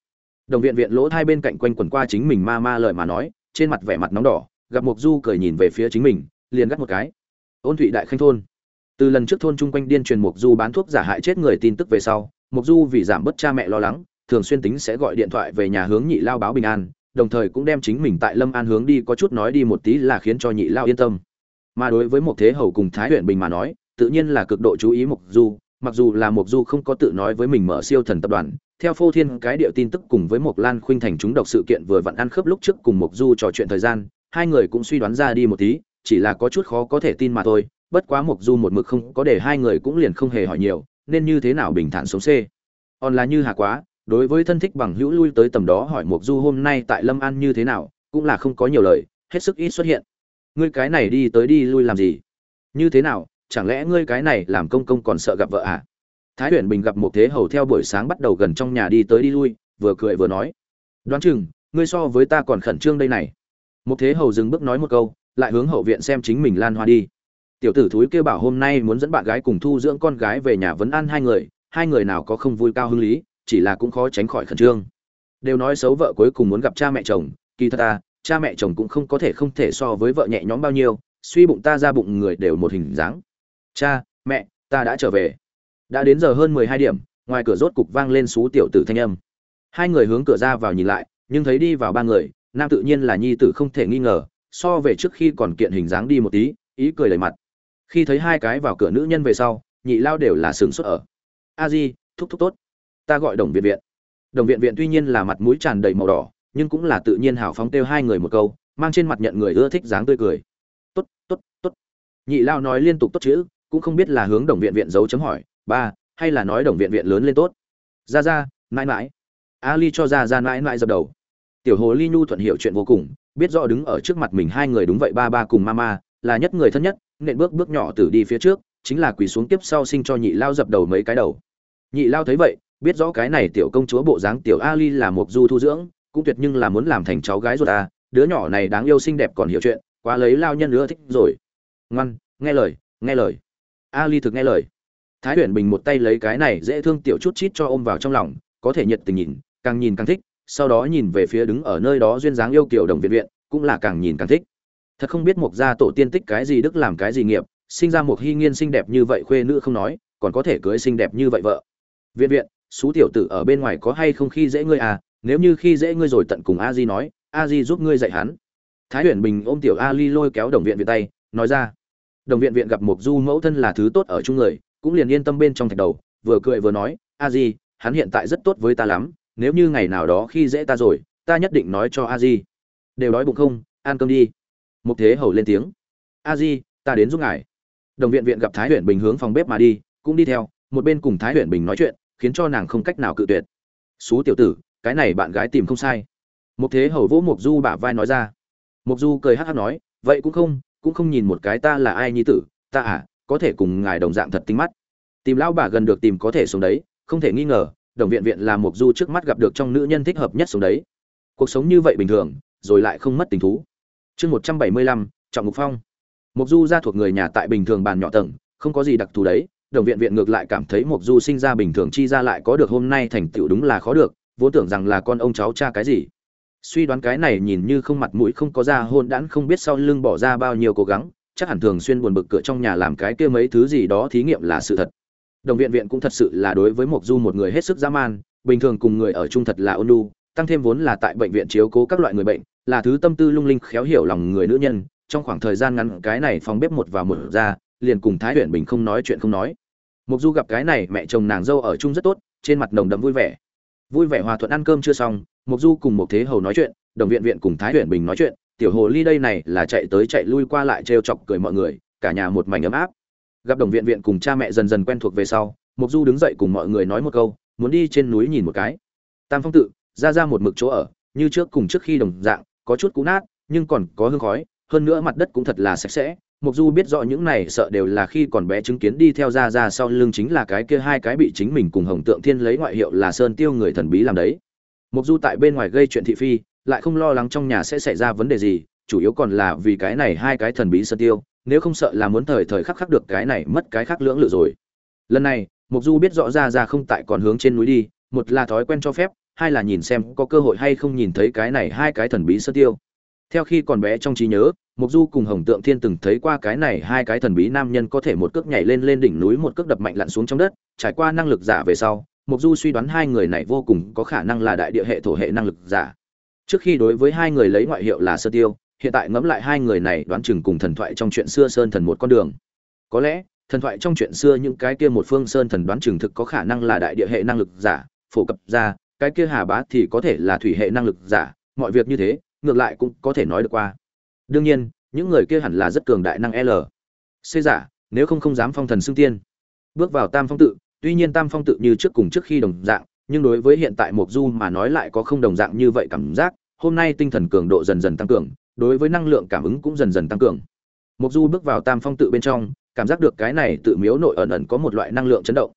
đồng viện viện lỗ hai bên cạnh quanh quẩn qua chính mình ma ma lời mà nói, trên mặt vẻ mặt nóng đỏ, gặp mục du cười nhìn về phía chính mình, liền gắt một cái. Ôn thụy đại khanh thôn. Từ lần trước thôn chung quanh điên truyền mục du bán thuốc giả hại chết người tin tức về sau mục du vì giảm bớt cha mẹ lo lắng, thường xuyên tính sẽ gọi điện thoại về nhà hướng nhị lao báo bình an, đồng thời cũng đem chính mình tại lâm an hướng đi có chút nói đi một tí là khiến cho nhị lao yên tâm. Mà đối với một thế hầu cùng thái huyện bình mà nói, tự nhiên là cực độ chú ý mục du, mặc dù là mục du không có tự nói với mình mở siêu thần tập đoàn theo phô thiên cái điệu tin tức cùng với mộc lan khuynh thành chúng độc sự kiện vừa vặn ăn khớp lúc trước cùng mộc du trò chuyện thời gian, hai người cũng suy đoán ra đi một tí, chỉ là có chút khó có thể tin mà thôi, bất quá mộc du một mực không có để hai người cũng liền không hề hỏi nhiều, nên như thế nào bình thản sống xê. Còn là như hà quá, đối với thân thích bằng hữu lui tới tầm đó hỏi mộc du hôm nay tại lâm an như thế nào, cũng là không có nhiều lời, hết sức ít xuất hiện. Ngươi cái này đi tới đi lui làm gì? Như thế nào? Chẳng lẽ ngươi cái này làm công công còn sợ gặp vợ à? Thái huyền bình gặp một thế hầu theo buổi sáng bắt đầu gần trong nhà đi tới đi lui, vừa cười vừa nói. Đoán chừng, ngươi so với ta còn khẩn trương đây này. Một thế hầu dừng bước nói một câu, lại hướng hậu viện xem chính mình lan hoa đi. Tiểu tử thúi kêu bảo hôm nay muốn dẫn bạn gái cùng thu dưỡng con gái về nhà vấn an hai người hai người nào có không vui cao hứng lý, chỉ là cũng khó tránh khỏi khẩn trương. Đều nói xấu vợ cuối cùng muốn gặp cha mẹ chồng, kỳ thật ta cha mẹ chồng cũng không có thể không thể so với vợ nhẹ nhõm bao nhiêu, suy bụng ta ra bụng người đều một hình dáng. Cha, mẹ, ta đã trở về đã đến giờ hơn mười hai điểm, ngoài cửa rốt cục vang lên xú tiểu tử thanh âm. Hai người hướng cửa ra vào nhìn lại, nhưng thấy đi vào ba người, nam tự nhiên là nhi tử không thể nghi ngờ, so về trước khi còn kiện hình dáng đi một tí, ý cười lấy mặt. Khi thấy hai cái vào cửa nữ nhân về sau, nhị lao đều là sướng xuất ở. A di, thúc thúc tốt. Ta gọi đồng viện viện. Đồng viện viện tuy nhiên là mặt mũi tràn đầy màu đỏ, nhưng cũng là tự nhiên hào phóng kêu hai người một câu, mang trên mặt nhận người ưa thích dáng tươi cười. Tốt tốt tốt. Nhị lao nói liên tục tốt chữ, cũng không biết là hướng đồng viện viện giấu chấm hỏi ba hay là nói đồng viện viện lớn lên tốt? Ra ra mãi mãi. Ali cho ra ra mãi mãi dập đầu. Tiểu hồ ly nhu thuận hiểu chuyện vô cùng biết rõ đứng ở trước mặt mình hai người đúng vậy ba ba cùng mama là nhất người thân nhất nện bước bước nhỏ từ đi phía trước chính là quỳ xuống tiếp sau sinh cho nhị lao dập đầu mấy cái đầu. Nhị lao thấy vậy biết rõ cái này tiểu công chúa bộ dáng tiểu ali là một du thu dưỡng cũng tuyệt nhưng là muốn làm thành cháu gái ruột ta, đứa nhỏ này đáng yêu xinh đẹp còn hiểu chuyện quá lấy lao nhân nữa thích rồi. Ngoan nghe lời nghe lời. Ali thực nghe lời thái huyền bình một tay lấy cái này dễ thương tiểu chút chít cho ôm vào trong lòng, có thể nhiệt tình nhìn, càng nhìn càng thích, sau đó nhìn về phía đứng ở nơi đó duyên dáng yêu kiều đồng viện viện, cũng là càng nhìn càng thích. Thật không biết mục gia tổ tiên tích cái gì đức làm cái gì nghiệp, sinh ra một hy nghiên xinh đẹp như vậy khuê nữ không nói, còn có thể cưới xinh đẹp như vậy vợ. Viện viện, xú tiểu tử ở bên ngoài có hay không khi dễ ngươi à nếu như khi dễ ngươi rồi tận cùng a di nói, a di giúp ngươi dạy hắn. Thái huyền bình ôm tiểu a ly lôi kéo đồng viện viện tay, nói ra. Đồng viện viện gặp mục du mẫu thân là thứ tốt ở chung người cũng liền yên tâm bên trong thạch đầu, vừa cười vừa nói, a di, hắn hiện tại rất tốt với ta lắm, nếu như ngày nào đó khi dễ ta rồi, ta nhất định nói cho a di. Đều đói bụng không? Ăn cơm đi. Mục thế hầu lên tiếng. A di, ta đến giúp ngài. Đồng viện viện gặp thái huyện bình hướng phòng bếp mà đi, cũng đi theo, một bên cùng thái huyện bình nói chuyện, khiến cho nàng không cách nào cự tuyệt. Xú tiểu tử, cái này bạn gái tìm không sai. Mục thế hầu vỗ mục du bả vai nói ra. Mục du cười hắc hắc nói, vậy cũng không cũng không nhìn một cái ta là ai nhi tử, ta à có thể cùng ngài đồng dạng thật tinh mắt. Tìm lão bà gần được tìm có thể sống đấy, không thể nghi ngờ, đồng viện viện là mục du trước mắt gặp được trong nữ nhân thích hợp nhất sống đấy. Cuộc sống như vậy bình thường, rồi lại không mất tình thú. Chương một trăm bảy mươi lăm, trọng ngục phong. Mục du ra thuộc người nhà tại bình thường bàn nhỏ tầng, không có gì đặc thù đấy. Đồng viện viện ngược lại cảm thấy mục du sinh ra bình thường chi ra lại có được hôm nay thành tựu đúng là khó được, vốn tưởng rằng là con ông cháu cha cái gì. Suy đoán cái này nhìn như không mặt mũi, không có ra hôn đãn, không biết sau lưng bỏ ra bao nhiêu cố gắng chắc hẳn thường xuyên buồn bực cửa trong nhà làm cái kia mấy thứ gì đó thí nghiệm là sự thật. Đồng viện viện cũng thật sự là đối với mộc du một người hết sức dã man, bình thường cùng người ở chung thật là ôn nhu, tăng thêm vốn là tại bệnh viện chiếu cố các loại người bệnh, là thứ tâm tư lung linh khéo hiểu lòng người nữ nhân, trong khoảng thời gian ngắn cái này phòng bếp một vào một ra, liền cùng thái huyện bình không nói chuyện không nói. Mộc du gặp cái này, mẹ chồng nàng dâu ở chung rất tốt, trên mặt nồng đậm vui vẻ. Vui vẻ hòa thuận ăn cơm chưa xong, mộc du cùng một thế hầu nói chuyện, đồng viện viện cùng thái huyện bình nói chuyện tiểu hồ ly đây này là chạy tới chạy lui qua lại trêu chọc cười mọi người, cả nhà một mảnh ấm áp. Gặp đồng viện viện cùng cha mẹ dần dần quen thuộc về sau mục du đứng dậy cùng mọi người nói một câu, muốn đi trên núi nhìn một cái. Tam phong tự, ra ra một mực chỗ ở, như trước cùng trước khi đồng dạng, có chút cũ nát, nhưng còn có hương khói, hơn nữa mặt đất cũng thật là sạch sẽ. Mục du biết rõ những này sợ đều là khi còn bé chứng kiến đi theo ra ra sau lưng chính là cái kia hai cái bị chính mình cùng hồng tượng thiên lấy ngoại hiệu là sơn tiêu người thần bí làm đấy. Mục du tại bên ngoài gây chuyện thị phi lại không lo lắng trong nhà sẽ xảy ra vấn đề gì, chủ yếu còn là vì cái này hai cái thần bí sơn tiêu, nếu không sợ là muốn thời thời khắc khắc được cái này mất cái khác lưỡng lự rồi. Lần này mục du biết rõ ra ra không tại còn hướng trên núi đi, một là thói quen cho phép, hai là nhìn xem có cơ hội hay không nhìn thấy cái này hai cái thần bí sơn tiêu. Theo khi còn bé trong trí nhớ mục du cùng hồng tượng thiên từng thấy qua cái này hai cái thần bí nam nhân có thể một cước nhảy lên lên đỉnh núi, một cước đập mạnh lặn xuống trong đất, trải qua năng lực giả về sau mục du suy đoán hai người này vô cùng có khả năng là đại địa hệ thổ hệ năng lực giả trước khi đối với hai người lấy ngoại hiệu là sơ tiêu, hiện tại ngẫm lại hai người này đoán chừng cùng thần thoại trong chuyện xưa sơn thần một con đường. Có lẽ, thần thoại trong chuyện xưa những cái kia một phương sơn thần đoán chừng thực có khả năng là đại địa hệ năng lực giả, phổ cập ra, cái kia hà bá thì có thể là thủy hệ năng lực giả, mọi việc như thế, ngược lại cũng có thể nói được qua. Đương nhiên, những người kia hẳn là rất cường đại năng l. C giả, nếu không không dám phong thần xưng tiên. Bước vào tam phong tự, tuy nhiên tam phong tự như trước cùng trước khi đồng dạng nhưng đối với hiện tại mộc du mà nói lại có không đồng dạng như vậy cảm giác, hôm nay tinh thần cường độ dần dần tăng cường, đối với năng lượng cảm ứng cũng dần dần tăng cường. Mộc du bước vào tam phong tự bên trong, cảm giác được cái này tự miếu nội ẩn ẩn có một loại năng lượng chấn động.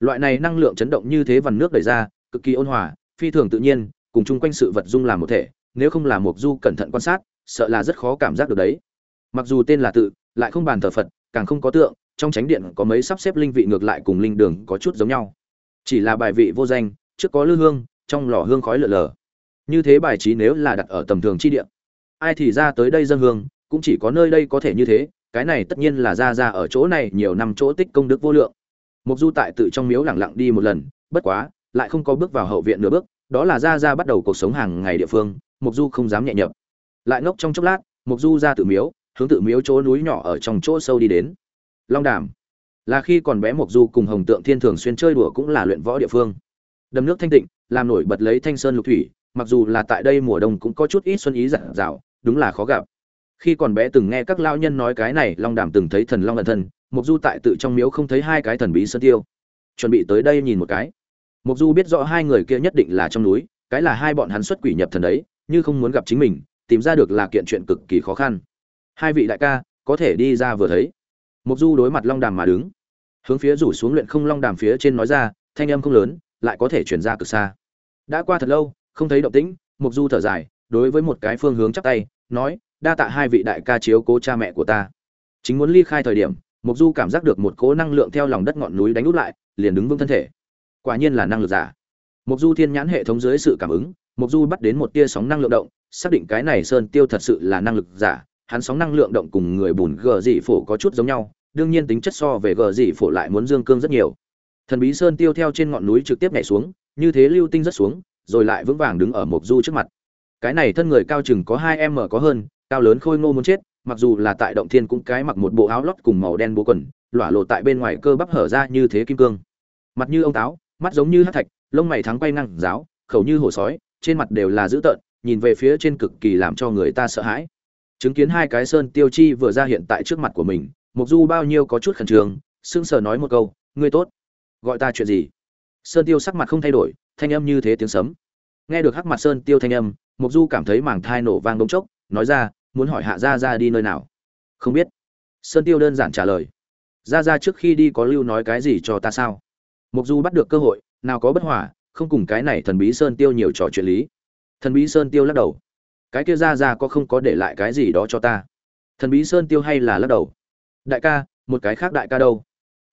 Loại này năng lượng chấn động như thế vần nước đẩy ra, cực kỳ ôn hòa, phi thường tự nhiên, cùng chung quanh sự vật dung làm một thể, nếu không là Mộc du cẩn thận quan sát, sợ là rất khó cảm giác được đấy. Mặc dù tên là tự, lại không bàn thờ phật, càng không có tượng, trong chánh điện có mấy sắp xếp linh vị ngược lại cùng linh đường có chút giống nhau chỉ là bài vị vô danh trước có lư hương trong lò hương khói lờ lờ. Như thế bài trí nếu là đặt ở tầm thường chi địa, ai thì ra tới đây dân hương cũng chỉ có nơi đây có thể như thế cái này tất nhiên là ra ra ở chỗ này nhiều năm chỗ tích công đức vô lượng. Mục du tại tự trong miếu lẳng lặng đi một lần bất quá lại không có bước vào hậu viện nửa bước đó là ra ra bắt đầu cuộc sống hàng ngày địa phương mục du không dám nhẹ nhập. Lại ngốc trong chốc lát mục du ra tự miếu hướng tự miếu chỗ núi nhỏ ở trong chỗ sâu đi đến. Long đàm là khi còn bé mộc du cùng hồng tượng thiên thường xuyên chơi đùa cũng là luyện võ địa phương. Đầm nước thanh tịnh, làm nổi bật lấy thanh sơn lục thủy, mặc dù là tại đây mùa đông cũng có chút ít xuân ý giản dạo đúng là khó gặp. Khi còn bé từng nghe các lao nhân nói cái này, long đàm từng thấy thần long ẩn thân, mộc du tại tự trong miếu không thấy hai cái thần bí sơn tiêu. Chuẩn bị tới đây nhìn một cái. Mộc du biết rõ hai người kia nhất định là trong núi, cái là hai bọn hắn xuất quỷ nhập thần đấy, như không muốn gặp chính mình, tìm ra được là kiện chuyện cực kỳ khó khăn. Hai vị đại ca, có thể đi ra vừa thấy. Mộc du đối mặt long đàm mà đứng hướng phía rủ xuống luyện không long đàm phía trên nói ra, thanh âm không lớn, lại có thể chuyển ra cực xa. Đã qua thật lâu, không thấy động tĩnh, mục du thở dài, đối với một cái phương hướng chắp tay, nói, đa tạ hai vị đại ca chiếu cố cha mẹ của ta. Chính muốn ly khai thời điểm, mục du cảm giác được một cỗ năng lượng theo lòng đất ngọn núi đánh út lại, liền đứng vững thân thể. Quả nhiên là năng lực giả. Mục du thiên nhãn hệ thống dưới sự cảm ứng, mục du bắt đến một tia sóng năng lượng động, xác định cái này sơn tiêu thật sự là năng lực giả, hắn sóng năng lượng động cùng người bùn gờ dị phổ có chút giống nhau đương nhiên tính chất so về gờ dị phổ lại muốn dương cương rất nhiều. Thần bí sơn tiêu theo trên ngọn núi trực tiếp nhảy xuống, như thế lưu tinh rất xuống, rồi lại vững vàng đứng ở mộc du trước mặt. Cái này thân người cao chừng có hai m có hơn, cao lớn khôi ngô muốn chết, mặc dù là tại động thiên cũng cái mặc một bộ áo lót cùng màu đen bố quần, lỏa lộ tại bên ngoài cơ bắp hở ra như thế kim cương. Mặt như ông táo, mắt giống như hát thạch, lông mày thắng quay ngang giáo, khẩu như hổ sói, trên mặt đều là dữ tợn, nhìn về phía trên cực kỳ làm cho người ta sợ hãi. Chứng kiến hai cái sơn tiêu chi vừa ra hiện tại trước mặt của mình mục du bao nhiêu có chút khẩn trương, sững sờ nói một câu, ngươi tốt. Gọi ta chuyện gì? Sơn tiêu sắc mặt không thay đổi, thanh âm như thế tiếng sấm. Nghe được hắc mặt sơn tiêu thanh âm, mục du cảm thấy mảng thai nổ vang đống chốc, nói ra, muốn hỏi hạ gia ra đi nơi nào? Không biết. Sơn tiêu đơn giản trả lời ra ra trước khi đi có lưu nói cái gì cho ta sao? Mục du bắt được cơ hội, nào có bất hòa, không cùng cái này thần bí sơn tiêu nhiều trò chuyện lý. Thần bí sơn tiêu lắc đầu, cái kia ra ra có không có để lại cái gì đó cho ta? Thần bí sơn tiêu hay là lắc đầu đại ca, một cái khác đại ca đâu?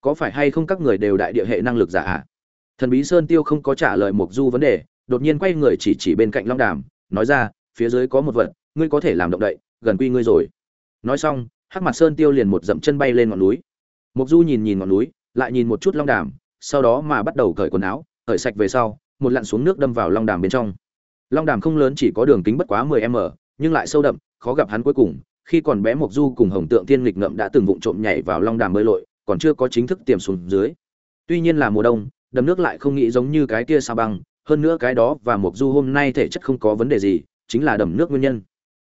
Có phải hay không các người đều đại địa hệ năng lực giả ạ? À? thần bí sơn tiêu không có trả lời mục du vấn đề, đột nhiên quay người chỉ chỉ bên cạnh long đàm, nói ra, phía dưới có một vật, ngươi có thể làm động đậy, gần quy ngươi rồi. Nói xong, hắc mặt sơn tiêu liền một dậm chân bay lên ngọn núi. Mục du nhìn nhìn ngọn núi, lại nhìn một chút long đàm, sau đó mà bắt đầu cởi quần áo, cởi sạch về sau, một lặn xuống nước đâm vào long đàm bên trong. Long đàm không lớn chỉ có đường kính bất quá 10 m, nhưng lại sâu đậm, khó gặp hắn cuối cùng khi còn bé mộc du cùng hồng tượng tiên Lịch ngậm đã từng vụng trộm nhảy vào long đàm bơi lội, còn chưa có chính thức tiềm xuống dưới. Tuy nhiên là mùa đông, đầm nước lại không nghĩ giống như cái kia sao băng, hơn nữa cái đó và mộc du hôm nay thể chất không có vấn đề gì, chính là đầm nước nguyên nhân.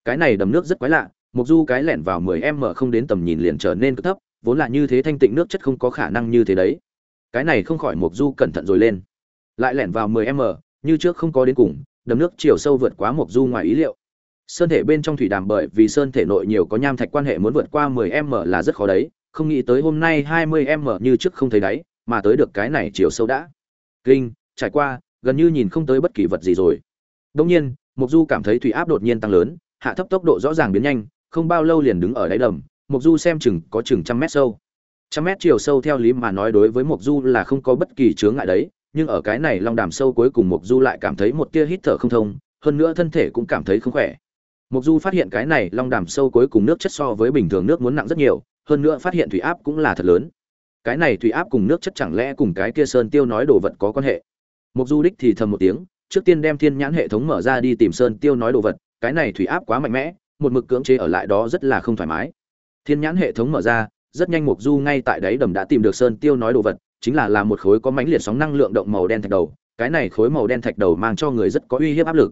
Cái này đầm nước rất quái lạ, mộc du cái lẻn vào 10 m không đến tầm nhìn liền trở nên cực thấp, vốn là như thế thanh tịnh nước chất không có khả năng như thế đấy. Cái này không khỏi mộc du cẩn thận rồi lên. Lại lẻn vào 10 m như trước không có đến cùng, đầm nước chiều sâu vượt quá mộc du ngoài ý liệu sơn thể bên trong thủy đàm bởi vì sơn thể nội nhiều có nham thạch quan hệ muốn vượt qua 10 m là rất khó đấy, không nghĩ tới hôm nay 20 m như trước không thấy đáy, mà tới được cái này chiều sâu đã. Kinh, trải qua, gần như nhìn không tới bất kỳ vật gì rồi. Đông nhiên, mộc du cảm thấy thủy áp đột nhiên tăng lớn, hạ thấp tốc độ rõ ràng biến nhanh, không bao lâu liền đứng ở đáy đầm, mộc du xem chừng có chừng trăm mét sâu. Trăm mét chiều sâu theo lý mà nói đối với mộc du là không có bất kỳ chướng ngại đấy, nhưng ở cái này long đàm sâu cuối cùng mộc du lại cảm thấy một tia hít thở không thông, hơn nữa thân thể cũng cảm thấy không khỏe mộc du phát hiện cái này long đàm sâu cuối cùng nước chất so với bình thường nước muốn nặng rất nhiều, hơn nữa phát hiện thủy áp cũng là thật lớn. Cái này thủy áp cùng nước chất chẳng lẽ cùng cái kia sơn tiêu nói đồ vật có quan hệ? Mộc du đích thì thầm một tiếng, trước tiên đem thiên nhãn hệ thống mở ra đi tìm sơn tiêu nói đồ vật, cái này thủy áp quá mạnh mẽ, một mực cưỡng chế ở lại đó rất là không thoải mái. Thiên nhãn hệ thống mở ra, rất nhanh mộc du ngay tại đấy đầm đã tìm được sơn tiêu nói đồ vật, chính là là một khối có mãnh liệt sóng năng lượng động màu đen thạch đầu, cái này khối màu đen thạch đầu mang cho người rất có uy hiếp áp lực.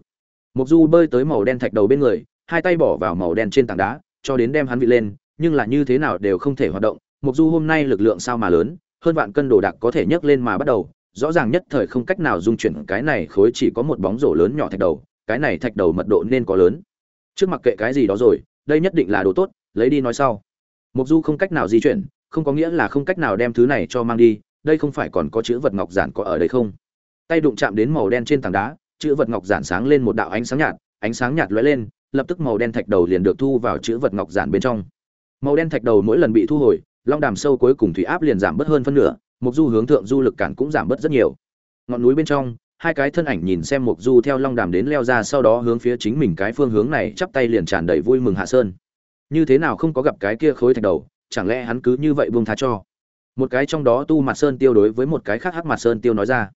Mộc du bơi tới màu đen thạch đầu bên người hai tay bỏ vào màu đen trên tảng đá, cho đến đem hắn vị lên, nhưng là như thế nào đều không thể hoạt động. Mộc du hôm nay lực lượng sao mà lớn, hơn vạn cân đồ đạc có thể nhấc lên mà bắt đầu. Rõ ràng nhất thời không cách nào dung chuyển, cái này khối chỉ có một bóng rổ lớn nhỏ thạch đầu, cái này thạch đầu mật độ nên có lớn. Trước mặc kệ cái gì đó rồi, đây nhất định là đồ tốt, lấy đi nói sau. Mộc du không cách nào di chuyển, không có nghĩa là không cách nào đem thứ này cho mang đi, đây không phải còn có chữ vật ngọc giản có ở đây không? Tay đụng chạm đến màu đen trên tảng đá, chữ vật ngọc giản sáng lên một đạo ánh sáng nhạt, ánh sáng nhạt lóe lên lập tức màu đen thạch đầu liền được thu vào chữ vật ngọc giản bên trong. Màu đen thạch đầu mỗi lần bị thu hồi, long đàm sâu cuối cùng thủy áp liền giảm bớt hơn phân nửa, mục du hướng thượng du lực cản cũng giảm bớt rất nhiều. Ngọn núi bên trong, hai cái thân ảnh nhìn xem mục du theo long đàm đến leo ra sau đó hướng phía chính mình cái phương hướng này chắp tay liền tràn đầy vui mừng hạ sơn. Như thế nào không có gặp cái kia khối thạch đầu, chẳng lẽ hắn cứ như vậy buông tha cho? Một cái trong đó tu mặt sơn tiêu đối với một cái khác hắc mặt sơn tiêu nói ra.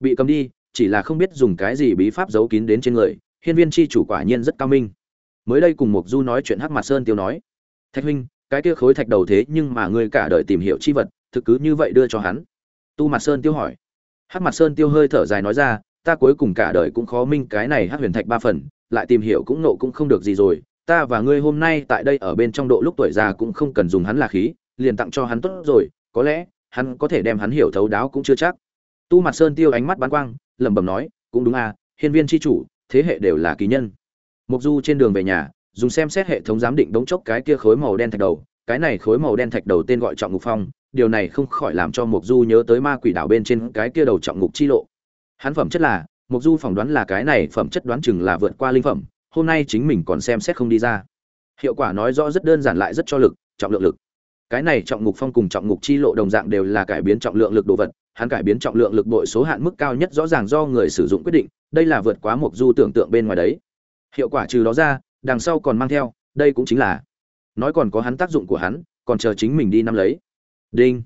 Bị cầm đi, chỉ là không biết dùng cái gì bí pháp giấu kín đến trên người, hiên viên chi chủ quả nhiên rất cao minh mới đây cùng mục du nói chuyện hắc mặt sơn tiêu nói, thạch huynh, cái kia khối thạch đầu thế nhưng mà ngươi cả đời tìm hiểu chi vật, thực cứ như vậy đưa cho hắn. Tu mặt sơn tiêu hỏi. Hắc mặt sơn tiêu hơi thở dài nói ra, ta cuối cùng cả đời cũng khó minh cái này hắc huyền thạch ba phần, lại tìm hiểu cũng nộ cũng không được gì rồi. Ta và ngươi hôm nay tại đây ở bên trong độ lúc tuổi già cũng không cần dùng hắn là khí, liền tặng cho hắn tốt rồi, có lẽ, hắn có thể đem hắn hiểu thấu đáo cũng chưa chắc. Tu mặt sơn tiêu ánh mắt bán quang, lẩm bẩm nói, cũng đúng à hiên viên chi chủ, thế hệ đều là kỳ nhân. Mộc du trên đường về nhà, dùng xem xét hệ thống giám định đống chốc cái kia khối màu đen thạch đầu. Cái này khối màu đen thạch đầu tên gọi trọng ngục phong, điều này không khỏi làm cho Mộc du nhớ tới ma quỷ đảo bên trên cái kia đầu trọng ngục chi lộ. Hắn phẩm chất là, Mộc du phỏng đoán là cái này phẩm chất đoán chừng là vượt qua linh phẩm, hôm nay chính mình còn xem xét không đi ra. Hiệu quả nói rõ rất đơn giản lại rất cho lực, trọng lượng lực. Cái này trọng ngục phong cùng trọng ngục chi lộ đồng dạng đều là cải biến trọng lượng lực đồ vật, hắn cải biến trọng lượng lực bội số hạn mức cao nhất rõ ràng do người sử dụng quyết định, đây là vượt quá Mộc du tưởng tượng bên ngoài đấy hiệu quả trừ đó ra, đằng sau còn mang theo, đây cũng chính là, nói còn có hắn tác dụng của hắn, còn chờ chính mình đi nắm lấy. Đinh.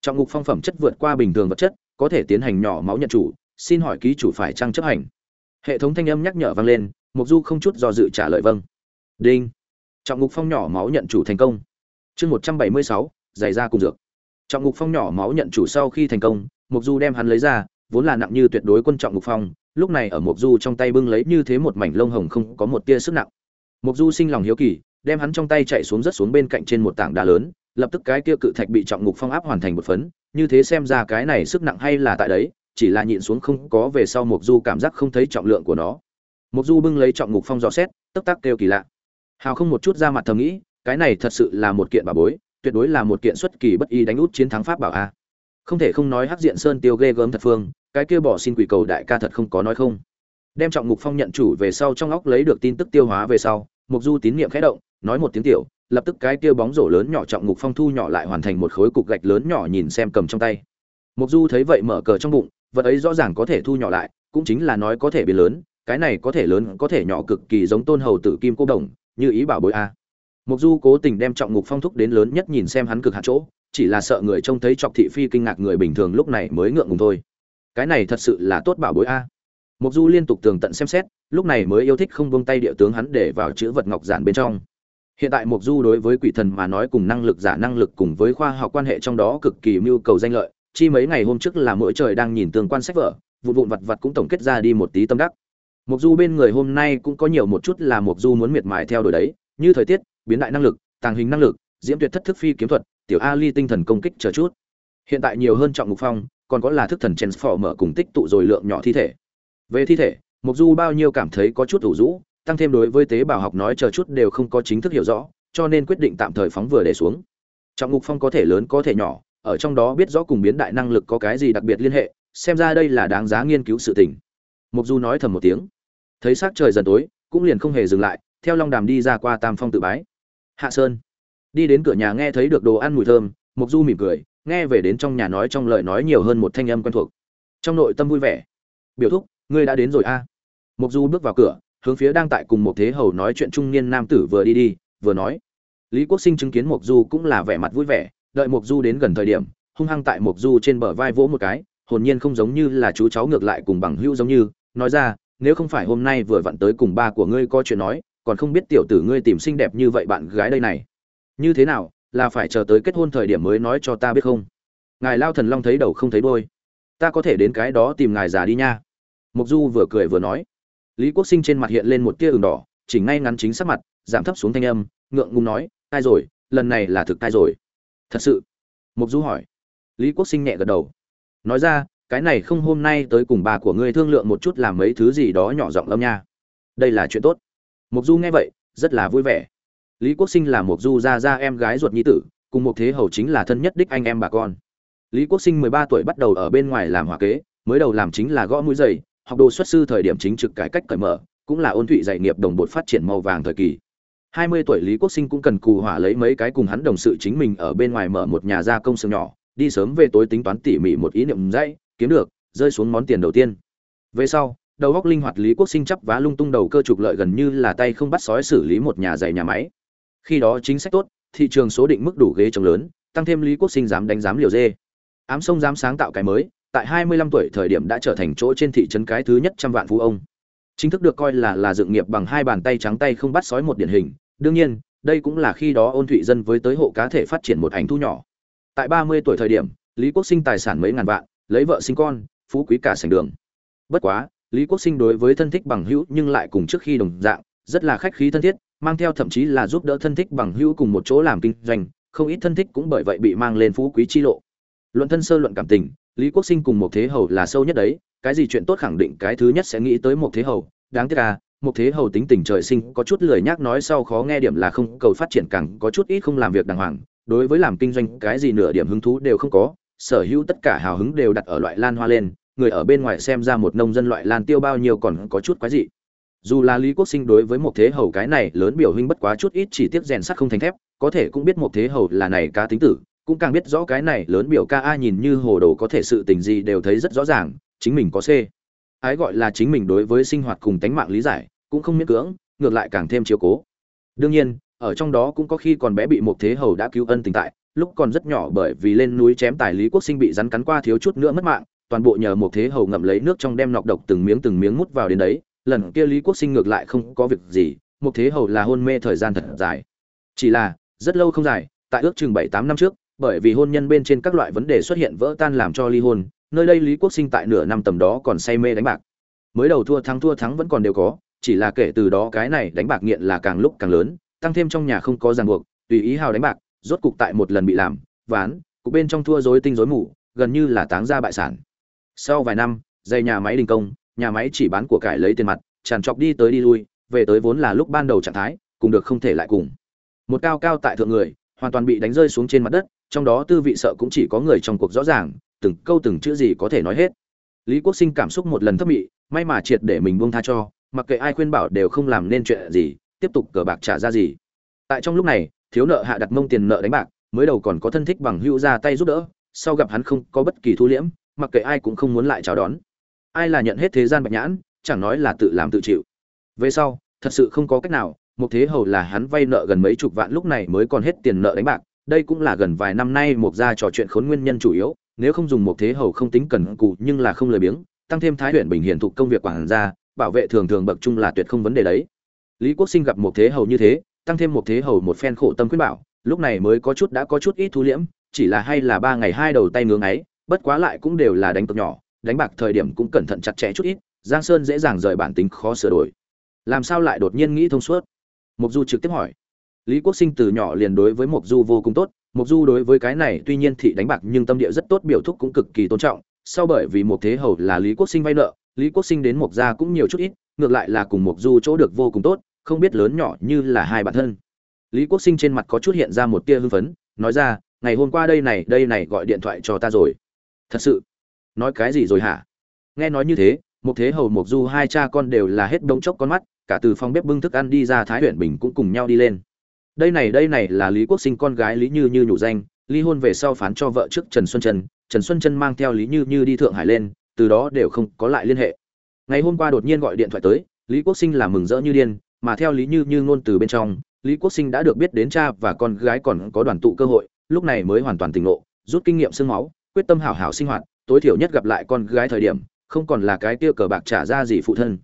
Trọng ngục phong phẩm chất vượt qua bình thường vật chất, có thể tiến hành nhỏ máu nhận chủ, xin hỏi ký chủ phải trăng chấp hành? Hệ thống thanh âm nhắc nhở vang lên, mục du không chút do dự trả lời vâng. Đinh. Trọng ngục phong nhỏ máu nhận chủ thành công. Chương một trăm bảy mươi sáu, giày ra cùng dược. Trọng ngục phong nhỏ máu nhận chủ sau khi thành công, mục du đem hắn lấy ra, vốn là nặng như tuyệt đối quân trọng ngục phong lúc này ở Mộc du trong tay bưng lấy như thế một mảnh lông hồng không có một tia sức nặng. Mộc du sinh lòng hiếu kỳ, đem hắn trong tay chạy xuống rất xuống bên cạnh trên một tảng đá lớn, lập tức cái kia cự thạch bị trọng ngục phong áp hoàn thành một phấn, như thế xem ra cái này sức nặng hay là tại đấy, chỉ là nhịn xuống không có về sau Mộc du cảm giác không thấy trọng lượng của nó. Mộc du bưng lấy trọng ngục phong dò xét, tức tắc kêu kỳ lạ. Hào không một chút ra mặt thầm nghĩ, cái này thật sự là một kiện bảo bối, tuyệt đối là một kiện xuất kỳ bất y đánh út chiến thắng pháp bảo a. Không thể không nói hắc diện sơn tiêu ghê gớm thật phương cái kia bỏ xin quỷ cầu đại ca thật không có nói không. Đem trọng ngục phong nhận chủ về sau trong óc lấy được tin tức tiêu hóa về sau, mục du tín niệm khẽ động, nói một tiếng tiểu, lập tức cái kia bóng rổ lớn nhỏ trọng ngục phong thu nhỏ lại hoàn thành một khối cục gạch lớn nhỏ nhìn xem cầm trong tay. Mục du thấy vậy mở cờ trong bụng, vật ấy rõ ràng có thể thu nhỏ lại, cũng chính là nói có thể biến lớn, cái này có thể lớn, có thể nhỏ cực kỳ giống tôn hầu tử kim cô đồng, như ý bảo bối a. Mục du cố tình đem trọng ngục phong thúc đến lớn nhất nhìn xem hắn cực hạn chỗ, chỉ là sợ người trông thấy trọc thị phi kinh ngạc người bình thường lúc này mới ngượng ngùng thôi cái này thật sự là tốt bảo bối a. Mục du liên tục tường tận xem xét, lúc này mới yêu thích không buông tay địa tướng hắn để vào chữ vật ngọc giản bên trong. Hiện tại mục du đối với quỷ thần mà nói cùng năng lực giả năng lực cùng với khoa học quan hệ trong đó cực kỳ mưu cầu danh lợi, chi mấy ngày hôm trước là mỗi trời đang nhìn tương quan sách vở, vụn vụn vặt vặt cũng tổng kết ra đi một tí tâm đắc. Mục du bên người hôm nay cũng có nhiều một chút là mục du muốn miệt mài theo đuổi đấy, như thời tiết, biến đại năng lực, tàng hình năng lực, diễm tuyệt thất thức phi kiếm thuật, tiểu ali tinh thần công kích chờ chút. Hiện tại nhiều hơn trọng mục phong còn có là thức thần mở cùng tích tụ rồi lượng nhỏ thi thể. Về thi thể mục du bao nhiêu cảm thấy có chút ủ rũ, tăng thêm đối với tế bào học nói chờ chút đều không có chính thức hiểu rõ, cho nên quyết định tạm thời phóng vừa để xuống. Trọng ngục phong có thể lớn có thể nhỏ, ở trong đó biết rõ cùng biến đại năng lực có cái gì đặc biệt liên hệ, xem ra đây là đáng giá nghiên cứu sự tình. Mục du nói thầm một tiếng. Thấy sắc trời dần tối, cũng liền không hề dừng lại, theo long đàm đi ra qua tam phong tự bái. Hạ sơn. Đi đến cửa nhà nghe thấy được đồ ăn mùi thơm mục du mỉm cười nghe về đến trong nhà nói trong lời nói nhiều hơn một thanh âm quen thuộc. Trong nội tâm vui vẻ. Biểu thúc, ngươi đã đến rồi a. À. mục du bước vào cửa, hướng phía đang tại cùng một thế hầu nói chuyện trung niên nam tử vừa đi đi, vừa nói. Lý quốc sinh chứng kiến mục du cũng là vẻ mặt vui vẻ, đợi mục du đến gần thời điểm, hung hăng tại mục du trên bờ vai vỗ một cái, hồn nhiên không giống như là chú cháu ngược lại cùng bằng hữu giống như, nói ra, nếu không phải hôm nay vừa vặn tới cùng ba của ngươi có chuyện nói, còn không biết tiểu tử ngươi tìm xinh đẹp như vậy bạn gái đây này. Như thế nào là phải chờ tới kết hôn thời điểm mới nói cho ta biết không? Ngài lao thần long thấy đầu không thấy đôi ta có thể đến cái đó tìm ngài già đi nha. Mục du vừa cười vừa nói. Lý quốc sinh trên mặt hiện lên một tia ửng đỏ chỉnh ngay ngắn chính sắc mặt, giảm thấp xuống thanh âm, ngượng ngùng nói, ai rồi? Lần này là thực tai rồi? Thật sự? Mục du hỏi. Lý quốc sinh nhẹ gật đầu. Nói ra, cái này không hôm nay tới cùng bà của ngươi thương lượng một chút làm mấy thứ gì đó nhỏ giọng âm nha. Đây là chuyện tốt. Mục du nghe vậy, rất là vui vẻ lý quốc sinh là một du gia gia em gái ruột nhi tử, cùng một thế hầu chính là thân nhất đích anh em bà con. Lý quốc sinh mười ba tuổi bắt đầu ở bên ngoài làm hòa kế, mới đầu làm chính là gõ mũi giày, học đồ xuất sư thời điểm chính trực cải cách cởi mở, cũng là ôn thụy dạy nghiệp đồng bột phát triển màu vàng thời kỳ. Hai mươi tuổi lý quốc sinh cũng cần cù hỏa lấy mấy cái cùng hắn đồng sự chính mình ở bên ngoài mở một nhà gia công xưởng nhỏ, đi sớm về tối tính toán tỉ mỉ một ý niệm dãy kiếm được, rơi xuống món tiền đầu tiên. Về sau, đầu góc linh hoạt lý quốc sinh chấp vá lung tung đầu cơ trục lợi gần như là tay không bắt sói xử lý một nhà giày nhà máy khi đó chính sách tốt, thị trường số định mức đủ ghế trồng lớn, tăng thêm lý quốc sinh dám đánh giám liều dê. Ám sông dám sáng tạo cái mới, tại 25 tuổi thời điểm đã trở thành chỗ trên thị trấn cái thứ nhất trăm vạn phú ông. Chính thức được coi là là dựng nghiệp bằng hai bàn tay trắng tay không bắt sói một điển hình. Đương nhiên, đây cũng là khi đó ôn thụy dân với tới hộ cá thể phát triển một ảnh thu nhỏ. Tại ba mươi tuổi thời điểm, lý quốc sinh tài sản mấy ngàn vạn, lấy vợ sinh con, phú quý cả sành đường. Bất quá, lý quốc sinh đối với thân thích bằng hữu nhưng lại cùng trước khi đồng dạng, rất là khách khí thân thiết mang theo thậm chí là giúp đỡ thân thích bằng hữu cùng một chỗ làm kinh doanh, không ít thân thích cũng bởi vậy bị mang lên phú quý chi lộ. Luận thân sơ luận cảm tình, lý quốc sinh cùng một thế hầu là sâu nhất đấy, cái gì chuyện tốt khẳng định cái thứ nhất sẽ nghĩ tới một thế hầu, đáng tiếc à một thế hầu tính tình trời sinh, có chút lười nhác nói sau khó nghe điểm là không, cầu phát triển càng có chút ít không làm việc đàng hoàng, đối với làm kinh doanh cái gì nửa điểm hứng thú đều không có, sở hữu tất cả hào hứng đều đặt ở loại lan hoa lên, người ở bên ngoài xem ra một nông dân loại lan tiêu bao nhiêu còn có chút quái dị dù là lý quốc sinh đối với một thế hầu cái này lớn biểu huynh bất quá chút ít chỉ tiết rèn sắt không thành thép, có thể cũng biết một thế hầu là này cá tính tử, cũng càng biết rõ cái này lớn biểu ca a nhìn như hồ đồ có thể sự tình gì đều thấy rất rõ ràng, chính mình có c. Ái gọi là chính mình đối với sinh hoạt cùng tánh mạng lý giải, cũng không miễn cưỡng, ngược lại càng thêm chiếu cố. Đương nhiên, ở trong đó cũng có khi còn bé bị một thế hầu đã cứu ân tình tại, lúc còn rất nhỏ bởi vì lên núi chém tài lý quốc sinh bị rắn cắn qua thiếu chút nữa mất mạng, toàn bộ nhờ một thế hầu ngậm lấy nước trong đem nọc độc từng miếng từng miếng mút vào đến đấy lần kia lý quốc sinh ngược lại không có việc gì, một thế hầu là hôn mê thời gian thật dài. Chỉ là, rất lâu không dài, tại ước chừng bảy tám năm trước, bởi vì hôn nhân bên trên các loại vấn đề xuất hiện vỡ tan làm cho ly hôn, nơi đây lý quốc sinh tại nửa năm tầm đó còn say mê đánh bạc. Mới đầu thua thắng thua thắng vẫn còn đều có, chỉ là kể từ đó cái này đánh bạc nghiện là càng lúc càng lớn, tăng thêm trong nhà không có ràng buộc, tùy ý hào đánh bạc, rốt cục tại một lần bị làm, ván, cục bên trong thua dối tinh rối mù, gần như là táng ra bại sản. Sau vài năm, dây nhà máy đình công nhà máy chỉ bán của cải lấy tiền mặt, tràn trọc đi tới đi lui, về tới vốn là lúc ban đầu trạng thái, cùng được không thể lại cùng. Một cao cao tại thượng người, hoàn toàn bị đánh rơi xuống trên mặt đất, trong đó tư vị sợ cũng chỉ có người trong cuộc rõ ràng, từng câu từng chữ gì có thể nói hết. Lý quốc sinh cảm xúc một lần thấp mị, may mà triệt để mình buông tha cho, mặc kệ ai khuyên bảo đều không làm nên chuyện gì, tiếp tục cờ bạc trả ra gì. Tại trong lúc này, thiếu nợ hạ đặt mông tiền nợ đánh bạc, mới đầu còn có thân thích bằng hữu ra tay giúp đỡ, sau gặp hắn không có bất kỳ thu liễm, mặc kệ ai cũng không muốn lại chào đón ai là nhận hết thế gian bạch nhãn, chẳng nói là tự làm tự chịu. Về sau, thật sự không có cách nào, một thế hầu là hắn vay nợ gần mấy chục vạn lúc này mới còn hết tiền nợ đánh bạc. Đây cũng là gần vài năm nay một gia trò chuyện khốn nguyên nhân chủ yếu, nếu không dùng một thế hầu không tính cần cù nhưng là không lười biếng, tăng thêm thái huyện bình hiển thụ công việc quản gia, bảo vệ thường thường bậc trung là tuyệt không vấn đề đấy. Lý quốc sinh gặp một thế hầu như thế, tăng thêm một thế hầu một phen khổ tâm khuyên bảo, lúc này mới có chút đã có chút ít thu liễm, chỉ là hay là ba ngày hai đầu tay ngưỡng ấy bất quá lại cũng đều là đánh cược nhỏ đánh bạc thời điểm cũng cẩn thận chặt chẽ chút ít, giang sơn dễ dàng rời bản tính khó sửa đổi. Làm sao lại đột nhiên nghĩ thông suốt? Mục du trực tiếp hỏi. Lý quốc sinh từ nhỏ liền đối với mục du vô cùng tốt mục du đối với cái này tuy nhiên thị đánh bạc nhưng tâm địa rất tốt, biểu thúc cũng cực kỳ tôn trọng. Sau bởi vì một thế hầu là lý quốc sinh vay nợ, lý quốc sinh đến mục gia cũng nhiều chút ít, ngược lại là cùng mục du chỗ được vô cùng tốt, không biết lớn nhỏ như là hai bản thân. Lý quốc sinh trên mặt có chút hiện ra một tia hưng phấn, nói ra, ngày hôm qua đây này đây này gọi điện thoại cho ta rồi. Thật sự? Nói cái gì rồi hả? Nghe nói như thế một thế hầu một du, hai cha con đều là hết đống chốc con mắt, cả từ phòng bếp bưng thức ăn đi ra thái huyện bình cũng cùng nhau đi lên. Đây này đây này là lý quốc sinh con gái lý như như nhủ danh, ly hôn về sau phán cho vợ trước trần xuân trần trần xuân trân mang theo lý như như đi thượng hải lên, từ đó đều không có lại liên hệ. Ngày hôm qua đột nhiên gọi điện thoại tới, lý quốc sinh là mừng rỡ như điên, mà theo lý như như ngôn từ bên trong, lý quốc sinh đã được biết đến cha và con gái còn có đoàn tụ cơ hội, lúc này mới hoàn toàn tỉnh ngộ, rút kinh nghiệm sương máu, quyết tâm hảo hảo sinh hoạt tối thiểu nhất gặp lại con gái thời điểm, không còn là cái kia cờ bạc trả ra gì phụ thân.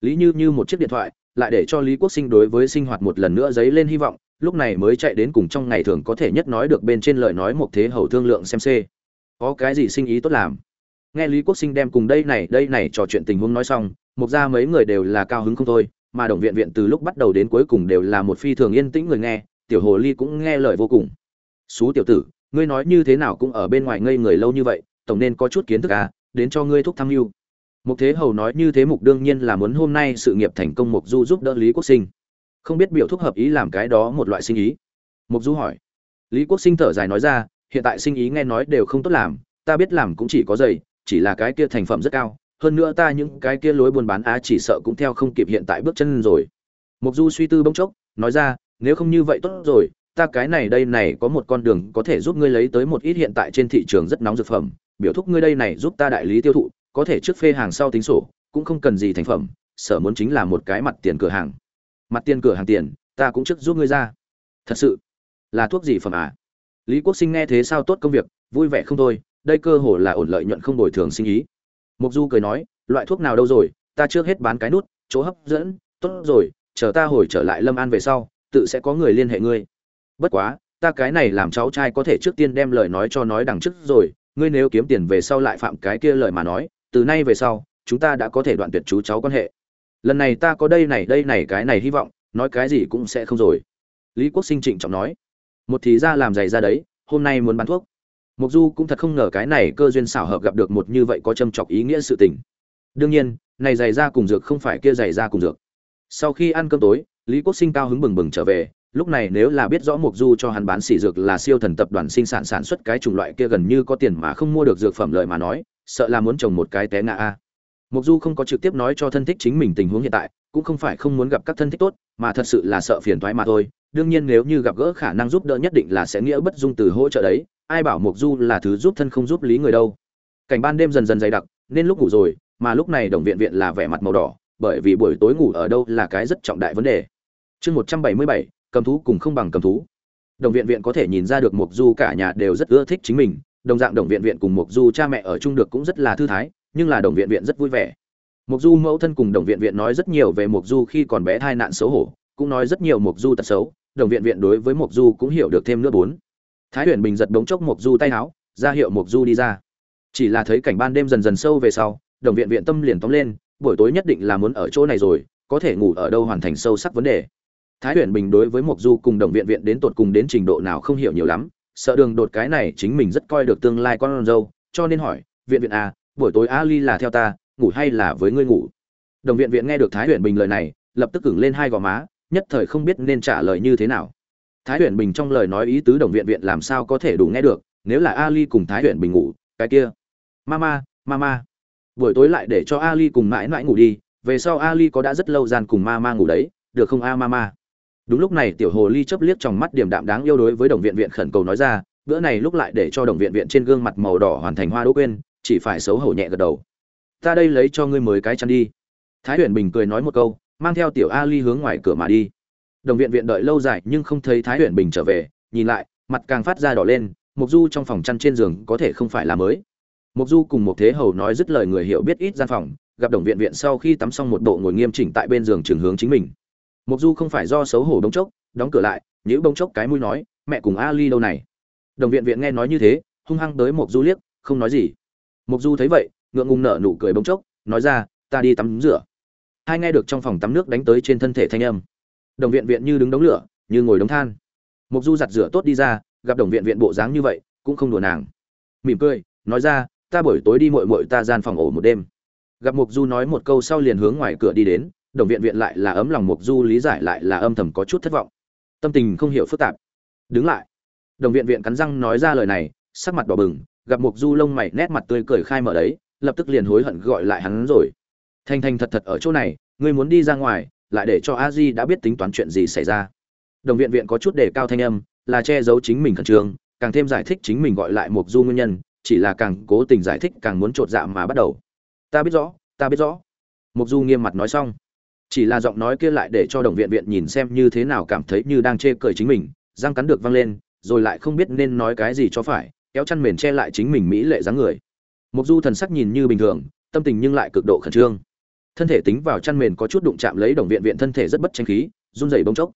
Lý như như một chiếc điện thoại, lại để cho lý quốc sinh đối với sinh hoạt một lần nữa dấy lên hy vọng, lúc này mới chạy đến cùng trong ngày thường có thể nhất nói được bên trên lời nói một thế hầu thương lượng xem xê. Có cái gì sinh ý tốt làm? Nghe lý quốc sinh đem cùng đây này đây này trò chuyện tình huống nói xong, mục ra mấy người đều là cao hứng không thôi, mà đồng viện viện từ lúc bắt đầu đến cuối cùng đều là một phi thường yên tĩnh người nghe, tiểu hồ ly cũng nghe lời vô cùng. Xú tiểu tử, ngươi nói như thế nào cũng ở bên ngoài ngây người lâu như vậy tổng nên có chút kiến thức à đến cho ngươi thúc tham mưu mục thế hầu nói như thế mục đương nhiên là muốn hôm nay sự nghiệp thành công mục du giúp đỡ lý quốc sinh. Không biết biểu thúc hợp ý làm cái đó một loại sinh ý. Mục du hỏi. Lý quốc sinh thở dài nói ra, hiện tại sinh ý nghe nói đều không tốt làm, ta biết làm cũng chỉ có giày, chỉ là cái kia thành phẩm rất cao, hơn nữa ta những cái kia lối buôn bán á chỉ sợ cũng theo không kịp hiện tại bước chân rồi. Mục du suy tư bỗng chốc, nói ra, nếu không như vậy tốt rồi, ta cái này đây này có một con đường có thể giúp ngươi lấy tới một ít hiện tại trên thị trường rất nóng dược phẩm biểu thúc ngươi đây này giúp ta đại lý tiêu thụ, có thể trước phê hàng sau tính sổ, cũng không cần gì thành phẩm, sở muốn chính là một cái mặt tiền cửa hàng. Mặt tiền cửa hàng tiền, ta cũng trước giúp ngươi ra. Thật sự, là thuốc gì phẩm à? Lý quốc sinh nghe thế sao tốt công việc, vui vẻ không thôi, đây cơ hồ là ổn lợi nhuận không bồi thường sinh ý. Mục du cười nói, loại thuốc nào đâu rồi, ta trước hết bán cái nút, chỗ hấp dẫn, tốt rồi, chờ ta hồi trở lại lâm an về sau, tự sẽ có người liên hệ ngươi. Bất quá, ta cái này làm cháu trai có thể trước tiên đem lời nói cho nói đằng trước rồi ngươi nếu kiếm tiền về sau lại phạm cái kia lời mà nói, từ nay về sau, chúng ta đã có thể đoạn tuyệt chú cháu quan hệ. Lần này ta có đây này đây này, cái này hy vọng, nói cái gì cũng sẽ không rồi. Lý quốc sinh trịnh trọng nói. Một thì ra làm giày ra đấy, hôm nay muốn bán thuốc. Mục du cũng thật không ngờ cái này cơ duyên xảo hợp gặp được một như vậy có châm chọc ý nghĩa sự tình. Đương nhiên, này giày ra cùng dược không phải kia giày ra cùng dược. Sau khi ăn cơm tối, lý quốc sinh cao hứng bừng bừng trở về lúc này nếu là biết rõ mục du cho hắn bán xỉ dược là siêu thần tập đoàn sinh sản sản xuất cái chủng loại kia gần như có tiền mà không mua được dược phẩm lợi mà nói, sợ là muốn trồng một cái té ngã a. Mục du không có trực tiếp nói cho thân thích chính mình tình huống hiện tại, cũng không phải không muốn gặp các thân thích tốt, mà thật sự là sợ phiền toái mà thôi. Đương nhiên nếu như gặp gỡ khả năng giúp đỡ nhất định là sẽ nghĩa bất dung từ hỗ trợ đấy, ai bảo mục du là thứ giúp thân không giúp lý người đâu. Cảnh ban đêm dần dần dày đặc, nên lúc ngủ rồi, mà lúc này đồng viện viện là vẻ mặt màu đỏ, bởi vì buổi tối ngủ ở đâu là cái rất trọng đại vấn đề. Chương một trăm bảy mươi bảy cầm thú cùng không bằng cầm thú. Đồng viện viện có thể nhìn ra được mục du cả nhà đều rất ưa thích chính mình, đồng dạng đồng viện viện cùng mục du cha mẹ ở chung được cũng rất là thư thái, nhưng là đồng viện viện rất vui vẻ. Mục du mẫu thân cùng đồng viện viện nói rất nhiều về mục du khi còn bé thai nạn xấu hổ, cũng nói rất nhiều mục du tật xấu, đồng viện viện đối với mục du cũng hiểu được thêm nữa bốn. Thái huyền bình giật đống chốc mục du tay áo ra hiệu mục du đi ra. Chỉ là thấy cảnh ban đêm dần dần sâu về sau, đồng viện viện tâm liền tóm lên, buổi tối nhất định là muốn ở chỗ này rồi, có thể ngủ ở đâu hoàn thành sâu sắc vấn đề thái huyền bình đối với Mộc du cùng đồng viện viện đến tột cùng đến trình độ nào không hiểu nhiều lắm, sợ đường đột cái này chính mình rất coi được tương lai con dâu, cho nên hỏi, viện viện à buổi tối ali là theo ta, ngủ hay là với ngươi ngủ? Đồng viện viện nghe được thái huyền bình lời này, lập tức cứng lên hai gò má, nhất thời không biết nên trả lời như thế nào. Thái huyền bình trong lời nói ý tứ đồng viện viện làm sao có thể đủ nghe được, nếu là ali cùng thái huyền bình ngủ, cái kia. Mama mama, buổi tối lại để cho ali cùng mãi mãi ngủ đi, về sau ali có đã rất lâu gian cùng mama ngủ đấy, được không a mama? Đúng lúc này tiểu hồ ly chớp liếc trong mắt điểm đạm đáng yêu đối với đồng viện viện khẩn cầu nói ra, bữa này lúc lại để cho đồng viện viện trên gương mặt màu đỏ hoàn thành hoa đỗ quên, chỉ phải xấu hổ nhẹ gật đầu. Ta đây lấy cho ngươi mới cái chăn đi. Thái huyền bình cười nói một câu, mang theo tiểu a ly hướng ngoài cửa mà đi. Đồng viện viện đợi lâu dài nhưng không thấy thái huyền bình trở về, nhìn lại, mặt càng phát ra đỏ lên mục du trong phòng chăn trên giường có thể không phải là mới. Mục du cùng một thế hầu nói dứt lời người hiểu biết ít gian phòng, gặp đồng viện viện sau khi tắm xong một bộ ngồi nghiêm chỉnh tại bên giường trường hướng chính mình mục du không phải do xấu hổ đóng chốc, đóng cửa lại nhữ bông chốc cái mũi nói, mẹ cùng ali đâu này? Đồng viện viện nghe nói như thế, hung hăng tới mục du liếc, không nói gì. Mục du thấy vậy, ngượng ngùng nở nụ cười bông chốc, nói ra, ta đi tắm rửa. Hai nghe được trong phòng tắm nước đánh tới trên thân thể thanh âm. Đồng viện viện như đứng đống lửa, như ngồi đống than. Mục du giặt rửa tốt đi ra, gặp đồng viện viện bộ dáng như vậy, cũng không đùa nàng. Mỉm cười, nói ra, ta buổi tối đi muội muội ta gian phòng ổ một đêm. Gặp mục du nói một câu sau liền hướng ngoài cửa đi đến đồng viện viện lại là ấm lòng mục du lý giải lại là âm thầm có chút thất vọng. Tâm tình không hiểu phức tạp. Đứng lại. Đồng viện viện cắn răng nói ra lời này, sắc mặt đỏ bừng, gặp mục du lông mày nét mặt tươi cười khai mở đấy, lập tức liền hối hận gọi lại hắn rồi. Thanh thanh thật thật ở chỗ này, ngươi muốn đi ra ngoài, lại để cho a di đã biết tính toán chuyện gì xảy ra. Đồng viện viện có chút đề cao thanh âm, là che giấu chính mình khẩn trương, càng thêm giải thích chính mình gọi lại mục du nguyên nhân, chỉ là càng cố tình giải thích càng muốn trột dạ mà bắt đầu. Ta biết rõ, ta biết rõ. Mục du nghiêm mặt nói xong chỉ là giọng nói kia lại để cho đồng viện viện nhìn xem như thế nào cảm thấy như đang chê cười chính mình, răng cắn được văng lên, rồi lại không biết nên nói cái gì cho phải, kéo chăn mền che lại chính mình mỹ lệ dáng người. Mục du thần sắc nhìn như bình thường, tâm tình nhưng lại cực độ khẩn trương. Thân thể tính vào chăn mền có chút đụng chạm lấy đồng viện viện thân thể rất bất tranh khí, run rẩy bông chốc.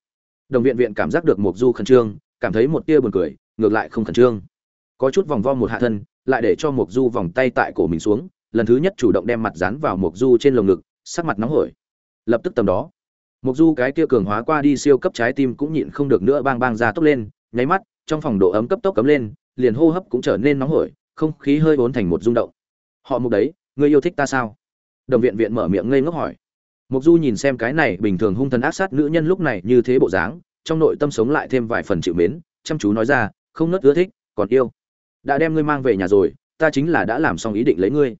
Đồng viện viện cảm giác được mục du khẩn trương, cảm thấy một tia buồn cười, ngược lại không khẩn trương. Có chút vòng vo một hạ thân, lại để cho mục du vòng tay tại cổ mình xuống, lần thứ nhất chủ động đem mặt dán vào mục du trên lồng ngực, sắc mặt nóng hổi lập tức tầm đó. Mục du cái kia cường hóa qua đi siêu cấp trái tim cũng nhịn không được nữa bang bang ra tốc lên, nháy mắt, trong phòng độ ấm cấp tốc cấm lên, liền hô hấp cũng trở nên nóng hổi, không khí hơi vốn thành một rung động. Họ mục đấy, ngươi yêu thích ta sao? Đồng viện viện mở miệng ngây ngốc hỏi. Mục du nhìn xem cái này bình thường hung thần ác sát nữ nhân lúc này như thế bộ dáng, trong nội tâm sống lại thêm vài phần chịu mến, chăm chú nói ra, không nớt ưa thích, còn yêu. Đã đem ngươi mang về nhà rồi, ta chính là đã làm xong ý định lấy ngươi.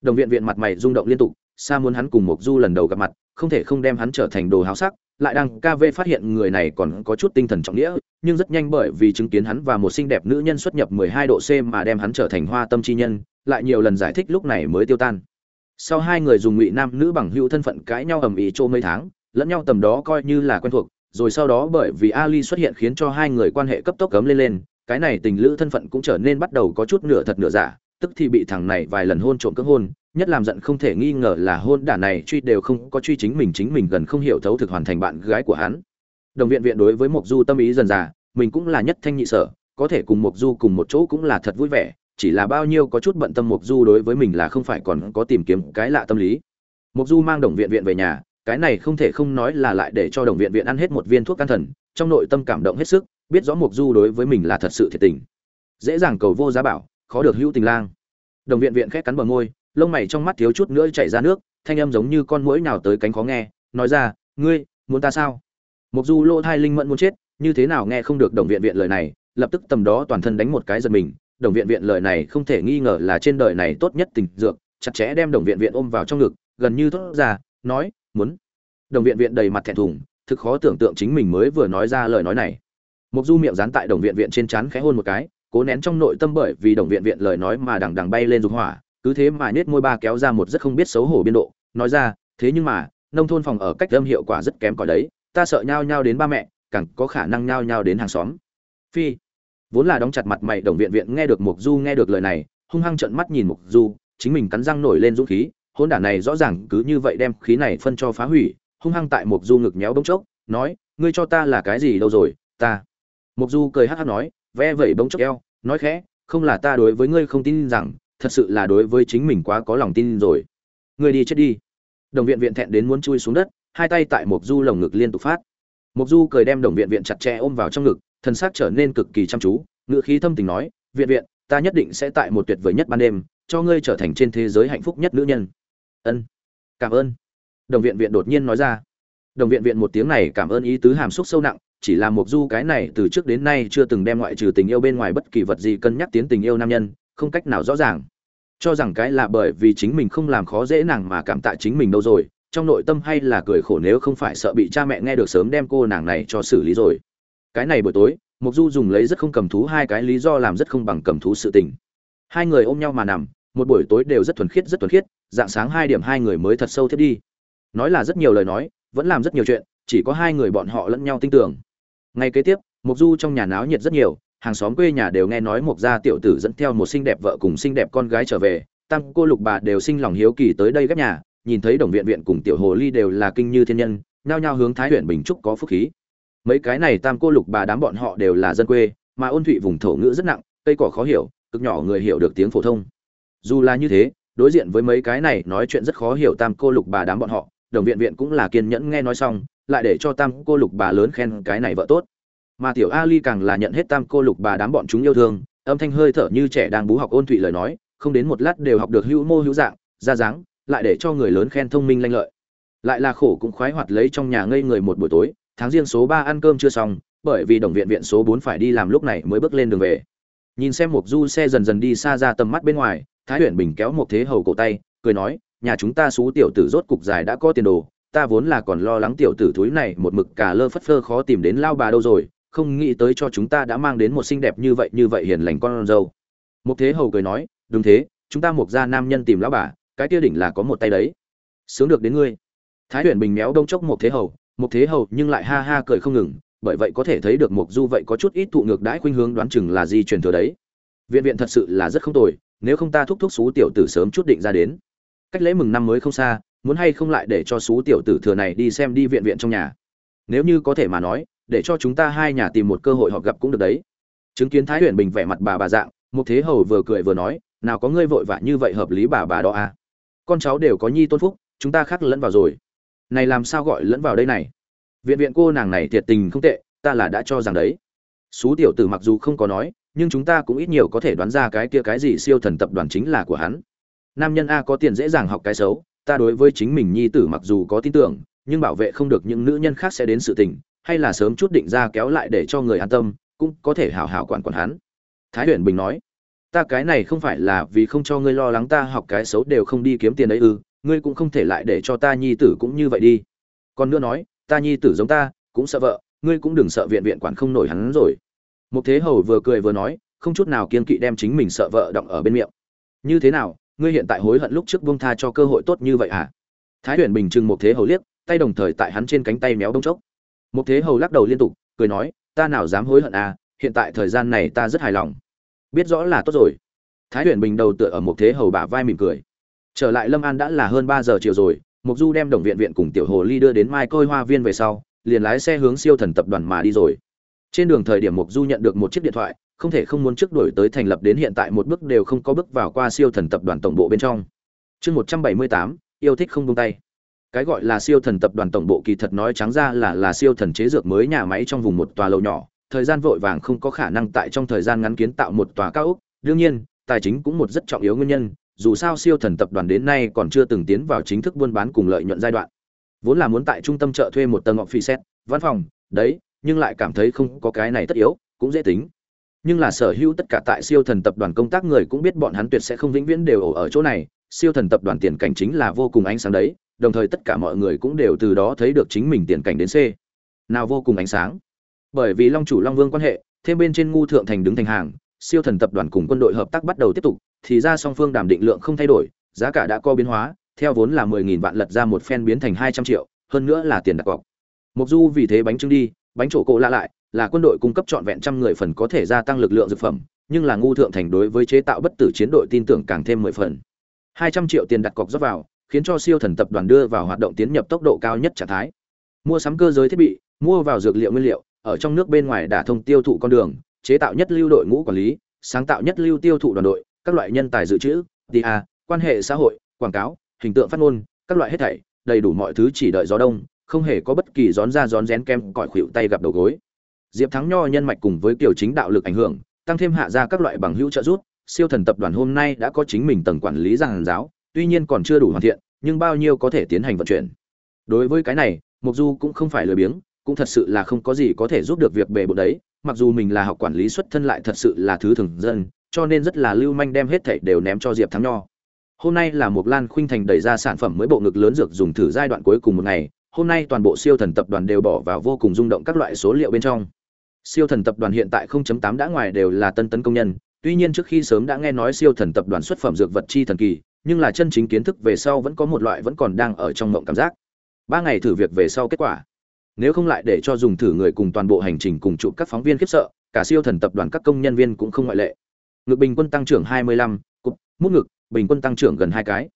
Đồng viện viện mặt mày rung động liên tục, xa muốn hắn cùng mục du lần đầu gặp mặt không thể không đem hắn trở thành đồ háo sắc lại đang KV phát hiện người này còn có chút tinh thần trọng nghĩa, nhưng rất nhanh bởi vì chứng kiến hắn và một xinh đẹp nữ nhân xuất nhập 12 độ C mà đem hắn trở thành hoa tâm chi nhân, lại nhiều lần giải thích lúc này mới tiêu tan. Sau hai người dùng ngụy nam nữ bằng hữu thân phận cãi nhau ầm ĩ trô mấy tháng, lẫn nhau tầm đó coi như là quen thuộc, rồi sau đó bởi vì Ali xuất hiện khiến cho hai người quan hệ cấp tốc cấm lên lên, cái này tình lữ thân phận cũng trở nên bắt đầu có chút nửa thật nửa giả, tức thì bị thằng này vài lần hôn trộm cưỡng hôn, nhất làm giận không thể nghi ngờ là hôn đản này truy đều không có truy chính mình chính mình gần không hiểu thấu thực hoàn thành bạn gái của hắn. Đồng viện viện đối với mộc du tâm ý dần dà, mình cũng là nhất thanh nhị sở, có thể cùng mộc du cùng một chỗ cũng là thật vui vẻ, chỉ là bao nhiêu có chút bận tâm mộc du đối với mình là không phải còn có tìm kiếm cái lạ tâm lý. Mộc du mang đồng viện viện về nhà, cái này không thể không nói là lại để cho đồng viện viện ăn hết một viên thuốc can thần, trong nội tâm cảm động hết sức, biết rõ mộc du đối với mình là thật sự thiệt tình. Dễ dàng cầu vô giá bảo, khó được hữu tình lang. Đồng viện viện khét cắn bờ môi lông mày trong mắt thiếu chút nữa chảy ra nước, thanh âm giống như con muỗi nào tới cánh khó nghe, nói ra, ngươi, muốn ta sao? Mộc du lỗ thai linh mẫn muốn chết, như thế nào nghe không được đồng viện viện lời này, lập tức tầm đó toàn thân đánh một cái giật mình, đồng viện viện lời này không thể nghi ngờ là trên đời này tốt nhất tình dược, chặt chẽ đem đồng viện viện ôm vào trong ngực, gần như thốt ra, nói, muốn. Đồng viện viện đầy mặt thẹn thùng, thực khó tưởng tượng chính mình mới vừa nói ra lời nói này. Mục du miệng dán tại đồng viện viện trên trán khẽ hôn một cái, cố nén trong nội tâm bởi vì đồng viện viện lời nói mà đằng đằng bay lên dục hỏa cứ thế mà nết môi ba kéo ra một rất không biết xấu hổ biên độ, nói ra, thế nhưng mà, nông thôn phòng ở cách âm hiệu quả rất kém cỏi đấy, ta sợ nhao nhao đến ba mẹ, càng có khả năng nhao nhao đến hàng xóm. Phi, vốn là đóng chặt mặt mày đồng viện viện nghe được mục du nghe được lời này, hung hăng trợn mắt nhìn mục du, chính mình cắn răng nổi lên dũng khí hôn đản này rõ ràng cứ như vậy đem khí này phân cho phá hủy, hung hăng tại mục du ngực nhéo bông chốc, nói, ngươi cho ta là cái gì đâu rồi, ta. Mục du cười hắc hắc nói, ve vẩy bông chốc eo, nói khẽ, không là ta đối với ngươi không tin rằng thật sự là đối với chính mình quá có lòng tin rồi. Người đi chết đi. Đồng viện viện thẹn đến muốn chui xuống đất, hai tay tại mộc du lồng ngực liên tục phát. Mộc du cười đem đồng viện viện chặt chẽ ôm vào trong ngực, thần sắc trở nên cực kỳ chăm chú ngựa khí thâm tình nói, viện viện, ta nhất định sẽ tại một tuyệt vời nhất ban đêm, cho ngươi trở thành trên thế giới hạnh phúc nhất nữ nhân. Ân, cảm ơn. Đồng viện viện đột nhiên nói ra. Đồng viện viện một tiếng này cảm ơn ý tứ hàm xúc sâu nặng, chỉ là một du cái này từ trước đến nay chưa từng đem ngoại trừ tình yêu bên ngoài bất kỳ vật gì cân nhắc tiến tình yêu nam nhân, không cách nào rõ ràng cho rằng cái là bởi vì chính mình không làm khó dễ nàng mà cảm tạ chính mình đâu rồi, trong nội tâm hay là cười khổ nếu không phải sợ bị cha mẹ nghe được sớm đem cô nàng này cho xử lý rồi. Cái này buổi tối, mục du dùng lấy rất không cầm thú hai cái lý do làm rất không bằng cầm thú sự tình. Hai người ôm nhau mà nằm, một buổi tối đều rất thuần khiết, rất thuần khiết, dạng sáng hai điểm hai người mới thật sâu thiết đi. Nói là rất nhiều lời nói, vẫn làm rất nhiều chuyện, chỉ có hai người bọn họ lẫn nhau tin tưởng. Ngay kế tiếp, mục du trong nhà náo nhiệt rất nhiều hàng xóm quê nhà đều nghe nói một gia tiểu tử dẫn theo một xinh đẹp vợ cùng xinh đẹp con gái trở về. Tam cô lục bà đều sinh lòng hiếu kỳ tới đây ghép nhà, nhìn thấy đồng viện viện cùng tiểu hồ ly đều là kinh như thiên nhân, nhao nhao hướng thái huyện bình trúc có phúc khí. Mấy cái này tam cô lục bà đám bọn họ đều là dân quê, mà ôn thụy vùng thổ ngữ rất nặng, cây cỏ khó hiểu, cực nhỏ người hiểu được tiếng phổ thông. Dù là như thế, đối diện với mấy cái này nói chuyện rất khó hiểu tam cô lục bà đám bọn họ, đồng viện viện cũng là kiên nhẫn nghe nói xong, lại để cho tam cô lục bà lớn khen cái này vợ tốt mà tiểu ali càng là nhận hết tam cô lục bà đám bọn chúng yêu thương, âm thanh hơi thở như trẻ đang bú học ôn thụy lời nói, không đến một lát đều học được hữu mô hữu dạng, ra dáng, lại để cho người lớn khen thông minh lanh lợi. Lại là khổ cũng khoái hoạt lấy trong nhà ngây người một buổi tối, tháng riêng số ba ăn cơm chưa xong, bởi vì đồng viện viện số bốn phải đi làm lúc này mới bước lên đường về. Nhìn xem một du xe dần dần đi xa ra tầm mắt bên ngoài, thái huyền bình kéo một thế hầu cổ tay, cười nói, nhà chúng ta xú tiểu tử rốt cục dài đã có tiền đồ, ta vốn là còn lo lắng tiểu tử thúi này một mực cả lơ phất phơ khó tìm đến lao bà đâu rồi không nghĩ tới cho chúng ta đã mang đến một xinh đẹp như vậy như vậy hiền lành con dâu. Một thế hầu cười nói, đúng thế, chúng ta mục ra nam nhân tìm lão bà, cái kia đỉnh là có một tay đấy. Sướng được đến ngươi. Thái huyền bình méo đông chốc một thế hầu một thế hầu nhưng lại ha ha cười không ngừng, bởi vậy có thể thấy được mục du vậy có chút ít thụ ngược đãi khuynh hướng đoán chừng là di truyền thừa đấy. Viện viện thật sự là rất không tồi, nếu không ta thúc thúc xú tiểu tử sớm chút định ra đến. Cách lễ mừng năm mới không xa, muốn hay không lại để cho xú tiểu tử thừa này đi xem đi viện viện trong nhà. Nếu như có thể mà nói để cho chúng ta hai nhà tìm một cơ hội họp gặp cũng được đấy. Chứng kiến thái huyền bình vẻ mặt bà bà dạng một thế hầu vừa cười vừa nói, nào có ngươi vội vã như vậy hợp lý bà bà đó à? Con cháu đều có nhi tôn phúc, chúng ta khác lẫn vào rồi. Này làm sao gọi lẫn vào đây này? Viện viện cô nàng này thiệt tình không tệ, ta là đã cho rằng đấy. Xú tiểu tử mặc dù không có nói, nhưng chúng ta cũng ít nhiều có thể đoán ra cái kia cái gì siêu thần tập đoàn chính là của hắn. Nam nhân a có tiền dễ dàng học cái xấu, ta đối với chính mình nhi tử mặc dù có tin tưởng, nhưng bảo vệ không được những nữ nhân khác sẽ đến sự tình hay là sớm chút định ra kéo lại để cho người an tâm, cũng có thể hảo hảo quản quản hắn. Thái huyền bình nói, ta cái này không phải là vì không cho ngươi lo lắng ta học cái xấu đều không đi kiếm tiền ấy ư ừ, ngươi cũng không thể lại để cho ta nhi tử cũng như vậy đi. Còn nữa nói, ta nhi tử giống ta, cũng sợ vợ, ngươi cũng đừng sợ viện viện quản không nổi hắn rồi. Một thế hầu vừa cười vừa nói, không chút nào kiên kỵ đem chính mình sợ vợ động ở bên miệng. Như thế nào, ngươi hiện tại hối hận lúc trước buông tha cho cơ hội tốt như vậy à? Thái huyền bình trừng một thế hầu liếc, tay đồng thời tại hắn trên cánh tay méo đông chốc một thế hầu lắc đầu liên tục, cười nói, ta nào dám hối hận à hiện tại thời gian này ta rất hài lòng. Biết rõ là tốt rồi. Thái huyền bình đầu tựa ở một thế hầu bả vai mỉm cười. Trở lại lâm an đã là hơn ba giờ chiều rồi, mục du đem đồng viện viện cùng tiểu hồ ly đưa đến mai côi hoa viên về sau, liền lái xe hướng siêu thần tập đoàn mà đi rồi. Trên đường thời điểm mục du nhận được một chiếc điện thoại, không thể không muốn trước đổi tới thành lập đến hiện tại một bước đều không có bước vào qua siêu thần tập đoàn tổng bộ bên trong. Chương một trăm bảy mươi tám, yêu thích không buông tay cái gọi là siêu thần tập đoàn tổng bộ kỳ thật nói trắng ra là là siêu thần chế dược mới nhà máy trong vùng một tòa lầu nhỏ. Thời gian vội vàng không có khả năng tại trong thời gian ngắn kiến tạo một tòa cao ốc. Đương nhiên tài chính cũng một rất trọng yếu nguyên nhân dù sao siêu thần tập đoàn đến nay còn chưa từng tiến vào chính thức buôn bán cùng lợi nhuận giai đoạn. Vốn là muốn tại trung tâm chợ thuê một tầng ngọc phi xét văn phòng đấy nhưng lại cảm thấy không có cái này tất yếu cũng dễ tính. Nhưng là sở hữu tất cả tại siêu thần tập đoàn công tác người cũng biết bọn hắn tuyệt sẽ không vĩnh viễn đều ở, ở chỗ này. Siêu thần tập đoàn tiền cảnh chính là vô cùng ánh sáng đấy đồng thời tất cả mọi người cũng đều từ đó thấy được chính mình tiền cảnh đến c. Nào vô cùng ánh sáng. Bởi vì long chủ long vương quan hệ, thêm bên trên ngu thượng thành đứng thành hàng, siêu thần tập đoàn cùng quân đội hợp tác bắt đầu tiếp tục, thì ra song phương đàm định lượng không thay đổi, giá cả đã co biến hóa, theo vốn là mười nghìn vạn lật ra một phen biến thành hai trăm triệu, hơn nữa là tiền đặt cọc. Mục du vì thế bánh trưng đi, bánh trổ cổ lạ lại, là quân đội cung cấp trọn vẹn trăm người phần có thể gia tăng lực lượng dược phẩm, nhưng là ngu thượng thành đối với chế tạo bất tử chiến đội tin tưởng càng thêm mười phần. hai trăm triệu tiền đặt cọc rót vào khiến cho siêu thần tập đoàn đưa vào hoạt động tiến nhập tốc độ cao nhất trạng thái. Mua sắm cơ giới thiết bị mua vào dược liệu nguyên liệu ở trong nước bên ngoài đả thông tiêu thụ con đường chế tạo nhất lưu đội ngũ quản lý sáng tạo nhất lưu tiêu thụ đoàn đội các loại nhân tài dự trữ DA, quan hệ xã hội quảng cáo hình tượng phát ngôn các loại hết thảy đầy đủ mọi thứ chỉ đợi gió đông không hề có bất kỳ gión ra gión rén kem cỏi khuỷu tay gặp đầu gối. Diệp thắng nho nhân mạch cùng với kiểu chính đạo lực ảnh hưởng tăng thêm hạ ra các loại bằng hữu trợ giúp siêu thần tập đoàn hôm nay đã có chính mình tầng quản lý giảng giáo tuy nhiên còn chưa đủ hoàn thiện, nhưng bao nhiêu có thể tiến hành vận chuyển. Đối với cái này mục du cũng không phải lười biếng, cũng thật sự là không có gì có thể giúp được việc bề bộn đấy, mặc dù mình là học quản lý xuất thân lại thật sự là thứ thường dân, cho nên rất là lưu manh đem hết thảy đều ném cho diệp thắng nho. Hôm nay là một lan khuynh thành đẩy ra sản phẩm mới bộ ngực lớn dược dùng thử giai đoạn cuối cùng một ngày, hôm nay toàn bộ siêu thần tập đoàn đều bỏ vào vô cùng rung động các loại số liệu bên trong. Siêu thần tập đoàn hiện tại 0.8 đã ngoài đều là tân tấn công nhân, tuy nhiên trước khi sớm đã nghe nói siêu thần tập đoàn xuất phẩm dược vật chi thần kỳ nhưng là chân chính kiến thức về sau vẫn có một loại vẫn còn đang ở trong mộng cảm giác. Ba ngày thử việc về sau kết quả. Nếu không lại để cho dùng thử người cùng toàn bộ hành trình cùng chụp các phóng viên khiếp sợ cả siêu thần tập đoàn các công nhân viên cũng không ngoại lệ. Ngực bình quân tăng trưởng 25, cục mút ngực bình quân tăng trưởng gần hai cái.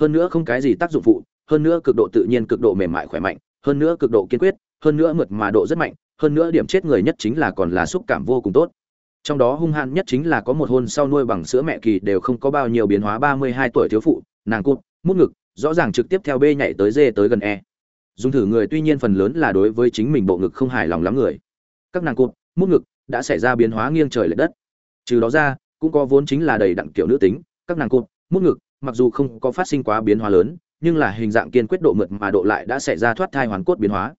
Hơn nữa không cái gì tác dụng phụ hơn nữa cực độ tự nhiên cực độ mềm mại khỏe mạnh hơn nữa cực độ kiên quyết hơn nữa mượt mà độ rất mạnh hơn nữa điểm chết người nhất chính là còn là xúc cảm vô cùng tốt trong đó hung hãn nhất chính là có một hôn sau nuôi bằng sữa mẹ kỳ đều không có bao nhiêu biến hóa 32 tuổi thiếu phụ, nàng cụt, mút ngực, rõ ràng trực tiếp theo b nhảy tới d tới gần e. Dùng thử người tuy nhiên phần lớn là đối với chính mình bộ ngực không hài lòng lắm người. Các nàng cụt, mút ngực, đã xảy ra biến hóa nghiêng trời lệch đất. Trừ đó ra, cũng có vốn chính là đầy đặn kiểu nữ tính, các nàng cụt, mút ngực, mặc dù không có phát sinh quá biến hóa lớn, nhưng là hình dạng kiên quyết độ mượt mà độ lại đã xảy ra thoát thai hoàn cốt biến hóa.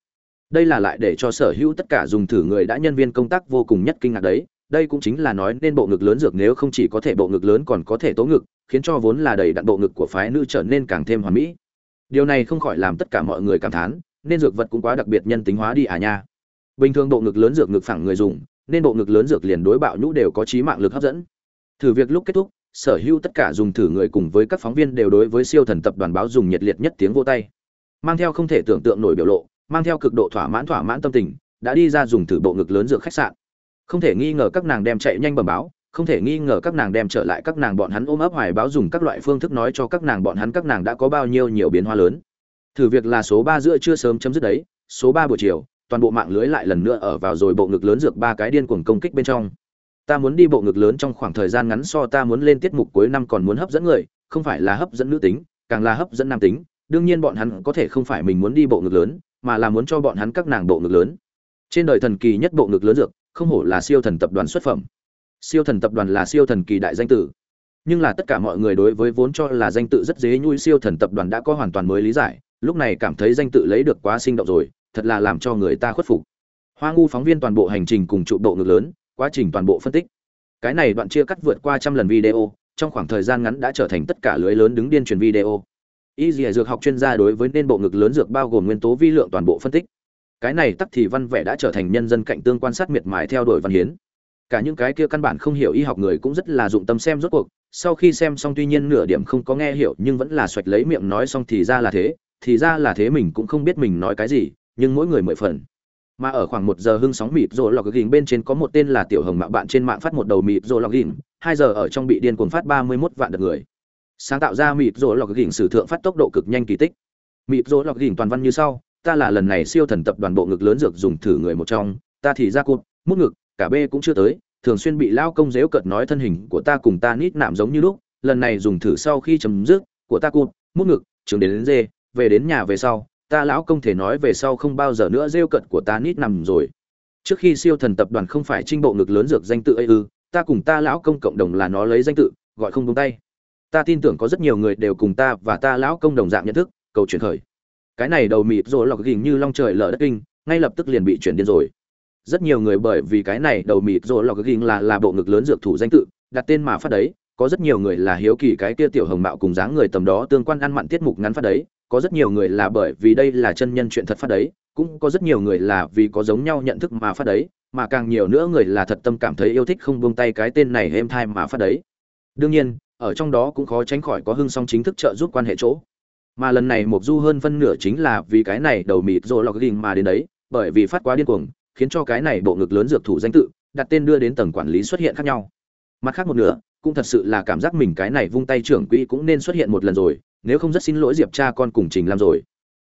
Đây là lại để cho sở hữu tất cả dùng thử người đã nhân viên công tác vô cùng nhất kinh ngạc đấy đây cũng chính là nói nên bộ ngực lớn dược nếu không chỉ có thể bộ ngực lớn còn có thể tố ngực, khiến cho vốn là đầy đặn bộ ngực của phái nữ trở nên càng thêm hoàn mỹ. Điều này không khỏi làm tất cả mọi người cảm thán, nên dược vật cũng quá đặc biệt nhân tính hóa đi à nha. Bình thường bộ ngực lớn dược ngực phẳng người dùng, nên bộ ngực lớn dược liền đối bạo nhũ đều có trí mạng lực hấp dẫn. Thử việc lúc kết thúc, sở hữu tất cả dùng thử người cùng với các phóng viên đều đối với siêu thần tập đoàn báo dùng nhiệt liệt nhất tiếng vô tay. Mang theo không thể tưởng tượng nổi biểu lộ, mang theo cực độ thỏa mãn thỏa mãn tâm tình, đã đi ra dùng thử bộ ngực lớn dược khách sạn không thể nghi ngờ các nàng đem chạy nhanh bẩm báo, không thể nghi ngờ các nàng đem trở lại các nàng bọn hắn ôm ấp hoài báo dùng các loại phương thức nói cho các nàng bọn hắn các nàng đã có bao nhiêu nhiều biến hóa lớn. Thử việc là số ba giữa chưa sớm chấm dứt đấy, số ba buổi chiều, toàn bộ mạng lưới lại lần nữa ở vào rồi bộ ngực lớn dược ba cái điên cuồng công kích bên trong. Ta muốn đi bộ ngực lớn trong khoảng thời gian ngắn so ta muốn lên tiết mục cuối năm còn muốn hấp dẫn người, không phải là hấp dẫn nữ tính, càng là hấp dẫn nam tính. Đương nhiên bọn hắn có thể không phải mình muốn đi bộ ngực lớn, mà là muốn cho bọn hắn các nàng bộ ngực lớn. Trên đời thần kỳ nhất bộ ngực lớn dược không hổ là siêu thần tập đoàn xuất phẩm. Siêu thần tập đoàn là siêu thần kỳ đại danh tử. Nhưng là tất cả mọi người đối với vốn cho là danh tự rất dễ nhui siêu thần tập đoàn đã có hoàn toàn mới lý giải, lúc này cảm thấy danh tự lấy được quá sinh động rồi, thật là làm cho người ta khuất phục. Hoa ngu phóng viên toàn bộ hành trình cùng trụ độ ngực lớn, quá trình toàn bộ phân tích. Cái này đoạn chia cắt vượt qua trăm lần video, trong khoảng thời gian ngắn đã trở thành tất cả lưới lớn đứng điên truyền video. Y dược học chuyên gia đối với nên bộ ngực lớn dược bao gồm nguyên tố vi lượng toàn bộ phân tích cái này tắc thì văn vẻ đã trở thành nhân dân cạnh tương quan sát miệt mài theo đuổi văn hiến. Cả những cái kia căn bản không hiểu y học người cũng rất là dụng tâm xem rốt cuộc, sau khi xem xong tuy nhiên nửa điểm không có nghe hiểu nhưng vẫn là xoạch lấy miệng nói xong thì ra là thế, thì ra là thế mình cũng không biết mình nói cái gì, nhưng mỗi người mười phần. Mà ở khoảng một giờ hưng sóng mịp rồi lọc gỉnh bên trên có một tên là tiểu hồng mạng bạn trên mạng phát một đầu mịp rồi lọc gỉnh, hai giờ ở trong bị điên cuồng phát ba mươi 31 vạn được người. Sáng tạo ra mịp rô lọc gỉnh sử thượng phát tốc độ cực nhanh kỳ tích. Mịp rô lọc gỉnh toàn văn như sau ta là lần này siêu thần tập đoàn bộ ngực lớn dược dùng thử người một trong ta thì ra cột, mút ngực cả b cũng chưa tới thường xuyên bị lao công giễu cợt nói thân hình của ta cùng ta nít nạm giống như lúc lần này dùng thử sau khi chấm dứt của ta cột, mút ngực trường đến, đến dê về đến nhà về sau ta lão công thể nói về sau không bao giờ nữa rêu cận của ta nít nằm rồi. Trước khi siêu thần tập đoàn không phải trinh bộ ngực lớn dược danh tự ấy ư ta cùng ta lão công cộng đồng là nó lấy danh tự gọi không buông tay. Ta tin tưởng có rất nhiều người đều cùng ta và ta lão công đồng dạng nhận thức cầu chuyển khởi cái này đầu mịt rồi lọc ghình như long trời lở đất kinh, ngay lập tức liền bị chuyển điên rồi. Rất nhiều người bởi vì cái này đầu mịt rồi lọc ghình là là bộ ngực lớn dược thủ danh tự, đặt tên mà phát đấy, có rất nhiều người là hiếu kỳ cái kia tiểu hồng mạo cùng dáng người tầm đó tương quan ăn mặn tiết mục ngắn phát đấy, có rất nhiều người là bởi vì đây là chân nhân chuyện thật phát đấy, cũng có rất nhiều người là vì có giống nhau nhận thức mà phát đấy, mà càng nhiều nữa người là thật tâm cảm thấy yêu thích không buông tay cái tên này êm thai mà phát đấy. Đương nhiên, ở trong đó cũng khó tránh khỏi có hưng song chính thức trợ giúp quan hệ chỗ mà lần này mục du hơn phân nửa chính là vì cái này đầu mịt rồi lọc ghình mà đến đấy, bởi vì phát quá điên cuồng, khiến cho cái này bộ ngực lớn dược thủ danh tự, đặt tên đưa đến tầng quản lý xuất hiện khác nhau. Mặt khác một nửa, cũng thật sự là cảm giác mình cái này vung tay trưởng quỹ cũng nên xuất hiện một lần rồi, nếu không rất xin lỗi diệp cha con cùng trình làm rồi.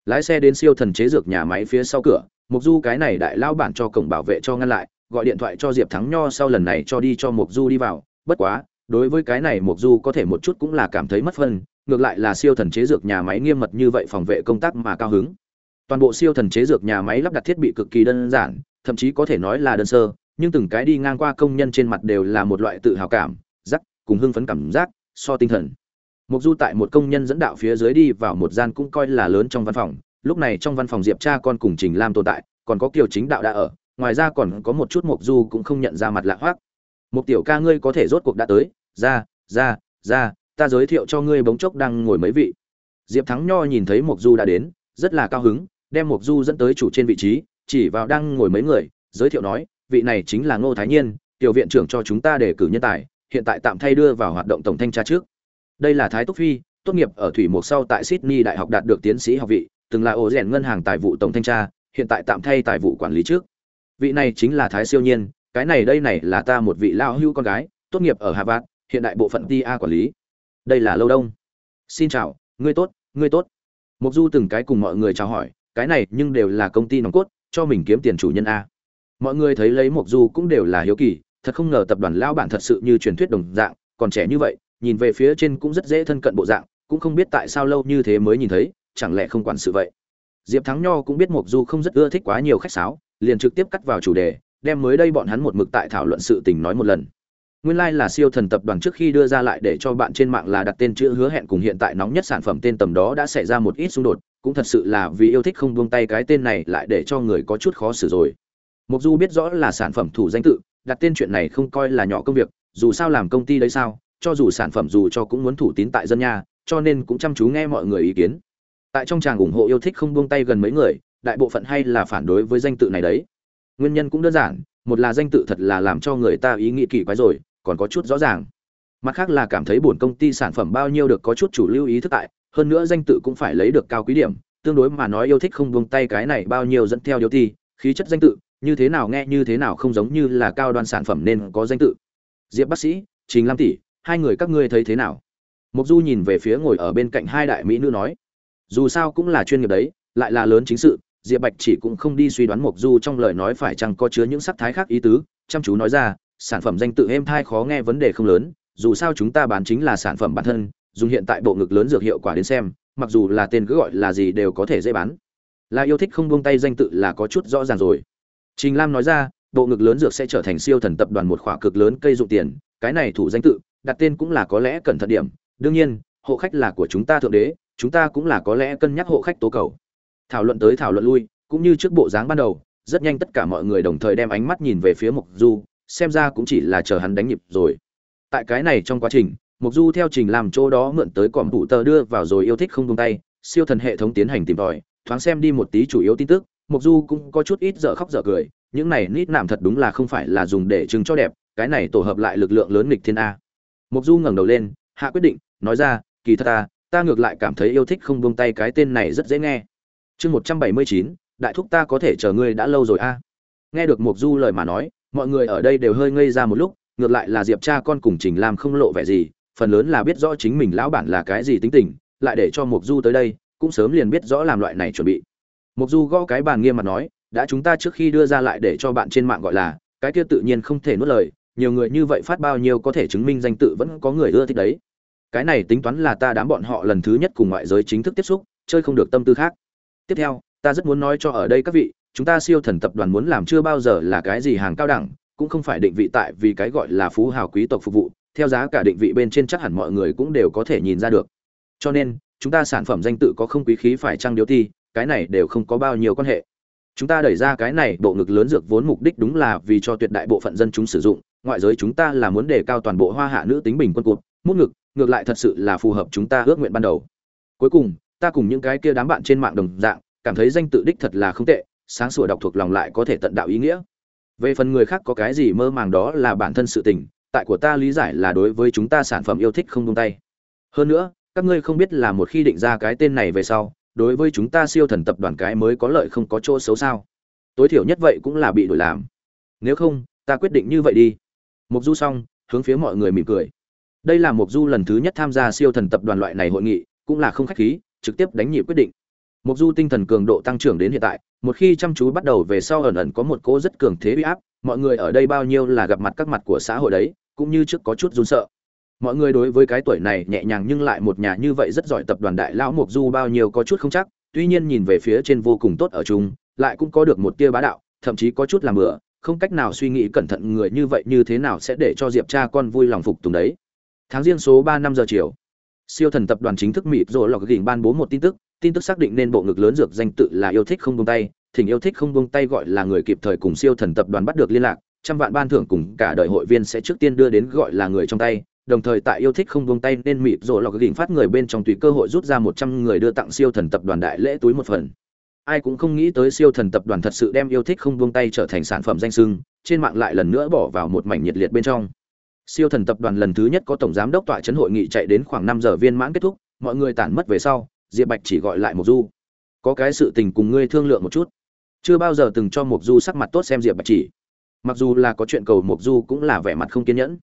Lái xe đến siêu thần chế dược nhà máy phía sau cửa mục du cái này đại lao bản cho cổng bảo vệ cho ngăn lại, gọi điện thoại cho diệp thắng nho sau lần này cho đi cho mục du đi vào. Bất quá, đối với cái này mục du có thể một chút cũng là cảm thấy mất phân ngược lại là siêu thần chế dược nhà máy nghiêm mật như vậy phòng vệ công tác mà cao hứng toàn bộ siêu thần chế dược nhà máy lắp đặt thiết bị cực kỳ đơn giản thậm chí có thể nói là đơn sơ nhưng từng cái đi ngang qua công nhân trên mặt đều là một loại tự hào cảm giác cùng hưng phấn cảm giác so tinh thần Mục Du tại một công nhân dẫn đạo phía dưới đi vào một gian cũng coi là lớn trong văn phòng, lúc này trong văn phòng Diệp cha con cùng Trình Lam tồn tại, còn có Kiều Chính đạo đã ở, ngoài ra còn có một chút Mục Du cũng không nhận ra mặt lạ hoắc. Một tiểu ca ngươi có thể rốt cuộc đã tới, ra, ra, ra, ta giới thiệu cho ngươi bóng chốc đang ngồi mấy vị. Diệp Thắng Nho nhìn thấy Mục Du đã đến, rất là cao hứng, đem Mục Du dẫn tới chủ trên vị trí, chỉ vào đang ngồi mấy người, giới thiệu nói, vị này chính là Ngô Thái Nhiên, tiểu viện trưởng cho chúng ta để cử nhân tài, hiện tại tạm thay đưa vào hoạt động tổng thanh tra trước. Đây là thái túc phi tốt nghiệp ở thủy mục sau tại sydney đại học đạt được tiến sĩ học vị từng là ổ rèn ngân hàng tài vụ tổng thanh tra hiện tại tạm thay tài vụ quản lý trước. Vị này chính là thái siêu nhiên cái này đây này là ta một vị lao hưu con gái tốt nghiệp ở harvard hiện đại bộ phận ta quản lý đây là lâu đông. Xin chào, ngươi tốt ngươi tốt. Mục du từng cái cùng mọi người chào hỏi, cái này nhưng đều là công ty nòng cốt, cho mình kiếm tiền chủ nhân a. Mọi người thấy lấy mục du cũng đều là hiếu kỳ, thật không ngờ tập đoàn lao bản thật sự như truyền thuyết đồng dạng, còn trẻ như vậy, nhìn về phía trên cũng rất dễ thân cận bộ dạng, cũng không biết tại sao lâu như thế mới nhìn thấy, chẳng lẽ không quản sự vậy. Diệp thắng nho cũng biết mộc du không rất ưa thích quá nhiều khách sáo, liền trực tiếp cắt vào chủ đề, đem mới đây bọn hắn một mực tại thảo luận sự tình nói một lần nguyên lai like là siêu thần tập đoàn trước khi đưa ra lại để cho bạn trên mạng là đặt tên chữ hứa hẹn cùng hiện tại nóng nhất sản phẩm tên tầm đó đã xảy ra một ít xung đột cũng thật sự là vì yêu thích không buông tay cái tên này lại để cho người có chút khó xử rồi mục du biết rõ là sản phẩm thủ danh tự đặt tên chuyện này không coi là nhỏ công việc dù sao làm công ty đấy sao cho dù sản phẩm dù cho cũng muốn thủ tín tại dân nhà, cho nên cũng chăm chú nghe mọi người ý kiến. Tại trong tràng ủng hộ yêu thích không buông tay gần mấy người, đại bộ phận hay là phản đối với danh tự này đấy. Nguyên nhân cũng đơn giản, một là danh tự thật là làm cho người ta ý nghĩ kỳ quái rồi, còn có chút rõ ràng. Mặt khác là cảm thấy buồn công ty sản phẩm bao nhiêu được có chút chủ lưu ý thức tại, hơn nữa danh tự cũng phải lấy được cao quý điểm, tương đối mà nói yêu thích không buông tay cái này bao nhiêu dẫn theo điều thì, khí chất danh tự, như thế nào nghe như thế nào không giống như là cao đoan sản phẩm nên có danh tự. Diệp bác sĩ, Trình Lam tỷ, hai người các ngươi thấy thế nào mục du nhìn về phía ngồi ở bên cạnh hai đại mỹ nữ nói dù sao cũng là chuyên nghiệp đấy lại là lớn chính sự diệp bạch chỉ cũng không đi suy đoán mục du trong lời nói phải chăng có chứa những sắc thái khác ý tứ chăm chú nói ra sản phẩm danh tự êm thai khó nghe vấn đề không lớn, dù sao chúng ta bán chính là sản phẩm bản thân, dùng hiện tại bộ ngực lớn dược hiệu quả đến xem, mặc dù là tên cứ gọi là gì đều có thể dễ bán. Là yêu thích không buông tay danh tự là có chút rõ ràng rồi. Trình lam nói ra, bộ ngực lớn dược sẽ trở thành siêu thần tập đoàn một khỏa cực lớn cây dụng tiền, cái này thủ danh tự, đặt tên cũng là có lẽ cẩn thận điểm. Đương nhiên, hộ khách là của chúng ta thượng đế, chúng ta cũng là có lẽ cân nhắc hộ khách tố cầu. Thảo luận tới thảo luận lui, cũng như trước bộ dáng ban đầu, rất nhanh tất cả mọi người đồng thời đem ánh mắt nhìn về phía mục du xem ra cũng chỉ là chờ hắn đánh nhịp rồi tại cái này trong quá trình mục du theo trình làm chỗ đó mượn tới còm thủ tờ đưa vào rồi yêu thích không tung tay siêu thần hệ thống tiến hành tìm tòi thoáng xem đi một tí chủ yếu tin tức mục du cũng có chút ít dở khóc dở cười những này nít nạm thật đúng là không phải là dùng để chứng cho đẹp cái này tổ hợp lại lực lượng lớn nghịch thiên a mục Du ngẩng đầu lên, hạ quyết định, nói ra, kỳ thật ta, ta ngược lại cảm thấy yêu thích không buông tay cái tên này rất dễ nghe. Chương 179, đại thúc ta có thể chờ ngươi đã lâu rồi a. Nghe được mục Du lời mà nói, mọi người ở đây đều hơi ngây ra một lúc, ngược lại là Diệp cha con cùng Trình Lam không lộ vẻ gì, phần lớn là biết rõ chính mình lão bản là cái gì tính tình lại để cho mục du tới đây cũng sớm liền biết rõ làm loại này chuẩn bị. Mục du gõ cái bàn nghiêm mặt nói đã chúng ta trước khi đưa ra lại để cho bạn trên mạng gọi là cái kia tự nhiên không thể nuốt lời nhiều người như vậy phát bao nhiêu có thể chứng minh danh tự vẫn có người ưa thích đấy. Cái này tính toán là ta đám bọn họ lần thứ nhất cùng ngoại giới chính thức tiếp xúc chơi không được tâm tư khác. Tiếp theo ta rất muốn nói cho ở đây các vị chúng ta siêu thần tập đoàn muốn làm chưa bao giờ là cái gì hàng cao đẳng, cũng không phải định vị tại vì cái gọi là phú hào quý tộc phục vụ, theo giá cả định vị bên trên chắc hẳn mọi người cũng đều có thể nhìn ra được. Cho nên, chúng ta sản phẩm danh tự có không quý khí phải trăng điếu thi cái này đều không có bao nhiêu quan hệ. Chúng ta đẩy ra cái này bộ ngực lớn dược vốn mục đích đúng là vì cho tuyệt đại bộ phận dân chúng sử dụng, ngoại giới chúng ta là muốn đề cao toàn bộ hoa hạ nữ tính bình quân cụt mút ngực, ngược lại thật sự là phù hợp chúng ta ước nguyện ban đầu. Cuối cùng, ta cùng những cái kia đám bạn trên mạng đồng dạng, cảm thấy danh tự đích thật là không tệ sáng sủa đọc thuộc lòng lại có thể tận đạo ý nghĩa. Về phần người khác có cái gì mơ màng đó là bản thân sự tình, tại của ta lý giải là đối với chúng ta sản phẩm yêu thích không tung tay. Hơn nữa, các ngươi không biết là một khi định ra cái tên này về sau, đối với chúng ta siêu thần tập đoàn cái mới có lợi không có chỗ xấu sao? Tối thiểu nhất vậy cũng là bị đổi làm. Nếu không, ta quyết định như vậy đi. Mục du xong, hướng phía mọi người mỉm cười. Đây là mục du lần thứ nhất tham gia siêu thần tập đoàn loại này hội nghị, cũng là không khách khí, trực tiếp đánh nhịp quyết định mục du tinh thần cường độ tăng trưởng đến hiện tại, một khi chăm chú bắt đầu về sau ẩn ẩn có một cô rất cường thế uy áp, mọi người ở đây bao nhiêu là gặp mặt các mặt của xã hội đấy, cũng như trước có chút run sợ. Mọi người đối với cái tuổi này nhẹ nhàng nhưng lại một nhà như vậy rất giỏi tập đoàn đại lão mục du bao nhiêu có chút không chắc, tuy nhiên nhìn về phía trên vô cùng tốt ở chung, lại cũng có được một tia bá đạo, thậm chí có chút làm bừa, không cách nào suy nghĩ cẩn thận người như vậy như thế nào sẽ để cho diệp cha con vui lòng phục tùng đấy. Tháng riêng số ba năm giờ chiều, siêu thần tập đoàn chính thức mịp rồi lọc gỉnh ban bố một tin tức tin tức xác định nên bộ ngực lớn dược danh tự là yêu thích không buông tay, thỉnh yêu thích không buông tay gọi là người kịp thời cùng siêu thần tập đoàn bắt được liên lạc, trăm vạn ban thưởng cùng cả đời hội viên sẽ trước tiên đưa đến gọi là người trong tay, đồng thời tại yêu thích không buông tay nên mịt rồi lọc gỉnh phát người bên trong tùy cơ hội rút ra một trăm người đưa tặng siêu thần tập đoàn đại lễ túi một phần. Ai cũng không nghĩ tới siêu thần tập đoàn thật sự đem yêu thích không buông tay trở thành sản phẩm danh sưng, trên mạng lại lần nữa bỏ vào một mảnh nhiệt liệt bên trong. Siêu thần tập đoàn lần thứ nhất có tổng giám đốc tọa chấn hội nghị chạy đến khoảng năm giờ viên mãn kết thúc, mọi người tản mất về sau diệp bạch chỉ gọi lại Mộc du. Có cái sự tình cùng ngươi thương lượng một chút. Chưa bao giờ từng cho mục du sắc mặt tốt xem diệp bạch chỉ. Mặc dù là có chuyện cầu mục du cũng là vẻ mặt không kiên nhẫn.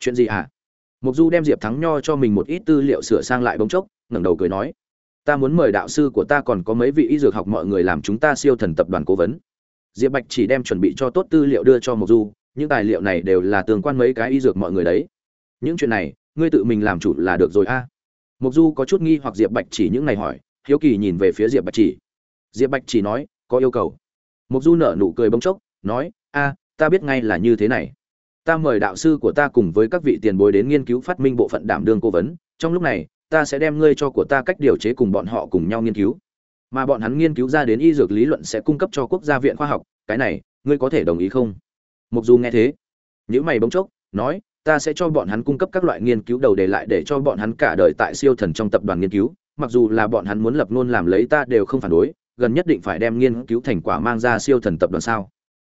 Chuyện gì à? hả mục du đem diệp thắng nho cho mình một ít tư liệu sửa sang lại bỗng chốc, ngẩng đầu cười nói, ta muốn mời đạo sư của ta còn có mấy vị y dược học mọi người làm chúng ta siêu thần tập đoàn cố vấn. Diệp bạch chỉ đem chuẩn bị cho tốt tư liệu đưa cho mục du, những tài liệu này đều là tương quan mấy cái y dược mọi người đấy. Những chuyện này, ngươi tự mình làm chủ là được rồi a. à mục du có chút nghi hoặc diệp bạch chỉ những ngày hỏi hiếu kỳ nhìn về phía diệp bạch chỉ. Diệp bạch chỉ nói có yêu cầu. Mục du nở nụ cười bông chốc nói a ta biết ngay là như thế này. Ta mời đạo sư của ta cùng với các vị tiền bối đến nghiên cứu phát minh bộ phận đảm đương cố vấn. Trong lúc này ta sẽ đem ngươi cho của ta cách điều chế cùng bọn họ cùng nhau nghiên cứu. Mà bọn hắn nghiên cứu ra đến y dược lý luận sẽ cung cấp cho quốc gia viện khoa học. Cái này ngươi có thể đồng ý không? Mục Du nghe thế, nhíu mày bỗng chốc, nói, ta sẽ cho bọn hắn cung cấp các loại nghiên cứu đầu đề lại để cho bọn hắn cả đời tại siêu thần trong tập đoàn nghiên cứu, mặc dù là bọn hắn muốn lập luôn làm lấy ta đều không phản đối, gần nhất định phải đem nghiên cứu thành quả mang ra siêu thần tập đoàn sao?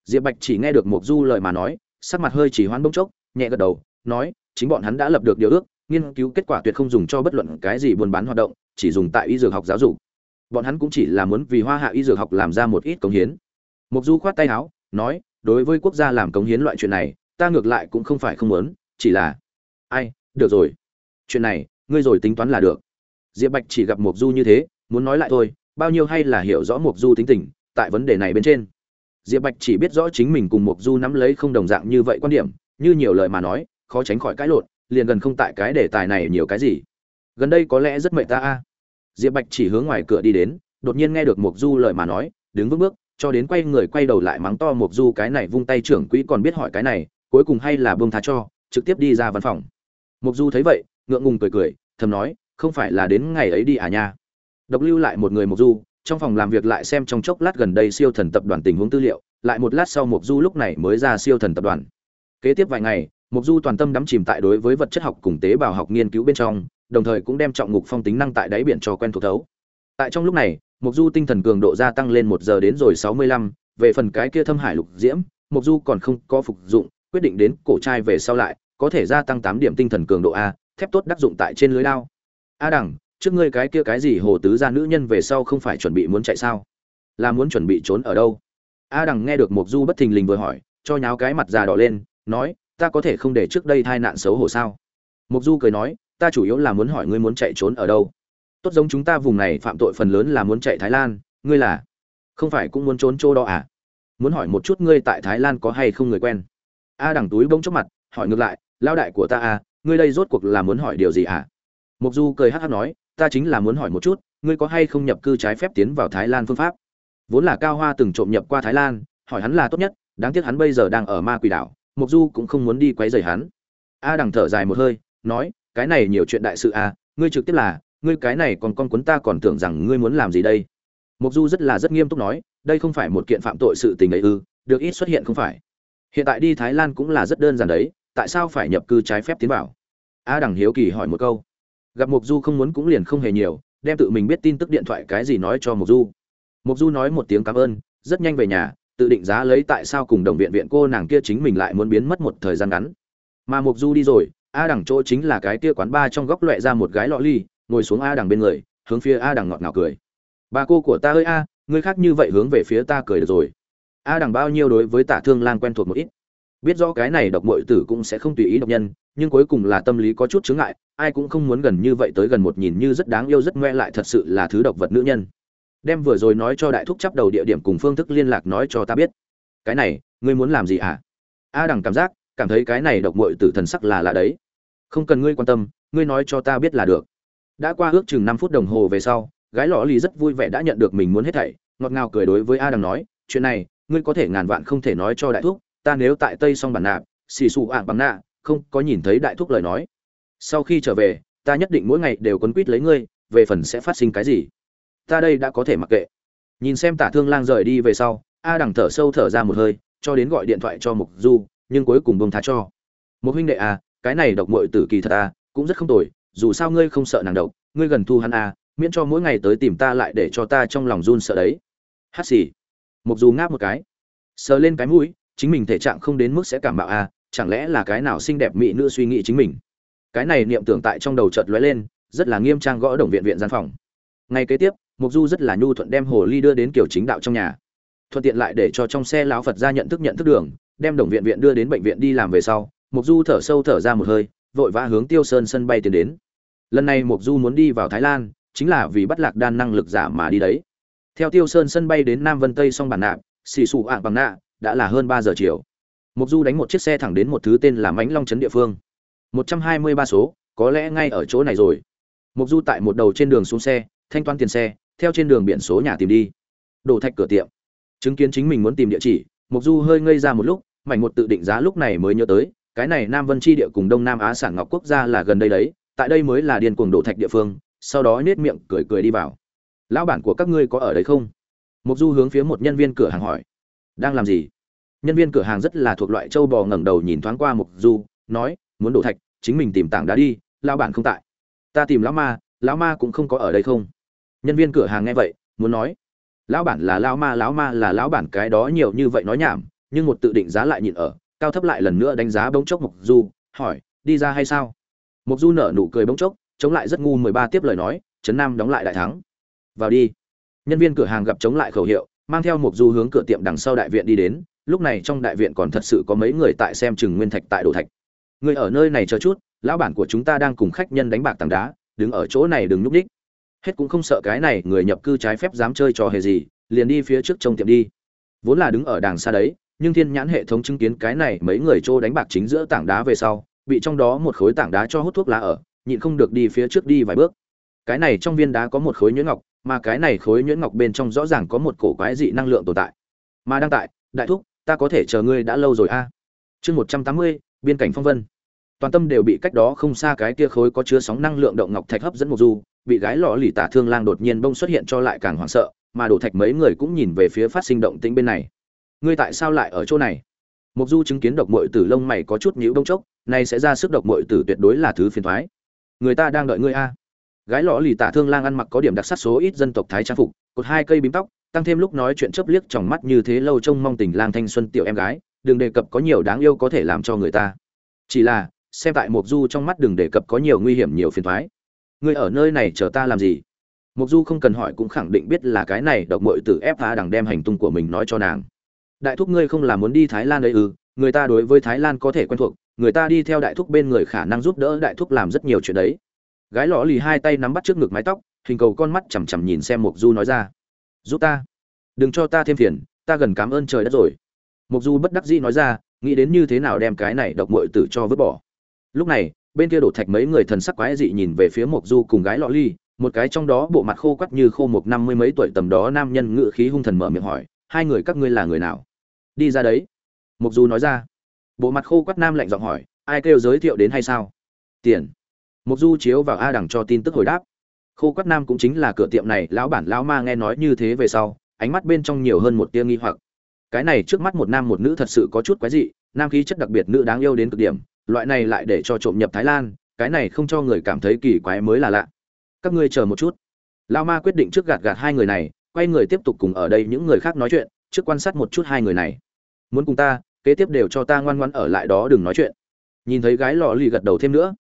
Diệp Bạch chỉ nghe được Mục Du lời mà nói, sắc mặt hơi chỉ hoan bỗng chốc, nhẹ gật đầu, nói, chính bọn hắn đã lập được điều ước, nghiên cứu kết quả tuyệt không dùng cho bất luận cái gì buôn bán hoạt động, chỉ dùng tại y dược học giáo dục. Bọn hắn cũng chỉ là muốn vì Hoa Hạ y dược học làm ra một ít công hiến. Mục Du khoát tay áo, nói, đối với quốc gia làm cống hiến loại chuyện này ta ngược lại cũng không phải không muốn chỉ là ai được rồi. Chuyện này ngươi rồi tính toán là được. Diệp bạch chỉ gặp mục du như thế muốn nói lại thôi bao nhiêu hay là hiểu rõ mục du tính tình tại vấn đề này bên trên. Diệp bạch chỉ biết rõ chính mình cùng mục du nắm lấy không đồng dạng như vậy quan điểm như nhiều lời mà nói khó tránh khỏi cãi lộn liền gần không tại cái đề tài này nhiều cái gì. Gần đây có lẽ rất mệt ta a. Diệp bạch chỉ hướng ngoài cửa đi đến đột nhiên nghe được mục du lời mà nói đứng vững bước cho đến quay người quay đầu lại mắng to Mộc Du cái này vung tay trưởng quỹ còn biết hỏi cái này, cuối cùng hay là buông tha cho, trực tiếp đi ra văn phòng. Mộc Du thấy vậy, ngượng ngùng cười cười, thầm nói, không phải là đến ngày ấy đi à nha. Độc lưu lại một người Mộc Du, trong phòng làm việc lại xem trong chốc lát gần đây siêu thần tập đoàn tình huống tư liệu, lại một lát sau Mộc Du lúc này mới ra siêu thần tập đoàn. Kế tiếp vài ngày, Mộc Du toàn tâm đắm chìm tại đối với vật chất học cùng tế bào học nghiên cứu bên trong, đồng thời cũng đem trọng ngục phong tính năng tại đáy biển cho quen thuộc thấu. Tại trong lúc này, Mộc Du tinh thần cường độ gia tăng lên một giờ đến rồi sáu mươi lăm. về phần cái kia thâm hải lục diễm, Mộc Du còn không có phục dụng, quyết định đến cổ trai về sau lại, có thể gia tăng tám điểm tinh thần cường độ a, thép tốt đắc dụng tại trên lưới đao. A đẳng, trước ngươi cái kia cái gì hồ tứ gia nữ nhân về sau không phải chuẩn bị muốn chạy sao? Là muốn chuẩn bị trốn ở đâu? A đằng nghe được Mục Du bất thình lình vừa hỏi, cho nháo cái mặt già đỏ lên, nói, ta có thể không để trước đây thai nạn xấu hổ sao? mục du cười nói ta chủ yếu là muốn hỏi ngươi muốn chạy trốn ở đâu tốt giống chúng ta vùng này phạm tội phần lớn là muốn chạy thái lan ngươi là không phải cũng muốn trốn chỗ đó à muốn hỏi một chút ngươi tại thái lan có hay không người quen a đằng túi bông chốc mặt, hỏi ngược lại lao đại của ta à ngươi đây rốt cuộc là muốn hỏi điều gì à? Mục du cười hắc hắc nói, ta chính là muốn hỏi một chút, ngươi có hay không nhập cư trái phép tiến vào thái lan phương pháp? Vốn là cao hoa từng trộm nhập qua thái lan, hỏi hắn là tốt nhất, đáng tiếc hắn bây giờ đang ở ma quỷ đảo, mục du cũng không muốn đi quấy rầy hắn. A đằng thở dài một hơi, nói, cái này nhiều chuyện đại sự à ngươi trực tiếp là, ngươi cái này còn con cuốn ta còn tưởng rằng ngươi muốn làm gì đây? Mục du rất là rất nghiêm túc nói, đây không phải một kiện phạm tội sự tình ấy ư, được ít xuất hiện không phải hiện tại đi thái lan cũng là rất đơn giản đấy, tại sao phải nhập cư trái phép tiến vào? A đằng hiếu kỳ hỏi một câu. Gặp mục du không muốn cũng liền không hề nhiều, đem tự mình biết tin tức điện thoại cái gì nói cho mục du. Mục du nói một tiếng cảm ơn, rất nhanh về nhà, tự định giá lấy tại sao cùng đồng viện viện cô nàng kia chính mình lại muốn biến mất một thời gian ngắn. Mà mục du đi rồi, a đằng chỗ chính là cái kia quán ba trong góc loẹ ra một gái lọ ly, ngồi xuống a đằng bên người, hướng phía a đằng ngọt ngào cười. Bà cô của ta ơi a ngươi khác như vậy hướng về phía ta cười được rồi a đằng bao nhiêu đối với tả thương lang quen thuộc một ít. Biết rõ cái này độc mội tử cũng sẽ không tùy ý độc nhân, nhưng cuối cùng là tâm lý có chút chướng ngại, ai cũng không muốn gần như vậy tới gần một nhìn như rất đáng yêu rất ngoe lại thật sự là thứ độc vật nữ nhân. Đem vừa rồi nói cho đại thúc chấp đầu địa điểm cùng phương thức liên lạc nói cho ta biết. Cái này, ngươi muốn làm gì hả a đằng cảm giác, cảm thấy cái này độc mội tử thần sắc là lạ đấy. Không cần ngươi quan tâm, ngươi nói cho ta biết là được. Đã qua ước chừng năm phút đồng hồ về sau, gái lọ lì rất vui vẻ đã nhận được mình muốn hết thảy, ngọt ngào cười đối với a đằng nói, chuyện này ngươi có thể ngàn vạn không thể nói cho đại thúc, ta nếu tại tây song bản nạp, xì xù ạ bằng nạ, không có nhìn thấy đại thúc lời nói. Sau khi trở về, ta nhất định mỗi ngày đều quấn quýt lấy ngươi, về phần sẽ phát sinh cái gì? Ta đây đã có thể mặc kệ. Nhìn xem tả thương lang rời đi về sau, a đằng thở sâu thở ra một hơi, cho đến gọi điện thoại cho mục du, nhưng cuối cùng bông tha cho. Một huynh đệ à cái này độc mội tử kỳ thật à cũng rất không tồi, dù sao ngươi không sợ nàng độc, ngươi gần thu hắn à miễn cho mỗi ngày tới tìm ta lại để cho ta trong lòng run sợ đấy. Hát xì mục du ngáp một cái. Sờ lên cái mũi, chính mình thể trạng không đến mức sẽ cảm bạo à chẳng lẽ là cái nào xinh đẹp mỹ nữ suy nghĩ chính mình? Cái này niệm tưởng tại trong đầu chợt lóe lên, rất là nghiêm trang gõ đồng viện viện gian phòng. Ngay kế tiếp, mục du rất là nhu thuận đem hồ ly đưa đến kiểu chính đạo trong nhà. Thuận tiện lại để cho trong xe lão phật ra nhận thức nhận thức đường, đem đồng viện viện đưa đến bệnh viện đi làm về sau, mục du thở sâu thở ra một hơi, vội vã hướng tiêu sơn sân bay tiến đến. Lần này mục du muốn đi vào thái lan, chính là vì bắt lạc đan năng lực giả mà đi đấy theo tiêu sơn sân bay đến nam vân tây song bản nạp xì xù ạng bằng nạ đã là hơn ba giờ chiều. Mục du đánh một chiếc xe thẳng đến một thứ tên là mãnh long trấn địa phương. Một trăm hai mươi ba số, có lẽ ngay ở chỗ này rồi. Mục du tại một đầu trên đường xuống xe, thanh toán tiền xe, theo trên đường biển số nhà tìm đi. Đổ thạch cửa tiệm. Chứng kiến chính mình muốn tìm địa chỉ, mục du hơi ngây ra một lúc, mảnh một tự định giá lúc này mới nhớ tới, cái này nam vân chi địa cùng đông nam á sản ngọc quốc gia là gần đây đấy, tại đây mới là điền cuồng đổ thạch địa phương, sau đó nết miệng cười cười đi vào lão bản của các ngươi có ở đấy không? Mục du hướng phía một nhân viên cửa hàng hỏi. Đang làm gì? Nhân viên cửa hàng rất là thuộc loại châu bò ngẩng đầu nhìn thoáng qua mục du, nói, muốn đổ thạch, chính mình tìm tảng đá đi, lão bản không tại. Ta tìm lão ma lão ma cũng không có ở đây không? Nhân viên cửa hàng nghe vậy, muốn nói, lão bản là lão ma lão ma là lão bản, cái đó nhiều như vậy nói nhảm, nhưng một tự định giá lại nhịn ở, cao thấp lại lần nữa đánh giá bỗng chốc mục du, hỏi, đi ra hay sao? Mục du nở nụ cười bỗng chốc, chống lại rất ngu mười ba tiếp lời nói, trấn nam đóng lại đại thắng vào đi. Nhân viên cửa hàng gặp chống lại khẩu hiệu, mang theo mục du hướng cửa tiệm đằng sau đại viện đi đến, lúc này trong đại viện còn thật sự có mấy người tại xem chừng nguyên thạch tại đồ thạch. Người ở nơi này chờ chút, lão bản của chúng ta đang cùng khách nhân đánh bạc tảng đá, đứng ở chỗ này đừng nhúc ních hết cũng không sợ cái này người nhập cư trái phép dám chơi trò hề gì, liền đi phía trước trong tiệm đi. Vốn là đứng ở đàng xa đấy, nhưng thiên nhãn hệ thống chứng kiến cái này mấy người trô đánh bạc chính giữa tảng đá về sau, bị trong đó một khối tảng đá cho hút thuốc lá ở, nhịn không được đi phía trước đi vài bước. Cái này trong viên đá có một khối nhuyễn ngọc mà cái này khối nhuyễn ngọc bên trong rõ ràng có một cổ quái dị năng lượng tồn tại. Mà đang tại, đại thúc, ta có thể chờ ngươi đã lâu rồi a. Chương một trăm tám mươi, biên cảnh phong vân. Toàn tâm đều bị cách đó không xa cái kia khối có chứa sóng năng lượng động ngọc thạch hấp dẫn một du, bị gái lọ lì tả thương lang đột nhiên bông xuất hiện cho lại càng hoảng sợ, mà đổ thạch mấy người cũng nhìn về phía phát sinh động tĩnh bên này. Ngươi tại sao lại ở chỗ này? Mục du chứng kiến độc mội tử lông mày có chút nhũ đông chốc, nay sẽ ra sức độc mội tử tuyệt đối là thứ phiền thoái. Người ta đang đợi ngươi a gái lọ lì tả thương lang ăn mặc có điểm đặc sắc số ít dân tộc thái trang phục, cột hai cây bím tóc, tăng thêm lúc nói chuyện chớp liếc trong mắt như thế lâu trông mong tình lang thanh xuân tiểu em gái, đừng đề cập có nhiều đáng yêu có thể làm cho người ta. Chỉ là, xem tại mục du trong mắt đừng đề cập có nhiều nguy hiểm nhiều phiền thoái ngươi ở nơi này chờ ta làm gì? Mục du không cần hỏi cũng khẳng định biết là cái này độc mội từ ép phá đằng đem hành tung của mình nói cho nàng. Đại thúc ngươi không là muốn đi thái lan đấy ư? Người ta đối với thái lan có thể quen thuộc, người ta đi theo đại thúc bên người khả năng giúp đỡ đại thúc làm rất nhiều chuyện đấy gái lọ lì hai tay nắm bắt trước ngực mái tóc, hình cầu con mắt chằm chằm nhìn xem mục du nói ra. Giúp ta. Đừng cho ta thêm phiền, ta gần cảm ơn trời đất rồi. Mục du bất đắc dĩ nói ra, nghĩ đến như thế nào đem cái này độc mội tử cho vứt bỏ. Lúc này, bên kia đổ thạch mấy người thần sắc quái dị nhìn về phía mục du cùng gái lọ ly một cái trong đó bộ mặt khô quắt như khô một năm mươi mấy tuổi tầm đó nam nhân ngự khí hung thần mở miệng hỏi, hai người các ngươi là người nào? Đi ra đấy. Mục du nói ra. Bộ mặt khô quắt nam lạnh giọng hỏi, ai kêu giới thiệu đến hay sao? Tiền mục du chiếu vào a đằng cho tin tức hồi đáp. Khô quát nam cũng chính là cửa tiệm này, lão bản, lão ma nghe nói như thế về sau, ánh mắt bên trong nhiều hơn một tia nghi hoặc. Cái này trước mắt một nam một nữ thật sự có chút quái dị, nam khí chất đặc biệt nữ đáng yêu đến cực điểm, loại này lại để cho trộm nhập thái lan, cái này không cho người cảm thấy kỳ quái mới là lạ. Các ngươi chờ một chút. Lão ma quyết định trước gạt gạt hai người này, quay người tiếp tục cùng ở đây những người khác nói chuyện, trước quan sát một chút hai người này. Muốn cùng ta, kế tiếp đều cho ta ngoan ngoan ở lại đó đừng nói chuyện. Nhìn thấy gái lò lì gật đầu thêm nữa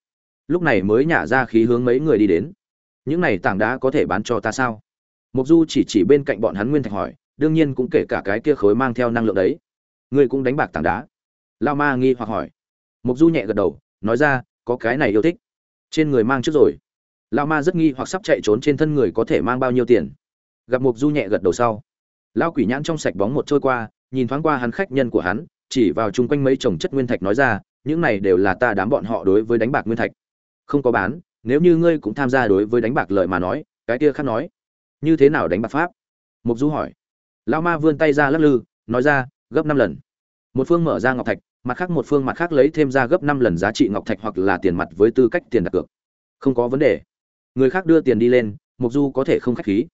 lúc này mới nhả ra khí hướng mấy người đi đến. Những này tảng đá có thể bán cho ta sao? Mục du chỉ chỉ bên cạnh bọn hắn nguyên thạch hỏi, đương nhiên cũng kể cả cái kia khối mang theo năng lượng đấy. Ngươi cũng đánh bạc tảng đá. Lao ma nghi hoặc hỏi. Mục du nhẹ gật đầu, nói ra, có cái này yêu thích. Trên người mang trước rồi. Lao ma rất nghi hoặc sắp chạy trốn trên thân người có thể mang bao nhiêu tiền. Gặp mục du nhẹ gật đầu sau. Lao quỷ nhãn trong sạch bóng một trôi qua, nhìn thoáng qua hắn khách nhân của hắn, chỉ vào chung quanh mấy chồng chất nguyên thạch nói ra, những này đều là ta đám bọn họ đối với đánh bạc nguyên thạch không có bán, nếu như ngươi cũng tham gia đối với đánh bạc lợi mà nói, cái kia khác nói. Như thế nào đánh bạc pháp? Mục du hỏi. Lão ma vươn tay ra lắc lư, nói ra, gấp năm lần. Một phương mở ra ngọc thạch, mặt khác một phương mặt khác lấy thêm ra gấp năm lần giá trị ngọc thạch hoặc là tiền mặt với tư cách tiền đặt cược. Không có vấn đề. Người khác đưa tiền đi lên, mục du có thể không khách khí.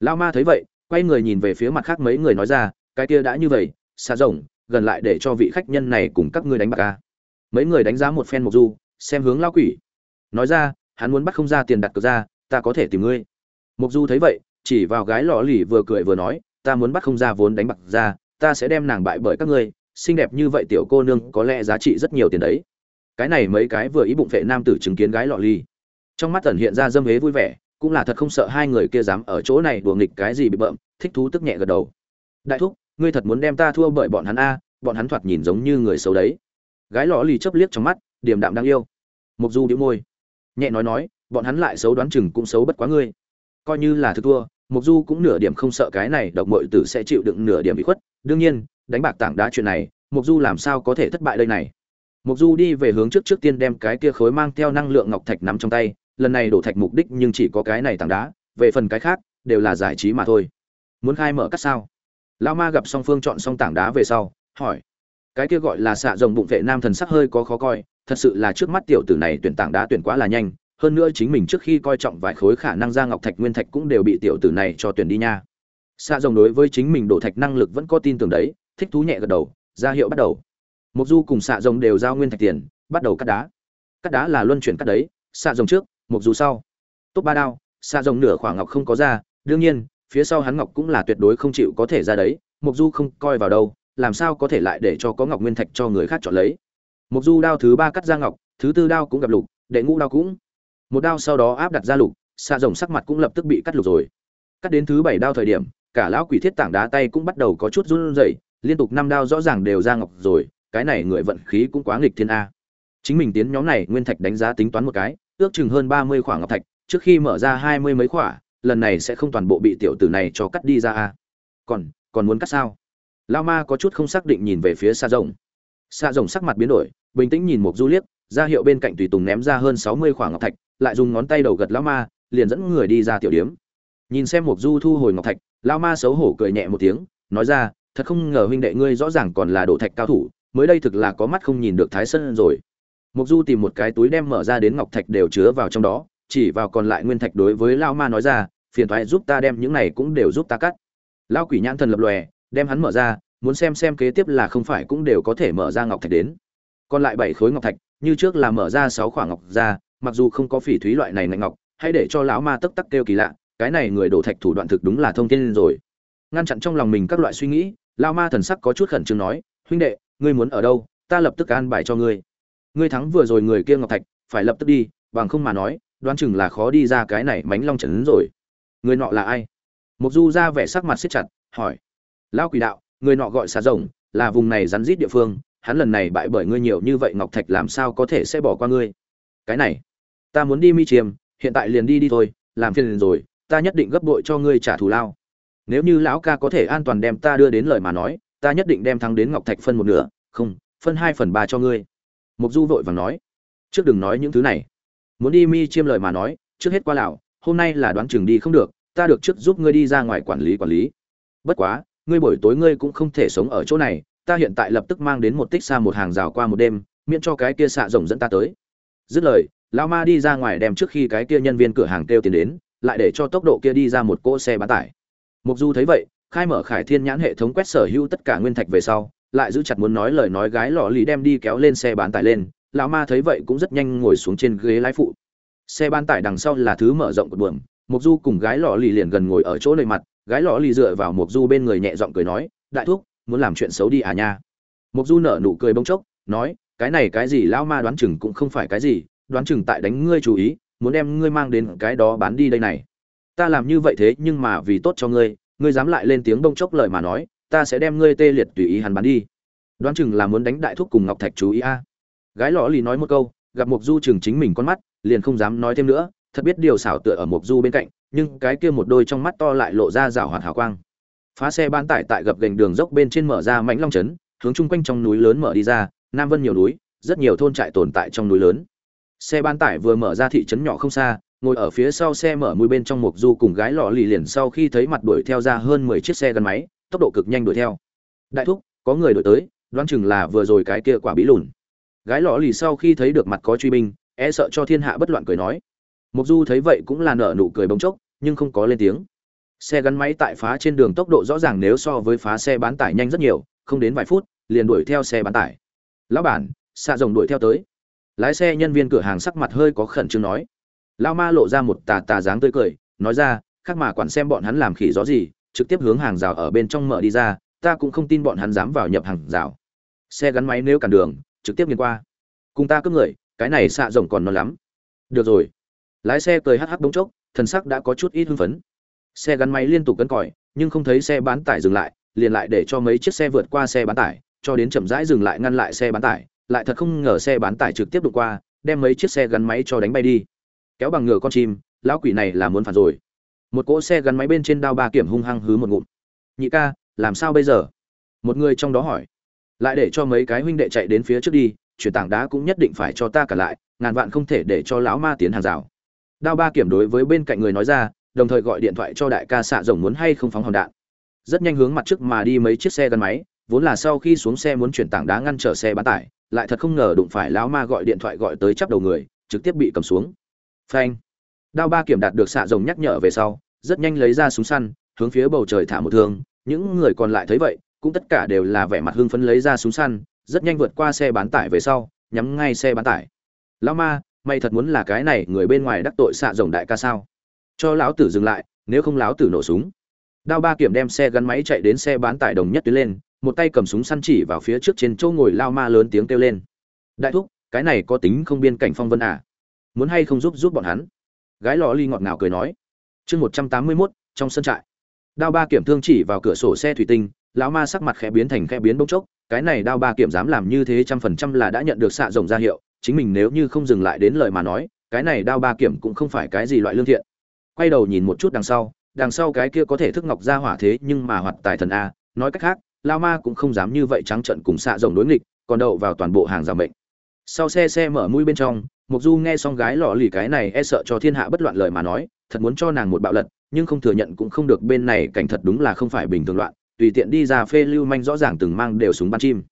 Lão ma thấy vậy, quay người nhìn về phía mặt khác mấy người nói ra, cái kia đã như vậy xa rộng gần lại để cho vị khách nhân này cùng các ngươi đánh bạc ca mấy người đánh giá một phen mục du, xem hướng lão quỷ nói ra, hắn muốn bắt không ra tiền đặt cược ra, ta có thể tìm ngươi. Mục du thấy vậy, chỉ vào gái lò lì vừa cười vừa nói, ta muốn bắt không ra vốn đánh bạc ra, ta sẽ đem nàng bại bởi các ngươi, xinh đẹp như vậy tiểu cô nương có lẽ giá trị rất nhiều tiền đấy. Cái này mấy cái vừa ý bụng vệ nam tử chứng kiến gái lọ ly trong mắt tần hiện ra dâm hế vui vẻ, cũng là thật không sợ hai người kia dám ở chỗ này đùa nghịch cái gì bị bợm, thích thú tức nhẹ gật đầu. Đại thúc, ngươi thật muốn đem ta thua bởi bọn hắn a, bọn hắn thoạt nhìn giống như người xấu đấy. Gái lọ lì chớp liếc trong mắt, điềm đạm đang yêu. Mục du đĩu môi nhẹ nói nói, bọn hắn lại xấu đoán chừng cũng xấu bất quá ngươi. Coi như là thực thua mục du cũng nửa điểm không sợ cái này độc mội tử sẽ chịu đựng nửa điểm bị khuất. Đương nhiên, đánh bạc tảng đá chuyện này mục du làm sao có thể thất bại đây này? Mục du đi về hướng trước trước tiên đem cái kia khối mang theo năng lượng ngọc thạch nắm trong tay. Lần này đổ thạch mục đích nhưng chỉ có cái này tảng đá, về phần cái khác, đều là giải trí mà thôi. Muốn khai mở cắt sao? Lao ma gặp song phương chọn xong tảng đá về sau, hỏi. Cái kia gọi là xạ rồng bụng vệ nam thần sắc hơi có khó coi thật sự là trước mắt tiểu tử này tuyển tảng đá tuyển quá là nhanh, hơn nữa chính mình trước khi coi trọng vài khối khả năng ra ngọc thạch, nguyên thạch cũng đều bị tiểu tử này cho tuyển đi nha. Xa rồng đối với chính mình đổ thạch năng lực vẫn có tin tưởng đấy, thích thú nhẹ gật đầu, ra hiệu bắt đầu. Mục du cùng xạ rồng đều giao nguyên thạch tiền, bắt đầu cắt đá. Cắt đá là luân chuyển cắt đấy xạ rồng trước, mục du sau. Tốt ba đao xạ rồng nửa khoảng ngọc không có ra, đương nhiên, phía sau hắn ngọc cũng là tuyệt đối không chịu có thể ra đấy, mục du không coi vào đâu, làm sao có thể lại để cho có ngọc nguyên thạch cho người khác chọn lấy. Một du đao thứ ba cắt ra ngọc, thứ tư đao cũng gặp lục, đệ ngũ đao cũng. Một đao sau đó áp đặt ra lục xạ rồng sắc mặt cũng lập tức bị cắt lục rồi. Cắt đến thứ bảy đao thời điểm, cả lão quỷ thiết tảng đá tay cũng bắt đầu có chút run rẩy, liên tục năm đao rõ ràng đều ra ngọc rồi, cái này người vận khí cũng quá nghịch thiên a. Chính mình tiến nhóm này nguyên thạch đánh giá tính toán một cái, ước chừng hơn ba mươi khoảng ngọc thạch, trước khi mở ra hai mươi mấy khỏa, lần này sẽ không toàn bộ bị tiểu tử này cho cắt đi ra a. Còn còn muốn cắt sao? Lao ma có chút không xác định nhìn về phía xa rồng. Xa rồng sắc mặt biến đổi bình tĩnh nhìn một du liếc, ra hiệu bên cạnh tùy tùng ném ra hơn sáu mươi khoảng ngọc thạch, lại dùng ngón tay đầu gật lao ma, liền dẫn người đi ra tiểu điếm. Nhìn xem một du thu hồi ngọc thạch lao ma xấu hổ cười nhẹ một tiếng, nói ra, thật không ngờ huynh đệ ngươi rõ ràng còn là đổ thạch cao thủ, mới đây thực là có mắt không nhìn được thái sơn rồi. Mục du tìm một cái túi đem mở ra đến ngọc thạch đều chứa vào trong đó, chỉ vào còn lại nguyên thạch đối với lao ma nói ra, phiền thoại giúp ta đem những này cũng đều giúp ta cắt. Lao quỷ nhãn thần lập lòe, đem hắn mở ra, muốn xem xem kế tiếp là không phải cũng đều có thể mở ra ngọc thạch đến còn lại bảy khối ngọc thạch, như trước là mở ra sáu khoảng ngọc ra, mặc dù không có phỉ thúy loại này ngạnh ngọc, hãy để cho lão ma tấc tắc kêu kỳ lạ, cái này người đổ thạch thủ đoạn thực đúng là thông tin rồi. Ngăn chặn trong lòng mình các loại suy nghĩ, lão ma thần sắc có chút khẩn trương nói, huynh đệ, ngươi muốn ở đâu, ta lập tức an bài cho ngươi. Ngươi thắng vừa rồi người kia ngọc thạch, phải lập tức đi, bằng không mà nói, đoán chừng là khó đi ra cái này mánh long trấn rồi. Người nọ là ai? Mục du ra vẻ sắc mặt siết chặt, hỏi. Lão quỷ đạo, người nọ gọi xà rồng, là vùng này rắn rít địa phương hắn lần này bại bởi ngươi nhiều như vậy ngọc thạch làm sao có thể sẽ bỏ qua ngươi? Cái này, ta muốn đi mi chiêm, hiện tại liền đi đi thôi, làm phiền liền rồi, ta nhất định gấp bội cho ngươi trả thù lao. Nếu như lão ca có thể an toàn đem ta đưa đến lời mà nói, ta nhất định đem thắng đến ngọc thạch phân một nửa, không, phân hai phần ba cho ngươi. Mục du vội vàng nói. Trước đừng nói những thứ này. Muốn đi mi chiêm lời mà nói, trước hết qua lão, hôm nay là đoán chừng đi không được, ta được trước giúp ngươi đi ra ngoài quản lý quản lý. Bất quá, ngươi buổi tối ngươi cũng không thể sống ở chỗ này ta hiện tại lập tức mang đến một tích xa một hàng rào qua một đêm, miễn cho cái kia xạ rồng dẫn ta tới. Dứt lời, lão ma đi ra ngoài đem trước khi cái kia nhân viên cửa hàng kêu tiền đến, lại để cho tốc độ kia đi ra một cỗ xe bán tải. Mục du thấy vậy, khai mở khải thiên nhãn hệ thống quét sở hữu tất cả nguyên thạch về sau, lại giữ chặt muốn nói lời nói gái lò lì đem đi kéo lên xe bán tải lên, lão ma thấy vậy cũng rất nhanh ngồi xuống trên ghế lái phụ. Xe bán tải đằng sau là thứ mở rộng của buồng mục du cùng gái lò lì liền gần ngồi ở chỗ nơi mặt, gái lò lì dựa vào mục du bên người nhẹ giọng cười nói, đại thúc muốn làm chuyện xấu đi à nha. Mục du nở nụ cười bông chốc, nói, cái này cái gì lão ma đoán chừng cũng không phải cái gì, đoán chừng tại đánh ngươi chú ý, muốn đem ngươi mang đến cái đó bán đi đây này. Ta làm như vậy thế nhưng mà vì tốt cho ngươi ngươi dám lại lên tiếng bông chốc lời mà nói, ta sẽ đem ngươi tê liệt tùy ý hắn bán đi. Đoán chừng là muốn đánh đại thúc cùng ngọc thạch chú ý a. Gái lọ lì nói một câu, gặp mục du chừng chính mình con mắt, liền không dám nói thêm nữa, thật biết điều xảo tựa ở mục du bên cạnh, nhưng cái kia một đôi trong mắt to lại lộ ra rảo hoạt hào quang phá xe bán tải tại gập gành đường dốc bên trên mở ra mãnh long trấn hướng chung quanh trong núi lớn mở đi ra, nam vân nhiều núi, rất nhiều thôn trại tồn tại trong núi lớn. Xe bán tải vừa mở ra thị trấn nhỏ không xa, ngồi ở phía sau xe mở mũi bên trong mục du cùng gái lọ lì liền sau khi thấy mặt đuổi theo ra hơn mười chiếc xe gắn máy, tốc độ cực nhanh đuổi theo. Đại thúc, có người đuổi tới, đoán chừng là vừa rồi cái kia quả bí lùn. Gái lọ lì sau khi thấy được mặt có truy binh e sợ cho thiên hạ bất loạn cười nói. Mục du thấy vậy cũng là nở nụ cười bỗng chốc, nhưng không có lên tiếng xe gắn máy tại phá trên đường tốc độ rõ ràng nếu so với phá xe bán tải nhanh rất nhiều, không đến vài phút, liền đuổi theo xe bán tải. Lão bản, xạ rồng đuổi theo tới. Lái xe nhân viên cửa hàng sắc mặt hơi có khẩn trương nói. Lao ma lộ ra một tà tà dáng tươi cười, nói ra, khác mà quản xem bọn hắn làm khỉ gió gì, trực tiếp hướng hàng rào ở bên trong mở đi ra, ta cũng không tin bọn hắn dám vào nhập hàng rào. Xe gắn máy nếu cản đường, trực tiếp nghiền qua. Cùng ta cướp người, cái này xạ rồng còn non lắm. Được rồi. Lái xe cười hắc hắc bỗng chốc, thần sắc đã có chút ít hưng phấn xe gắn máy liên tục cấn còi, nhưng không thấy xe bán tải dừng lại, liền lại để cho mấy chiếc xe vượt qua xe bán tải, cho đến chậm rãi dừng lại ngăn lại xe bán tải, lại thật không ngờ xe bán tải trực tiếp đụng qua, đem mấy chiếc xe gắn máy cho đánh bay đi. Kéo bằng ngựa con chim, lão quỷ này là muốn phản rồi. Một cỗ xe gắn máy bên trên đao ba kiểm hung hăng hứ một ngụm. Nhị ca, làm sao bây giờ? Một người trong đó hỏi. Lại để cho mấy cái huynh đệ chạy đến phía trước đi, chuyển tảng đá cũng nhất định phải cho ta cả lại, ngàn vạn không thể để cho lão ma tiến hàng rào. Đao ba kiểm đối với bên cạnh người nói ra đồng thời gọi điện thoại cho đại ca xạ rồng muốn hay không phóng hòn đạn. Rất nhanh hướng mặt trước mà đi mấy chiếc xe gắn máy, vốn là sau khi xuống xe muốn chuyển tảng đá ngăn trở xe bán tải, lại thật không ngờ đụng phải lão ma gọi điện thoại gọi tới chắp đầu người, trực tiếp bị cầm xuống. Phanh. Đao ba kiểm đạt được xạ rồng nhắc nhở về sau, rất nhanh lấy ra súng săn, hướng phía bầu trời thả một thương. Những người còn lại thấy vậy, cũng tất cả đều là vẻ mặt hưng phấn lấy ra súng săn, rất nhanh vượt qua xe bán tải về sau, nhắm ngay xe bán tải. Lão ma, mày thật muốn là cái này người bên ngoài đắc tội xạ rồng đại ca sao? Cho lão tử dừng lại, nếu không lão tử nổ súng. Đao ba kiểm đem xe gắn máy chạy đến xe bán tải đồng nhất tuyến lên, một tay cầm súng săn chỉ vào phía trước trên chỗ ngồi lao ma lớn tiếng kêu lên. Đại thúc, cái này có tính không biên cảnh phong vân à? Muốn hay không giúp giúp bọn hắn? Gái lò ly ngọt ngào cười nói. Chương một trăm tám mươi mốt, trong sân trại. Đao ba kiểm thương chỉ vào cửa sổ xe thủy tinh, lão ma sắc mặt khẽ biến thành khẽ biến bốc chốc, cái này đao ba kiểm dám làm như thế trăm phần trăm là đã nhận được xạ rồng ra hiệu, chính mình nếu như không dừng lại đến lời mà nói, cái này đao ba kiểm cũng không phải cái gì loại lương thiện quay đầu nhìn một chút đằng sau đằng sau cái kia có thể thức ngọc ra hỏa thế nhưng mà hoạt tài thần a, nói cách khác, lao ma cũng không dám như vậy trắng trận cùng xạ rồng đối nghịch, còn đậu vào toàn bộ hàng rào mệnh. Sau xe xe mở mũi bên trong mục du nghe xong gái lọ lì cái này e sợ cho thiên hạ bất loạn lời mà nói, thật muốn cho nàng một bạo lật, nhưng không thừa nhận cũng không được bên này cảnh thật đúng là không phải bình thường loạn, tùy tiện đi ra phê lưu manh rõ ràng từng mang đều súng bắn chim.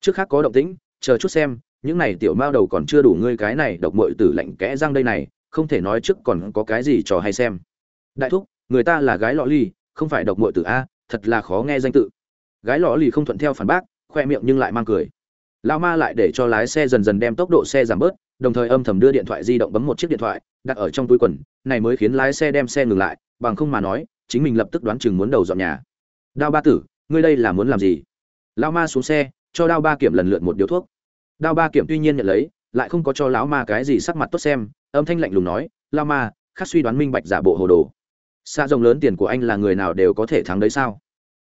Trước khác có động tĩnh, chờ chút xem, những này tiểu mao đầu còn chưa đủ ngươi cái này độc mội tử lạnh kẽ răng đây này không thể nói trước còn có cái gì trò hay xem. Đại thúc, người ta là gái lọ ly không phải độc mội tử a, thật là khó nghe danh tự. Gái lọ ly không thuận theo phản bác, khoe miệng nhưng lại mang cười. Lao ma lại để cho lái xe dần dần đem tốc độ xe giảm bớt, đồng thời âm thầm đưa điện thoại di động bấm một chiếc điện thoại, đặt ở trong túi quần, này mới khiến lái xe đem xe ngừng lại, bằng không mà nói, chính mình lập tức đoán chừng muốn đầu dọn nhà. Đao ba tử, ngươi đây là muốn làm gì? Lao ma xuống xe, cho đao ba kiểm lần lượt một điếu thuốc. Đao ba kiểm tuy nhiên nhận lấy, lại không có cho lão ma cái gì sắc mặt tốt xem âm thanh lạnh lùng nói lao ma, khắc suy đoán minh bạch giả bộ hồ đồ. Xa rồng lớn tiền của anh là người nào đều có thể thắng đấy sao?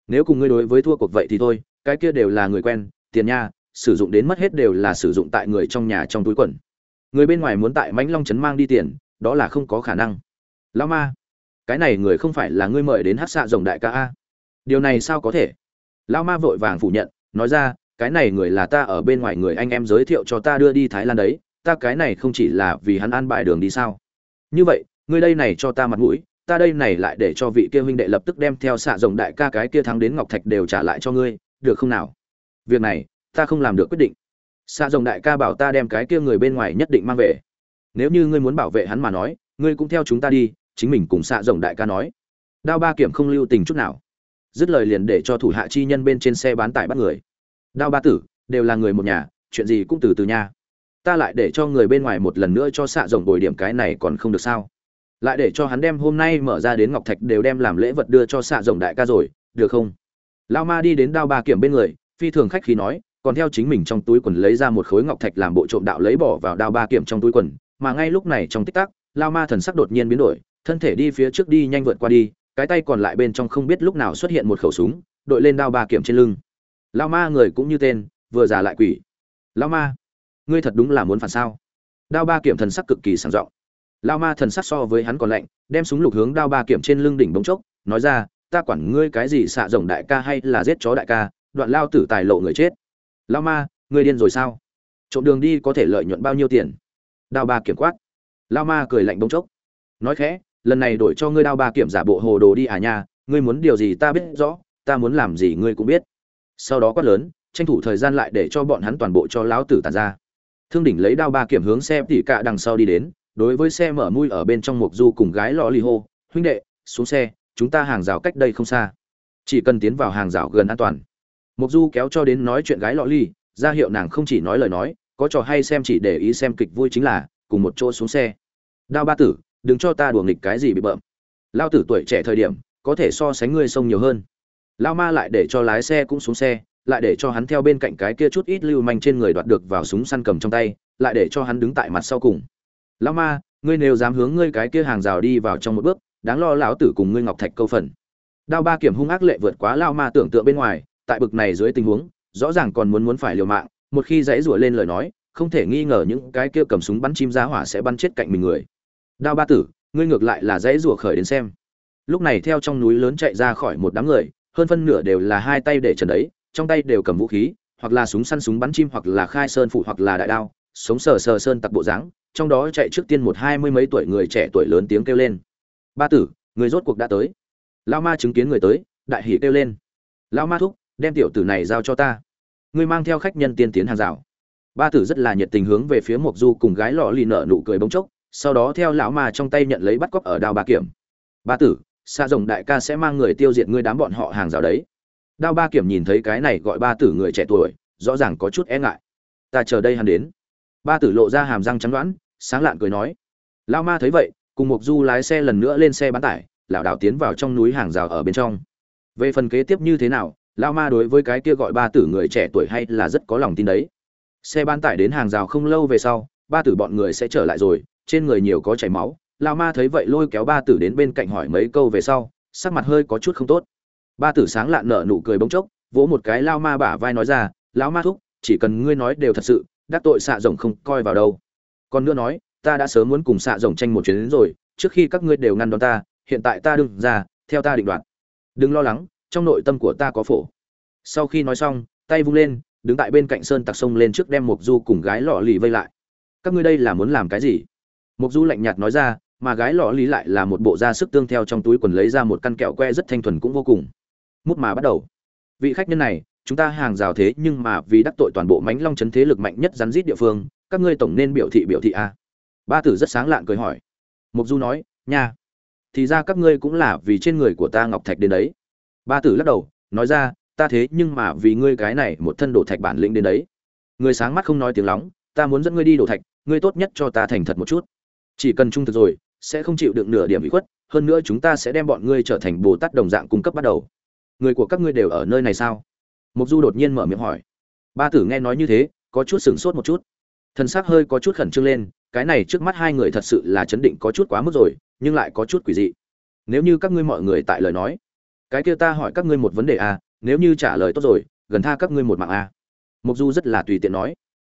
Nếu cùng ngươi đối với thua cuộc vậy thì thôi, cái kia đều là người quen, tiền nha, sử dụng đến mất hết đều là sử dụng tại người trong nhà trong túi quần. Người bên ngoài muốn tại mãnh long trấn mang đi tiền, đó là không có khả năng. La ma, cái này người không phải là ngươi mời đến hát xạ rồng đại ca a? Điều này sao có thể? Lão ma vội vàng phủ nhận, nói ra, cái này người là ta ở bên ngoài người anh em giới thiệu cho ta đưa đi thái lan đấy ta cái này không chỉ là vì hắn an bài đường đi sao? Như vậy, ngươi đây này cho ta mặt mũi, ta đây này lại để cho vị kia huynh đệ lập tức đem theo xạ rồng đại ca cái kia thắng đến ngọc thạch đều trả lại cho ngươi, được không nào? Việc này, ta không làm được quyết định. Xạ rồng đại ca bảo ta đem cái kia người bên ngoài nhất định mang về. Nếu như ngươi muốn bảo vệ hắn mà nói, ngươi cũng theo chúng ta đi, chính mình cùng xạ rồng đại ca nói. Đao ba kiểm không lưu tình chút nào. Dứt lời liền để cho thủ hạ chi nhân bên trên xe bán tải bắt người. Đao ba tử, đều là người một nhà, chuyện gì cũng từ từ nha ta lại để cho người bên ngoài một lần nữa cho xạ rồng bồi điểm cái này còn không được sao? Lại để cho hắn đem hôm nay mở ra đến ngọc thạch đều đem làm lễ vật đưa cho xạ rồng đại ca rồi, được không? Lao ma đi đến đao ba kiểm bên người, phi thường khách khí nói, còn theo chính mình trong túi quần lấy ra một khối ngọc thạch làm bộ trộm đạo lấy bỏ vào đao ba kiểm trong túi quần, mà ngay lúc này trong tích tắc lao ma thần sắc đột nhiên biến đổi, thân thể đi phía trước đi nhanh vượt qua đi, cái tay còn lại bên trong không biết lúc nào xuất hiện một khẩu súng, đội lên đao ba kiểm trên lưng. Lao ma người cũng như tên, vừa già lại quỷ. Lao ma ngươi thật đúng là muốn phản sao? Đao ba kiểm thần sắc cực kỳ sảng giọng. Lao ma thần sắc so với hắn còn lạnh, đem súng lục hướng đao ba kiểm trên lưng đỉnh bóng chốc, nói ra, ta quản ngươi cái gì xạ rồng đại ca hay là giết chó đại ca, đoạn lao tử tài lộ người chết. Lao ma, ngươi điên rồi sao? Trộm đường đi có thể lợi nhuận bao nhiêu tiền? Đao ba kiểm quát. Lao ma cười lạnh bóng chốc. Nói khẽ, lần này đổi cho ngươi đao ba kiểm giả bộ hồ đồ đi à nha, ngươi muốn điều gì ta biết rõ, ta muốn làm gì ngươi cũng biết. Sau đó quát lớn, tranh thủ thời gian lại để cho bọn hắn toàn bộ cho lão tử tàn ra thương đỉnh lấy đao ba kiểm hướng xe tỉ cạ đằng sau đi đến đối với xe mở mui ở bên trong mục du cùng gái lò lì hô huynh đệ xuống xe chúng ta hàng rào cách đây không xa. Chỉ cần tiến vào hàng rào gần an toàn. Mục du kéo cho đến nói chuyện gái lọ li, ra hiệu nàng không chỉ nói lời nói có trò hay xem chỉ để ý xem kịch vui chính là cùng một chỗ xuống xe. Đao ba tử đừng cho ta đùa nghịch cái gì bị bợm. Lao tử tuổi trẻ thời điểm có thể so sánh ngươi sông nhiều hơn. Lao ma lại để cho lái xe cũng xuống xe lại để cho hắn theo bên cạnh cái kia chút ít lưu manh trên người đoạt được vào súng săn cầm trong tay, lại để cho hắn đứng tại mặt sau cùng. Lão ma, ngươi nếu dám hướng ngươi cái kia hàng rào đi vào trong một bước, đáng lo lão tử cùng ngươi ngọc thạch câu phần. Đao ba kiểm hung ác lệ vượt quá Lão ma tưởng tượng bên ngoài, tại bực này dưới tình huống, rõ ràng còn muốn muốn phải liều mạng, một khi dãy rủa lên lời nói, không thể nghi ngờ những cái kia cầm súng bắn chim giá hỏa sẽ bắn chết cạnh mình người. Đao ba tử, ngươi ngược lại là dãy rủa khởi đến xem. Lúc này theo trong núi lớn chạy ra khỏi một đám người, hơn phân nửa đều là hai tay để trần đấy trong tay đều cầm vũ khí, hoặc là súng săn súng bắn chim, hoặc là khai sơn phụ hoặc là đại đao, sống sờ sờ sơn tặc bộ dáng, trong đó chạy trước tiên một hai mươi mấy tuổi người trẻ tuổi lớn tiếng kêu lên. Ba tử, người rốt cuộc đã tới. Lao ma chứng kiến người tới, đại hỉ kêu lên. Lao ma thúc, đem tiểu tử này giao cho ta. Ngươi mang theo khách nhân tiên tiến hàng rào. Ba tử rất là nhiệt tình hướng về phía mộc du cùng gái lọ lì nợ nụ cười bỗng chốc, sau đó theo lão ma trong tay nhận lấy bắt cóc ở đào bà kiểm. Ba tử xa rồng đại ca sẽ mang người tiêu diệt ngươi đám bọn họ hàng rào đấy đao ba kiểm nhìn thấy cái này gọi ba tử người trẻ tuổi, rõ ràng có chút e ngại. Ta chờ đây hắn đến. Ba tử lộ ra hàm răng trắng đoán, sáng lạn cười nói. Lao ma thấy vậy, cùng mục du lái xe lần nữa lên xe bán tải, lảo đảo tiến vào trong núi hàng rào ở bên trong. Về phần kế tiếp như thế nào lao ma đối với cái kia gọi ba tử người trẻ tuổi hay là rất có lòng tin đấy. Xe bán tải đến hàng rào không lâu về sau, ba tử bọn người sẽ trở lại rồi, trên người nhiều có chảy máu. Lao ma thấy vậy lôi kéo ba tử đến bên cạnh hỏi mấy câu về sau, sắc mặt hơi có chút không tốt ba tử sáng lạn nở nụ cười bỗng chốc, vỗ một cái lao ma bả vai nói ra, lão ma thúc, chỉ cần ngươi nói đều thật sự, đắc tội xạ rồng không coi vào đâu. Còn nữa nói, ta đã sớm muốn cùng xạ rồng tranh một chuyến đến rồi, trước khi các ngươi đều ngăn đón ta, hiện tại ta đừng ra, theo ta định đoạt. Đừng lo lắng, trong nội tâm của ta có phổ. Sau khi nói xong, tay vung lên, đứng tại bên cạnh sơn tặc sông lên trước đem mục du cùng gái lọ lì vây lại. Các ngươi đây là muốn làm cái gì? Mục du lạnh nhạt nói ra, mà gái lọ lì lại là một bộ da sức tương theo trong túi quần lấy ra một căn kẹo que rất thanh thuần cũng vô cùng mút mà bắt đầu. Vị khách nhân này, chúng ta hàng rào thế nhưng mà vì đắc tội toàn bộ mánh long chấn thế lực mạnh nhất rắn rít địa phương, các ngươi tổng nên biểu thị biểu thị a. Ba tử rất sáng lạn cười hỏi. Mục du nói, nha, thì ra các ngươi cũng là vì trên người của ta ngọc thạch đến đấy. Ba tử lắc đầu, nói ra, ta thế nhưng mà vì ngươi cái này một thân đổ thạch bản lĩnh đến đấy. Người sáng mắt không nói tiếng lóng, ta muốn dẫn ngươi đi đổ thạch, ngươi tốt nhất cho ta thành thật một chút. Chỉ cần trung thực rồi, sẽ không chịu được nửa điểm bị khuất, hơn nữa chúng ta sẽ đem bọn ngươi trở thành bồ tát đồng dạng cung cấp bắt đầu người của các ngươi đều ở nơi này sao? Mục du đột nhiên mở miệng hỏi. Ba tử nghe nói như thế có chút sửng sốt một chút. Thân xác hơi có chút khẩn trương lên cái này trước mắt hai người thật sự là chấn định có chút quá mức rồi nhưng lại có chút quỷ dị. Nếu như các ngươi mọi người tại lời nói cái kia ta hỏi các ngươi một vấn đề a à, nếu như trả lời tốt rồi gần tha các ngươi một mạng a à. mục du rất là tùy tiện nói.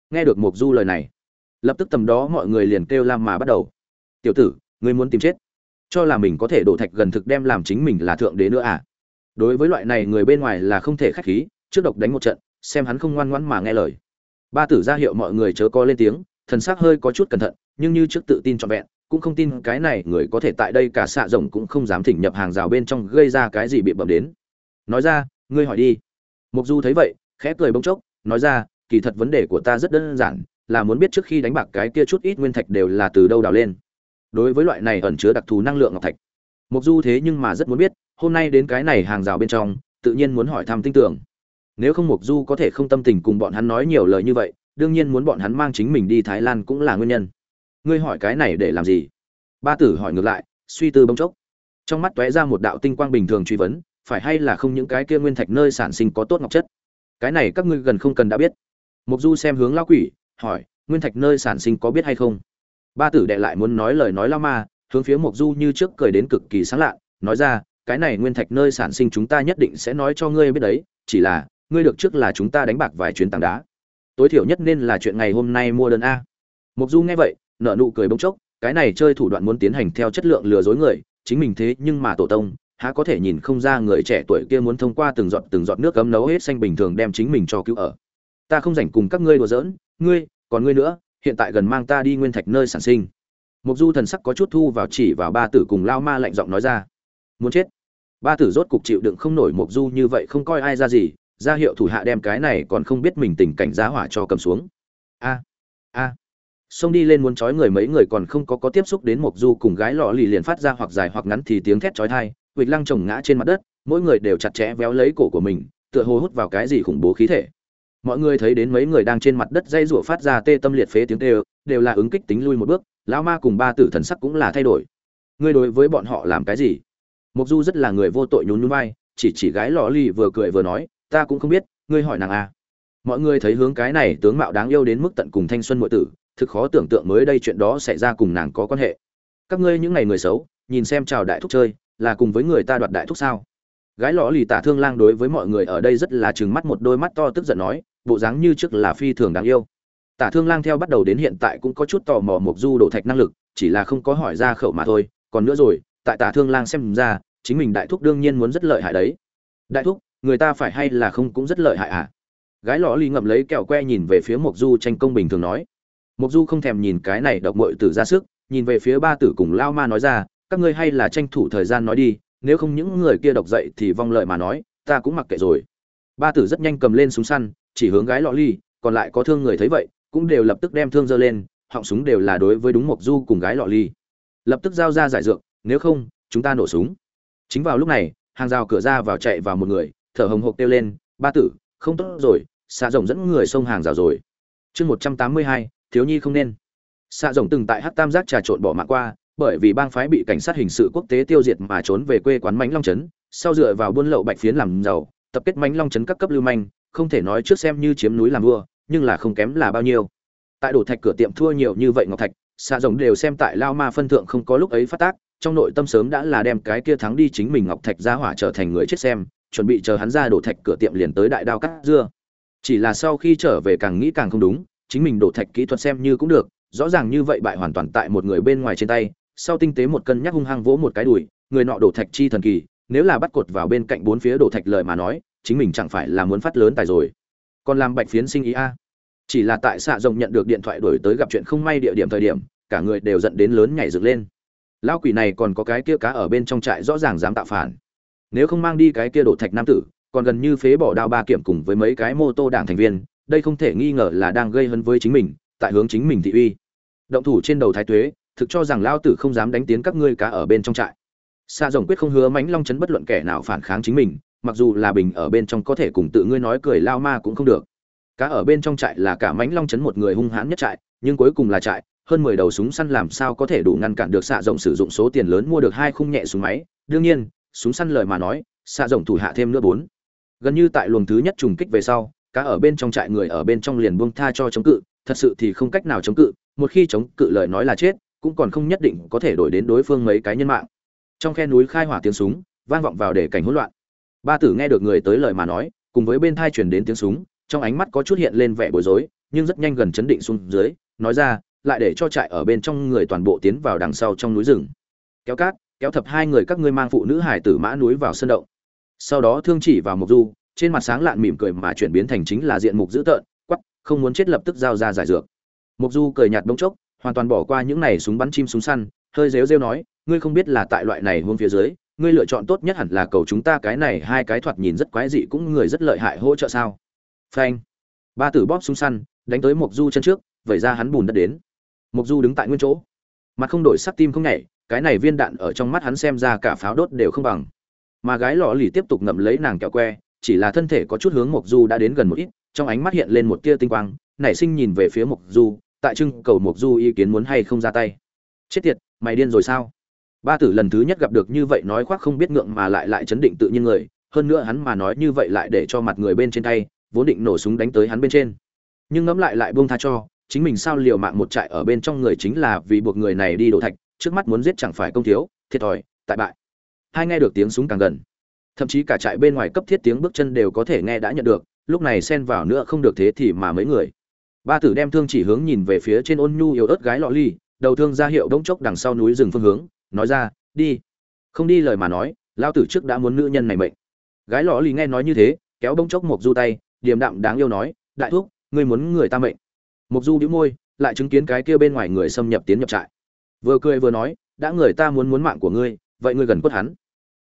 Nghe được mục du lời này lập tức tầm đó mọi người liền kêu lam mà bắt đầu. Tiểu tử ngươi muốn tìm chết cho là mình có thể đổ thạch gần thực đem làm chính mình là thượng đế nữa à? Đối với loại này người bên ngoài là không thể khách khí, trước độc đánh một trận, xem hắn không ngoan ngoãn mà nghe lời. Ba tử ra hiệu mọi người chớ có lên tiếng, thần sắc hơi có chút cẩn thận, nhưng như trước tự tin trọn vẹn, cũng không tin cái này người có thể tại đây cả xạ rồng cũng không dám thỉnh nhập hàng rào bên trong gây ra cái gì bị bậm đến. Nói ra, ngươi hỏi đi. Mục du thấy vậy, khẽ cười bỗng chốc, nói ra, kỳ thật vấn đề của ta rất đơn giản, là muốn biết trước khi đánh bạc cái kia chút ít nguyên thạch đều là từ đâu đào lên. Đối với loại này ẩn chứa đặc thù năng lượng ngọc thạch. Mục du thế nhưng mà rất muốn biết hôm nay đến cái này hàng rào bên trong, tự nhiên muốn hỏi thăm tinh tưởng. Nếu không mục du có thể không tâm tình cùng bọn hắn nói nhiều lời như vậy, đương nhiên muốn bọn hắn mang chính mình đi thái lan cũng là nguyên nhân. Ngươi hỏi cái này để làm gì? Ba tử hỏi ngược lại, suy tư bỗng chốc. Trong mắt tóe ra một đạo tinh quang bình thường truy vấn, phải hay là không những cái kia nguyên thạch nơi sản sinh có tốt ngọc chất? Cái này các ngươi gần không cần đã biết. Mục du xem hướng lao quỷ, hỏi, nguyên thạch nơi sản sinh có biết hay không? Ba tử đệ lại muốn nói lời nói lao ma, hướng phía mục du như trước cười đến cực kỳ sáng lạ, nói ra cái này nguyên thạch nơi sản sinh chúng ta nhất định sẽ nói cho ngươi biết đấy, chỉ là, ngươi được trước là chúng ta đánh bạc vài chuyến tảng đá. Tối thiểu nhất nên là chuyện ngày hôm nay mua đơn a. Mục du nghe vậy nợ nụ cười bỗng chốc, cái này chơi thủ đoạn muốn tiến hành theo chất lượng lừa dối người, chính mình thế nhưng mà tổ tông, há có thể nhìn không ra người trẻ tuổi kia muốn thông qua từng giọt từng giọt nước cấm nấu hết xanh bình thường đem chính mình cho cứu ở. Ta không rảnh cùng các ngươi đùa giỡn, ngươi, còn ngươi nữa, hiện tại gần mang ta đi nguyên thạch nơi sản sinh. Mục du thần sắc có chút thu vào chỉ vào ba tử cùng lao ma lạnh giọng nói ra. Muốn chết ba tử rốt cục chịu đựng không nổi mục du như vậy không coi ai ra gì, ra hiệu thủ hạ đem cái này còn không biết mình tình cảnh giá hỏa cho cầm xuống. A a. Xông đi lên muốn trói người mấy người còn không có có tiếp xúc đến mục du cùng gái lọ lì liền phát ra hoặc dài hoặc ngắn thì tiếng thét chói tai huỵch lăng chồng ngã trên mặt đất, mỗi người đều chặt chẽ véo lấy cổ của mình, tựa hồ hút vào cái gì khủng bố khí thể. Mọi người thấy đến mấy người đang trên mặt đất dây rủa phát ra tê tâm liệt phế tiếng tê đều là ứng kích tính lui một bước, lão ma cùng ba tử thần sắc cũng là thay đổi. Ngươi đối với bọn họ làm cái gì? Mục du rất là người vô tội nhún nhún vai, chỉ chỉ gái lò lì vừa cười vừa nói, ta cũng không biết, ngươi hỏi nàng à. Mọi người thấy hướng cái này tướng mạo đáng yêu đến mức tận cùng thanh xuân muội tử, thực khó tưởng tượng mới đây chuyện đó xảy ra cùng nàng có quan hệ. Các ngươi những ngày người xấu, nhìn xem chào đại thúc chơi, là cùng với người ta đoạt đại thúc sao? Gái lõ lì tả thương lang đối với mọi người ở đây rất là trừng mắt một đôi mắt to tức giận nói, bộ dáng như trước là phi thường đáng yêu. Tả thương lang theo bắt đầu đến hiện tại cũng có chút tò mò mục du đổ thạch năng lực, chỉ là không có hỏi ra khẩu mà thôi, còn nữa rồi tại tả thương lang xem ra, chính mình đại thúc đương nhiên muốn rất lợi hại đấy. Đại thúc, người ta phải hay là không cũng rất lợi hại à? Gái lọ ly ngậm lấy kẹo que nhìn về phía Mộc du tranh công bình thường nói. Mộc du không thèm nhìn cái này độc mội tử ra sức, nhìn về phía ba tử cùng lao ma nói ra, các ngươi hay là tranh thủ thời gian nói đi, nếu không những người kia độc dậy thì vong lợi mà nói, ta cũng mặc kệ rồi. Ba tử rất nhanh cầm lên súng săn, chỉ hướng gái lọ ly, còn lại có thương người thấy vậy, cũng đều lập tức đem thương giơ lên, họng súng đều là đối với đúng mộc du cùng gái lọ ly. Lập tức giao ra giải dược nếu không, chúng ta nổ súng. Chính vào lúc này, hàng rào cửa ra vào chạy vào một người, thở hồng hộc kêu lên, ba tử, không tốt rồi xạ rồng dẫn người xông hàng rào rồi. Chương một trăm tám mươi hai, thiếu nhi không nên. Xạ rồng từng tại hát tam giác trà trộn bỏ mạng qua, bởi vì bang phái bị cảnh sát hình sự quốc tế tiêu diệt mà trốn về quê quán mánh long trấn, sau dựa vào buôn lậu bạch phiến làm giàu, tập kết mánh long trấn các cấp lưu manh, không thể nói trước xem như chiếm núi làm vua, nhưng là không kém là bao nhiêu. Tại đổ thạch cửa tiệm thua nhiều như vậy ngọc thạch xạ rồng đều xem tại lao ma phân thượng không có lúc ấy phát tác trong nội tâm sớm đã là đem cái kia thắng đi chính mình ngọc thạch ra hỏa trở thành người chết xem, chuẩn bị chờ hắn ra đổ thạch cửa tiệm liền tới đại đao cắt dưa. Chỉ là sau khi trở về càng nghĩ càng không đúng, chính mình đổ thạch kỹ thuật xem như cũng được, rõ ràng như vậy bại hoàn toàn tại một người bên ngoài trên tay, sau tinh tế một cân nhắc hung hăng vỗ một cái đùi, người nọ đổ thạch chi thần kỳ, nếu là bắt cột vào bên cạnh bốn phía đổ thạch lời mà nói, chính mình chẳng phải là muốn phát lớn tài rồi. Còn làm bạch phiến sinh ý a. Chỉ là tại xạ rồng nhận được điện thoại đổi tới gặp chuyện không may địa điểm thời điểm, cả người đều giận đến lớn nhảy dựng lên lao quỷ này còn có cái kia cá ở bên trong trại rõ ràng dám tạo phản. Nếu không mang đi cái kia đổ thạch nam tử, còn gần như phế bỏ đao ba kiểm cùng với mấy cái mô tô đảng thành viên, đây không thể nghi ngờ là đang gây hấn với chính mình, tại hướng chính mình thị uy. Động thủ trên đầu thái tuế, thực cho rằng lao tử không dám đánh tiến các ngươi cá ở bên trong trại. Xa rồng quyết không hứa mãnh long chấn bất luận kẻ nào phản kháng chính mình, mặc dù là bình ở bên trong có thể cùng tự ngươi nói cười lao ma cũng không được. Cá ở bên trong trại là cả mãnh long chấn một người hung hãn nhất trại, nhưng cuối cùng là trại hơn mười đầu súng săn làm sao có thể đủ ngăn cản được xạ rộng sử dụng số tiền lớn mua được hai khung nhẹ súng máy. Đương nhiên, súng săn lời mà nói, xạ rộng thủ hạ thêm nữa bốn. Gần như tại luồng thứ nhất trùng kích về sau, cá ở bên trong trại người ở bên trong liền buông tha cho chống cự, thật sự thì không cách nào chống cự, một khi chống cự lời nói là chết, cũng còn không nhất định có thể đổi đến đối phương mấy cái nhân mạng. Trong khe núi khai hỏa tiếng súng, vang vọng vào để cảnh hỗn loạn. Ba tử nghe được người tới lời mà nói, cùng với bên thai chuyển đến tiếng súng, trong ánh mắt có chút hiện lên vẻ bối rối, nhưng rất nhanh gần chấn định xuống dưới, nói ra lại để cho trại ở bên trong người toàn bộ tiến vào đằng sau trong núi rừng. Kéo cát, kéo thập hai người các ngươi mang phụ nữ hải tử mã núi vào sân động. Sau đó thương chỉ vào mục du, trên mặt sáng lạn mỉm cười mà chuyển biến thành chính là diện mục dữ tợn, quắc, không muốn chết lập tức giao ra giải dược. Mục du cười nhạt bỗng chốc, hoàn toàn bỏ qua những này súng bắn chim súng săn, hơi rêu rêu nói, ngươi không biết là tại loại này huống phía dưới, ngươi lựa chọn tốt nhất hẳn là cầu chúng ta cái này hai cái thoạt nhìn rất quái dị cũng người rất lợi hại hỗ trợ sao? Phanh. Ba tử bóp súng săn, đánh tới mục du chân trước, vẩy ra hắn bùn đất đến mục du đứng tại nguyên chỗ. Mặt không đổi sắc tim không nhảy, cái này viên đạn ở trong mắt hắn xem ra cả pháo đốt đều không bằng. Mà gái lọ lì tiếp tục ngậm lấy nàng kẹo que, chỉ là thân thể có chút hướng mộc du đã đến gần một ít, trong ánh mắt hiện lên một tia tinh quang, nảy sinh nhìn về phía mộc du, tại trưng cầu mộc du ý kiến muốn hay không ra tay. Chết tiệt, mày điên rồi sao? Ba tử lần thứ nhất gặp được như vậy nói khoác không biết ngượng mà lại lại chấn định tự nhiên người, hơn nữa hắn mà nói như vậy lại để cho mặt người bên trên tay, vốn định nổ súng đánh tới hắn bên trên. Nhưng ngẫm lại lại buông tha cho chính mình sao liều mạng một trại ở bên trong người chính là vì buộc người này đi đổ thạch, trước mắt muốn giết chẳng phải công thiếu, thiệt thòi, tại bại. Hai nghe được tiếng súng càng gần. Thậm chí cả trại bên ngoài cấp thiết tiếng bước chân đều có thể nghe đã nhận được, lúc này xen vào nữa không được thế thì mà mấy người. Ba tử đem thương chỉ hướng nhìn về phía trên ôn nhu yếu ớt gái lọ ly, đầu thương ra hiệu đống chốc đằng sau núi rừng phương hướng, nói ra, đi. Không đi lời mà nói lao tử trước đã muốn nữ nhân này mệnh. Gái lọ ly nghe nói như thế, kéo đống chốc một du tay, điềm đạm đáng yêu nói, đại thúc, ngươi muốn người ta mệnh mục du bĩu môi, lại chứng kiến cái kia bên ngoài người xâm nhập tiến nhập trại. Vừa cười vừa nói, đã người ta muốn muốn mạng của ngươi, vậy ngươi gần quất hắn.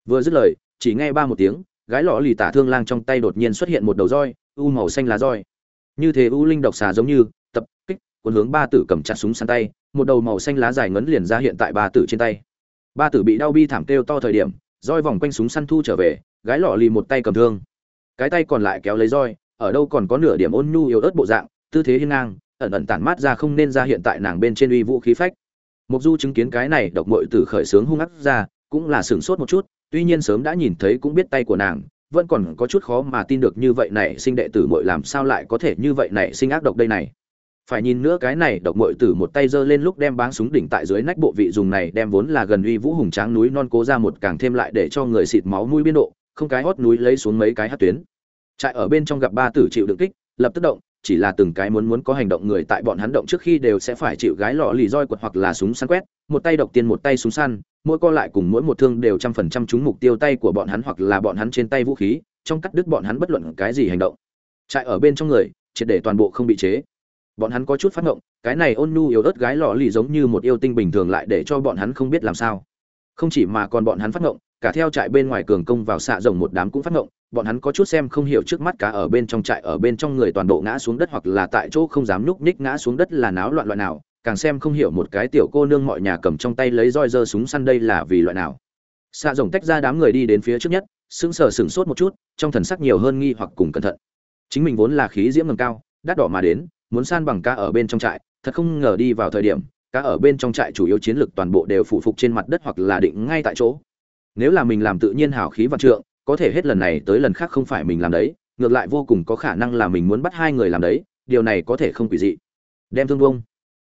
Vừa dứt lời, chỉ nghe ba một tiếng, gái lọ lì tả thương lang trong tay đột nhiên xuất hiện một đầu roi, u màu xanh lá roi. Như thế u linh độc xà giống như, tập, kích, cuốn hướng ba tử cầm chặt súng săn tay, một đầu màu xanh lá dài ngấn liền ra hiện tại ba tử trên tay. Ba tử bị đau bi thảm kêu to thời điểm, roi vòng quanh súng săn thu trở về, gái lọ lì một tay cầm thương. Cái tay còn lại kéo lấy roi, ở đâu còn có nửa điểm ôn nhu yếu ớt bộ dạng, tư thế hiên ngang ẩn ẩn tản mát ra không nên ra hiện tại nàng bên trên uy vũ khí phách Mộc Du chứng kiến cái này độc muội tử khởi sướng hung ác ra, cũng là sửng sốt một chút, tuy nhiên sớm đã nhìn thấy cũng biết tay của nàng, vẫn còn có chút khó mà tin được như vậy này sinh đệ tử muội làm sao lại có thể như vậy này sinh ác độc đây này. Phải nhìn nữa cái này độc muội tử một tay giơ lên lúc đem báng súng đỉnh tại dưới nách bộ vị dùng này đem vốn là gần uy vũ hùng tráng núi non cố ra một càng thêm lại để cho người xịt máu mũi biên độ, không cái hót núi lấy xuống mấy cái hất tuyến. Trại ở bên trong gặp ba tử chịu đựng kích, lập tức động, chỉ là từng cái muốn muốn có hành động người tại bọn hắn động trước khi đều sẽ phải chịu gái lọ lì roi quật hoặc là súng săn quét, một tay độc tiên một tay súng săn, mỗi co lại cùng mỗi một thương đều trăm phần trăm trúng mục tiêu tay của bọn hắn hoặc là bọn hắn trên tay vũ khí, trong cắt đứt bọn hắn bất luận cái gì hành động. Trại ở bên trong người, triệt để toàn bộ không bị chế. Bọn hắn có chút phát ngộng, cái này ôn nhu yếu ớt gái lọ lì giống như một yêu tinh bình thường lại để cho bọn hắn không biết làm sao. Không chỉ mà còn bọn hắn phát ngộng, cả theo trại bên ngoài cường công vào xạ rồng một đám cũng phát ngộng bọn hắn có chút xem không hiểu trước mắt cá ở bên trong trại, ở bên trong người toàn bộ ngã xuống đất hoặc là tại chỗ không dám nhúc nhích ngã xuống đất là náo loạn loại nào, càng xem không hiểu một cái tiểu cô nương mọi nhà cầm trong tay lấy roi dơ súng săn đây là vì loại nào. Xạ rồng tách ra đám người đi đến phía trước nhất, sững sờ sửng sốt một chút, trong thần sắc nhiều hơn nghi hoặc cùng cẩn thận. Chính mình vốn là khí diễm ngầm cao, đắt đỏ mà đến, muốn san bằng cá ở bên trong trại, thật không ngờ đi vào thời điểm, cá ở bên trong trại chủ yếu chiến lực toàn bộ đều phụ phục trên mặt đất hoặc là định ngay tại chỗ. Nếu là mình làm tự nhiên hào khí vạn trượng có thể hết lần này tới lần khác không phải mình làm đấy, ngược lại vô cùng có khả năng là mình muốn bắt hai người làm đấy, điều này có thể không quỷ dị. Đem thương vông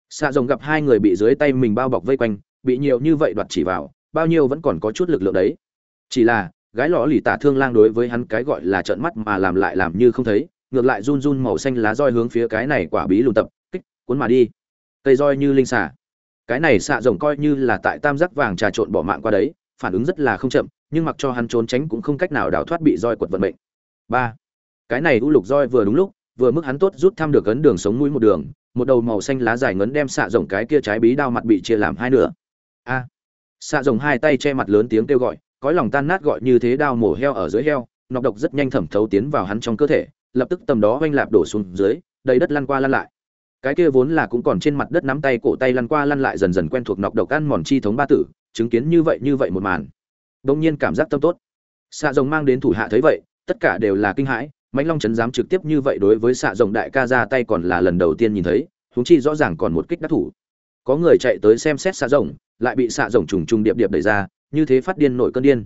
xạ rồng gặp hai người bị dưới tay mình bao bọc vây quanh, bị nhiều như vậy đoạt chỉ vào, bao nhiêu vẫn còn có chút lực lượng đấy. Chỉ là, gái lõ lì tả thương lang đối với hắn cái gọi là trợn mắt mà làm lại làm như không thấy, ngược lại run run màu xanh lá roi hướng phía cái này quả bí lùn tập, kích, cuốn mà đi. Cây roi như linh xả cái này xạ rồng coi như là tại tam giác vàng trà trộn bỏ mạng qua đấy phản ứng rất là không chậm, nhưng mặc cho hắn trốn tránh cũng không cách nào đào thoát bị roi quật vận mệnh. Ba, cái này u lục roi vừa đúng lúc, vừa mức hắn tốt rút thăm được ấn đường sống mũi một đường, một đầu màu xanh lá dài ngấn đem xạ rồng cái kia trái bí đao mặt bị chia làm hai nửa. A, xạ rồng hai tay che mặt lớn tiếng kêu gọi, cõi lòng tan nát gọi như thế đao mổ heo ở dưới heo, nọc độc rất nhanh thẩm thấu tiến vào hắn trong cơ thể, lập tức tầm đó oanh lạp đổ xuống dưới, đầy đất lăn qua lăn lại. Cái kia vốn là cũng còn trên mặt đất nắm tay cổ tay lăn qua lăn lại dần dần quen thuộc nọc độc ăn mòn chi thống ba tử chứng kiến như vậy như vậy một màn. Đông nhiên cảm giác tâm tốt. Xạ rồng mang đến thủ hạ thấy vậy, tất cả đều là kinh hãi, mãnh long trấn dám trực tiếp như vậy đối với xạ rồng đại ca ra tay còn là lần đầu tiên nhìn thấy húng chi rõ ràng còn một kích đắc thủ. Có người chạy tới xem xét xạ rồng, lại bị xạ rồng trùng trùng điệp điệp đẩy ra, như thế phát điên nổi cơn điên.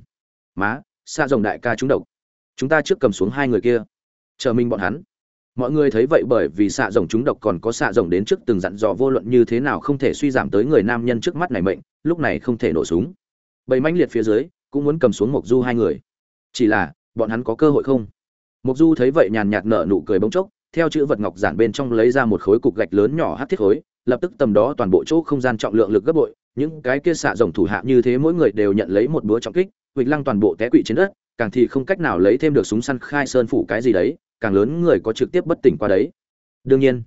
Má, xạ rồng đại ca trúng độc. Chúng ta trước cầm xuống hai người kia. Chờ mình bọn hắn mọi người thấy vậy bởi vì xạ rồng chúng độc còn có xạ rồng đến trước từng dặn dò vô luận như thế nào không thể suy giảm tới người nam nhân trước mắt này mệnh, lúc này không thể nổ súng. Bầy manh liệt phía dưới, cũng muốn cầm xuống mộc du hai người. Chỉ là, bọn hắn có cơ hội không? Mộc du thấy vậy nhàn nhạt nở nụ cười bỗng chốc, theo chữ vật ngọc giản bên trong lấy ra một khối cục gạch lớn nhỏ hắc thiết khối, lập tức tầm đó toàn bộ chỗ không gian trọng lượng lực gấp bội, những cái kia xạ rồng thủ hạ như thế mỗi người đều nhận lấy một búa trọng kích huỵch lăng toàn bộ té quỵ trên đất, càng thì không cách nào lấy thêm được súng săn khai sơn phủ cái gì đấy càng lớn người có trực tiếp bất tỉnh qua đấy. Đương nhiên,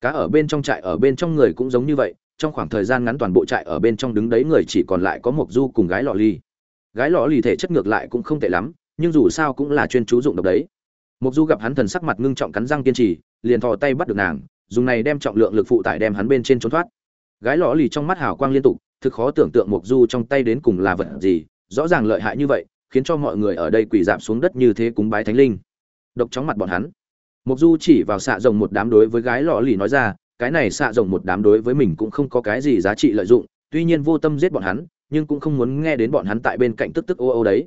cá ở bên trong trại ở bên trong người cũng giống như vậy, trong khoảng thời gian ngắn toàn bộ trại ở bên trong đứng đấy người chỉ còn lại có một du cùng gái lọ ly gái lọ ly thể chất ngược lại cũng không tệ lắm, nhưng dù sao cũng là chuyên chú dụng độc đấy. Một du gặp hắn thần sắc mặt ngưng trọng cắn răng kiên trì, liền thò tay bắt được nàng, dùng này đem trọng lượng lực phụ tải đem hắn bên trên trốn thoát. Gái lọ ly trong mắt hào quang liên tục, thực khó tưởng tượng mộc du trong tay đến cùng là vật gì, rõ ràng lợi hại như vậy, khiến cho mọi người ở đây quỳ dạp xuống đất như thế cúng bái thánh linh độc chóng mặt bọn hắn. Mộc du chỉ vào xạ rồng một đám đối với gái lọ lì nói ra, cái này xạ rồng một đám đối với mình cũng không có cái gì giá trị lợi dụng, tuy nhiên vô tâm giết bọn hắn, nhưng cũng không muốn nghe đến bọn hắn tại bên cạnh tức tức ô ô đấy.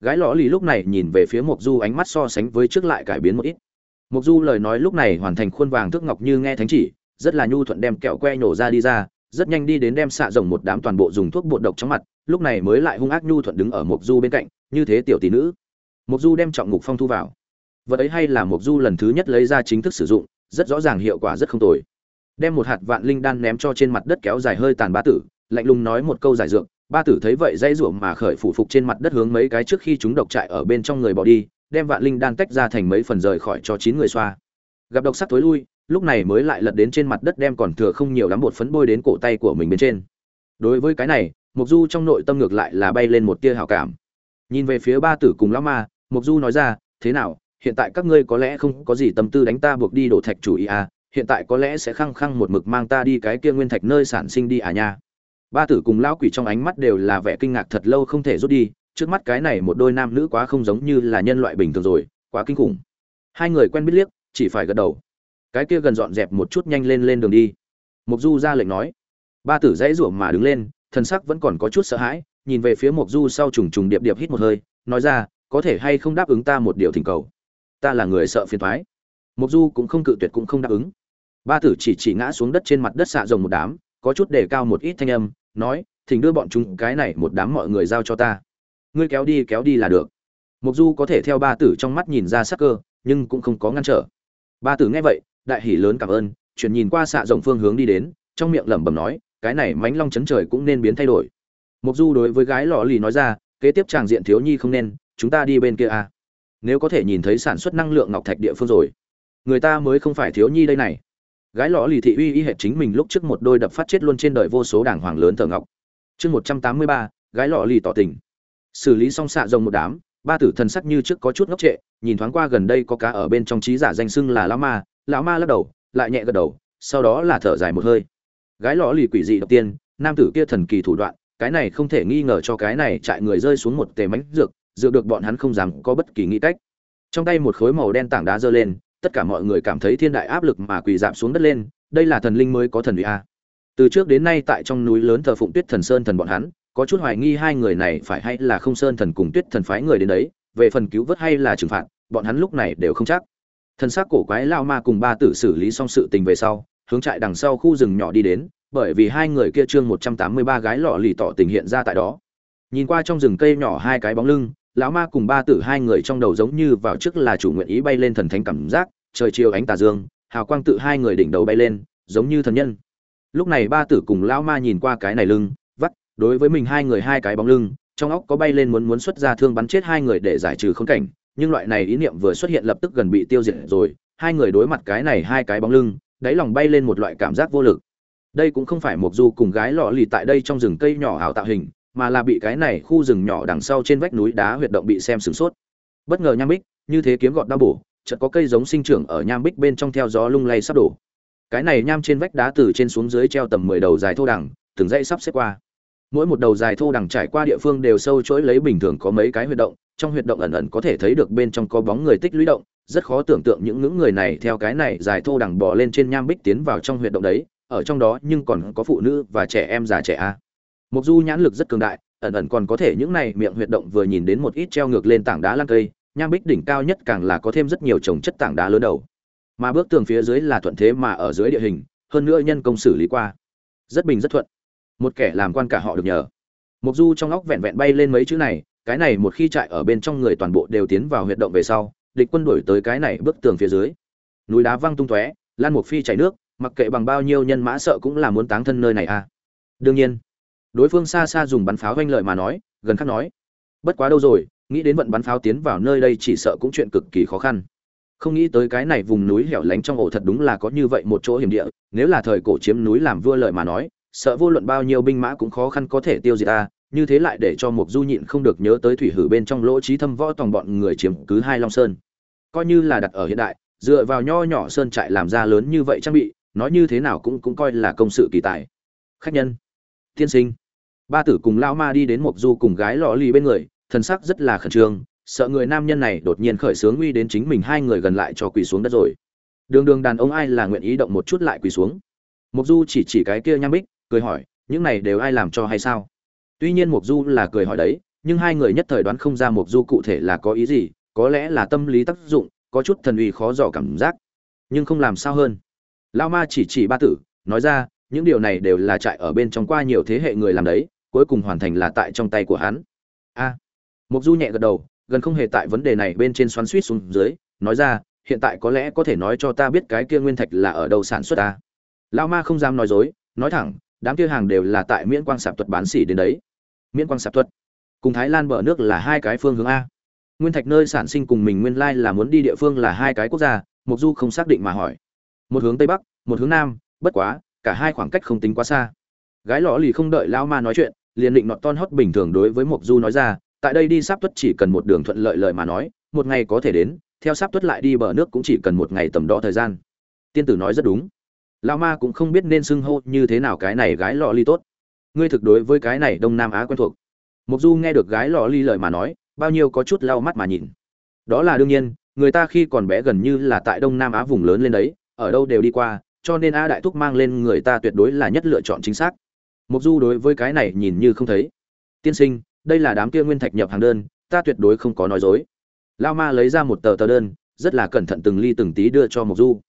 Gái lọ lì lúc này nhìn về phía mộc du ánh mắt so sánh với trước lại cải biến một ít. Mộc du lời nói lúc này hoàn thành khuôn vàng thước ngọc như nghe thánh chỉ, rất là nhu thuận đem kẹo que nhổ ra đi ra, rất nhanh đi đến đem xạ rồng một đám toàn bộ dùng thuốc bột độc trong mặt, lúc này mới lại hung ác nhu thuận đứng ở mộc du bên cạnh, như thế tiểu tỷ nữ. Mộc du đem trọng ngục phong thu vào vật ấy hay là mộc du lần thứ nhất lấy ra chính thức sử dụng, rất rõ ràng hiệu quả rất không tồi. Đem một hạt vạn linh đan ném cho trên mặt đất kéo dài hơi tàn ba tử, lạnh lùng nói một câu giải dược, ba tử thấy vậy dây ruộng mà khởi phủ phục trên mặt đất hướng mấy cái trước khi chúng độc trại ở bên trong người bỏ đi, đem vạn linh đan tách ra thành mấy phần rời khỏi cho chín người xoa. Gặp độc sắc tối lui, lúc này mới lại lật đến trên mặt đất đem còn thừa không nhiều lắm bột phấn bôi đến cổ tay của mình bên trên. Đối với cái này mục du trong nội tâm ngược lại là bay lên một tia hào cảm. Nhìn về phía ba tử cùng lão ma mục du nói ra, thế nào hiện tại các ngươi có lẽ không có gì tâm tư đánh ta buộc đi đổ thạch chủ ý à hiện tại có lẽ sẽ khăng khăng một mực mang ta đi cái kia nguyên thạch nơi sản sinh đi à nha. Ba tử cùng lão quỷ trong ánh mắt đều là vẻ kinh ngạc thật lâu không thể rút đi, trước mắt cái này một đôi nam nữ quá không giống như là nhân loại bình thường rồi, quá kinh khủng. Hai người quen biết liếc, chỉ phải gật đầu. Cái kia gần dọn dẹp một chút nhanh lên lên đường đi. Mục du ra lệnh nói. Ba tử dãy rủa mà đứng lên thân sắc vẫn còn có chút sợ hãi, nhìn về phía mục du sau trùng trùng điệp điệp hít một hơi, nói ra, có thể hay không đáp ứng ta một điều thỉnh cầu ta là người sợ phiền thoái. Mục du cũng không cự tuyệt cũng không đáp ứng. Ba tử chỉ chỉ ngã xuống đất trên mặt đất xạ rồng một đám, có chút để cao một ít thanh âm, nói, thỉnh đưa bọn chúng cái này một đám mọi người giao cho ta. Ngươi kéo đi kéo đi là được. Mục du có thể theo ba tử trong mắt nhìn ra sắc cơ, nhưng cũng không có ngăn trở. Ba tử nghe vậy, đại hỉ lớn cảm ơn, chuyển nhìn qua xạ rộng phương hướng đi đến, trong miệng lẩm bẩm nói, cái này mánh long chấn trời cũng nên biến thay đổi. Mục du đối với gái lò lì nói ra, kế tiếp chàng diện thiếu nhi không nên, chúng ta đi bên kia à nếu có thể nhìn thấy sản xuất năng lượng ngọc thạch địa phương rồi. Người ta mới không phải thiếu nhi đây này. Gái lọ lì thị uy y hệt chính mình lúc trước một đôi đập phát chết luôn trên đời vô số đảng hoàng lớn thờ ngọc. Chương một trăm tám mươi ba, gái lọ lì tỏ tình. Xử lý xong xạ rồng một đám, ba tử thần sắc như trước có chút ngốc trệ, nhìn thoáng qua gần đây có cá ở bên trong trí giả danh xưng là lão ma lão ma lắc đầu, lại nhẹ gật đầu, sau đó là thở dài một hơi. Gái lọ lì quỷ dị đầu tiên, nam tử kia thần kỳ thủ đoạn, cái này không thể nghi ngờ cho cái này chạy người rơi xuống một tề mánh dược dựa được bọn hắn không dám có bất kỳ nghĩ cách. Trong tay một khối màu đen tảng đá giơ lên, tất cả mọi người cảm thấy thiên đại áp lực mà quỳ dạp xuống đất lên, đây là thần linh mới có thần uy a. Từ trước đến nay tại trong núi lớn thờ phụng tuyết thần sơn thần bọn hắn, có chút hoài nghi hai người này phải hay là không sơn thần cùng tuyết thần phái người đến đấy, về phần cứu vớt hay là trừng phạt, bọn hắn lúc này đều không chắc. Thần sắc cổ quái lao ma cùng ba tử xử lý xong sự tình về sau, hướng trại đằng sau khu rừng nhỏ đi đến, bởi vì hai người kia chương một trăm tám mươi ba gái lọ lì tỏ tình hiện ra tại đó. Nhìn qua trong rừng cây nhỏ hai cái bóng lưng lão ma cùng ba tử hai người trong đầu giống như vào trước là chủ nguyện ý bay lên thần thánh cảm giác, trời chiều ánh tà dương, hào quang tự hai người đỉnh đầu bay lên, giống như thần nhân. Lúc này ba tử cùng lão ma nhìn qua cái này lưng, vắt, đối với mình hai người hai cái bóng lưng, trong óc có bay lên muốn muốn xuất ra thương bắn chết hai người để giải trừ khốn cảnh, nhưng loại này ý niệm vừa xuất hiện lập tức gần bị tiêu diệt rồi, hai người đối mặt cái này hai cái bóng lưng, đáy lòng bay lên một loại cảm giác vô lực. Đây cũng không phải một du cùng gái lọ lì tại đây trong rừng cây nhỏ ảo tạo hình mà là bị cái này khu rừng nhỏ đằng sau trên vách núi đá huyệt động bị xem sửng sốt. Bất ngờ nham bích, như thế kiếm gọt đau bổ, chợt có cây giống sinh trưởng ở nham bích bên trong theo gió lung lay sắp đổ. Cái này nham trên vách đá từ trên xuống dưới treo tầm mười đầu dài thô đằng, từng dãy sắp xếp qua. Mỗi một đầu dài thô đằng trải qua địa phương đều sâu chối lấy bình thường có mấy cái huyệt động, trong huyệt động ẩn ẩn có thể thấy được bên trong có bóng người tích lũy động. Rất khó tưởng tượng những ngưỡng người này theo cái này dài thô đằng bò lên trên nham bích tiến vào trong huyệt động đấy, ở trong đó nhưng còn có phụ nữ và trẻ em già trẻ a. Mộc du nhãn lực rất cường đại, ẩn ẩn còn có thể những này miệng huyệt động vừa nhìn đến một ít treo ngược lên tảng đá lăn cây, nham bích đỉnh cao nhất càng là có thêm rất nhiều trồng chất tảng đá lớn đầu. Mà bước tường phía dưới là thuận thế mà ở dưới địa hình, hơn nữa nhân công xử lý qua. Rất bình rất thuận. Một kẻ làm quan cả họ được nhờ. Mộc du trong óc vẹn vẹn bay lên mấy chữ này, cái này một khi trại ở bên trong người toàn bộ đều tiến vào huyệt động về sau, địch quân đuổi tới cái này bức tường phía dưới. Núi đá văng tung tóe, lan một phi chảy nước, mặc kệ bằng bao nhiêu nhân mã sợ cũng là muốn táng thân nơi này à. Đương nhiên đối phương xa xa dùng bắn pháo vanh lợi mà nói, gần khắc nói, bất quá đâu rồi, nghĩ đến vận bắn pháo tiến vào nơi đây chỉ sợ cũng chuyện cực kỳ khó khăn. Không nghĩ tới cái này vùng núi hẻo lánh trong ổ thật đúng là có như vậy một chỗ hiểm địa, nếu là thời cổ chiếm núi làm vua lợi mà nói, sợ vô luận bao nhiêu binh mã cũng khó khăn có thể tiêu diệt ta, như thế lại để cho mục du nhịn không được nhớ tới thủy hử bên trong lỗ trí thâm võ toàn bọn người chiếm cứ hai long sơn. Coi như là đặt ở hiện đại, dựa vào nho nhỏ sơn trại làm ra lớn như vậy trang bị, nói như thế nào cũng cũng coi là công sự kỳ tài. Khách nhân, tiên sinh ba tử cùng lao ma đi đến mộc du cùng gái lọ lì bên người, thần sắc rất là khẩn trương, sợ người nam nhân này đột nhiên khởi sướng uy đến chính mình hai người gần lại cho quỳ xuống đất rồi. Đường đường đàn ông ai là nguyện ý động một chút lại quỳ xuống? Mộc du chỉ chỉ cái kia nham bích, cười hỏi, những này đều ai làm cho hay sao? Tuy nhiên mộc du là cười hỏi đấy, nhưng hai người nhất thời đoán không ra mộc du cụ thể là có ý gì, có lẽ là tâm lý tác dụng, có chút thần uy khó dò cảm giác. Nhưng không làm sao hơn. Lao ma chỉ chỉ ba tử, nói ra, những điều này đều là trại ở bên trong qua nhiều thế hệ người làm đấy cuối cùng hoàn thành là tại trong tay của hắn. A. À, mục du nhẹ gật đầu gần không hề tại vấn đề này bên trên xoắn suýt xuống dưới nói ra hiện tại có lẽ có thể nói cho ta biết cái kia nguyên thạch là ở đâu sản xuất ta. Lao ma không dám nói dối nói thẳng đám kia hàng đều là tại miễn quang sạp thuật bán xỉ đến đấy. Miễn quang sạp thuật. Cùng thái lan bờ nước là hai cái phương hướng a. Nguyên thạch nơi sản sinh cùng mình nguyên lai là muốn đi địa phương là hai cái quốc gia mục du không xác định mà hỏi. Một hướng tây bắc một hướng nam bất quá cả hai khoảng cách không tính quá xa. Gái lọ lì không đợi lao ma nói chuyện liền định nọt ton hót bình thường đối với mục du nói ra, tại đây đi sắp tuất chỉ cần một đường thuận lợi lợi mà nói, một ngày có thể đến, theo sắp tuất lại đi bờ nước cũng chỉ cần một ngày tầm đó thời gian. Tiên tử nói rất đúng. Lao ma cũng không biết nên xưng hô như thế nào cái này gái lọ ly tốt. Ngươi thực đối với cái này đông nam á quen thuộc. Mục du nghe được gái lọ ly lời mà nói, bao nhiêu có chút lau mắt mà nhìn. Đó là đương nhiên, người ta khi còn bé gần như là tại đông nam á vùng lớn lên đấy, ở đâu đều đi qua, cho nên a đại thúc mang lên người ta tuyệt đối là nhất lựa chọn chính xác mục du đối với cái này nhìn như không thấy. Tiên sinh, đây là đám kia nguyên thạch nhập hàng đơn, ta tuyệt đối không có nói dối. Lao ma lấy ra một tờ tờ đơn, rất là cẩn thận từng ly từng tí đưa cho mục du.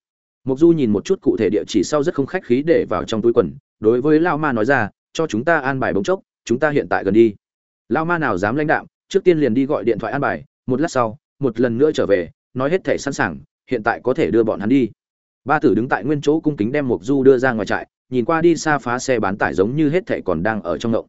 Mục du nhìn một chút cụ thể địa chỉ sau rất không khách khí để vào trong túi quần, đối với lao ma nói ra, cho chúng ta an bài bỗng chốc, chúng ta hiện tại gần đi. Lao ma nào dám lãnh đạm, trước tiên liền đi gọi điện thoại an bài, một lát sau, một lần nữa trở về, nói hết thể sẵn sàng, hiện tại có thể đưa bọn hắn đi. Ba tử đứng tại nguyên chỗ cung kính đem mục du đưa ra ngoài trại nhìn qua đi xa phá xe bán tải giống như hết thảy còn đang ở trong ngộng.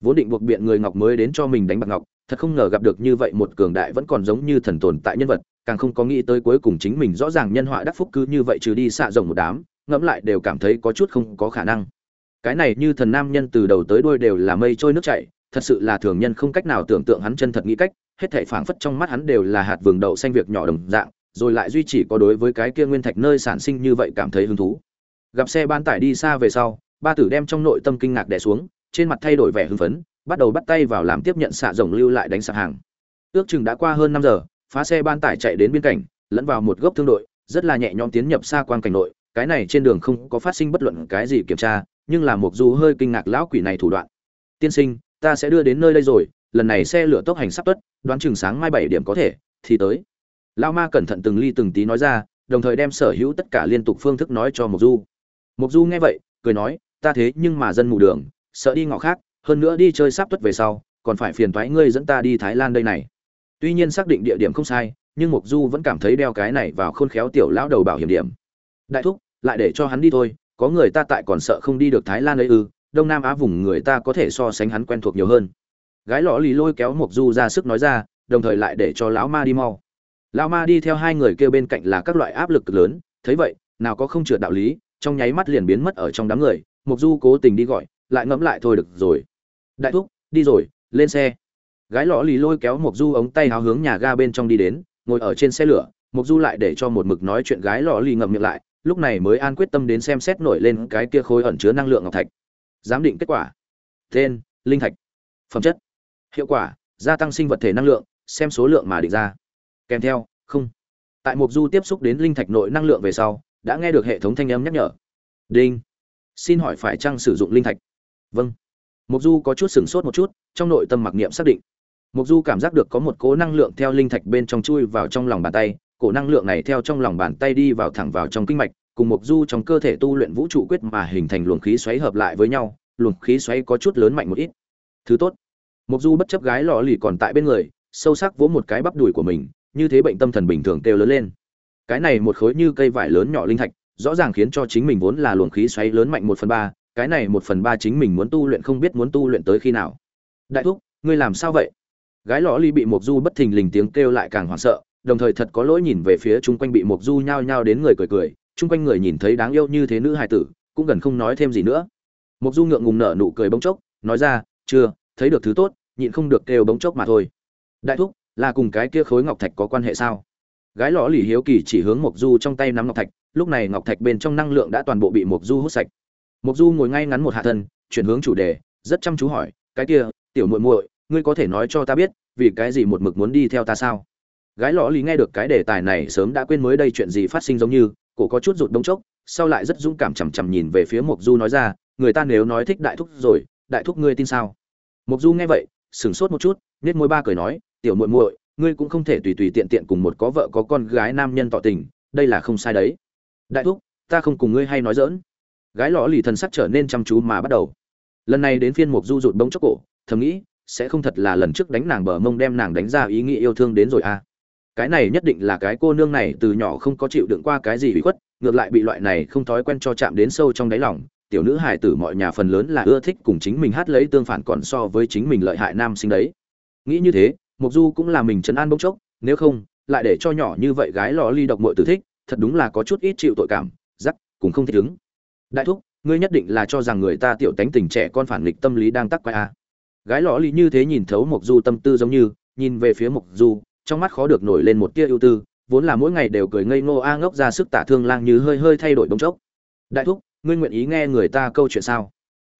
Vốn định buộc biện người ngọc mới đến cho mình đánh bạc ngọc, thật không ngờ gặp được như vậy một cường đại vẫn còn giống như thần tồn tại nhân vật, càng không có nghĩ tới cuối cùng chính mình rõ ràng nhân họa đắc phúc cứ như vậy trừ đi xạ rồng một đám, ngẫm lại đều cảm thấy có chút không có khả năng. Cái này như thần nam nhân từ đầu tới đuôi đều là mây trôi nước chảy, thật sự là thường nhân không cách nào tưởng tượng hắn chân thật nghĩ cách, hết thảy phảng phất trong mắt hắn đều là hạt vừng đậu xanh việc nhỏ đồng dạng, rồi lại duy trì có đối với cái kia nguyên thạch nơi sản sinh như vậy cảm thấy hứng thú gặp xe ban tải đi xa về sau, ba tử đem trong nội tâm kinh ngạc đè xuống, trên mặt thay đổi vẻ hưng phấn, bắt đầu bắt tay vào làm tiếp nhận xạ rồng lưu lại đánh sạp hàng. Ước chừng đã qua hơn năm giờ, phá xe ban tải chạy đến biên cảnh lẫn vào một gốc thương đội, rất là nhẹ nhõm tiến nhập xa quan cảnh nội, cái này trên đường không có phát sinh bất luận cái gì kiểm tra, nhưng là một du hơi kinh ngạc lão quỷ này thủ đoạn. Tiên sinh, ta sẽ đưa đến nơi đây rồi, lần này xe lửa tốc hành sắp tuất, đoán chừng sáng mai bảy điểm có thể, thì tới. Lão ma cẩn thận từng ly từng tí nói ra, đồng thời đem sở hữu tất cả liên tục phương thức nói cho một du. Mục du nghe vậy, cười nói, ta thế nhưng mà dân mù đường, sợ đi ngõ khác, hơn nữa đi chơi sắp tuất về sau, còn phải phiền thoái ngươi dẫn ta đi thái lan đây này. Tuy nhiên xác định địa điểm không sai, nhưng mục du vẫn cảm thấy đeo cái này vào khôn khéo tiểu lão đầu bảo hiểm điểm. Đại thúc, lại để cho hắn đi thôi, có người ta tại còn sợ không đi được thái lan ấy ư, đông nam á vùng người ta có thể so sánh hắn quen thuộc nhiều hơn. Gái lọ lì lôi kéo mục du ra sức nói ra, đồng thời lại để cho lão ma đi mau. Lão ma đi theo hai người kêu bên cạnh là các loại áp lực lớn, thấy vậy, nào có không trượt đạo lý trong nháy mắt liền biến mất ở trong đám người mục du cố tình đi gọi, lại ngẫm lại thôi được rồi. Đại thúc, đi rồi, lên xe. Gái lọ lì lôi kéo mục du ống tay háo hướng nhà ga bên trong đi đến, ngồi ở trên xe lửa mục du lại để cho một mực nói chuyện gái lọ lì ngậm miệng lại, lúc này mới an quyết tâm đến xem xét nổi lên cái kia khối ẩn chứa năng lượng ngọc thạch. Giám định kết quả. Tên, linh thạch. Phẩm chất. Hiệu quả, gia tăng sinh vật thể năng lượng, xem số lượng mà định ra. Kèm theo, không. Tại mục du tiếp xúc đến linh thạch nội năng lượng về sau đã nghe được hệ thống thanh âm nhắc nhở. Đinh. Xin hỏi phải chăng sử dụng linh thạch? Vâng. Mục du có chút sửng sốt một chút, trong nội tâm mặc niệm xác định. Mục du cảm giác được có một cỗ năng lượng theo linh thạch bên trong chui vào trong lòng bàn tay, cổ năng lượng này theo trong lòng bàn tay đi vào thẳng vào trong kinh mạch, cùng mục du trong cơ thể tu luyện vũ trụ quyết mà hình thành luồng khí xoáy hợp lại với nhau, luồng khí xoáy có chút lớn mạnh một ít. Thứ tốt. Mục du bất chấp gái lò lì còn tại bên người, sâu sắc vỗ một cái bắp đùi của mình, như thế bệnh tâm thần bình thường kêu lớn lên cái này một khối như cây vải lớn nhỏ linh thạch, rõ ràng khiến cho chính mình vốn là luồng khí xoáy lớn mạnh một phần ba, cái này một phần ba chính mình muốn tu luyện không biết muốn tu luyện tới khi nào. Đại thúc, ngươi làm sao vậy? Gái lõ ly bị mộc du bất thình lình tiếng kêu lại càng hoảng sợ, đồng thời thật có lỗi nhìn về phía chung quanh bị mộc du nhao nhao đến người cười cười, chung quanh người nhìn thấy đáng yêu như thế nữ hài tử, cũng gần không nói thêm gì nữa. Mộc du ngượng ngùng nở nụ cười bỗng chốc, nói ra, chưa, thấy được thứ tốt, nhịn không được kêu bỗng chốc mà thôi. Đại thúc, là cùng cái kia khối ngọc thạch có quan hệ sao? Gái lõ lì hiếu kỳ chỉ hướng mộc du trong tay nắm ngọc thạch, lúc này ngọc thạch bên trong năng lượng đã toàn bộ bị mộc du hút sạch. Mộc du ngồi ngay ngắn một hạ thân, chuyển hướng chủ đề, rất chăm chú hỏi, cái kia, tiểu muội muội, ngươi có thể nói cho ta biết, vì cái gì một mực muốn đi theo ta sao? Gái lõ lì nghe được cái đề tài này sớm đã quên mới đây chuyện gì phát sinh giống như, cổ có chút rụt đông chốc, sau lại rất dũng cảm chằm chằm nhìn về phía mộc du nói ra, người ta nếu nói thích đại thúc rồi, đại thúc ngươi tin sao? Mộc du nghe vậy, sửng sốt một chút nết môi ba cười nói, tiểu muội muội ngươi cũng không thể tùy tùy tiện tiện cùng một có vợ có con gái nam nhân tỏ tình, đây là không sai đấy. Đại thúc, ta không cùng ngươi hay nói dỡn gái lõ lì thần sắc trở nên chăm chú mà bắt đầu. Lần này đến phiên mục du rụt bông chốc cổ, thầm nghĩ, sẽ không thật là lần trước đánh nàng bờ mông đem nàng đánh ra ý nghĩ yêu thương đến rồi à. Cái này nhất định là cái cô nương này từ nhỏ không có chịu đựng qua cái gì bị khuất, ngược lại bị loại này không thói quen cho chạm đến sâu trong đáy lòng, tiểu nữ hài tử mọi nhà phần lớn là ưa thích cùng chính mình hát lấy tương phản còn so với chính mình lợi hại nam sinh đấy. Nghĩ như thế mục du cũng là mình chấn an bỗng chốc, nếu không, lại để cho nhỏ như vậy gái lò ly độc mội tử thích, thật đúng là có chút ít chịu tội cảm giắc cũng không thích ứng. Đại thúc, ngươi nhất định là cho rằng người ta tiểu tánh tình trẻ con phản nghịch tâm lý đang tắc quay a à. gái lò ly như thế nhìn thấu mộc du tâm tư giống như, nhìn về phía mộc du, trong mắt khó được nổi lên một tia ưu tư, vốn là mỗi ngày đều cười ngây ngô a ngốc ra sức tả thương lang như hơi hơi thay đổi bỗng chốc. Đại thúc, ngươi nguyện ý nghe người ta câu chuyện sao?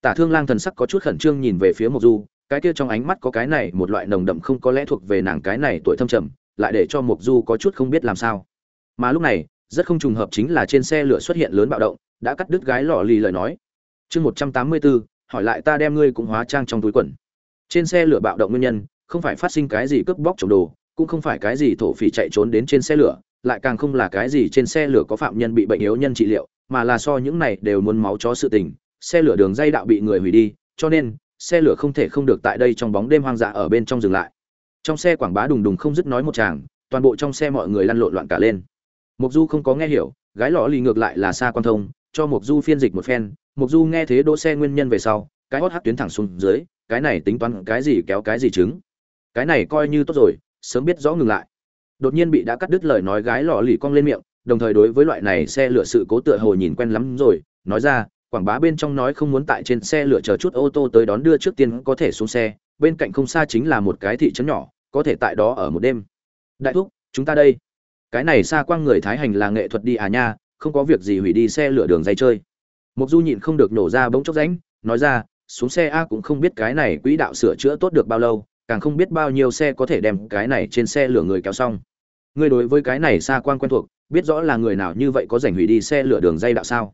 Tả thương lang thần sắc có chút khẩn trương nhìn về phía mộc du cái kia trong ánh mắt có cái này một loại nồng đậm không có lẽ thuộc về nàng cái này tuổi thâm trầm, lại để cho mộc du có chút không biết làm sao. Mà lúc này, rất không trùng hợp chính là trên xe lửa xuất hiện lớn bạo động, đã cắt đứt gái lọ lì lời nói. Chương một trăm tám mươi bốn, hỏi lại ta đem ngươi cũng hóa trang trong túi quần. Trên xe lửa bạo động nguyên nhân, không phải phát sinh cái gì cướp bóc trộm đồ, cũng không phải cái gì thổ phỉ chạy trốn đến trên xe lửa, lại càng không là cái gì trên xe lửa có phạm nhân bị bệnh yếu nhân trị liệu, mà là so những này đều muốn máu chó sự tình, xe lửa đường dây đạo bị người hủy đi, cho nên xe lửa không thể không được tại đây trong bóng đêm hoang dã ở bên trong dừng lại. Trong xe quảng bá đùng đùng không dứt nói một chàng, toàn bộ trong xe mọi người lăn lộn loạn cả lên. Mục du không có nghe hiểu, gái lọ lì ngược lại là xa quan thông, cho mục du phiên dịch một phen mục du nghe thế đỗ xe nguyên nhân về sau, cái hót hát tuyến thẳng xuống dưới, cái này tính toán cái gì kéo cái gì chứng cái này coi như tốt rồi, sớm biết rõ ngừng lại. Đột nhiên bị đã cắt đứt lời nói gái lọ lì cong lên miệng, đồng thời đối với loại này xe lửa sự cố tựa hồ nhìn quen lắm rồi, nói ra quảng bá bên trong nói không muốn tại trên xe lựa chờ chút ô tô tới đón đưa trước tiên có thể xuống xe, bên cạnh không xa chính là một cái thị trấn nhỏ, có thể tại đó ở một đêm. Đại thúc, chúng ta đây. Cái này xa quang người thái hành là nghệ thuật đi à nha, không có việc gì hủy đi xe lửa đường dây chơi. Mục du nhịn không được nổ ra bỗng chốc ránh, nói ra, xuống xe a cũng không biết cái này quỹ đạo sửa chữa tốt được bao lâu, càng không biết bao nhiêu xe có thể đem cái này trên xe lửa người kéo xong. Ngươi đối với cái này xa quang quen thuộc, biết rõ là người nào như vậy có rảnh hủy đi xe lửa đường dây đạo sao?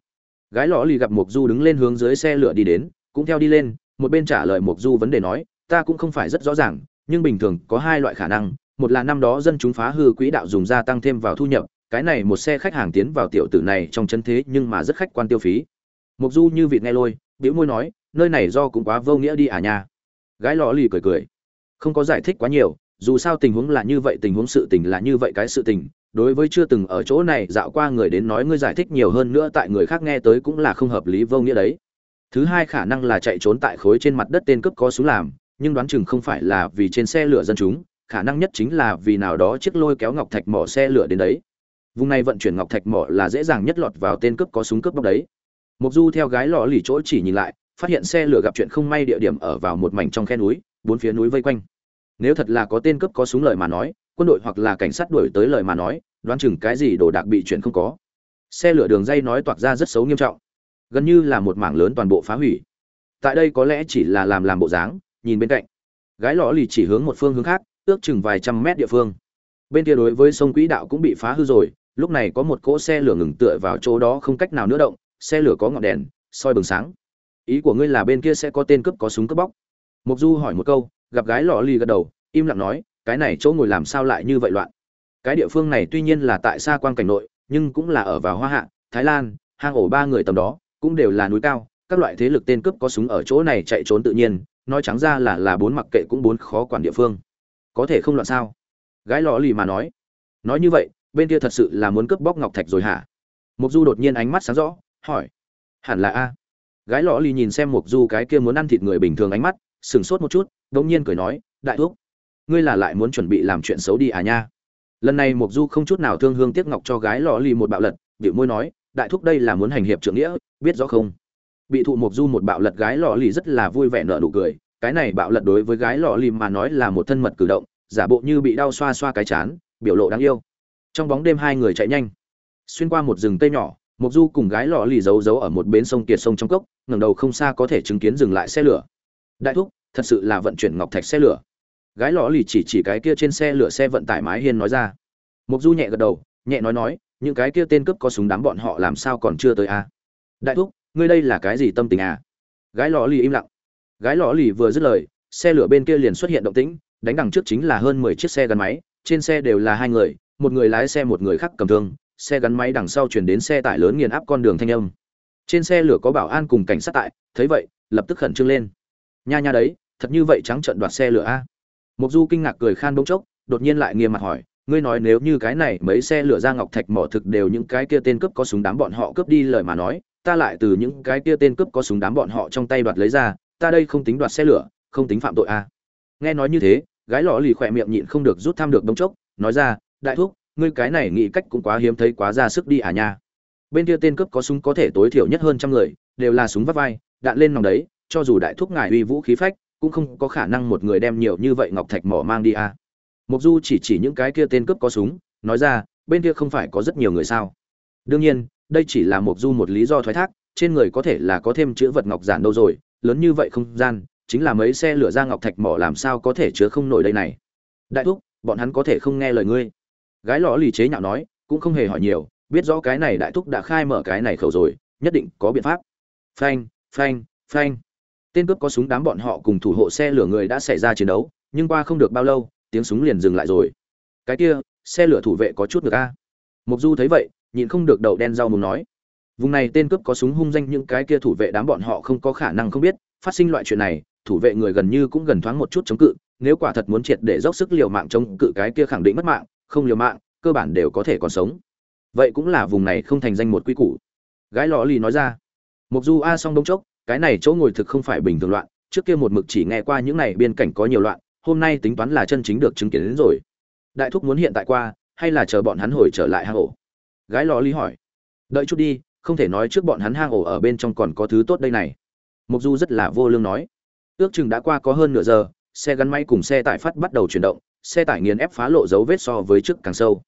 Gái lọ lì gặp mục du đứng lên hướng dưới xe lửa đi đến, cũng theo đi lên, một bên trả lời mục du vấn đề nói, ta cũng không phải rất rõ ràng, nhưng bình thường có hai loại khả năng, một là năm đó dân chúng phá hư quỹ đạo dùng gia tăng thêm vào thu nhập, cái này một xe khách hàng tiến vào tiểu tử này trong chân thế nhưng mà rất khách quan tiêu phí. Mục du như vịt nghe lôi biểu môi nói, nơi này do cũng quá vô nghĩa đi à nha. Gái lọ lì cười cười, không có giải thích quá nhiều, dù sao tình huống là như vậy, tình huống sự tình là như vậy, cái sự tình đối với chưa từng ở chỗ này dạo qua người đến nói ngươi giải thích nhiều hơn nữa tại người khác nghe tới cũng là không hợp lý vô nghĩa đấy. Thứ hai khả năng là chạy trốn tại khối trên mặt đất tên cướp có súng làm, nhưng đoán chừng không phải là vì trên xe lửa dân chúng, khả năng nhất chính là vì nào đó chiếc lôi kéo ngọc thạch mỏ xe lửa đến đấy. Vùng này vận chuyển ngọc thạch mỏ là dễ dàng nhất lọt vào tên cướp có súng cướp bóc đấy. Mục du theo gái lò lì chỗ chỉ nhìn lại, phát hiện xe lửa gặp chuyện không may địa điểm ở vào một mảnh trong khe núi, bốn phía núi vây quanh. Nếu thật là có tên cướp có súng lời mà nói quân đội hoặc là cảnh sát đuổi tới lời mà nói, đoán chừng cái gì đồ đạc bị chuyển không có. Xe lửa đường dây nói toạc ra rất xấu nghiêm trọng. Gần như là một mảng lớn toàn bộ phá hủy. Tại đây có lẽ chỉ là làm làm bộ dáng, nhìn bên cạnh. Gái lò lì chỉ hướng một phương hướng khác, ước chừng vài trăm mét địa phương. Bên kia đối với sông quỹ đạo cũng bị phá hư rồi, lúc này có một cỗ xe lửa ngừng tựa vào chỗ đó không cách nào nữa động, xe lửa có ngọn đèn, soi bừng sáng. Ý của ngươi là bên kia sẽ có tên cướp có súng cướp bóc. Mục du hỏi một câu, gặp gái lọ lì gật đầu, im lặng nói cái này chỗ ngồi làm sao lại như vậy loạn? Cái địa phương này tuy nhiên là tại xa quan cảnh nội, nhưng cũng là ở vào hoa hạ, thái lan, hang ổ ba người tầm đó, cũng đều là núi cao, các loại thế lực tên cướp có súng ở chỗ này chạy trốn tự nhiên, nói trắng ra là là bốn mặc kệ cũng bốn khó quản địa phương. Có thể không loạn sao? Gái lò lì mà nói. Nói như vậy, bên kia thật sự là muốn cướp bóc ngọc thạch rồi hả? Mục du đột nhiên ánh mắt sáng rõ, hỏi. Hẳn là a. Gái lọ lì nhìn xem mục du cái kia muốn ăn thịt người bình thường ánh mắt sừng sốt một chút, đột nhiên cười nói, đại thúc ngươi là lại muốn chuẩn bị làm chuyện xấu đi à nha. Lần này mục du không chút nào thương hương tiếc ngọc cho gái lọ lì một bạo lật, biểu môi nói, đại thúc đây là muốn hành hiệp trưởng nghĩa, biết rõ không? Bị thụ mục du một bạo lật gái lọ lì rất là vui vẻ nở nụ cười, cái này bạo lật đối với gái lọ lì mà nói là một thân mật cử động, giả bộ như bị đau xoa xoa cái chán, biểu lộ đáng yêu. Trong bóng đêm hai người chạy nhanh. Xuyên qua một rừng cây nhỏ mục du cùng gái lọ lì giấu giấu ở một bến sông kiệt sông trong cốc, ngẩng đầu không xa có thể chứng kiến dừng lại xe lửa. Đại thúc, thật sự là vận chuyển ngọc thạch xe lửa gái lọ lì chỉ chỉ cái kia trên xe lửa xe vận tải mái hiên nói ra. Mục du nhẹ gật đầu, nhẹ nói nói, những cái kia tên cướp có súng đám bọn họ làm sao còn chưa tới a à? đại thúc, ngươi đây là cái gì tâm tình à? Gái lọ lì im lặng. Gái lọ lì vừa dứt lời, xe lửa bên kia liền xuất hiện động tĩnh, đánh đằng trước chính là hơn mười chiếc xe gắn máy, trên xe đều là hai người, một người lái xe một người khác cầm thương, xe gắn máy đằng sau chuyển đến xe tải lớn nghiền áp con đường thanh âm. Trên xe lửa có bảo an cùng cảnh sát tại, thấy vậy, lập tức khẩn trương lên. Nha nha đấy, thật như vậy trắng trận đoạt xe lửa a mục du kinh ngạc cười khan bỗng chốc, đột nhiên lại nghiêm mặt hỏi, ngươi nói nếu như cái này mấy xe lửa ra ngọc thạch mỏ thực đều những cái kia tên cướp có súng đám bọn họ cướp đi lời mà nói, ta lại từ những cái kia tên cướp có súng đám bọn họ trong tay đoạt lấy ra, ta đây không tính đoạt xe lửa, không tính phạm tội a nghe nói như thế, gái lọ lì khỏe miệng nhịn không được rút tham được đống chốc, nói ra, đại thúc, ngươi cái này nghĩ cách cũng quá hiếm thấy quá ra sức đi à nha. Bên kia tên cướp có súng có thể tối thiểu nhất hơn trăm người, đều là súng vắt vai, đạn lên nòng đấy, cho dù đại thúc ngài uy vũ khí phách cũng không có khả năng một người đem nhiều như vậy ngọc thạch mỏ mang đi à. mục du chỉ chỉ những cái kia tên cướp có súng, nói ra, bên kia không phải có rất nhiều người sao. Đương nhiên, đây chỉ là mục du một lý do thoái thác, trên người có thể là có thêm chữ vật ngọc giản đâu rồi, lớn như vậy không gian, chính là mấy xe lửa ra ngọc thạch mỏ làm sao có thể chứa không nổi đây này. Đại thúc, bọn hắn có thể không nghe lời ngươi. Gái lọ lì chế nhạo nói, cũng không hề hỏi nhiều, biết rõ cái này đại thúc đã khai mở cái này khẩu rồi, nhất định có biện pháp. Phanh phanh phanh tên cướp có súng đám bọn họ cùng thủ hộ xe lửa người đã xảy ra chiến đấu, nhưng qua không được bao lâu, tiếng súng liền dừng lại rồi. Cái kia, xe lửa thủ vệ có chút được a? Mục du thấy vậy, nhịn không được đầu đen rau muốn nói. Vùng này tên cướp có súng hung danh những cái kia thủ vệ đám bọn họ không có khả năng không biết, phát sinh loại chuyện này, thủ vệ người gần như cũng gần thoáng một chút chống cự, nếu quả thật muốn triệt để dốc sức liều mạng chống cự cái kia khẳng định mất mạng, không liều mạng, cơ bản đều có thể còn sống. Vậy cũng là vùng này không thành danh một quy củ. Gái lò lì nói ra. Mục du a xong đông chốc cái này chỗ ngồi thực không phải bình thường loạn, trước kia một mực chỉ nghe qua những này biên cảnh có nhiều loạn, hôm nay tính toán là chân chính được chứng kiến đến rồi. Đại thúc muốn hiện tại qua, hay là chờ bọn hắn hồi trở lại hang ổ? Gái lò ly hỏi. Đợi chút đi, không thể nói trước bọn hắn hang ổ ở bên trong còn có thứ tốt đây này. Mục du rất là vô lương nói. Ước chừng đã qua có hơn nửa giờ, xe gắn máy cùng xe tải phát bắt đầu chuyển động, xe tải nghiền ép phá lộ dấu vết so với trước càng sâu.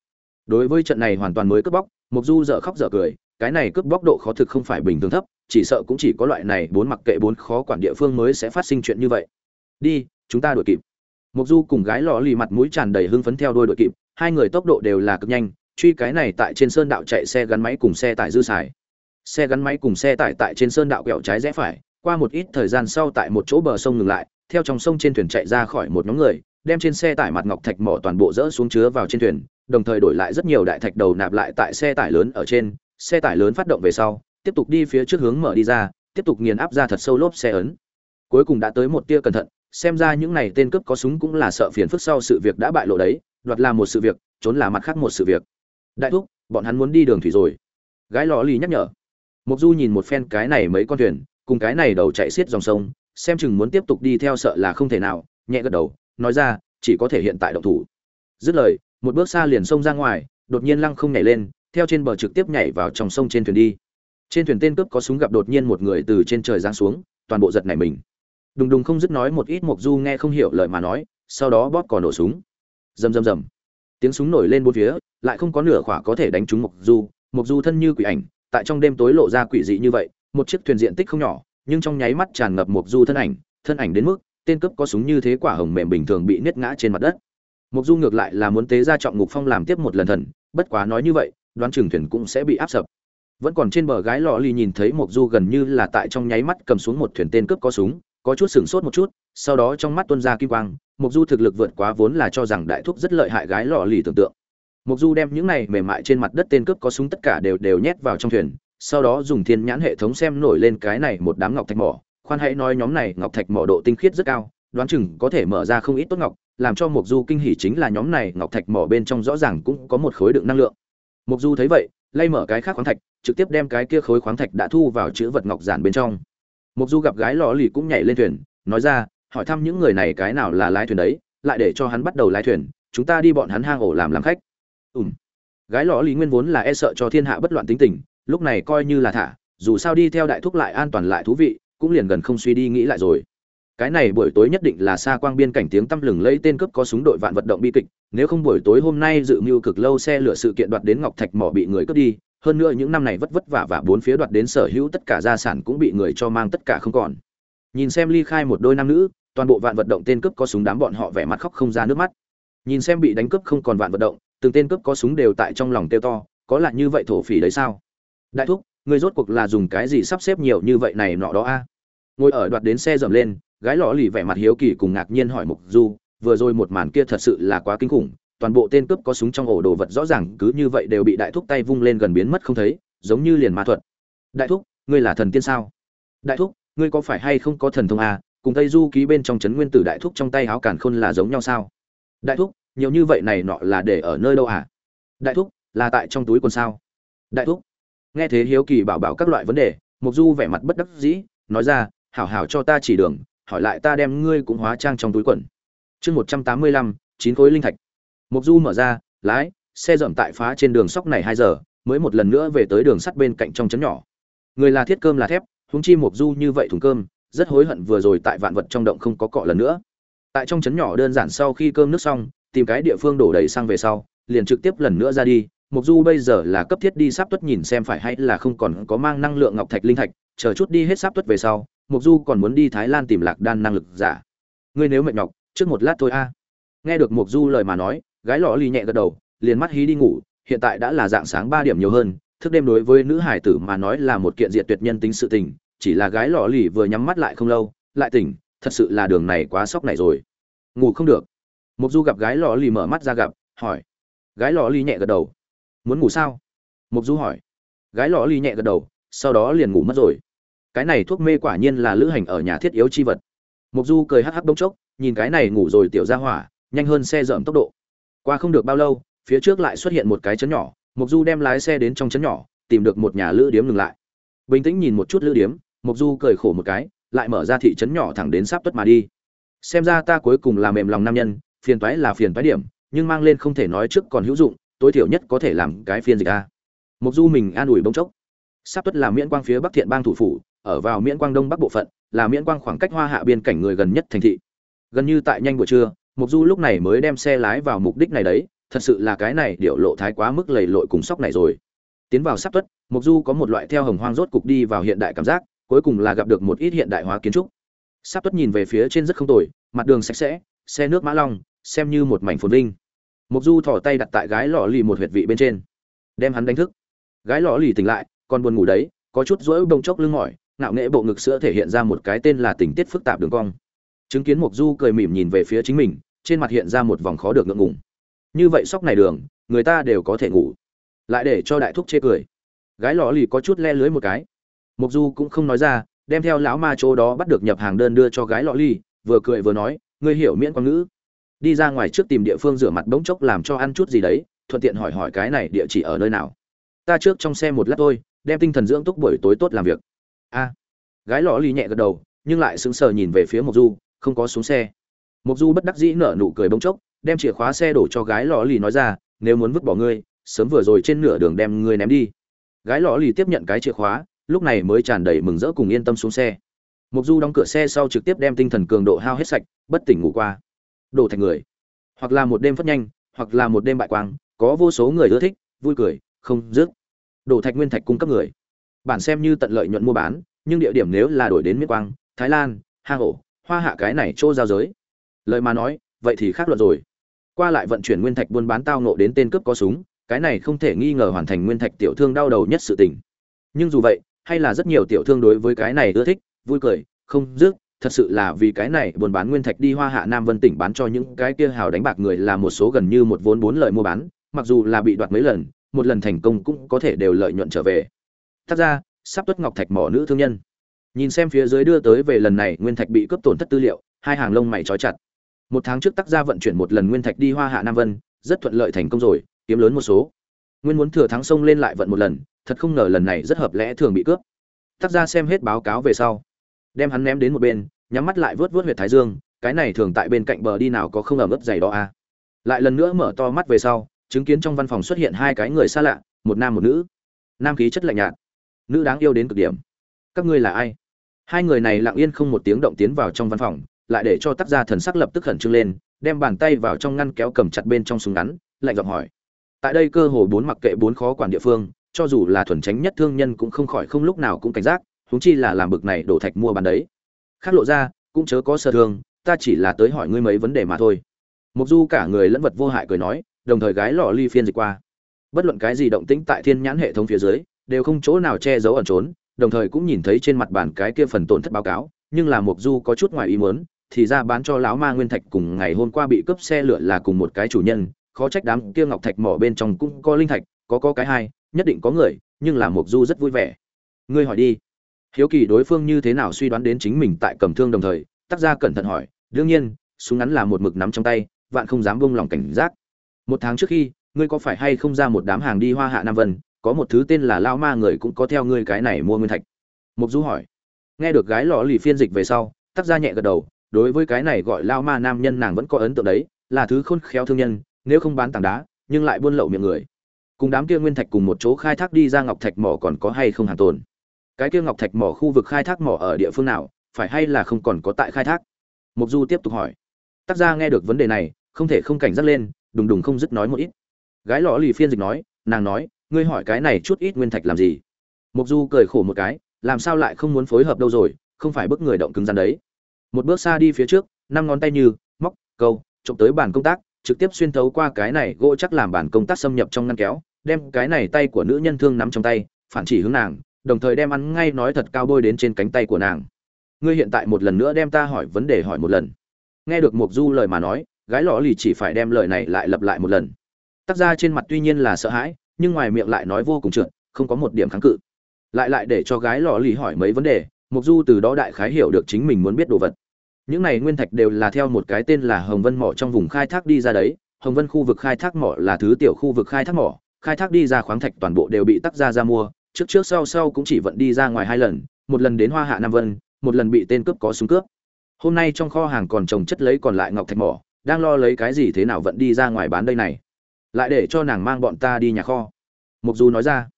Đối với trận này hoàn toàn mới cướp bóc, mục du dở khóc dở cười cái này cướp bóc độ khó thực không phải bình thường thấp, chỉ sợ cũng chỉ có loại này bốn mặc kệ bốn khó quản địa phương mới sẽ phát sinh chuyện như vậy. Đi, chúng ta đuổi kịp. Mục du cùng gái lò lì mặt mũi tràn đầy hưng phấn theo đuôi đuổi kịp, hai người tốc độ đều là cực nhanh, truy cái này tại trên sơn đạo chạy xe gắn máy cùng xe tải dư xài. Xe gắn máy cùng xe tải tại trên sơn đạo quẹo trái rẽ phải, qua một ít thời gian sau tại một chỗ bờ sông ngừng lại, theo trong sông trên thuyền chạy ra khỏi một nhóm người, đem trên xe tải mặt ngọc thạch mỏ toàn bộ dỡ xuống chứa vào trên thuyền, đồng thời đổi lại rất nhiều đại thạch đầu nạp lại tại xe tải lớn ở trên xe tải lớn phát động về sau, tiếp tục đi phía trước hướng mở đi ra, tiếp tục nghiền áp ra thật sâu lốp xe ấn. Cuối cùng đã tới một tia cẩn thận, xem ra những này tên cướp có súng cũng là sợ phiền phức sau sự việc đã bại lộ đấy, đoạt là một sự việc, trốn là mặt khác một sự việc. Đại thúc, bọn hắn muốn đi đường thủy rồi. Gái lò lì nhắc nhở. Mục du nhìn một phen cái này mấy con thuyền, cùng cái này đầu chạy xiết dòng sông, xem chừng muốn tiếp tục đi theo sợ là không thể nào, nhẹ gật đầu, nói ra, chỉ có thể hiện tại động thủ. Dứt lời, một bước xa liền xông ra ngoài, đột nhiên lăng không nhảy lên theo trên bờ trực tiếp nhảy vào trong sông trên thuyền đi. Trên thuyền tên cướp có súng gặp đột nhiên một người từ trên trời giáng xuống, toàn bộ giật nảy mình. Đùng đùng không dứt nói một ít mộc du nghe không hiểu lời mà nói, sau đó bóp cò nổ súng. Rầm rầm rầm. Tiếng súng nổi lên bốn phía, lại không có nửa khỏa có thể đánh trúng mộc du. Mộc du thân như quỷ ảnh, tại trong đêm tối lộ ra quỷ dị như vậy, một chiếc thuyền diện tích không nhỏ, nhưng trong nháy mắt tràn ngập mộc du thân ảnh thân ảnh đến mức, tên cướp có súng như thế quả hồng mềm bình thường bị niết ngã trên mặt đất. Mộc du ngược lại là muốn tế ra trọng ngục phong làm tiếp một lần thần, bất quá nói như vậy đoán chừng thuyền cũng sẽ bị áp sập. Vẫn còn trên bờ gái lọ lì nhìn thấy mộc du gần như là tại trong nháy mắt cầm xuống một thuyền tên cướp có súng, có chút sửng sốt một chút, sau đó trong mắt Tuân ra kim quang, mộc du thực lực vượt quá vốn là cho rằng đại thúc rất lợi hại gái lọ lì tưởng tượng. Mộc du đem những này mềm mại trên mặt đất tên cướp có súng tất cả đều đều nhét vào trong thuyền, sau đó dùng thiên nhãn hệ thống xem nổi lên cái này một đám ngọc thạch mỏ. Khoan hãy nói nhóm này ngọc thạch mỏ độ tinh khiết rất cao, đoán chừng có thể mở ra không ít tốt ngọc, làm cho Mộc du kinh hỉ chính là nhóm này ngọc thạch mỏ bên trong rõ ràng cũng có một khối đựng năng lượng mục du thấy vậy, lay mở cái khác khoáng thạch, trực tiếp đem cái kia khối khoáng thạch đã thu vào chữ vật ngọc giản bên trong. Mục du gặp gái lò lì cũng nhảy lên thuyền, nói ra, hỏi thăm những người này cái nào là lái thuyền đấy, lại để cho hắn bắt đầu lái thuyền, chúng ta đi bọn hắn hang ổ làm làm khách. Ùm gái lò lì nguyên vốn là e sợ cho thiên hạ bất loạn tính tình, lúc này coi như là thả, dù sao đi theo đại thúc lại an toàn lại thú vị, cũng liền gần không suy đi nghĩ lại rồi cái này buổi tối nhất định là xa quang biên cảnh tiếng tăm lừng lấy tên cướp có súng đội vạn vận động bi kịch, nếu không buổi tối hôm nay dự mưu cực lâu xe lửa sự kiện đoạt đến ngọc thạch mỏ bị người cướp đi, hơn nữa những năm này vất vất vả và bốn phía đoạt đến sở hữu tất cả gia sản cũng bị người cho mang tất cả không còn. Nhìn xem ly khai một đôi nam nữ, toàn bộ vạn vận động tên cướp có súng đám bọn họ vẻ mặt khóc không ra nước mắt. Nhìn xem bị đánh cướp không còn vạn vận động, từng tên cướp có súng đều tại trong lòng tiêu to, có là như vậy thổ phỉ đấy sao? Đại thúc, người rốt cuộc là dùng cái gì sắp xếp nhiều như vậy này nọ đó a? Ngồi ở đoạt đến xe dầm lên gái lọ lì vẻ mặt hiếu kỳ cùng ngạc nhiên hỏi mục du vừa rồi một màn kia thật sự là quá kinh khủng toàn bộ tên cướp có súng trong ổ đồ vật rõ ràng cứ như vậy đều bị đại thúc tay vung lên gần biến mất không thấy giống như liền ma thuật. Đại thúc ngươi là thần tiên sao? Đại thúc ngươi có phải hay không có thần thông à, cùng tây du ký bên trong trấn nguyên tử đại thúc trong tay áo càn khôn là giống nhau sao? Đại thúc nhiều như vậy này nọ là để ở nơi đâu à? Đại thúc là tại trong túi quần sao? Đại thúc. Nghe thế hiếu kỳ bảo bảo các loại vấn đề mục du vẻ mặt bất đắc dĩ nói ra hảo hảo cho ta chỉ đường hỏi lại ta đem ngươi cũng hóa trang trong túi quần. Chương một trăm tám mươi lăm, chín khối linh thạch. Mục du mở ra, lái, xe dậm tại phá trên đường sóc này hai giờ, mới một lần nữa về tới đường sắt bên cạnh trong trấn nhỏ. Người là thiết cơm là thép húng chi mục du như vậy thùng cơm, rất hối hận vừa rồi tại vạn vật trong động không có cọ lần nữa. Tại trong trấn nhỏ đơn giản sau khi cơm nước xong, tìm cái địa phương đổ đầy sang về sau, liền trực tiếp lần nữa ra đi. Mục du bây giờ là cấp thiết đi sắp tuất nhìn xem phải hay là không còn có mang năng lượng ngọc thạch linh thạch, chờ chút đi hết sắp tuất về sau mục du còn muốn đi thái lan tìm lạc đan năng lực giả. Ngươi nếu mệt nhọc, trước một lát thôi a. Nghe được mục du lời mà nói, gái lọ lì nhẹ gật đầu, liền mắt hí đi ngủ, hiện tại đã là dạng sáng ba điểm nhiều hơn. Thức đêm đối với nữ hải tử mà nói là một kiện diệt tuyệt nhân tính sự tình, chỉ là gái lọ lì vừa nhắm mắt lại không lâu, lại tỉnh, thật sự là đường này quá sốc này rồi. Ngủ không được. Mục du gặp gái lọ lì mở mắt ra gặp, hỏi. Gái lọ lì nhẹ gật đầu. Muốn ngủ sao? Mục du hỏi. Gái lọ lì nhẹ gật đầu, sau đó liền ngủ mất rồi cái này thuốc mê quả nhiên là lữ hành ở nhà thiết yếu chi vật. Mục du cười hắc hắc bỗng chốc, nhìn cái này ngủ rồi tiểu ra hỏa, nhanh hơn xe dởm tốc độ. Qua không được bao lâu, phía trước lại xuất hiện một cái chấn nhỏ, mục du đem lái xe đến trong chấn nhỏ, tìm được một nhà lữ điếm ngừng lại. Bình tĩnh nhìn một chút lữ điếm, mục du cười khổ một cái, lại mở ra thị trấn nhỏ thẳng đến sắp tuất mà đi. Xem ra ta cuối cùng là mềm lòng nam nhân, phiền toái là phiền toái điểm, nhưng mang lên không thể nói trước còn hữu dụng, tối thiểu nhất có thể làm cái phiên dịch a. Mục du mình an ủi bỗng chốc. Sắp tuất là miễn quang phía bắc thiện bang thủ phủ ở vào miễn quang đông bắc bộ phận, là miễn quang khoảng cách hoa hạ biên cảnh người gần nhất thành thị. Gần như tại nhanh buổi trưa mục du lúc này mới đem xe lái vào mục đích này đấy, thật sự là cái này điệu lộ thái quá mức lầy lội cùng sóc này rồi. Tiến vào sắp tuất mục du có một loại theo hồng hoang rốt cục đi vào hiện đại cảm giác, cuối cùng là gặp được một ít hiện đại hóa kiến trúc. Sắp tuất nhìn về phía trên rất không tồi, mặt đường sạch sẽ, xe nước mã long, xem như một mảnh phồn vinh. Mục du thỏ tay đặt tại gái lò lì một huyệt vị bên trên, đem hắn đánh thức. Gái lò lì tỉnh lại, còn buồn ngủ đấy, có chút rỗi bông chốc lưng mỏi ngạo nghễ bộ ngực sữa thể hiện ra một cái tên là tình tiết phức tạp đường cong. Chứng kiến mục du cười mỉm nhìn về phía chính mình, trên mặt hiện ra một vòng khó được ngượng ngùng. Như vậy sóc này đường, người ta đều có thể ngủ. Lại để cho đại thúc chê cười. Gái lò lì có chút le lưới một cái. Mục du cũng không nói ra, đem theo lão ma chỗ đó bắt được nhập hàng đơn đưa cho gái lọ lì, vừa cười vừa nói, ngươi hiểu miễn quan ngữ. Đi ra ngoài trước tìm địa phương rửa mặt bỗng chốc làm cho ăn chút gì đấy, thuận tiện hỏi hỏi cái này địa chỉ ở nơi nào. Ta trước trong xe một lát thôi, đem tinh thần dưỡng túc buổi tối tốt làm việc a. Gái lọ ly nhẹ gật đầu, nhưng lại sững sờ nhìn về phía mộc du, không có xuống xe. Mộc du bất đắc dĩ nở nụ cười bỗng chốc, đem chìa khóa xe đổ cho gái lọ lì nói ra, nếu muốn vứt bỏ ngươi, sớm vừa rồi trên nửa đường đem ngươi ném đi. Gái lọ lì tiếp nhận cái chìa khóa, lúc này mới tràn đầy mừng rỡ cùng yên tâm xuống xe. Mộc du đóng cửa xe sau trực tiếp đem tinh thần cường độ hao hết sạch, bất tỉnh ngủ qua. Đổ thành người. Hoặc là một đêm phất nhanh, hoặc là một đêm bại quang, có vô số người ưa thích, vui cười, không dứt. Đổ thạch nguyên thạch cung cấp người bản xem như tận lợi nhuận mua bán, nhưng địa điểm nếu là đổi đến miết quang, thái lan hang ổ hoa hạ cái này chỗ giao giới. Lời mà nói, vậy thì khác luật rồi. Qua lại vận chuyển nguyên thạch buôn bán tao nộ đến tên cướp có súng, cái này không thể nghi ngờ hoàn thành nguyên thạch tiểu thương đau đầu nhất sự tình. Nhưng dù vậy, hay là rất nhiều tiểu thương đối với cái này ưa thích, vui cười, không dứt, thật sự là vì cái này buôn bán nguyên thạch đi hoa hạ nam vân tỉnh bán cho những cái kia hào đánh bạc người là một số gần như một vốn bốn lợi mua bán, mặc dù là bị đoạt mấy lần, một lần thành công cũng có thể đều lợi nhuận trở về thật ra, sắp tuất ngọc thạch mỏ nữ thương nhân. Nhìn xem phía dưới đưa tới về lần này, nguyên thạch bị cướp tổn thất tư liệu, hai hàng lông mày trói chặt. Một tháng trước tác gia vận chuyển một lần nguyên thạch đi hoa hạ nam vân, rất thuận lợi thành công rồi, kiếm lớn một số. Nguyên muốn thừa thắng sông lên lại vận một lần, thật không ngờ lần này rất hợp lẽ thường bị cướp. Tác gia xem hết báo cáo về sau, đem hắn ném đến một bên, nhắm mắt lại vớt vớt huyệt thái dương, cái này thường tại bên cạnh bờ đi nào có không ẩm ướt dày đó à. Lại lần nữa mở to mắt về sau, chứng kiến trong văn phòng xuất hiện hai cái người xa lạ, một nam một nữ. Nam khí chất lạnh nhạt nữ đáng yêu đến cực điểm. Các ngươi là ai? Hai người này lặng yên không một tiếng động tiến vào trong văn phòng, lại để cho tác gia thần sắc lập tức khẩn trương lên, đem bàn tay vào trong ngăn kéo cầm chặt bên trong súng ngắn, lạnh giọng hỏi. Tại đây cơ hồ bốn mặc kệ bốn khó quản địa phương, cho dù là thuần tránh nhất thương nhân cũng không khỏi không lúc nào cũng cảnh giác, huống chi là làm bực này đổ thạch mua bán đấy. Khác lộ ra, cũng chớ có sơ thương, ta chỉ là tới hỏi ngươi mấy vấn đề mà thôi. Mục du cả người lẫn vật vô hại cười nói, đồng thời gái lọ ly phiên dịch qua. Bất luận cái gì động tĩnh tại thiên nhãn hệ thống phía dưới đều không chỗ nào che giấu ẩn trốn, đồng thời cũng nhìn thấy trên mặt bàn cái kia phần tổn thất báo cáo, nhưng là mục du có chút ngoài ý muốn, thì ra bán cho lão ma nguyên thạch cùng ngày hôm qua bị cướp xe lửa là cùng một cái chủ nhân, khó trách đám kia ngọc thạch mỏ bên trong cũng có linh thạch, có có cái hai, nhất định có người, nhưng là mục du rất vui vẻ. Ngươi hỏi đi. Hiếu kỳ đối phương như thế nào suy đoán đến chính mình tại cầm thương đồng thời, tác gia cẩn thận hỏi, đương nhiên, súng ngắn là một mực nắm trong tay, vạn không dám buông lòng cảnh giác. Một tháng trước khi, ngươi có phải hay không ra một đám hàng đi hoa hạ nam vân có một thứ tên là lao ma người cũng có theo ngươi cái này mua nguyên thạch. Mục du hỏi. Nghe được gái lọ lì phiên dịch về sau tác gia nhẹ gật đầu, đối với cái này gọi lao ma nam nhân nàng vẫn có ấn tượng đấy, là thứ khôn khéo thương nhân, nếu không bán tảng đá, nhưng lại buôn lậu miệng người. Cùng đám kia nguyên thạch cùng một chỗ khai thác đi ra ngọc thạch mỏ còn có hay không hàng tồn? Cái kia ngọc thạch mỏ khu vực khai thác mỏ ở địa phương nào, phải hay là không còn có tại khai thác? Mục du tiếp tục hỏi. Tác gia nghe được vấn đề này, không thể không cảnh giác lên, đùng đùng không dứt nói một ít. Gái lọ lì phiên dịch nói, nàng nói ngươi hỏi cái này chút ít nguyên thạch làm gì? Mục du cười khổ một cái, làm sao lại không muốn phối hợp đâu rồi, không phải bức người động cứng rắn đấy. Một bước xa đi phía trước, năm ngón tay như, móc, câu trộm tới bàn công tác, trực tiếp xuyên thấu qua cái này gỗ chắc làm bàn công tác xâm nhập trong ngăn kéo, đem cái này tay của nữ nhân thương nắm trong tay, phản chỉ hướng nàng, đồng thời đem ăn ngay nói thật cao bôi đến trên cánh tay của nàng. Ngươi hiện tại một lần nữa đem ta hỏi vấn đề hỏi một lần. Nghe được mục du lời mà nói, gái lọ lì chỉ phải đem lời này lại lặp lại một lần. Tác ra trên mặt tuy nhiên là sợ hãi nhưng ngoài miệng lại nói vô cùng trượt, không có một điểm kháng cự. Lại lại để cho gái lọ lì hỏi mấy vấn đề mục du từ đó đại khái hiểu được chính mình muốn biết đồ vật. Những này nguyên thạch đều là theo một cái tên là hồng vân mỏ trong vùng khai thác đi ra đấy. Hồng vân khu vực khai thác mỏ là thứ tiểu khu vực khai thác mỏ, khai thác đi ra khoáng thạch toàn bộ đều bị tắc ra ra mua. Trước trước sau sau cũng chỉ vận đi ra ngoài hai lần, một lần đến hoa hạ nam vân, một lần bị tên cướp có súng cướp. Hôm nay trong kho hàng còn trồng chất lấy còn lại ngọc thạch mỏ, đang lo lấy cái gì thế nào vận đi ra ngoài bán đây này lại để cho nàng mang bọn ta đi nhà kho. Mục du nói ra.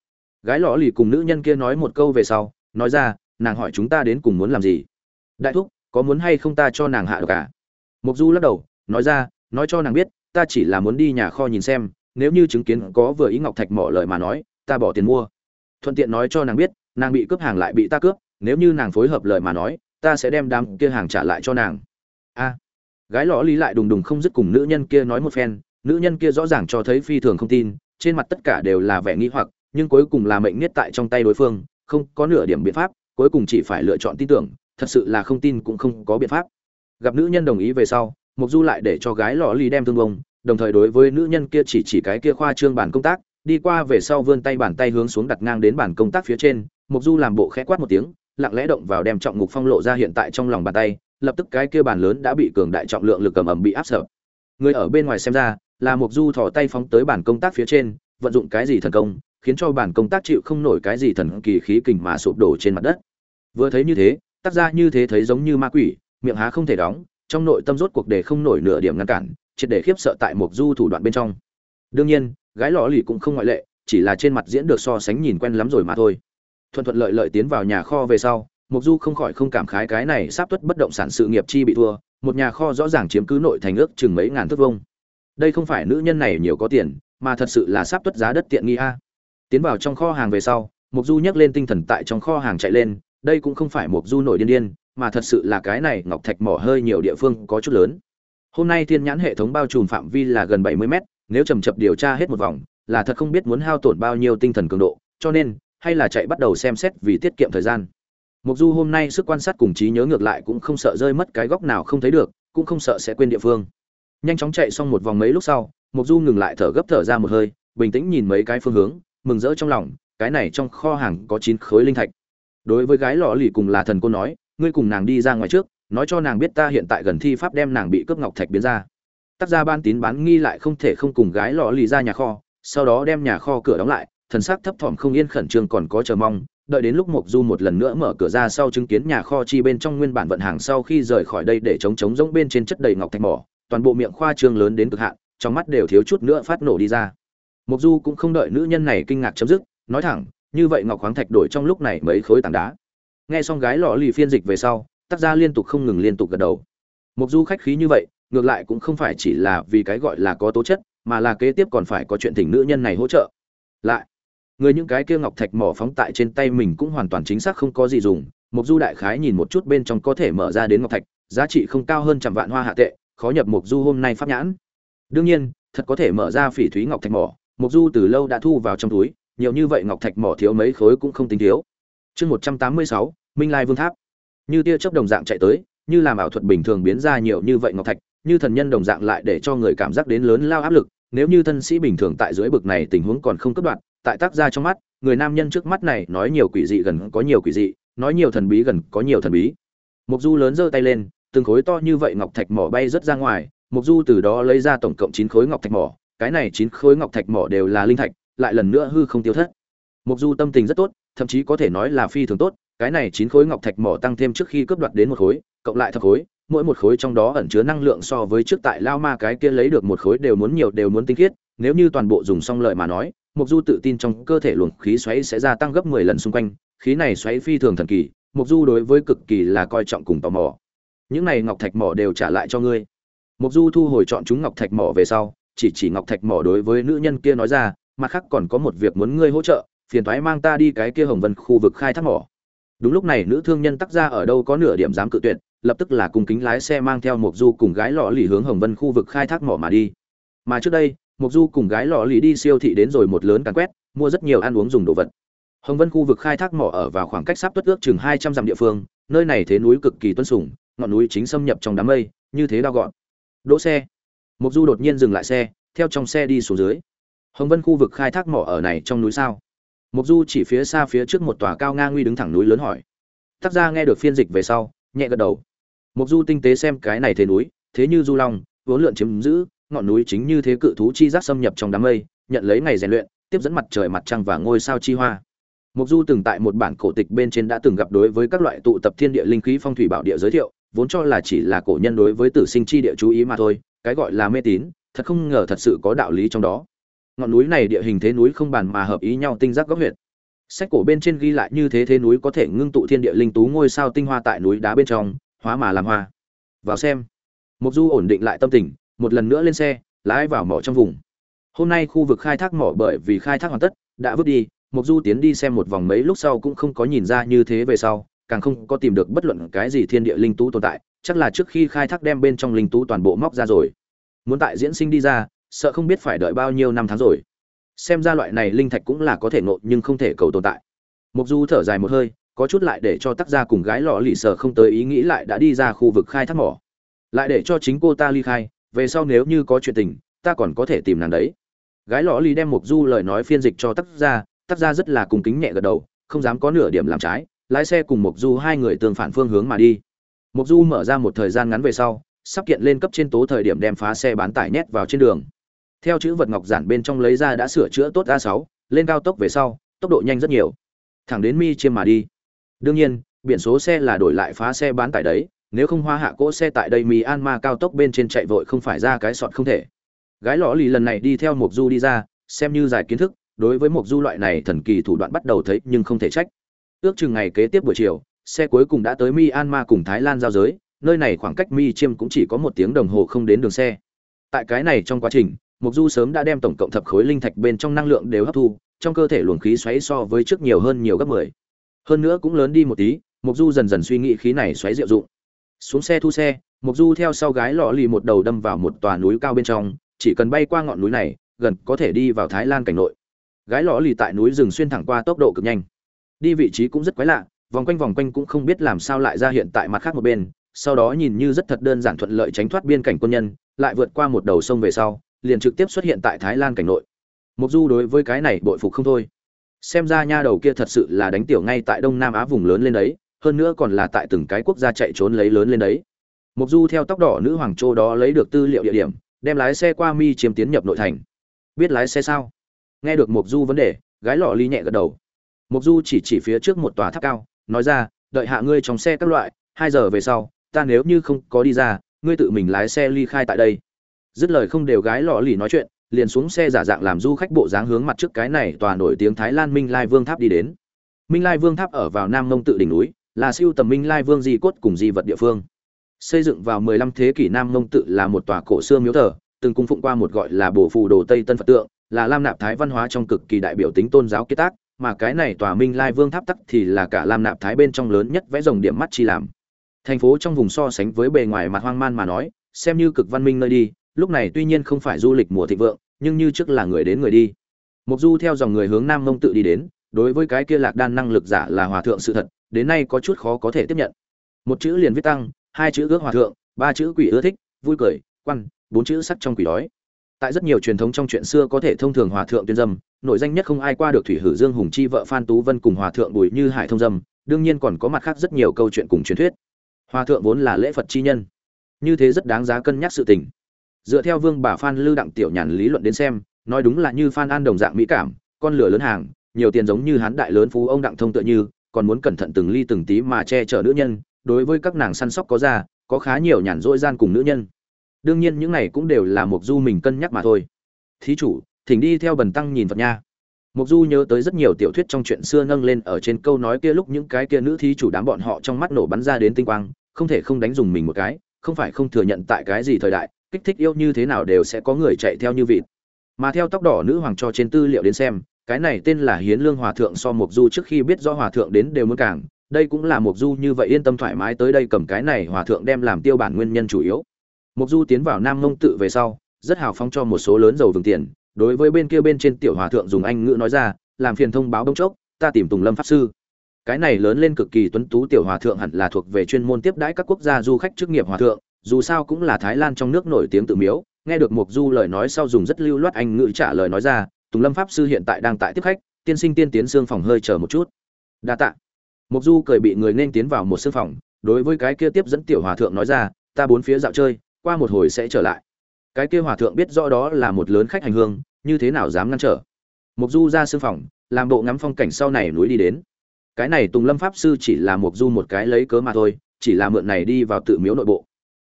Gái lọ lì cùng nữ nhân kia nói một câu về sau, nói ra, nàng hỏi chúng ta đến cùng muốn làm gì? Đại thúc, có muốn hay không ta cho nàng hạ được cả à? mục du lắc đầu, nói ra, nói cho nàng biết, ta chỉ là muốn đi nhà kho nhìn xem, nếu như chứng kiến có vừa ý ngọc thạch mỏ lời mà nói, ta bỏ tiền mua. Thuận tiện nói cho nàng biết, nàng bị cướp hàng lại bị ta cướp, nếu như nàng phối hợp lời mà nói, ta sẽ đem đám kia hàng trả lại cho nàng. A. Gái lọ lý lại đùng đùng không dứt cùng nữ nhân kia nói một phen nữ nhân kia rõ ràng cho thấy phi thường không tin, trên mặt tất cả đều là vẻ nghi hoặc, nhưng cuối cùng là mệnh nhất tại trong tay đối phương, không có nửa điểm biện pháp, cuối cùng chỉ phải lựa chọn tin tưởng, thật sự là không tin cũng không có biện pháp. Gặp nữ nhân đồng ý về sau mục du lại để cho gái lò ly đem thương bông, đồng thời đối với nữ nhân kia chỉ chỉ cái kia khoa trương bản công tác, đi qua về sau vươn tay bàn tay hướng xuống đặt ngang đến bản công tác phía trên mục du làm bộ khẽ quát một tiếng, lặng lẽ động vào đem trọng ngục phong lộ ra hiện tại trong lòng bàn tay, lập tức cái kia bàn lớn đã bị cường đại trọng lượng lực cầm ẩm bị áp sợ người ở bên ngoài xem ra là mục du thò tay phóng tới bản công tác phía trên, vận dụng cái gì thần công, khiến cho bản công tác chịu không nổi cái gì thần kỳ khí kình mà sụp đổ trên mặt đất. Vừa thấy như thế, tác ra như thế thấy giống như ma quỷ, miệng há không thể đóng, trong nội tâm rốt cuộc để không nổi nửa điểm ngăn cản, triệt để khiếp sợ tại mục du thủ đoạn bên trong. Đương nhiên, gái lò lì cũng không ngoại lệ, chỉ là trên mặt diễn được so sánh nhìn quen lắm rồi mà thôi. Thuận thuận lợi lợi tiến vào nhà kho về sau mục du không khỏi không cảm khái cái này sắp tuất bất động sản sự nghiệp chi bị thua, một nhà kho rõ ràng chiếm cứ nội thành ước chừng mấy ngàn thước vông đây không phải nữ nhân này nhiều có tiền, mà thật sự là sắp tuất giá đất tiện nghi a. Tiến vào trong kho hàng về sau mục du nhấc lên tinh thần tại trong kho hàng chạy lên, đây cũng không phải mục du nổi điên điên, mà thật sự là cái này ngọc thạch mỏ hơi nhiều địa phương có chút lớn. Hôm nay thiên nhãn hệ thống bao trùm phạm vi là gần 70 mét, nếu chầm chập điều tra hết một vòng, là thật không biết muốn hao tổn bao nhiêu tinh thần cường độ, cho nên, hay là chạy bắt đầu xem xét vì tiết kiệm thời gian. Mục du hôm nay sức quan sát cùng trí nhớ ngược lại cũng không sợ rơi mất cái góc nào không thấy được, cũng không sợ sẽ quên địa phương nhanh chóng chạy xong một vòng mấy lúc sau mục du ngừng lại thở gấp thở ra một hơi, bình tĩnh nhìn mấy cái phương hướng, mừng rỡ trong lòng, cái này trong kho hàng có chín khối linh thạch. Đối với gái lọ lì cùng là thần cô nói, ngươi cùng nàng đi ra ngoài trước, nói cho nàng biết ta hiện tại gần thi pháp đem nàng bị cướp ngọc thạch biến ra. Tác gia ban tín bán nghi lại không thể không cùng gái lọ lì ra nhà kho, sau đó đem nhà kho cửa đóng lại, thần sắc thấp thỏm không yên khẩn trương còn có chờ mong, đợi đến lúc mộc du một lần nữa mở cửa ra sau chứng kiến nhà kho chi bên trong nguyên bản vận hàng sau khi rời khỏi đây để chống chống rỗng bên trên chất đầy ngọc thạch mỏ toàn bộ miệng khoa trương lớn đến cực hạn, trong mắt đều thiếu chút nữa phát nổ đi ra. Mộc du cũng không đợi nữ nhân này kinh ngạc chấm dứt, nói thẳng, như vậy ngọc khoáng thạch đổi trong lúc này mấy khối tảng đá. Nghe xong gái lọ lì phiên dịch về sau, tác gia liên tục không ngừng liên tục gật đầu. Mộc du khách khí như vậy, ngược lại cũng không phải chỉ là vì cái gọi là có tố chất, mà là kế tiếp còn phải có chuyện thỉnh nữ nhân này hỗ trợ. Lại, người những cái kia ngọc thạch mỏ phóng tại trên tay mình cũng hoàn toàn chính xác không có gì dùng. Mục du đại khái nhìn một chút bên trong có thể mở ra đến ngọc thạch, giá trị không cao hơn trăm vạn hoa hạ tệ khó nhập mục du hôm nay pháp nhãn. Đương nhiên, thật có thể mở ra phỉ thúy ngọc thạch mỏ. Mục du từ lâu đã thu vào trong túi, nhiều như vậy ngọc thạch mỏ thiếu mấy khối cũng không tính thiếu. Chương một trăm tám mươi sáu, minh lai vương tháp. Như tia chớp đồng dạng chạy tới, như làm ảo thuật bình thường biến ra nhiều như vậy ngọc thạch, như thần nhân đồng dạng lại để cho người cảm giác đến lớn lao áp lực. Nếu như thân sĩ bình thường tại dưới bực này tình huống còn không cấp đoạn, tại tác gia trong mắt, người nam nhân trước mắt này nói nhiều quỷ dị gần có nhiều quỷ dị, nói nhiều thần bí gần có nhiều thần bí. Mục du lớn giơ tay lên từng khối to như vậy ngọc thạch mỏ bay rất ra ngoài mục du từ đó lấy ra tổng cộng chín khối ngọc thạch mỏ cái này chín khối ngọc thạch mỏ đều là linh thạch lại lần nữa hư không tiêu thất mục du tâm tình rất tốt thậm chí có thể nói là phi thường tốt cái này chín khối ngọc thạch mỏ tăng thêm trước khi cướp đoạt đến một khối cộng lại thập khối mỗi một khối trong đó ẩn chứa năng lượng so với trước tại lao ma cái kia lấy được một khối đều muốn nhiều đều muốn tinh khiết nếu như toàn bộ dùng xong lợi mà nói Mục Du tự tin trong cơ thể luồng khí xoáy sẽ gia tăng gấp 10 lần xung quanh, khí này xoáy phi thường thần kỳ, Mục Du đối với cực kỳ là coi trọng cùng tò mò. Những này ngọc thạch mỏ đều trả lại cho ngươi. Mộc Du thu hồi chọn chúng ngọc thạch mỏ về sau, chỉ chỉ ngọc thạch mỏ đối với nữ nhân kia nói ra, mặt khác còn có một việc muốn ngươi hỗ trợ, phiền thoái mang ta đi cái kia Hồng Vân khu vực khai thác mỏ. Đúng lúc này nữ thương nhân tắc ra ở đâu có nửa điểm dám cự tuyệt, lập tức là cùng kính lái xe mang theo Mộc Du cùng gái lọ lì hướng Hồng Vân khu vực khai thác mỏ mà đi. Mà trước đây, Mộc Du cùng gái lọ lì đi siêu thị đến rồi một lớn càn quét, mua rất nhiều ăn uống dùng đồ vật. Hồng Vân khu vực khai thác mỏ ở vào khoảng cách sắp tuất ước chừng 200 dặm địa phương, nơi này thế núi cực kỳ tuấn sủng, ngọn núi chính xâm nhập trong đám mây, như thế đau gọn. Đỗ xe. Mộc Du đột nhiên dừng lại xe, theo trong xe đi xuống dưới. Hồng Vân khu vực khai thác mỏ ở này trong núi sao? Mộc Du chỉ phía xa phía trước một tòa cao ngang nguy đứng thẳng núi lớn hỏi. Tác gia nghe được phiên dịch về sau, nhẹ gật đầu. Mộc Du tinh tế xem cái này thế núi, thế như du long, vốn lượn chiếm giữ, ngọn núi chính như thế cự thú chi giác xâm nhập trong đám mây, nhận lấy ngày rèn luyện, tiếp dẫn mặt trời mặt trăng và ngôi sao chi hoa. Mục Du từng tại một bản cổ tịch bên trên đã từng gặp đối với các loại tụ tập thiên địa linh khí phong thủy bảo địa giới thiệu, vốn cho là chỉ là cổ nhân đối với tử sinh chi địa chú ý mà thôi, cái gọi là mê tín, thật không ngờ thật sự có đạo lý trong đó. Ngọn núi này địa hình thế núi không bàn mà hợp ý nhau tinh giác góc huyệt. Sách cổ bên trên ghi lại như thế thế núi có thể ngưng tụ thiên địa linh tú ngôi sao tinh hoa tại núi đá bên trong, hóa mà làm hoa. Vào xem. Mục Du ổn định lại tâm tình, một lần nữa lên xe lái vào mỏ trong vùng hôm nay khu vực khai thác mỏ bởi vì khai thác hoàn tất đã vứt đi mục du tiến đi xem một vòng mấy lúc sau cũng không có nhìn ra như thế về sau càng không có tìm được bất luận cái gì thiên địa linh tú tồn tại, chắc là trước khi khai thác đem bên trong linh tú toàn bộ móc ra rồi. Muốn tại diễn sinh đi ra, sợ không biết phải đợi bao nhiêu năm tháng rồi. Xem ra loại này linh thạch cũng là có thể nộ nhưng không thể cầu tồn tại. Mục du thở dài một hơi, có chút lại để cho tác gia cùng gái lọ lì sợ không tới ý nghĩ lại đã đi ra khu vực khai thác mỏ. Lại để cho chính cô ta ly khai, về sau nếu như có chuyện tình, ta còn có thể tìm nàng đấy. Gái lọ lì đem mục du lời nói phiên dịch cho tác gia tác gia rất là cùng kính nhẹ gật đầu, không dám có nửa điểm làm trái lái xe cùng Mộc du hai người tương phản phương hướng mà đi. Mộc du mở ra một thời gian ngắn về sau, sắp kiện lên cấp trên tố thời điểm đem phá xe bán tải nhét vào trên đường. Theo chữ vật ngọc giản bên trong lấy ra đã sửa chữa tốt a 6 lên cao tốc về sau, tốc độ nhanh rất nhiều. Thẳng đến mi chiêm mà đi. Đương nhiên, biển số xe là đổi lại phá xe bán tải đấy, nếu không hoa hạ cỗ xe tại đây mi an ma cao tốc bên trên chạy vội không phải ra cái sọt không thể. Gái lọ lì lần này đi theo mộc du đi ra, xem như giải kiến thức, đối với mộc du loại này thần kỳ thủ đoạn bắt đầu thấy nhưng không thể trách ước chừng ngày kế tiếp buổi chiều, xe cuối cùng đã tới myanmar cùng thái lan giao giới, nơi này khoảng cách mi chiêm cũng chỉ có một tiếng đồng hồ không đến đường xe. Tại cái này trong quá trình, mộc du sớm đã đem tổng cộng thập khối linh thạch bên trong năng lượng đều hấp thu, trong cơ thể luồng khí xoáy so với trước nhiều hơn nhiều gấp mười. Hơn nữa cũng lớn đi một tí, mộc du dần dần suy nghĩ khí này xoáy diệu dụng. Xuống xe thu xe mục du theo sau gái lọ lì một đầu đâm vào một tòa núi cao bên trong, chỉ cần bay qua ngọn núi này, gần có thể đi vào thái lan cảnh nội. Gái lọ lì tại núi rừng xuyên thẳng qua tốc độ cực nhanh đi vị trí cũng rất quái lạ, vòng quanh vòng quanh cũng không biết làm sao lại ra hiện tại mặt khác một bên, sau đó nhìn như rất thật đơn giản thuận lợi tránh thoát biên cảnh quân nhân, lại vượt qua một đầu sông về sau, liền trực tiếp xuất hiện tại thái lan cảnh nội. Mục du đối với cái này bội phục không thôi. Xem ra nha đầu kia thật sự là đánh tiểu ngay tại đông nam á vùng lớn lên đấy, hơn nữa còn là tại từng cái quốc gia chạy trốn lấy lớn lên đấy. Mục du theo tóc đỏ nữ hoàng châu đó lấy được tư liệu địa điểm, đem lái xe qua mi chiếm tiến nhập nội thành. Biết lái xe sao? Nghe được mục du vấn đề, gái lọ ly nhẹ gật đầu mục du chỉ chỉ phía trước một tòa tháp cao, nói ra, đợi hạ ngươi trong xe các loại, hai giờ về sau, ta nếu như không có đi ra, ngươi tự mình lái xe ly khai tại đây. Dứt lời không đều gái lọ lì nói chuyện, liền xuống xe giả dạng làm du khách bộ dáng hướng mặt trước cái này tòa nổi tiếng thái lan minh lai vương tháp đi đến. Minh lai vương tháp ở vào nam mông tự đỉnh núi, là siêu tầm minh lai vương di cốt cùng di vật địa phương. Xây dựng vào 15 thế kỷ nam mông tự là một tòa cổ xưa miếu thờ, từng cung phụng qua một gọi là bổ phù đồ tây tân phật tượng, là lam nạp thái văn hóa trong cực kỳ đại biểu tính tôn giáo kiệt tác mà cái này tòa minh lai vương tháp tắc thì là cả lam nạp thái bên trong lớn nhất vẽ rồng điểm mắt chi làm. Thành phố trong vùng so sánh với bề ngoài mặt hoang man mà nói, xem như cực văn minh nơi đi, lúc này tuy nhiên không phải du lịch mùa thịnh vượng, nhưng như trước là người đến người đi. Mục du theo dòng người hướng nam mông tự đi đến, đối với cái kia lạc đan năng lực giả là hòa thượng sự thật, đến nay có chút khó có thể tiếp nhận. Một chữ liền viết tăng, hai chữ ước hòa thượng, ba chữ quỷ ưa thích, vui cười, quan, bốn chữ sắc trong quỷ đói. Tại rất nhiều truyền thống trong chuyện xưa có thể thông thường hòa thượng tuyên dâm nội danh nhất không ai qua được thủy hử dương, hùng chi, vợ phan tú, vân cùng hòa thượng bùi như hải thông dâm, đương nhiên còn có mặt khác rất nhiều câu chuyện cùng truyền thuyết. Hòa thượng vốn là lễ phật chi nhân. Như thế rất đáng giá cân nhắc sự tình. Dựa theo vương bà phan lư đặng tiểu nhàn lý luận đến xem, nói đúng là như phan an đồng dạng mỹ cảm, con lửa lớn hàng, nhiều tiền giống như hán đại lớn phú ông đặng thông tựa như, còn muốn cẩn thận từng ly từng tí mà che chở nữ nhân, đối với các nàng săn sóc có ra, có khá nhiều nhàn rỗi gian cùng nữ nhân. Đương nhiên những này cũng đều là mục du mình cân nhắc mà thôi. Thí chủ thỉnh đi theo bần tăng nhìn phật nha. Mục du nhớ tới rất nhiều tiểu thuyết trong chuyện xưa nâng lên ở trên câu nói kia lúc những cái kia nữ thí chủ đám bọn họ trong mắt nổ bắn ra đến tinh quang, không thể không đánh dùng mình một cái, không phải không thừa nhận tại cái gì thời đại, kích thích yêu như thế nào đều sẽ có người chạy theo như vịt. Mà theo tóc đỏ nữ hoàng cho trên tư liệu đến xem, cái này tên là hiến lương hòa thượng so mục du trước khi biết rõ hòa thượng đến đều muốn càng, đây cũng là mục du như vậy yên tâm thoải mái tới đây cầm cái này hòa thượng đem làm tiêu bản nguyên nhân chủ yếu. Mục du tiến vào nam mông tự về sau, rất hào phóng cho một số lớn dầu vừng tiền đối với bên kia bên trên tiểu hòa thượng dùng anh ngữ nói ra, làm phiền thông báo đông chốc, ta tìm tùng lâm pháp sư. Cái này lớn lên cực kỳ tuấn tú tiểu hòa thượng hẳn là thuộc về chuyên môn tiếp đãi các quốc gia du khách chức nghiệp hòa thượng, dù sao cũng là thái lan trong nước nổi tiếng tự miếu. Nghe được mục du lời nói sau dùng rất lưu loát anh ngữ trả lời nói ra, tùng lâm pháp sư hiện tại đang tại tiếp khách, tiên sinh tiên tiến xương phòng hơi chờ một chút. Đa tạ. Mục du cười bị người nên tiến vào một xương phòng, đối với cái kia tiếp dẫn tiểu hòa thượng nói ra, ta bốn phía dạo chơi, qua một hồi sẽ trở lại cái kia hòa thượng biết rõ đó là một lớn khách hành hương, như thế nào dám ngăn trở? Mục du ra sư phòng, làm bộ ngắm phong cảnh sau này núi đi đến. Cái này tùng lâm pháp sư chỉ là mục du một cái lấy cớ mà thôi, chỉ là mượn này đi vào tự miếu nội bộ.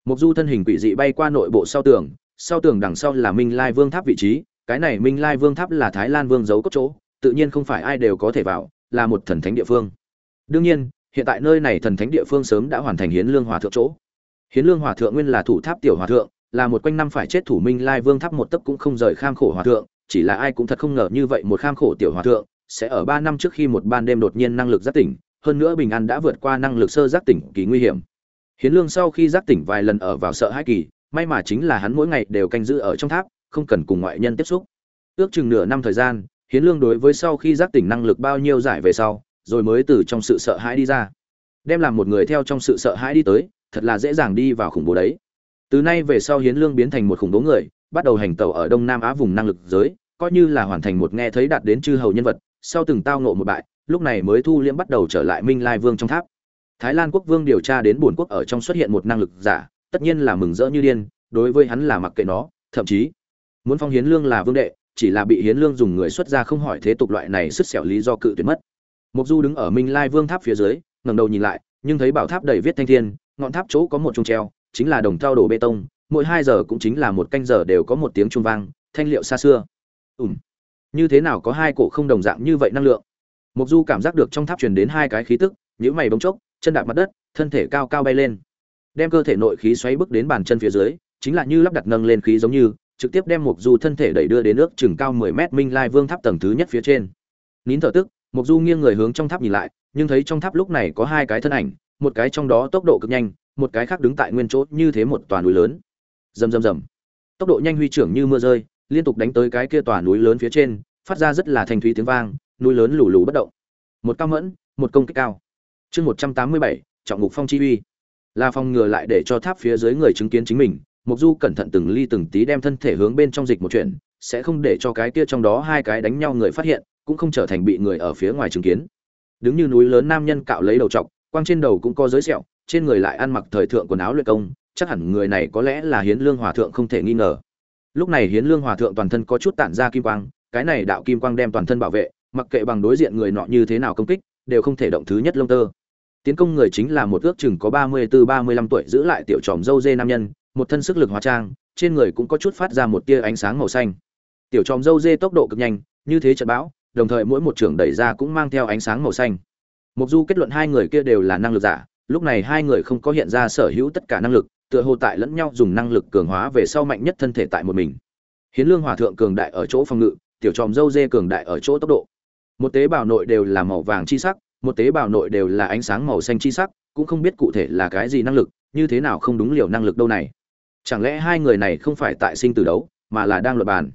Mục du thân hình quỷ dị bay qua nội bộ sau tường sau tường đằng sau là minh lai vương tháp vị trí, cái này minh lai vương tháp là thái lan vương giấu cốt chỗ, tự nhiên không phải ai đều có thể vào, là một thần thánh địa phương. Đương nhiên, hiện tại nơi này thần thánh địa phương sớm đã hoàn thành hiến lương hòa thượng chỗ. Hiến lương hòa thượng nguyên là thủ tháp tiểu hòa thượng là một quanh năm phải chết thủ minh lai vương tháp một tấc cũng không rời kham khổ hòa thượng, chỉ là ai cũng thật không ngờ như vậy một kham khổ tiểu hòa thượng sẽ ở ba năm trước khi một ban đêm đột nhiên năng lực giác tỉnh, hơn nữa bình an đã vượt qua năng lực sơ giác tỉnh kỳ nguy hiểm. Hiến lương sau khi giác tỉnh vài lần ở vào sợ hãi kỳ, may mà chính là hắn mỗi ngày đều canh giữ ở trong tháp, không cần cùng ngoại nhân tiếp xúc. Ước chừng nửa năm thời gian, hiến lương đối với sau khi giác tỉnh năng lực bao nhiêu giải về sau, rồi mới từ trong sự sợ hãi đi ra. Đem làm một người theo trong sự sợ hãi đi tới, thật là dễ dàng đi vào khủng bố đấy từ nay về sau hiến lương biến thành một khủng bố người, bắt đầu hành tẩu ở đông nam á vùng năng lực giới, coi như là hoàn thành một nghe thấy đạt đến chư hầu nhân vật, sau từng tao ngộ một bại, lúc này mới thu liễm bắt đầu trở lại minh lai vương trong tháp. Thái lan quốc vương điều tra đến bổn quốc ở trong xuất hiện một năng lực giả, tất nhiên là mừng rỡ như điên, đối với hắn là mặc kệ nó, thậm chí, muốn phong hiến lương là vương đệ, chỉ là bị hiến lương dùng người xuất ra không hỏi thế tục loại này sứt xẻo lý do cự tuyệt mất. Mục du đứng ở minh lai vương tháp phía dưới, ngẩng đầu nhìn lại, nhưng thấy bảo tháp đầy viết thanh thiên, ngọn tháp chỗ có một trung treo chính là đồng thao đổ bê tông, mỗi hai giờ cũng chính là một canh giờ đều có một tiếng trung vang, thanh liệu xa xưa. Ùm. Như thế nào có hai cổ không đồng dạng như vậy năng lượng? Mục du cảm giác được trong tháp truyền đến hai cái khí tức nhữ mày bỗng chốc, chân đạp mặt đất, thân thể cao cao bay lên. Đem cơ thể nội khí xoáy bước đến bàn chân phía dưới, chính là như lắp đặt nâng lên khí giống như, trực tiếp đem mục du thân thể đẩy đưa đến nước chừng cao 10 mét minh lai vương tháp tầng thứ nhất phía trên. Nín thở tức mục du nghiêng người hướng trong tháp nhìn lại, nhưng thấy trong tháp lúc này có hai cái thân ảnh, một cái trong đó tốc độ cực nhanh một cái khác đứng tại nguyên chỗ như thế một tòa núi lớn. Rầm rầm rầm. Tốc độ nhanh huy trưởng như mưa rơi, liên tục đánh tới cái kia tòa núi lớn phía trên, phát ra rất là thanh thúy tiếng vang, núi lớn lù lù bất động. Một cao mẫn, một công kích cao. Chương một trăm tám mươi bảy, trọng ngục phong chi uy. Là phòng ngừa lại để cho tháp phía dưới người chứng kiến chính mình, mục du cẩn thận từng ly từng tí đem thân thể hướng bên trong dịch một chuyện, sẽ không để cho cái kia trong đó hai cái đánh nhau người phát hiện, cũng không trở thành bị người ở phía ngoài chứng kiến. Đứng như núi lớn nam nhân cạo lấy đầu trọc, quang trên đầu cũng có giới sẹo trên người lại ăn mặc thời thượng quần áo luyện công, chắc hẳn người này có lẽ là hiến lương hòa thượng không thể nghi ngờ. Lúc này hiến lương hòa thượng toàn thân có chút tản ra kim quang, cái này đạo kim quang đem toàn thân bảo vệ, mặc kệ bằng đối diện người nọ như thế nào công kích, đều không thể động thứ nhất lông tơ. Tiến công người chính là một ước chừng có ba mươi từ ba mươi lăm tuổi giữ lại tiểu tròm dâu dê nam nhân, một thân sức lực hóa trang, trên người cũng có chút phát ra một tia ánh sáng màu xanh. Tiểu tròm dâu dê tốc độ cực nhanh, như thế trận bão, đồng thời mỗi một trường đẩy ra cũng mang theo ánh sáng màu xanh. Mục du kết luận hai người kia đều là năng lực giả lúc này hai người không có hiện ra sở hữu tất cả năng lực, tựa hồ tại lẫn nhau dùng năng lực cường hóa về sau mạnh nhất thân thể tại một mình. Hiến lương hòa thượng cường đại ở chỗ phòng ngự, tiểu tròm dâu dê cường đại ở chỗ tốc độ. Một tế bào nội đều là màu vàng chi sắc, một tế bào nội đều là ánh sáng màu xanh chi sắc, cũng không biết cụ thể là cái gì năng lực, như thế nào không đúng liều năng lực đâu này. Chẳng lẽ hai người này không phải tại sinh tử đấu, mà là đang luật bàn?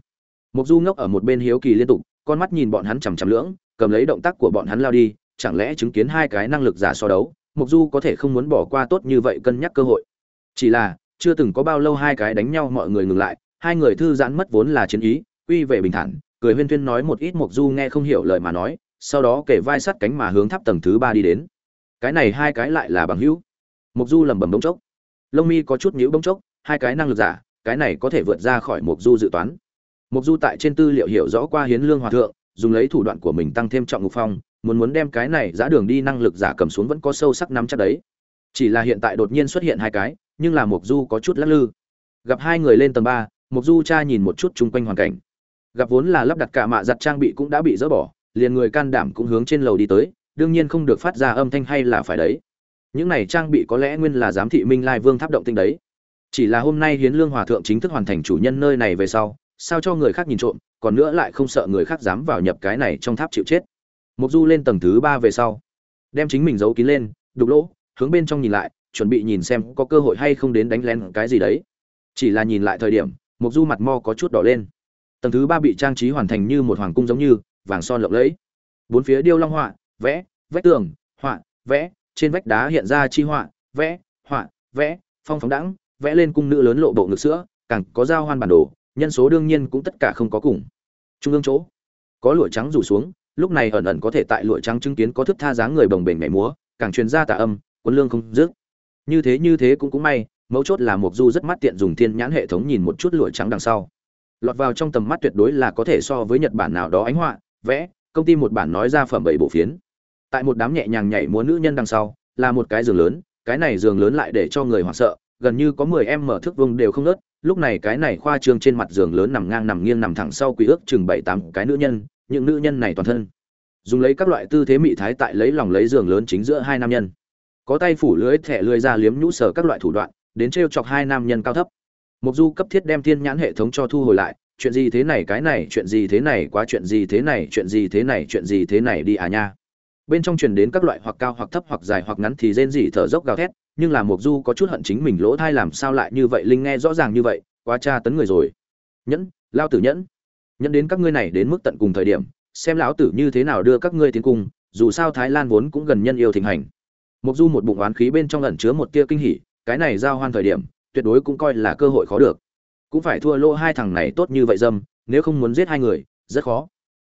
Mục du ngốc ở một bên hiếu kỳ liên tục, con mắt nhìn bọn hắn chằm chằm lưỡng, cầm lấy động tác của bọn hắn lao đi, chẳng lẽ chứng kiến hai cái năng lực giả so đấu? Mục du có thể không muốn bỏ qua tốt như vậy cân nhắc cơ hội. Chỉ là, chưa từng có bao lâu hai cái đánh nhau mọi người ngừng lại, hai người thư giãn mất vốn là chiến ý, quy về bình thản, cười huyên thuyên nói một ít mục du nghe không hiểu lời mà nói, sau đó kể vai sắt cánh mà hướng tháp tầng thứ ba đi đến. Cái này hai cái lại là bằng hữu. Mục du lẩm bẩm bỗng chốc. Lông mi có chút nhũ bỗng chốc, hai cái năng lực giả, cái này có thể vượt ra khỏi mục du dự toán. Mục du tại trên tư liệu hiểu rõ qua hiến lương hòa thượng, dùng lấy thủ đoạn của mình tăng thêm trọng ngục phong muốn muốn đem cái này giã đường đi năng lực giả cầm xuống vẫn có sâu sắc nắm chắc đấy. Chỉ là hiện tại đột nhiên xuất hiện hai cái, nhưng là mục du có chút lắc lư. Gặp hai người lên tầng ba mục du cha nhìn một chút chung quanh hoàn cảnh. Gặp vốn là lắp đặt cả mạ giặt trang bị cũng đã bị dỡ bỏ, liền người can đảm cũng hướng trên lầu đi tới, đương nhiên không được phát ra âm thanh hay là phải đấy. Những này trang bị có lẽ nguyên là giám thị minh lai vương tháp động tinh đấy. Chỉ là hôm nay hiến lương hòa thượng chính thức hoàn thành chủ nhân nơi này về sau, sao cho người khác nhìn trộm, còn nữa lại không sợ người khác dám vào nhập cái này trong tháp chịu chết mục du lên tầng thứ ba về sau, đem chính mình giấu kín lên, đục lỗ, hướng bên trong nhìn lại, chuẩn bị nhìn xem có cơ hội hay không đến đánh lén cái gì đấy. Chỉ là nhìn lại thời điểm mục du mặt mo có chút đỏ lên. Tầng thứ ba bị trang trí hoàn thành như một hoàng cung giống như, vàng son lộng lẫy. Bốn phía điêu long họa, vẽ, vách tường, họa, vẽ, trên vách đá hiện ra chi họa, vẽ họa, vẽ, phong phóng đẳng, vẽ lên cung nữ lớn lộ bộ ngực sữa, càng có giao hoan bản đồ, nhân số đương nhiên cũng tất cả không có cùng. Trung ương chỗ, có lụa trắng rủ xuống lúc này ẩn ẩn có thể tại lụa trắng chứng kiến có thức tha dáng người bồng bềnh nhảy múa, càng truyền ra tà âm quân lương không dứt. Như thế như thế cũng cũng may, mấu chốt là mục du rất mắt tiện dùng thiên nhãn hệ thống nhìn một chút lụa trắng đằng sau. Lọt vào trong tầm mắt tuyệt đối là có thể so với nhật bản nào đó ánh họa, vẽ, công ty một bản nói ra phẩm bảy bộ phiến. Tại một đám nhẹ nhàng nhảy múa nữ nhân đằng sau, là một cái giường lớn, cái này giường lớn lại để cho người hoảng sợ, gần như có mười em mở thước vuông đều không nớt. Lúc này cái này khoa trương trên mặt giường lớn nằm ngang nằm nghiêng nằm thẳng sau quỷ ước chừng bảy tám cái nữ nhân những nữ nhân này toàn thân. Dùng lấy các loại tư thế mị thái tại lấy lòng lấy giường lớn chính giữa hai nam nhân. Có tay phủ lưới thẻ lưới ra liếm nhũ sở các loại thủ đoạn, đến trêu chọc hai nam nhân cao thấp. Mục du cấp thiết đem thiên nhãn hệ thống cho thu hồi lại, chuyện gì thế này cái này, chuyện gì thế này quá, chuyện gì thế này, chuyện gì thế này, chuyện gì thế này đi à nha. Bên trong truyền đến các loại hoặc cao hoặc thấp hoặc dài hoặc ngắn thì rên rỉ thở dốc gào thét, nhưng là mục du có chút hận chính mình lỗ thai làm sao lại như vậy, linh nghe rõ ràng như vậy, quá tra tấn người rồi. Nhẫn, lao tử nhẫn nhận đến các ngươi này đến mức tận cùng thời điểm, xem lão tử như thế nào đưa các ngươi tiến cung, dù sao thái lan vốn cũng gần nhân yêu thịnh hành. Mục du một bụng oán khí bên trong ẩn chứa một tia kinh hỉ, cái này giao hoan thời điểm, tuyệt đối cũng coi là cơ hội khó được. Cũng phải thua lô hai thằng này tốt như vậy dâm, nếu không muốn giết hai người, rất khó.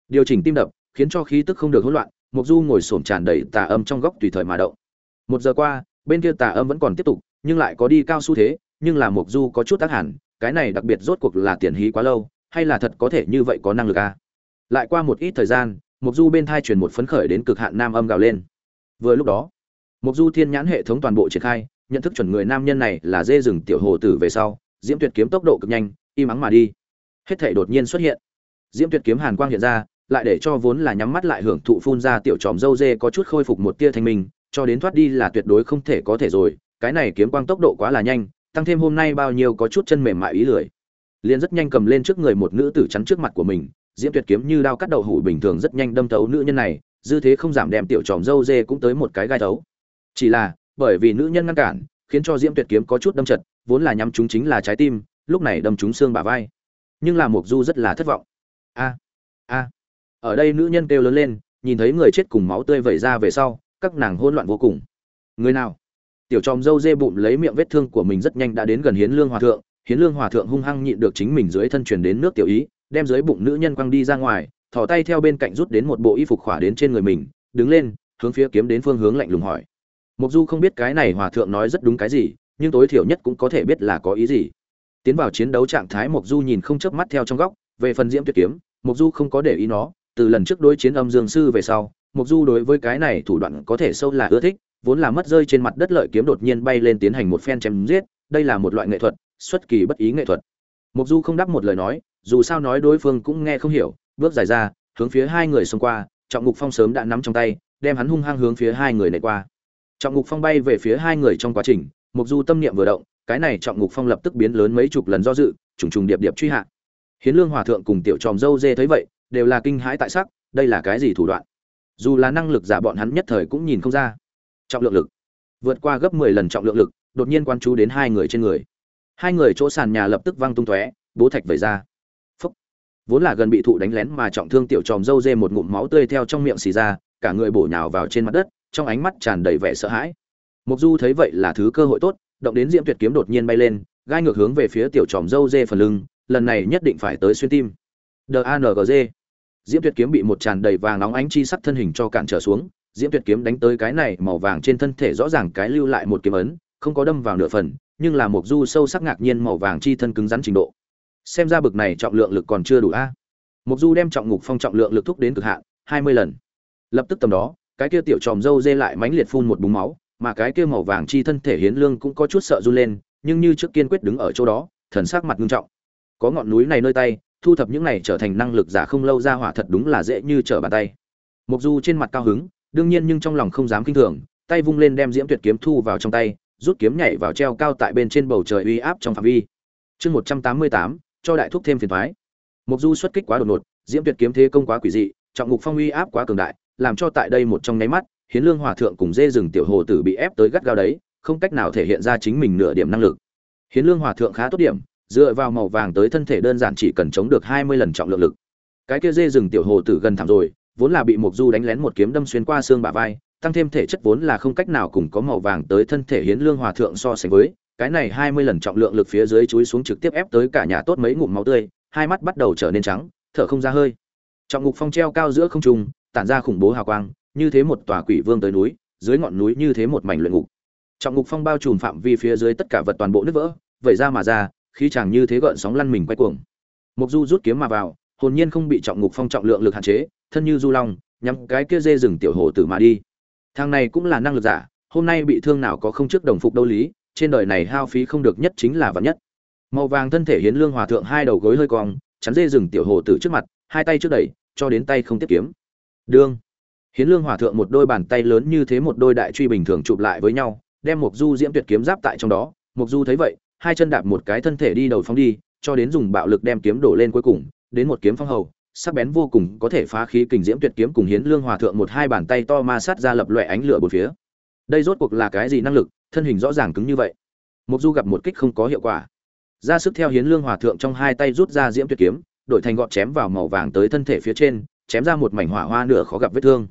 Điều chỉnh tim đập, khiến cho khí tức không được hỗn loạn mục du ngồi xổm tràn đầy tà âm trong góc tùy thời mà động. Một giờ qua, bên kia tà âm vẫn còn tiếp tục, nhưng lại có đi cao xu thế, nhưng là mục du có chút tác hẳn, cái này đặc biệt rốt cuộc là tiền hí quá lâu hay là thật có thể như vậy có năng lực à? lại qua một ít thời gian mục du bên thai truyền một phấn khởi đến cực hạn nam âm gào lên. Vừa lúc đó mục du thiên nhãn hệ thống toàn bộ triển khai, nhận thức chuẩn người nam nhân này là dê rừng tiểu hồ tử về sau, diễm tuyệt kiếm tốc độ cực nhanh, im ắng mà đi. Hết thể đột nhiên xuất hiện. Diễm tuyệt kiếm hàn quang hiện ra, lại để cho vốn là nhắm mắt lại hưởng thụ phun ra tiểu tròm dâu dê có chút khôi phục một tia thanh minh, cho đến thoát đi là tuyệt đối không thể có thể rồi, cái này kiếm quang tốc độ quá là nhanh, tăng thêm hôm nay bao nhiêu có chút chân mềm mại ý lười liền rất nhanh cầm lên trước người một nữ tử chắn trước mặt của mình, diễm tuyệt kiếm như đao cắt đậu hủ bình thường rất nhanh đâm thấu nữ nhân này, dư thế không giảm đem tiểu tròm dâu dê cũng tới một cái gai thấu. Chỉ là, bởi vì nữ nhân ngăn cản, khiến cho diễm tuyệt kiếm có chút đâm chật, vốn là nhắm chúng chính là trái tim, lúc này đâm trúng xương bả vai. Nhưng là mục du rất là thất vọng. A a. Ở đây nữ nhân kêu lớn lên, nhìn thấy người chết cùng máu tươi vẩy ra về sau, các nàng hỗn loạn vô cùng. Người nào? Tiểu tròm dâu dê bụng lấy miệng vết thương của mình rất nhanh đã đến gần hiến lương hòa thượng hiến lương hòa thượng hung hăng nhịn được chính mình dưới thân truyền đến nước tiểu ý, đem dưới bụng nữ nhân quăng đi ra ngoài, thò tay theo bên cạnh rút đến một bộ y phục khỏa đến trên người mình, đứng lên, hướng phía kiếm đến phương hướng lạnh lùng hỏi. Mục du không biết cái này hòa thượng nói rất đúng cái gì, nhưng tối thiểu nhất cũng có thể biết là có ý gì. Tiến vào chiến đấu trạng thái mục du nhìn không chớp mắt theo trong góc, về phần diễm tuyệt kiếm mục du không có để ý nó, từ lần trước đối chiến âm dương sư về sau mục du đối với cái này thủ đoạn có thể sâu là ưa thích, vốn là mất rơi trên mặt đất lợi kiếm đột nhiên bay lên tiến hành một phen chém giết, đây là một loại nghệ thuật xuất kỳ bất ý nghệ thuật. Mục du không đáp một lời nói, dù sao nói đối phương cũng nghe không hiểu, bước dài ra, hướng phía hai người xông qua, trọng ngục phong sớm đã nắm trong tay, đem hắn hung hăng hướng phía hai người này qua. Trọng ngục phong bay về phía hai người trong quá trình, mục du tâm niệm vừa động, cái này trọng ngục phong lập tức biến lớn mấy chục lần do dự, trùng trùng điệp điệp truy hạ. Hiến lương hòa thượng cùng tiểu tròm dâu dê thấy vậy, đều là kinh hãi tại sắc, đây là cái gì thủ đoạn? Dù là năng lực giả bọn hắn nhất thời cũng nhìn không ra. Trọng lượng lực. Vượt qua gấp mười lần trọng lượng lực, đột nhiên quan chú đến hai người trên người hai người chỗ sàn nhà lập tức văng tung tóe, bố thạch vẩy ra. Phúc. vốn là gần bị thụ đánh lén mà trọng thương tiểu tròm dâu dê một ngụm máu tươi theo trong miệng xì ra, cả người bổ nhào vào trên mặt đất, trong ánh mắt tràn đầy vẻ sợ hãi. Mục du thấy vậy là thứ cơ hội tốt, động đến diễm tuyệt kiếm đột nhiên bay lên, gai ngược hướng về phía tiểu tròm dâu dê phần lưng, lần này nhất định phải tới xuyên tim. Dangg diễm tuyệt kiếm bị một tràn đầy vàng nóng ánh chi sắc thân hình cho cản trở xuống, diễm tuyệt kiếm đánh tới cái này màu vàng trên thân thể rõ ràng cái lưu lại một kiếm ấn, không có đâm vào nửa phần nhưng là một du sâu sắc ngạc nhiên màu vàng chi thân cứng rắn trình độ xem ra bực này trọng lượng lực còn chưa đủ a một Du đem trọng ngục phong trọng lượng lực thúc đến cực hạn, 20 lần. Lập tức tầm đó, cái kia tiểu tròm dâu dê lại mãnh liệt phun một búng máu, mà cái kia màu vàng chi thân thể hiến lương cũng có chút sợ run lên, nhưng như trước kiên quyết đứng ở chỗ đó, thần sắc mặt nghiêm trọng. Có ngọn núi này nơi tay, thu thập những này trở thành năng lực giả không lâu ra hỏa thật đúng là dễ như trở bàn tay. một Du trên mặt cao hứng, đương nhiên nhưng trong lòng không dám kinh thường, tay vung lên đem diễm tuyệt kiếm thu vào trong tay, rút kiếm nhảy vào treo cao tại bên trên bầu trời uy áp trong phạm vi. Chương 188, cho đại thúc thêm phiền toái. Mộc Du xuất kích quá đột ngột, diễm tuyệt kiếm thế công quá quỷ dị, trọng ngục phong uy áp quá cường đại, làm cho tại đây một trong nháy mắt, Hiến Lương Hòa thượng cùng dê rừng tiểu hồ tử bị ép tới gắt gao đấy, không cách nào thể hiện ra chính mình nửa điểm năng lực. Hiến Lương Hòa thượng khá tốt điểm, dựa vào màu vàng tới thân thể đơn giản chỉ cần chống được 20 lần trọng lượng lực. Cái kia dê rừng tiểu hồ tử gần thảm rồi, vốn là bị Mộc Du đánh lén một kiếm đâm xuyên qua xương bả vai, tăng thêm thể chất vốn là không cách nào cùng có màu vàng tới thân thể Hiến Lương Hòa thượng so sánh với, cái này 20 lần trọng lượng lực phía dưới chuối xuống trực tiếp ép tới cả nhà tốt mấy ngụm máu tươi, hai mắt bắt đầu trở nên trắng, thở không ra hơi. Trọng ngục phong treo cao giữa không trung, tản ra khủng bố hào quang, như thế một tòa quỷ vương tới núi, dưới ngọn núi như thế một mảnh luyện ngục. Trọng ngục phong bao trùm phạm vi phía dưới tất cả vật toàn bộ nứt vỡ, vậy ra mà ra, khí chàng như thế gợn sóng lăn mình quay cuồng. Mục Du rút kiếm mà vào, hồn nhiên không bị trọng ngục phong trọng lượng lực hạn chế, thân như du long, nhắm cái kia dê rừng tiểu hồ tử mà đi. Thằng này cũng là năng lực giả, hôm nay bị thương nào có không trước đồng phục đâu lý, trên đời này hao phí không được nhất chính là vật nhất. Màu vàng thân thể hiến lương hòa thượng hai đầu gối hơi cong, chắn dê rừng tiểu hồ tử trước mặt, hai tay trước đẩy, cho đến tay không tiếp kiếm. Đương. Hiến lương hòa thượng một đôi bàn tay lớn như thế một đôi đại truy bình thường chụp lại với nhau, đem một du diễm tuyệt kiếm giáp tại trong đó. Mục du thấy vậy, hai chân đạp một cái thân thể đi đầu phóng đi, cho đến dùng bạo lực đem kiếm đổ lên cuối cùng, đến một kiếm phong hầu, sắc bén vô cùng có thể phá khí kình diễm tuyệt kiếm cùng hiến lương hòa thượng một hai bàn tay to ma sát ra lập loại ánh lửa bốn phía. Đây rốt cuộc là cái gì năng lực, thân hình rõ ràng cứng như vậy. Mục Du gặp một kích không có hiệu quả, ra sức theo hiến lương hòa thượng trong hai tay rút ra diễm tuyệt kiếm, đổi thành gọt chém vào màu vàng tới thân thể phía trên, chém ra một mảnh hỏa hoa nửa khó gặp vết thương.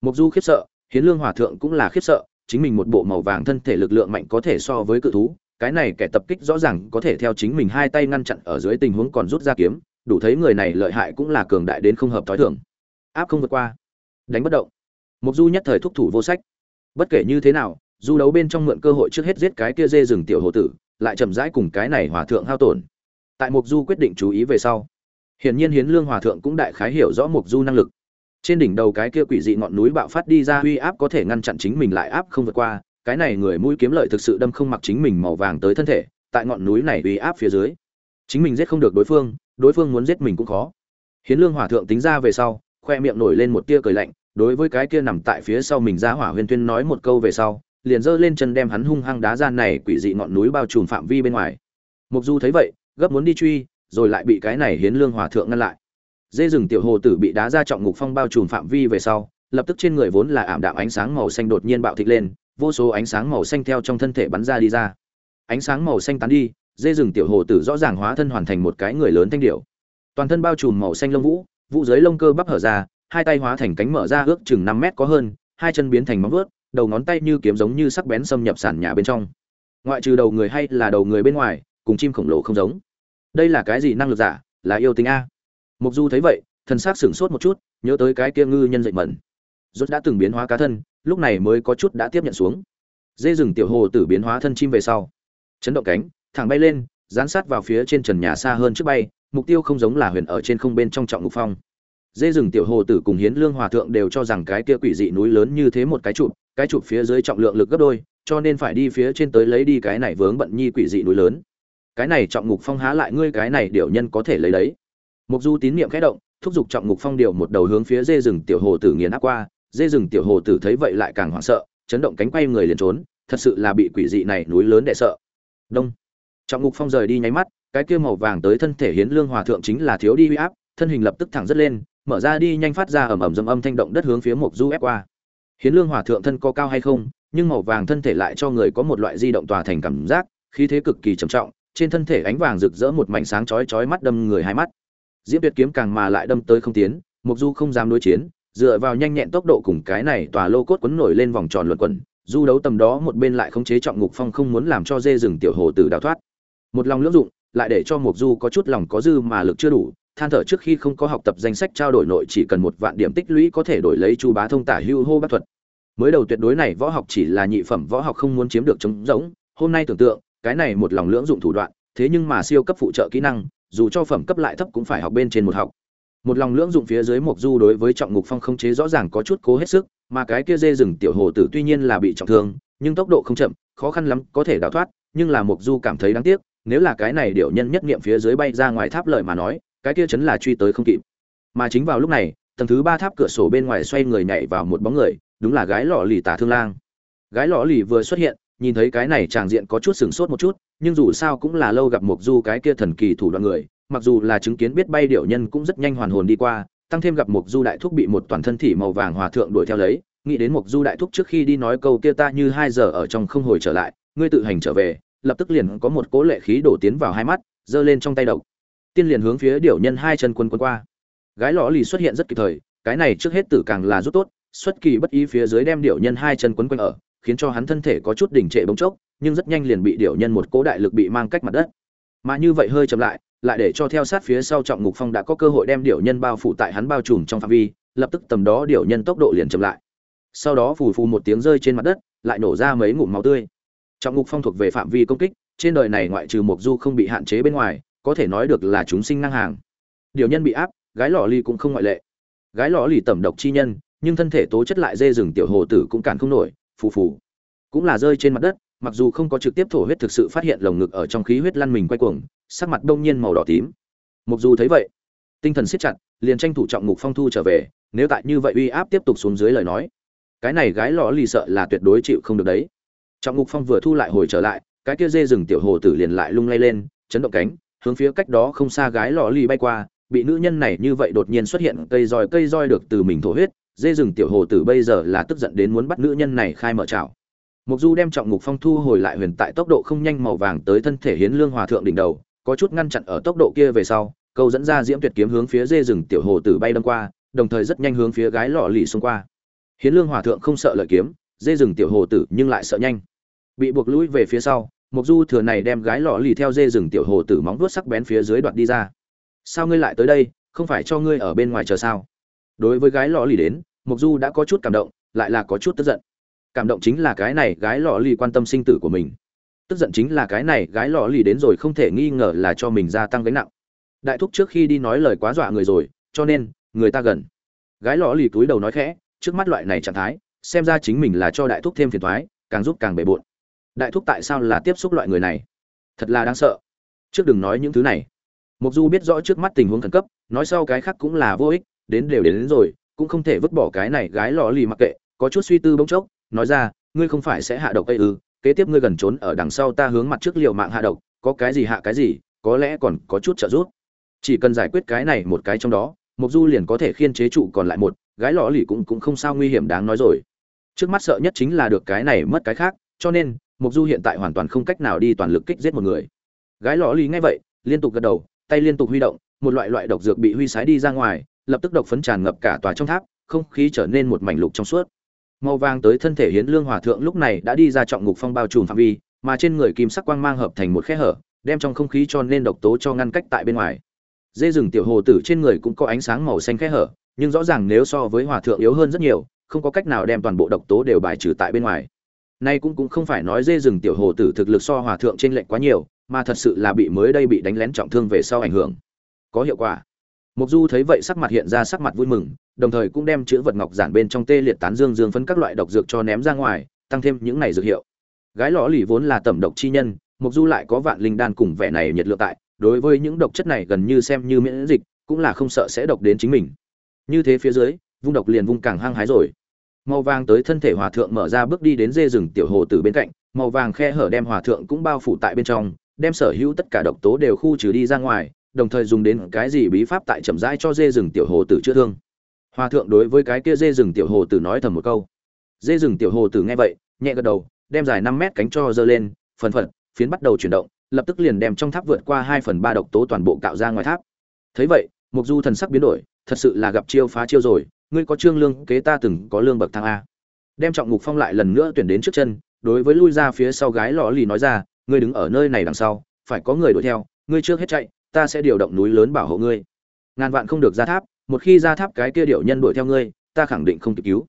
Mục Du khiếp sợ, hiến lương hòa thượng cũng là khiếp sợ, chính mình một bộ màu vàng thân thể lực lượng mạnh có thể so với cự thú, cái này kẻ tập kích rõ ràng có thể theo chính mình hai tay ngăn chặn ở dưới tình huống còn rút ra kiếm, đủ thấy người này lợi hại cũng là cường đại đến không hợp thói thường. Áp không vượt qua, đánh bất động. Mục Du nhất thời thúc thủ vô sách. Bất kể như thế nào, du đấu bên trong mượn cơ hội trước hết giết cái kia dê rừng tiểu hồ tử, lại chậm rãi cùng cái này hòa thượng hao tổn. Tại Mục Du quyết định chú ý về sau, hiển nhiên Hiến Lương hòa thượng cũng đại khái hiểu rõ Mục Du năng lực. Trên đỉnh đầu cái kia quỷ dị ngọn núi bạo phát đi ra uy áp có thể ngăn chặn chính mình lại áp không vượt qua, cái này người mũi kiếm lợi thực sự đâm không mặc chính mình màu vàng tới thân thể, tại ngọn núi này uy áp phía dưới, chính mình giết không được đối phương, đối phương muốn giết mình cũng khó. Hiến Lương hòa thượng tính ra về sau, khoe miệng nổi lên một tia cười lạnh, đối với cái kia nằm tại phía sau mình ra hỏa huyền tuyên nói một câu về sau, liền giơ lên chân đem hắn hung hăng đá ra này quỷ dị ngọn núi bao trùm phạm vi bên ngoài. Mục Du thấy vậy, gấp muốn đi truy, rồi lại bị cái này Hiến Lương Hòa thượng ngăn lại. Dê rừng tiểu hồ tử bị đá ra trọng ngục phong bao trùm phạm vi về sau, lập tức trên người vốn là ảm đạm ánh sáng màu xanh đột nhiên bạo thịt lên, vô số ánh sáng màu xanh theo trong thân thể bắn ra đi ra. Ánh sáng màu xanh tán đi, dê rừng tiểu hồ tử rõ ràng hóa thân hoàn thành một cái người lớn thanh điểu. Toàn thân bao trùm màu xanh lông vũ, vũ dưới lông cơ bắp hở ra, hai tay hóa thành cánh mở ra ước chừng năm mét có hơn, hai chân biến thành móng vuốt, đầu ngón tay như kiếm giống như sắc bén xâm nhập sàn nhà bên trong. Ngoại trừ đầu người hay là đầu người bên ngoài cùng chim khổng lồ không giống. Đây là cái gì năng lực giả? Là yêu tính a. Mục du thấy vậy thần s á c sửng sốt một chút nhớ tới cái kia ngư nhân dậy mẩn. Rốt đã từng biến hóa cá thân lúc này mới có chút đã tiếp nhận xuống. Dê rừng tiểu hồ tử biến hóa thân chim về sau. Chấn động cánh thẳng bay lên, dán sát vào phía trên trần nhà xa hơn trước bay, mục tiêu không giống là huyền ở trên không bên trong trọng ngục phong. Dê rừng tiểu hồ tử cùng hiến lương hòa thượng đều cho rằng cái kia quỷ dị núi lớn như thế một cái trụ cái trụ phía dưới trọng lượng lực gấp đôi, cho nên phải đi phía trên tới lấy đi cái này vướng bận nhi quỷ dị núi lớn. Cái này trọng ngục phong há lại ngươi cái này điệu nhân có thể lấy đấy. Mục du tín niệm khẽ động, thúc giục trọng ngục phong điều một đầu hướng phía dê rừng tiểu hồ tử nghiền áp qua, dê rừng tiểu hồ tử thấy vậy lại càng hoảng sợ, chấn động cánh quay người liền trốn, thật sự là bị quỷ dị này núi lớn đè sợ. Đông trọng ngục phong rời đi nháy mắt, cái kia màu vàng tới thân thể hiến lương hòa thượng chính là thiếu đi huy áp, thân hình lập tức thẳng rất lên, mở ra đi nhanh phát ra ầm ầm dâm âm thanh động đất hướng phía mục du ép qua. Hiến lương hòa thượng thân có cao hay không, nhưng màu vàng thân thể lại cho người có một loại di động tòa thành cảm giác, khí thế cực kỳ trầm trọng, trên thân thể ánh vàng rực rỡ một mảnh sáng chói chói mắt đâm người hai mắt. Diễm tuyệt kiếm càng mà lại đâm tới không tiến mục du không dám đối chiến, dựa vào nhanh nhẹn tốc độ cùng cái này tòa lô cốt quấn nổi lên vòng tròn luẩn quẩn, du đấu tầm đó một bên lại khống chế trọng ngục phong không muốn làm cho dê rừng tiểu hồ tử đào thoát một lòng lưỡng dụng, lại để cho mục du có chút lòng có dư mà lực chưa đủ, than thở trước khi không có học tập danh sách trao đổi nội chỉ cần một vạn điểm tích lũy có thể đổi lấy chu bá thông tả hưu hô bác thuật. Mới đầu tuyệt đối này võ học chỉ là nhị phẩm võ học không muốn chiếm được trống rỗng, hôm nay tưởng tượng, cái này một lòng lưỡng dụng thủ đoạn, thế nhưng mà siêu cấp phụ trợ kỹ năng, dù cho phẩm cấp lại thấp cũng phải học bên trên một học. Một lòng lưỡng dụng phía dưới mộc du đối với trọng ngục phong không chế rõ ràng có chút cố hết sức, mà cái kia dê rừng tiểu hồ tử tuy nhiên là bị trọng thương, nhưng tốc độ không chậm, khó khăn lắm có thể đào thoát, nhưng là mộc du cảm thấy đáng tiếc nếu là cái này điệu nhân nhất nghiệm phía dưới bay ra ngoài tháp lợi mà nói, cái kia chấn là truy tới không kịp. Mà chính vào lúc này, tầng thứ ba tháp cửa sổ bên ngoài xoay người nhảy vào một bóng người, đúng là gái lọ lì tả thương lang. Gái lọ lì vừa xuất hiện, nhìn thấy cái này tràng diện có chút sừng sốt một chút, nhưng dù sao cũng là lâu gặp mục du cái kia thần kỳ thủ đoạn người, mặc dù là chứng kiến biết bay điệu nhân cũng rất nhanh hoàn hồn đi qua, tăng thêm gặp mục du đại thúc bị một toàn thân thỉ màu vàng hòa thượng đuổi theo lấy, nghĩ đến mục du đại thúc trước khi đi nói câu kia ta như hai giờ ở trong không hồi trở lại, ngươi tự hành trở về lập tức liền có một cỗ lệ khí đổ tiến vào hai mắt, giơ lên trong tay độc. Tiên liền hướng phía điểu nhân hai chân quân quân qua. Gái lọ lì xuất hiện rất kịp thời, cái này trước hết tử càng là rút tốt, xuất kỳ bất ý phía dưới đem điểu nhân hai chân quấn quanh ở, khiến cho hắn thân thể có chút đỉnh trệ bỗng chốc, nhưng rất nhanh liền bị điểu nhân một cỗ đại lực bị mang cách mặt đất. Mà như vậy hơi chậm lại lại để cho theo sát phía sau trọng ngục phong đã có cơ hội đem điểu nhân bao phủ tại hắn bao trùm trong phạm vi, lập tức tầm đó điểu nhân tốc độ liền chậm lại. Sau đó phù phù một tiếng rơi trên mặt đất, lại nổ ra mấy ngụm máu tươi trọng ngục phong thuộc về phạm vi công kích, trên đời này ngoại trừ mộc du không bị hạn chế bên ngoài, có thể nói được là chúng sinh năng hàng. Điều nhân bị áp, gái lò ly cũng không ngoại lệ. Gái lò ly tẩm độc chi nhân, nhưng thân thể tố chất lại dê rừng tiểu hồ tử cũng cản không nổi, phù phù. Cũng là rơi trên mặt đất, mặc dù không có trực tiếp thổ huyết thực sự phát hiện lồng ngực ở trong khí huyết lăn mình quay cuồng, sắc mặt đông nhiên màu đỏ tím. Mộc du thấy vậy, tinh thần siết chặt, liền tranh thủ trọng ngục phong thu trở về, nếu tại như vậy uy áp tiếp tục xuống dưới lời nói, cái này gái lò lì sợ là tuyệt đối chịu không được đấy trọng ngục phong vừa thu lại hồi trở lại, cái kia dê rừng tiểu hồ tử liền lại lung lay lên, chấn động cánh, hướng phía cách đó không xa gái lò lì bay qua, bị nữ nhân này như vậy đột nhiên xuất hiện, cây roi cây roi được từ mình thổ huyết, dê rừng tiểu hồ tử bây giờ là tức giận đến muốn bắt nữ nhân này khai mở chảo. Mục du đem trọng ngục phong thu hồi lại huyền tại tốc độ không nhanh màu vàng tới thân thể hiến lương hòa thượng đỉnh đầu, có chút ngăn chặn ở tốc độ kia về sau, câu dẫn ra diễm tuyệt kiếm hướng phía dê rừng tiểu hồ tử bay đâm qua, đồng thời rất nhanh hướng phía gái lọ lì xông qua. Hiến lương hòa thượng không sợ lợi kiếm, dê rừng tiểu hồ tử nhưng lại sợ nhanh bị buộc lũi về phía sau mục du thừa này đem gái lọ lì theo dê rừng tiểu hồ tử móng vuốt sắc bén phía dưới đoạt đi ra. Sao ngươi lại tới đây không phải cho ngươi ở bên ngoài chờ sao? Đối với gái lọ lì đến mục du đã có chút cảm động lại là có chút tức giận. Cảm động chính là cái này gái lọ lì quan tâm sinh tử của mình. Tức giận chính là cái này gái lọ lì đến rồi không thể nghi ngờ là cho mình gia tăng gánh nặng. Đại thúc trước khi đi nói lời quá dọa người rồi cho nên người ta gần. Gái lọ lì túi đầu nói khẽ trước mắt loại này trạng thái xem ra chính mình là cho đại thúc thêm phiền toái, càng giúp càng bề bộn đại thúc tại sao là tiếp xúc loại người này? Thật là đáng sợ. Trước đừng nói những thứ này. Mục du biết rõ trước mắt tình huống khẩn cấp nói sau cái khác cũng là vô ích đến đều đến, đến rồi cũng không thể vứt bỏ cái này gái lò lì mặc kệ có chút suy tư bỗng chốc nói ra ngươi không phải sẽ hạ độc ây ư? Kế tiếp ngươi gần trốn ở đằng sau ta hướng mặt trước liều mạng hạ độc có cái gì hạ cái gì có lẽ còn có chút trợ giúp. Chỉ cần giải quyết cái này một cái trong đó mục du liền có thể khiên chế trụ còn lại một gái lò lì cũng cũng không sao nguy hiểm đáng nói rồi. Trước mắt sợ nhất chính là được cái này mất cái khác cho nên mục du hiện tại hoàn toàn không cách nào đi toàn lực kích giết một người. Gái lò lì nghe vậy, liên tục gật đầu, tay liên tục huy động, một loại loại độc dược bị huy sái đi ra ngoài, lập tức độc phấn tràn ngập cả tòa trong tháp, không khí trở nên một mảnh lục trong suốt. Màu vàng tới thân thể hiến lương hòa thượng lúc này đã đi ra trọng ngục phong bao trùm phạm vi, mà trên người kim sắc quang mang hợp thành một khe hở, đem trong không khí cho nên độc tố cho ngăn cách tại bên ngoài. Dê rừng tiểu hồ tử trên người cũng có ánh sáng màu xanh khe hở, nhưng rõ ràng nếu so với hòa thượng yếu hơn rất nhiều, không có cách nào đem toàn bộ độc tố đều bài trừ tại bên ngoài nay cũng cũng không phải nói dê rừng tiểu hồ tử thực lực so hòa thượng trên lệnh quá nhiều, mà thật sự là bị mới đây bị đánh lén trọng thương về sau ảnh hưởng. Có hiệu quả. Mục du thấy vậy sắc mặt hiện ra sắc mặt vui mừng, đồng thời cũng đem chữ vật ngọc giản bên trong tê liệt tán dương dương phấn các loại độc dược cho ném ra ngoài, tăng thêm những này dược hiệu. Gái lọ lì vốn là tẩm độc chi nhân mục du lại có vạn linh đan cùng vẻ này nhiệt lượng tại, đối với những độc chất này gần như xem như miễn dịch, cũng là không sợ sẽ độc đến chính mình. Như thế phía dưới, vung độc liền vung càng hăng hái rồi màu vàng tới thân thể hòa thượng mở ra bước đi đến dê rừng tiểu hồ từ bên cạnh, màu vàng khe hở đem hòa thượng cũng bao phủ tại bên trong, đem sở hữu tất cả độc tố đều khu trừ đi ra ngoài, đồng thời dùng đến cái gì bí pháp tại chậm rãi cho dê rừng tiểu hồ tử chữa thương. Hòa thượng đối với cái kia dê rừng tiểu hồ tử nói thầm một câu. Dê rừng tiểu hồ tử nghe vậy, nhẹ gật đầu, đem dài năm mét cánh cho giơ lên, phần phật, phiến bắt đầu chuyển động, lập tức liền đem trong tháp vượt qua hai phần ba độc tố toàn bộ cạo ra ngoài tháp. Thấy vậy, mục du thần sắc biến đổi, thật sự là gặp chiêu phá chiêu rồi ngươi có trương lương, kế ta từng có lương bậc thang a. Đem trọng ngục phong lại lần nữa tuyển đến trước chân, đối với lui ra phía sau gái lò lì nói ra, ngươi đứng ở nơi này đằng sau, phải có người đuổi theo, ngươi trước hết chạy, ta sẽ điều động núi lớn bảo hộ ngươi. Ngàn vạn không được ra tháp, một khi ra tháp cái kia điệu nhân đuổi theo ngươi, ta khẳng định không kịp cứu.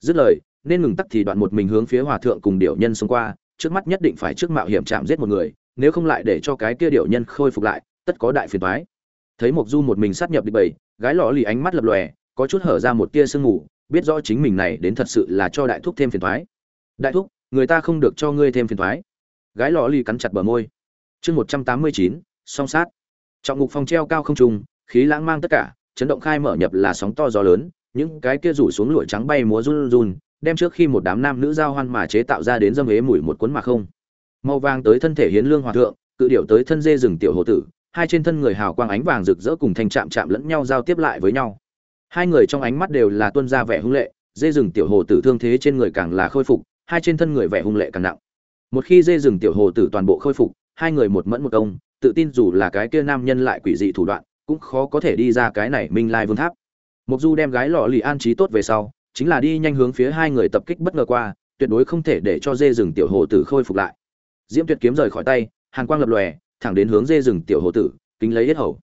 Dứt lời, nên ngừng tắt thì đoạn một mình hướng phía hòa thượng cùng điệu nhân xông qua, trước mắt nhất định phải trước mạo hiểm chạm giết một người, nếu không lại để cho cái kia điệu nhân khôi phục lại, tất có đại phiền toái. Thấy mộc du một mình sát nhập địch bầy, gái lọ lì ánh mắt lập lòe có chút hở ra một tia sương ngủ biết rõ chính mình này đến thật sự là cho đại thúc thêm phiền toái đại thúc, người ta không được cho ngươi thêm phiền toái gái lọ lì cắn chặt bờ môi. Chương một trăm tám mươi chín, song sát. Trọng ngục phong treo cao không trùng khí lãng mang tất cả, chấn động khai mở nhập là sóng to gió lớn, những cái kia rủ xuống lụa trắng bay múa run run, đem trước khi một đám nam nữ giao hoan mà chế tạo ra đến dâm hế mùi một cuốn mà không. Màu vàng tới thân thể hiến lương hòa thượng, cự điệu tới thân dê rừng tiểu hồ tử, hai trên thân người hào quang ánh vàng rực rỡ cùng thành chạm chạm lẫn nhau giao tiếp lại với nhau hai người trong ánh mắt đều là tuân ra vẻ hung lệ, dê rừng tiểu hồ tử thương thế trên người càng là khôi phục, hai trên thân người vẻ hung lệ càng nặng. Một khi dê rừng tiểu hồ tử toàn bộ khôi phục, hai người một mẫn một công, tự tin dù là cái kia nam nhân lại quỷ dị thủ đoạn, cũng khó có thể đi ra cái này minh lai vương tháp. Mục du đem gái lọ lì an trí tốt về sau, chính là đi nhanh hướng phía hai người tập kích bất ngờ qua, tuyệt đối không thể để cho dê rừng tiểu hồ tử khôi phục lại. Diễm tuyệt kiếm rời khỏi tay, hàn quang lập lòe, thẳng đến hướng dê rừng tiểu hồ tử, kính lấy hết hầu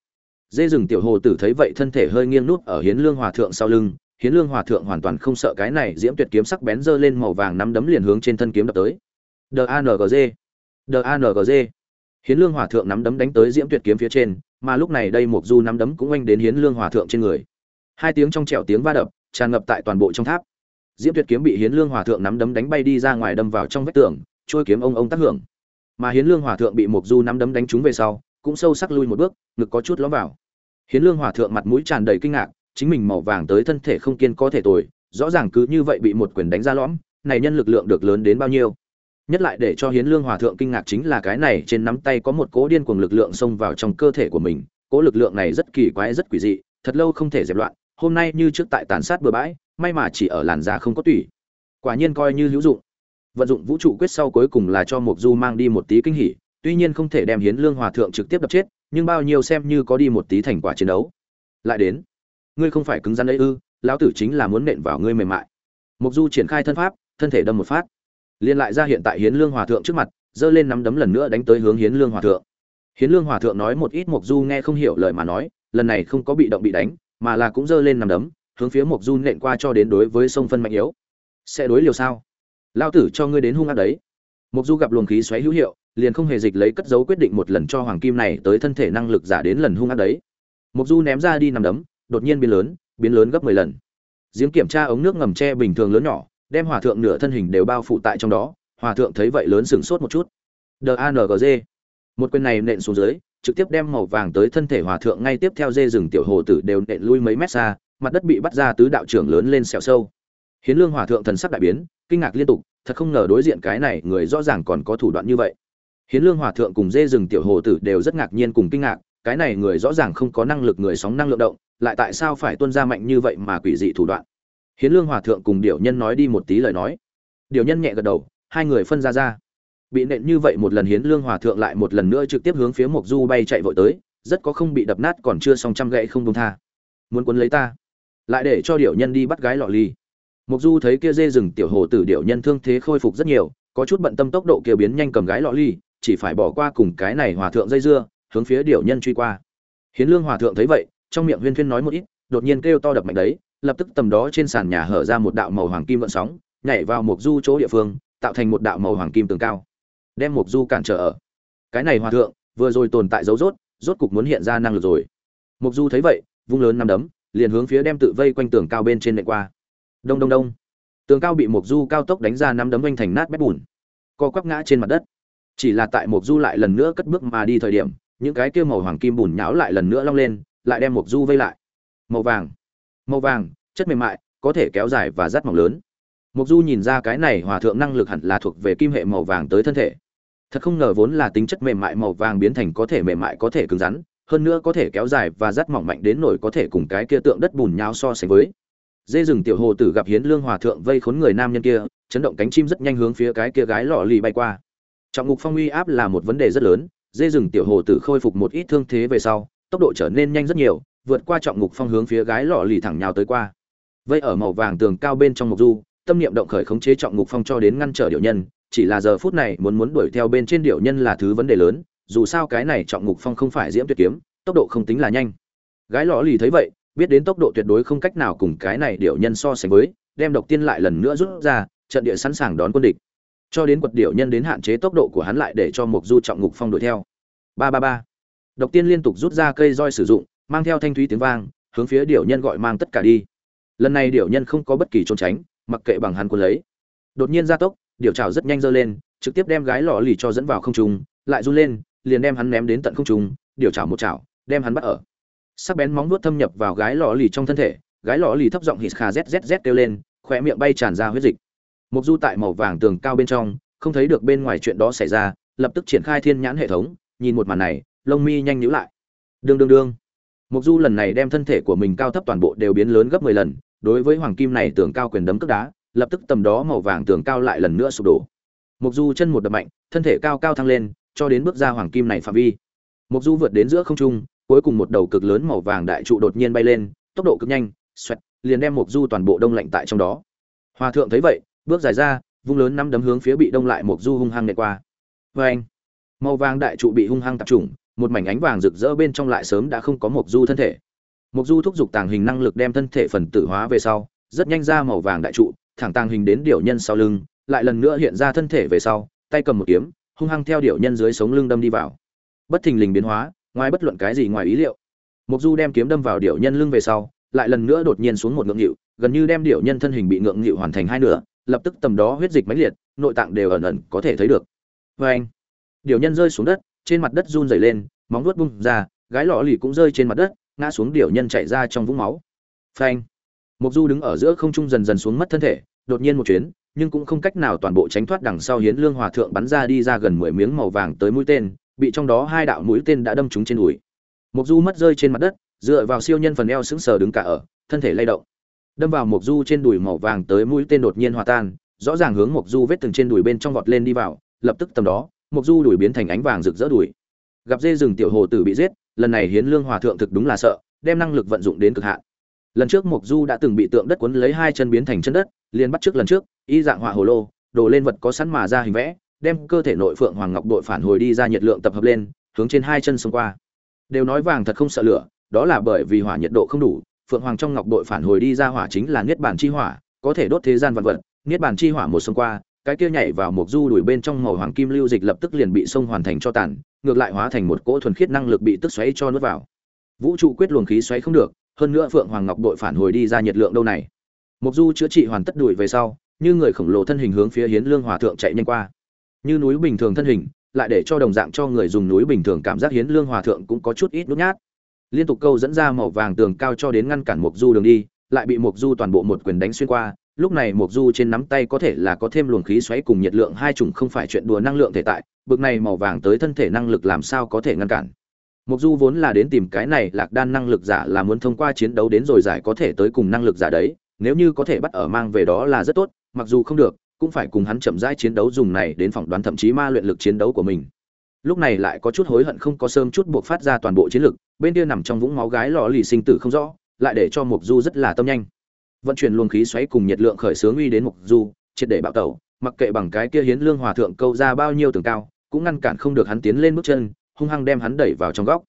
dê rừng tiểu hồ tử thấy vậy thân thể hơi nghiêng nút ở hiến lương hòa thượng sau lưng, hiến lương hòa thượng hoàn toàn không sợ cái này diễm tuyệt kiếm sắc bén giơ lên màu vàng nắm đấm liền hướng trên thân kiếm đập tới. Dangz dangz hiến lương hòa thượng nắm đấm đánh tới diễm tuyệt kiếm phía trên, mà lúc này đây mục du nắm đấm cũng oanh đến hiến lương hòa thượng trên người. Hai tiếng trong trẻo tiếng va đập, tràn ngập tại toàn bộ trong tháp. Diễm tuyệt kiếm bị hiến lương hòa thượng nắm đấm đánh bay đi ra ngoài đâm vào trong vách tường, trôi kiếm ông ông tác hưởng. Mà hiến lương hòa thượng bị mục du nắm đấm đánh trúng về sau, cũng sâu sắc lui một bước, ngực có chút lõm vào hiến lương hòa thượng mặt mũi tràn đầy kinh ngạc, chính mình màu vàng tới thân thể không kiên có thể tồi, rõ ràng cứ như vậy bị một quyền đánh ra lõm, này nhân lực lượng được lớn đến bao nhiêu. Nhất lại để cho hiến lương hòa thượng kinh ngạc chính là cái này, trên nắm tay có một cố điên cuồng lực lượng xông vào trong cơ thể của mình cố lực lượng này rất kỳ quái, rất quỷ dị, thật lâu không thể dẹp loạn, hôm nay như trước tại tàn sát bừa bãi, may mà chỉ ở làn da không có tủy. Quả nhiên coi như hữu dụng. Vận dụng vũ trụ quyết sau cuối cùng là cho mục du mang đi một tí kinh hỉ, tuy nhiên không thể đem hiến lương hòa thượng trực tiếp đập chết nhưng bao nhiêu xem như có đi một tí thành quả chiến đấu. Lại đến, ngươi không phải cứng rắn ấy ư, lão tử chính là muốn nện vào ngươi mềm mại. Mục du triển khai thân pháp, thân thể đâm một phát. Liên lại ra hiện tại hiến lương hòa thượng trước mặt, giơ lên nắm đấm lần nữa đánh tới hướng hiến lương hòa thượng. Hiến lương hòa thượng nói một ít mục du nghe không hiểu lời mà nói, lần này không có bị động bị đánh, mà là cũng giơ lên nắm đấm, hướng phía mục du nện qua cho đến đối với sông phân mạnh yếu. Sẽ đối liều sao? Lao tử cho ngươi đến hung ác đấy. Mục du gặp luồng khí xoáy hữu hiệu liền không hề dịch lấy cất dấu quyết định một lần cho hoàng kim này tới thân thể năng lực giả đến lần hung ác đấy. Mục du ném ra đi nằm đấm, đột nhiên biến lớn biến lớn gấp mười lần. Giếng kiểm tra ống nước ngầm tre bình thường lớn nhỏ, đem hòa thượng nửa thân hình đều bao phủ tại trong đó, hòa thượng thấy vậy lớn sửng sốt một chút. Dangg một quyền này nện xuống dưới, trực tiếp đem màu vàng tới thân thể hòa thượng ngay tiếp theo dê rừng tiểu hồ tử đều nện lui mấy mét xa, mặt đất bị bắt ra tứ đạo trưởng lớn lên sẹo sâu. Hiến lương hòa thượng thần sắc đại biến, kinh ngạc liên tục, thật không ngờ đối diện cái này người rõ ràng còn có thủ đoạn như vậy hiến lương hòa thượng cùng dê rừng tiểu hồ tử đều rất ngạc nhiên cùng kinh ngạc, cái này người rõ ràng không có năng lực người sóng năng lượng động, lại tại sao phải tuân ra mạnh như vậy mà quỷ dị thủ đoạn? Hiến lương hòa thượng cùng điệu nhân nói đi một tí lời nói. Điệu nhân nhẹ gật đầu, hai người phân ra ra. Bị nện như vậy một lần hiến lương hòa thượng lại một lần nữa trực tiếp hướng phía mộc du bay chạy vội tới, rất có không bị đập nát còn chưa xong trăm gậy không công tha. Muốn quấn lấy ta? Lại để cho điệu nhân đi bắt gái lọ ly. Mộc du thấy kia dê rừng tiểu hồ tử điệu nhân thương thế khôi phục rất nhiều, có chút bận tâm tốc độ kia biến nhanh cầm gái lọ ly chỉ phải bỏ qua cùng cái này hòa thượng dây dưa, hướng phía điểu nhân truy qua. Hiến lương hòa thượng thấy vậy, trong miệng huyên thuyên nói một ít, đột nhiên kêu to đập mạnh đấy, lập tức tầm đó trên sàn nhà hở ra một đạo màu hoàng kim vận sóng, nhảy vào một du chỗ địa phương, tạo thành một đạo màu hoàng kim tường cao, đem mục du cản trở ở. Cái này hòa thượng, vừa rồi tồn tại dấu rốt rốt cục muốn hiện ra năng lực rồi. Mục du thấy vậy, vung lớn năm đấm, liền hướng phía đem tự vây quanh tường cao bên trên nệ qua. Đông đông đông. Tường cao bị mục du cao tốc đánh ra năm đấm quanh thành nát bét bùn. Co quắp ngã trên mặt đất chỉ là tại mục du lại lần nữa cất bước mà đi thời điểm, những cái kia màu hoàng kim bùn nhão lại lần nữa long lên, lại đem mục du vây lại. Màu vàng màu vàng, chất mềm mại, có thể kéo dài và rất mỏng lớn. Mục du nhìn ra cái này hòa thượng năng lực hẳn là thuộc về kim hệ màu vàng tới thân thể. Thật không ngờ vốn là tính chất mềm mại màu vàng biến thành có thể mềm mại có thể cứng rắn, hơn nữa có thể kéo dài và rất mỏng mạnh đến nổi có thể cùng cái kia tượng đất bùn nhão so sánh với. Dê rừng tiểu hồ tử gặp hiến lương hòa thượng vây khốn người nam nhân kia, chấn động cánh chim rất nhanh hướng phía cái kia gái lọ lì bay qua trọng ngục phong uy áp là một vấn đề rất lớn, dê rừng tiểu hồ tử khôi phục một ít thương thế về sau, tốc độ trở nên nhanh rất nhiều, vượt qua trọng ngục phong hướng phía gái lọ lì thẳng nhào tới qua. Vây ở màu vàng tường cao bên trong mục du, tâm niệm động khởi khống chế trọng ngục phong cho đến ngăn trở điệu nhân, chỉ là giờ phút này muốn muốn đuổi theo bên trên điệu nhân là thứ vấn đề lớn, dù sao cái này trọng ngục phong không phải diễm tuyệt kiếm, tốc độ không tính là nhanh. Gái lọ lì thấy vậy, biết đến tốc độ tuyệt đối không cách nào cùng cái này điệu nhân so sánh với, đem độc tiên lại lần nữa rút ra, trận địa sẵn sàng đón quân địch cho đến quật điểu nhân đến hạn chế tốc độ của hắn lại để cho mục du trọng ngục phong đuổi theo. Ba ba ba. Độc tiên liên tục rút ra cây roi sử dụng, mang theo thanh thúy tiếng vang, hướng phía điểu nhân gọi mang tất cả đi. Lần này điểu nhân không có bất kỳ trốn tránh, mặc kệ bằng hắn quân lấy. Đột nhiên gia tốc, điểu trào rất nhanh dơ lên, trực tiếp đem gái lò lì cho dẫn vào không trung, lại run lên, liền đem hắn ném đến tận không trung, điểu trào một chảo đem hắn bắt ở. Sắc bén móng nuốt thâm nhập vào gái lò lì trong thân thể, gái lò lì thấp giọng hít kha zzz kêu lên khỏe miệng bay tràn ra huyết dịch. Mộc du tại màu vàng tường cao bên trong, không thấy được bên ngoài chuyện đó xảy ra, lập tức triển khai thiên nhãn hệ thống, nhìn một màn này, lông mi nhanh nhíu lại. Đương đương đương. Mộc du lần này đem thân thể của mình cao thấp toàn bộ đều biến lớn gấp 10 lần, đối với hoàng kim này tường cao quyền đấm cước đá, lập tức tầm đó màu vàng tường cao lại lần nữa sụp đổ. Mộc du chân một đập mạnh, thân thể cao cao thăng lên, cho đến bước ra hoàng kim này phạm vi. Mộc du vượt đến giữa không trung, cuối cùng một đầu cực lớn màu vàng đại trụ đột nhiên bay lên, tốc độ cực nhanh, xoẹt, liền đem Mộc du toàn bộ đông lạnh tại trong đó. Hòa thượng thấy vậy bước dài ra, vung lớn năm đấm hướng phía bị đông lại mục du hung hăng nệ qua. Vê anh, màu vàng đại trụ bị hung hăng tập trung, một mảnh ánh vàng rực rỡ bên trong lại sớm đã không có mục du thân thể. Mục du thúc giục tàng hình năng lực đem thân thể phần tử hóa về sau, rất nhanh ra màu vàng đại trụ, thẳng tàng hình đến điểu nhân sau lưng, lại lần nữa hiện ra thân thể về sau, tay cầm một kiếm, hung hăng theo điểu nhân dưới sống lưng đâm đi vào. Bất thình lình biến hóa, ngoài bất luận cái gì ngoài ý liệu. Mục du đem kiếm đâm vào điểu nhân lưng về sau, lại lần nữa đột nhiên xuống một ngưỡng nghịu, gần như đem điểu nhân thân hình bị ngưỡng nghịu hoàn thành hai nửa lập tức tầm đó huyết dịch mãnh liệt, nội tạng đều ẩn ẩn có thể thấy được. Vê anh nhân rơi xuống đất, trên mặt đất run rẩy lên, móng vuốt bung ra, gái lọ lì cũng rơi trên mặt đất, ngã xuống điều nhân chạy ra trong vũng máu. Phanh mục du đứng ở giữa không trung dần dần xuống mất thân thể, đột nhiên một chuyến, nhưng cũng không cách nào toàn bộ tránh thoát đằng sau hiến lương hòa thượng bắn ra đi ra gần mười miếng màu vàng tới mũi tên, bị trong đó hai đạo mũi tên đã đâm trúng trên đùi. Mục du mất rơi trên mặt đất, dựa vào siêu nhân phần eo sững sờ đứng cả ở, thân thể lay động đâm vào mục du trên đùi màu vàng tới mũi tên đột nhiên hòa tan, rõ ràng hướng mục du vết từng trên đùi bên trong vọt lên đi vào, lập tức tầm đó mục du đùi biến thành ánh vàng rực rỡ đùi. Gặp dê rừng tiểu hồ tử bị giết, lần này hiến lương hòa thượng thực đúng là sợ, đem năng lực vận dụng đến cực hạn. Lần trước mục du đã từng bị tượng đất cuốn lấy hai chân biến thành chân đất, liền bắt trước lần trước, y dạng hỏa hồ lô đồ lên vật có sẵn mà ra hình vẽ, đem cơ thể nội phượng hoàng ngọc đội phản hồi đi ra nhiệt lượng tập hợp lên, hướng trên hai chân xông qua. Đều nói vàng thật không sợ lửa, đó là bởi vì hỏa nhiệt độ không đủ phượng hoàng trong ngọc đội phản hồi đi ra hỏa chính là niết bàn chi hỏa, có thể đốt thế gian vật vật. Niết bàn chi hỏa một xông qua, cái kia nhảy vào một du đuổi bên trong màu hoàng kim lưu dịch lập tức liền bị sông hoàn thành cho tàn, ngược lại hóa thành một cỗ thuần khiết năng lực bị tức xoáy cho nuốt vào. Vũ trụ quyết luồng khí xoáy không được, hơn nữa phượng hoàng ngọc đội phản hồi đi ra nhiệt lượng đâu này. Mục du chữa trị hoàn tất đuổi về sau, như người khổng lồ thân hình hướng phía hiến lương hòa thượng chạy nhanh qua. Như núi bình thường thân hình, lại để cho đồng dạng cho người dùng núi bình thường cảm giác hiến lương hòa thượng cũng có chút ít nút nhát liên tục câu dẫn ra màu vàng tường cao cho đến ngăn cản mục du đường đi lại bị mục du toàn bộ một quyền đánh xuyên qua lúc này mục du trên nắm tay có thể là có thêm luồng khí xoáy cùng nhiệt lượng hai chủng không phải chuyện đùa năng lượng thể tại bực này màu vàng tới thân thể năng lực làm sao có thể ngăn cản Mục Du vốn là đến tìm cái này Lạc Đan năng lực giả là muốn thông qua chiến đấu đến rồi giải có thể tới cùng năng lực giả đấy, nếu như có thể bắt ở mang về đó là rất tốt, mặc dù không được, cũng phải cùng hắn chậm rãi chiến đấu dùng này đến phỏng đoán thậm chí ma luyện lực chiến đấu của mình. Lúc này lại có chút hối hận không có sớm chút buộc phát ra toàn bộ chiến lực, bên kia nằm trong vũng máu gái lọ lì sinh tử không rõ, lại để cho Mục Du rất là tâm nhanh. Vận chuyển luồng khí xoáy cùng nhiệt lượng khởi sướng uy đến Mục Du, triệt để bạo tẩu, mặc kệ bằng cái kia hiến lương hòa thượng câu ra bao nhiêu tường cao, cũng ngăn cản không được hắn tiến lên bước chân, hung hăng đem hắn đẩy vào trong góc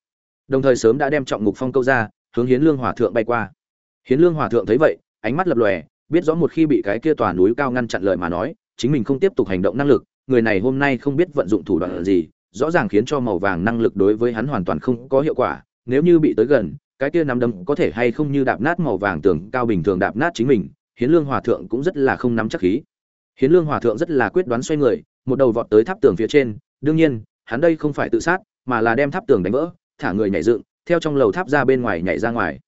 đồng thời sớm đã đem trọng ngục phong câu ra hướng hiến lương hòa thượng bay qua hiến lương hòa thượng thấy vậy ánh mắt lập lòe biết rõ một khi bị cái kia tòa núi cao ngăn chặn lời mà nói chính mình không tiếp tục hành động năng lực người này hôm nay không biết vận dụng thủ đoạn gì rõ ràng khiến cho màu vàng năng lực đối với hắn hoàn toàn không có hiệu quả, nếu như bị tới gần, cái kia nắm đấm có thể hay không như đạp nát màu vàng tường cao bình thường đạp nát chính mình, hiến lương hòa thượng cũng rất là không nắm chắc khí. Hiến lương hòa thượng rất là quyết đoán xoay người, một đầu vọt tới tháp tường phía trên, đương nhiên, hắn đây không phải tự sát, mà là đem tháp tường đánh vỡ, thả người nhảy dựng, theo trong lầu tháp ra bên ngoài nhảy ra ngoài.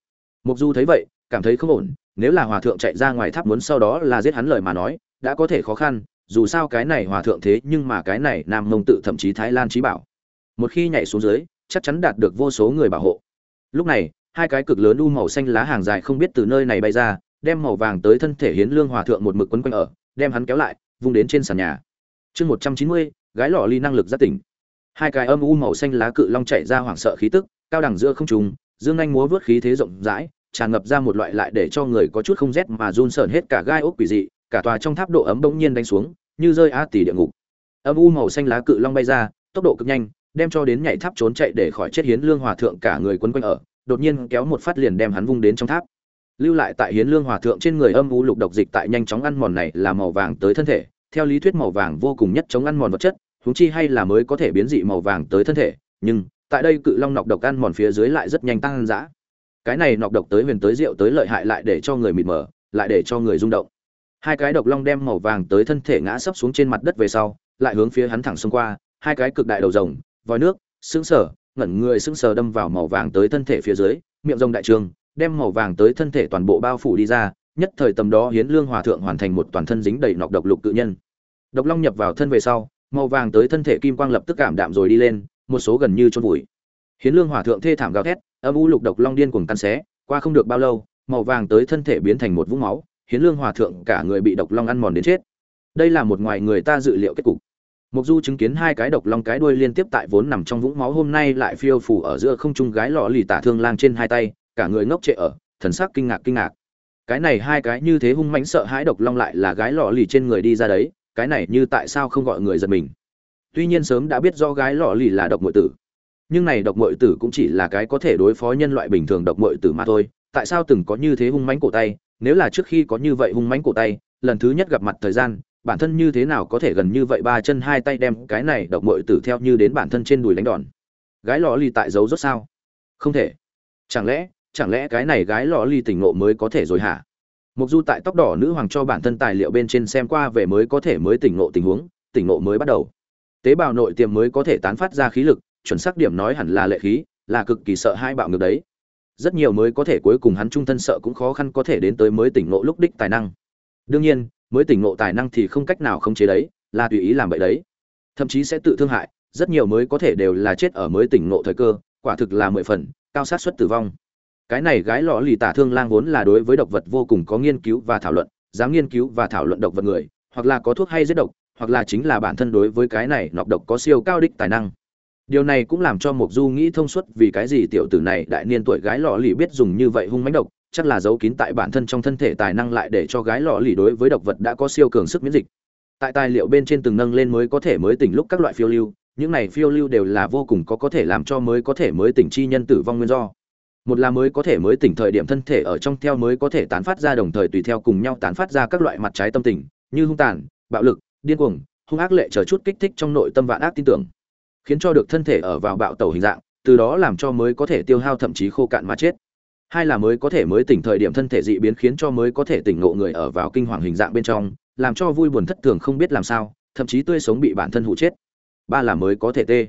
Mục du thấy vậy, cảm thấy không ổn, nếu là hòa thượng chạy ra ngoài tháp muốn sau đó là giết hắn lời mà nói, đã có thể khó khăn dù sao cái này hòa thượng thế nhưng mà cái này nam mông tự thậm chí thái lan trí bảo. Một khi nhảy xuống dưới, chắc chắn đạt được vô số người bảo hộ. Lúc này, hai cái cực lớn u màu xanh lá hàng dài không biết từ nơi này bay ra, đem màu vàng tới thân thể hiến lương hòa thượng một mực quấn quanh ở, đem hắn kéo lại, vung đến trên sàn nhà. Chương một trăm chín mươi, gái lọ ly năng lực giác tỉnh. Hai cái âm u màu xanh lá cự long chạy ra hoảng sợ khí tức, cao đẳng giữa không trùng dương anh múa vớt khí thế rộng rãi, tràn ngập ra một loại lại để cho người có chút không rét mà run sởn hết cả gai ốc quỷ dị cả tòa trong tháp độ ấm bỗng nhiên đánh xuống, như rơi a tỷ địa ngục. Âm u màu xanh lá cự long bay ra, tốc độ cực nhanh, đem cho đến nhảy tháp trốn chạy để khỏi chết hiến lương hòa thượng cả người quấn quanh ở, đột nhiên kéo một phát liền đem hắn vung đến trong tháp. Lưu lại tại hiến lương hòa thượng trên người âm u lục độc dịch tại nhanh chóng ăn mòn này là màu vàng tới thân thể, theo lý thuyết màu vàng vô cùng nhất chống ăn mòn vật chất, huống chi hay là mới có thể biến dị màu vàng tới thân thể, nhưng tại đây cự long nọc độc ăn mòn phía dưới lại rất nhanh tăng ăn dã. Cái này nọc độc tới huyền tới rượu tới lợi hại lại để cho người mịt mờ, lại để cho người rung động hai cái độc long đem màu vàng tới thân thể ngã sấp xuống trên mặt đất về sau, lại hướng phía hắn thẳng xông qua, hai cái cực đại đầu rồng, vòi nước, sững sờ, ngẩn người sững sờ đâm vào màu vàng tới thân thể phía dưới, miệng rồng đại trường, đem màu vàng tới thân thể toàn bộ bao phủ đi ra, nhất thời tầm đó hiến lương hòa thượng hoàn thành một toàn thân dính đầy nọc độc lục tự nhân. Độc long nhập vào thân về sau, màu vàng tới thân thể kim quang lập tức cảm đạm rồi đi lên, một số gần như chôn vùi. Hiến lương hòa thượng thê thảm gào thét, âm u lục độc long điên cuồng tan xé, qua không được bao lâu, màu vàng tới thân thể biến thành một vũng máu hiến lương hòa thượng cả người bị độc long ăn mòn đến chết đây là một ngoài người ta dự liệu kết cục Mục Du chứng kiến hai cái độc long cái đuôi liên tiếp tại vốn nằm trong vũng máu hôm nay lại phiêu phù ở giữa không trung gái lọ lì tả thương lang trên hai tay, cả người ngốc trệ ở, thần sắc kinh ngạc kinh ngạc. Cái này hai cái như thế hung mãnh sợ hãi độc long lại là gái lọ lì trên người đi ra đấy, cái này như tại sao không gọi người giật mình. Tuy nhiên sớm đã biết do gái lọ lì là độc muội tử, nhưng này độc muội tử cũng chỉ là cái có thể đối phó nhân loại bình thường độc muội tử mà thôi, tại sao từng có như thế hung mãnh cổ tay, nếu là trước khi có như vậy hung mãnh cổ tay, lần thứ nhất gặp mặt thời gian, bản thân như thế nào có thể gần như vậy ba chân hai tay đem cái này độc mội tử theo như đến bản thân trên đùi đánh đòn? Gái lò ly tại dấu rốt sao? Không thể. Chẳng lẽ chẳng lẽ cái này gái lò ly tỉnh ngộ mới có thể rồi hả? Mục du tại tóc đỏ nữ hoàng cho bản thân tài liệu bên trên xem qua về mới có thể mới tỉnh ngộ tình huống tỉnh ngộ mới bắt đầu. Tế bào nội tiềm mới có thể tán phát ra khí lực chuẩn xác điểm nói hẳn là lệ khí là cực kỳ sợ hai bạo ngược đấy rất nhiều mới có thể cuối cùng hắn trung thân sợ cũng khó khăn có thể đến tới mới tỉnh ngộ lúc đích tài năng đương nhiên mới tỉnh ngộ tài năng thì không cách nào không chế đấy, là tùy ý làm vậy đấy. Thậm chí sẽ tự thương hại, rất nhiều mới có thể đều là chết ở mới tỉnh ngộ thời cơ, quả thực là mười phần, cao sát suất tử vong. Cái này gái lọ lì tả thương lang vốn là đối với độc vật vô cùng có nghiên cứu và thảo luận, dám nghiên cứu và thảo luận độc vật người, hoặc là có thuốc hay giết độc, hoặc là chính là bản thân đối với cái này nọc độc có siêu cao đích tài năng. Điều này cũng làm cho Mộc Du nghĩ thông suốt vì cái gì tiểu tử này đại niên tuổi gái lọ lì biết dùng như vậy hung mãnh độc, chắc là giấu kín tại bản thân trong thân thể tài năng lại để cho gái lọ lì đối với độc vật đã có siêu cường sức miễn dịch. Tại tài liệu bên trên từng nâng lên mới có thể mới tỉnh lúc các loại phiêu lưu những này phiêu lưu đều là vô cùng có có thể làm cho mới có thể mới tỉnh chi nhân tử vong nguyên do. Một là mới có thể mới tỉnh thời điểm thân thể ở trong theo mới có thể tán phát ra đồng thời tùy theo cùng nhau tán phát ra các loại mặt trái tâm tình như hung tàn bạo lực điên cuồng hung ác lệ chờ chút kích thích trong nội tâm vạn ác tin tưởng khiến cho được thân thể ở vào bạo tẩu hình dạng, từ đó làm cho mới có thể tiêu hao thậm chí khô cạn mà chết. Hai là mới có thể mới tỉnh thời điểm thân thể dị biến khiến cho mới có thể tỉnh ngộ người ở vào kinh hoàng hình dạng bên trong, làm cho vui buồn thất thường không biết làm sao, thậm chí tươi sống bị bản thân hụ chết. Ba là mới có thể tê.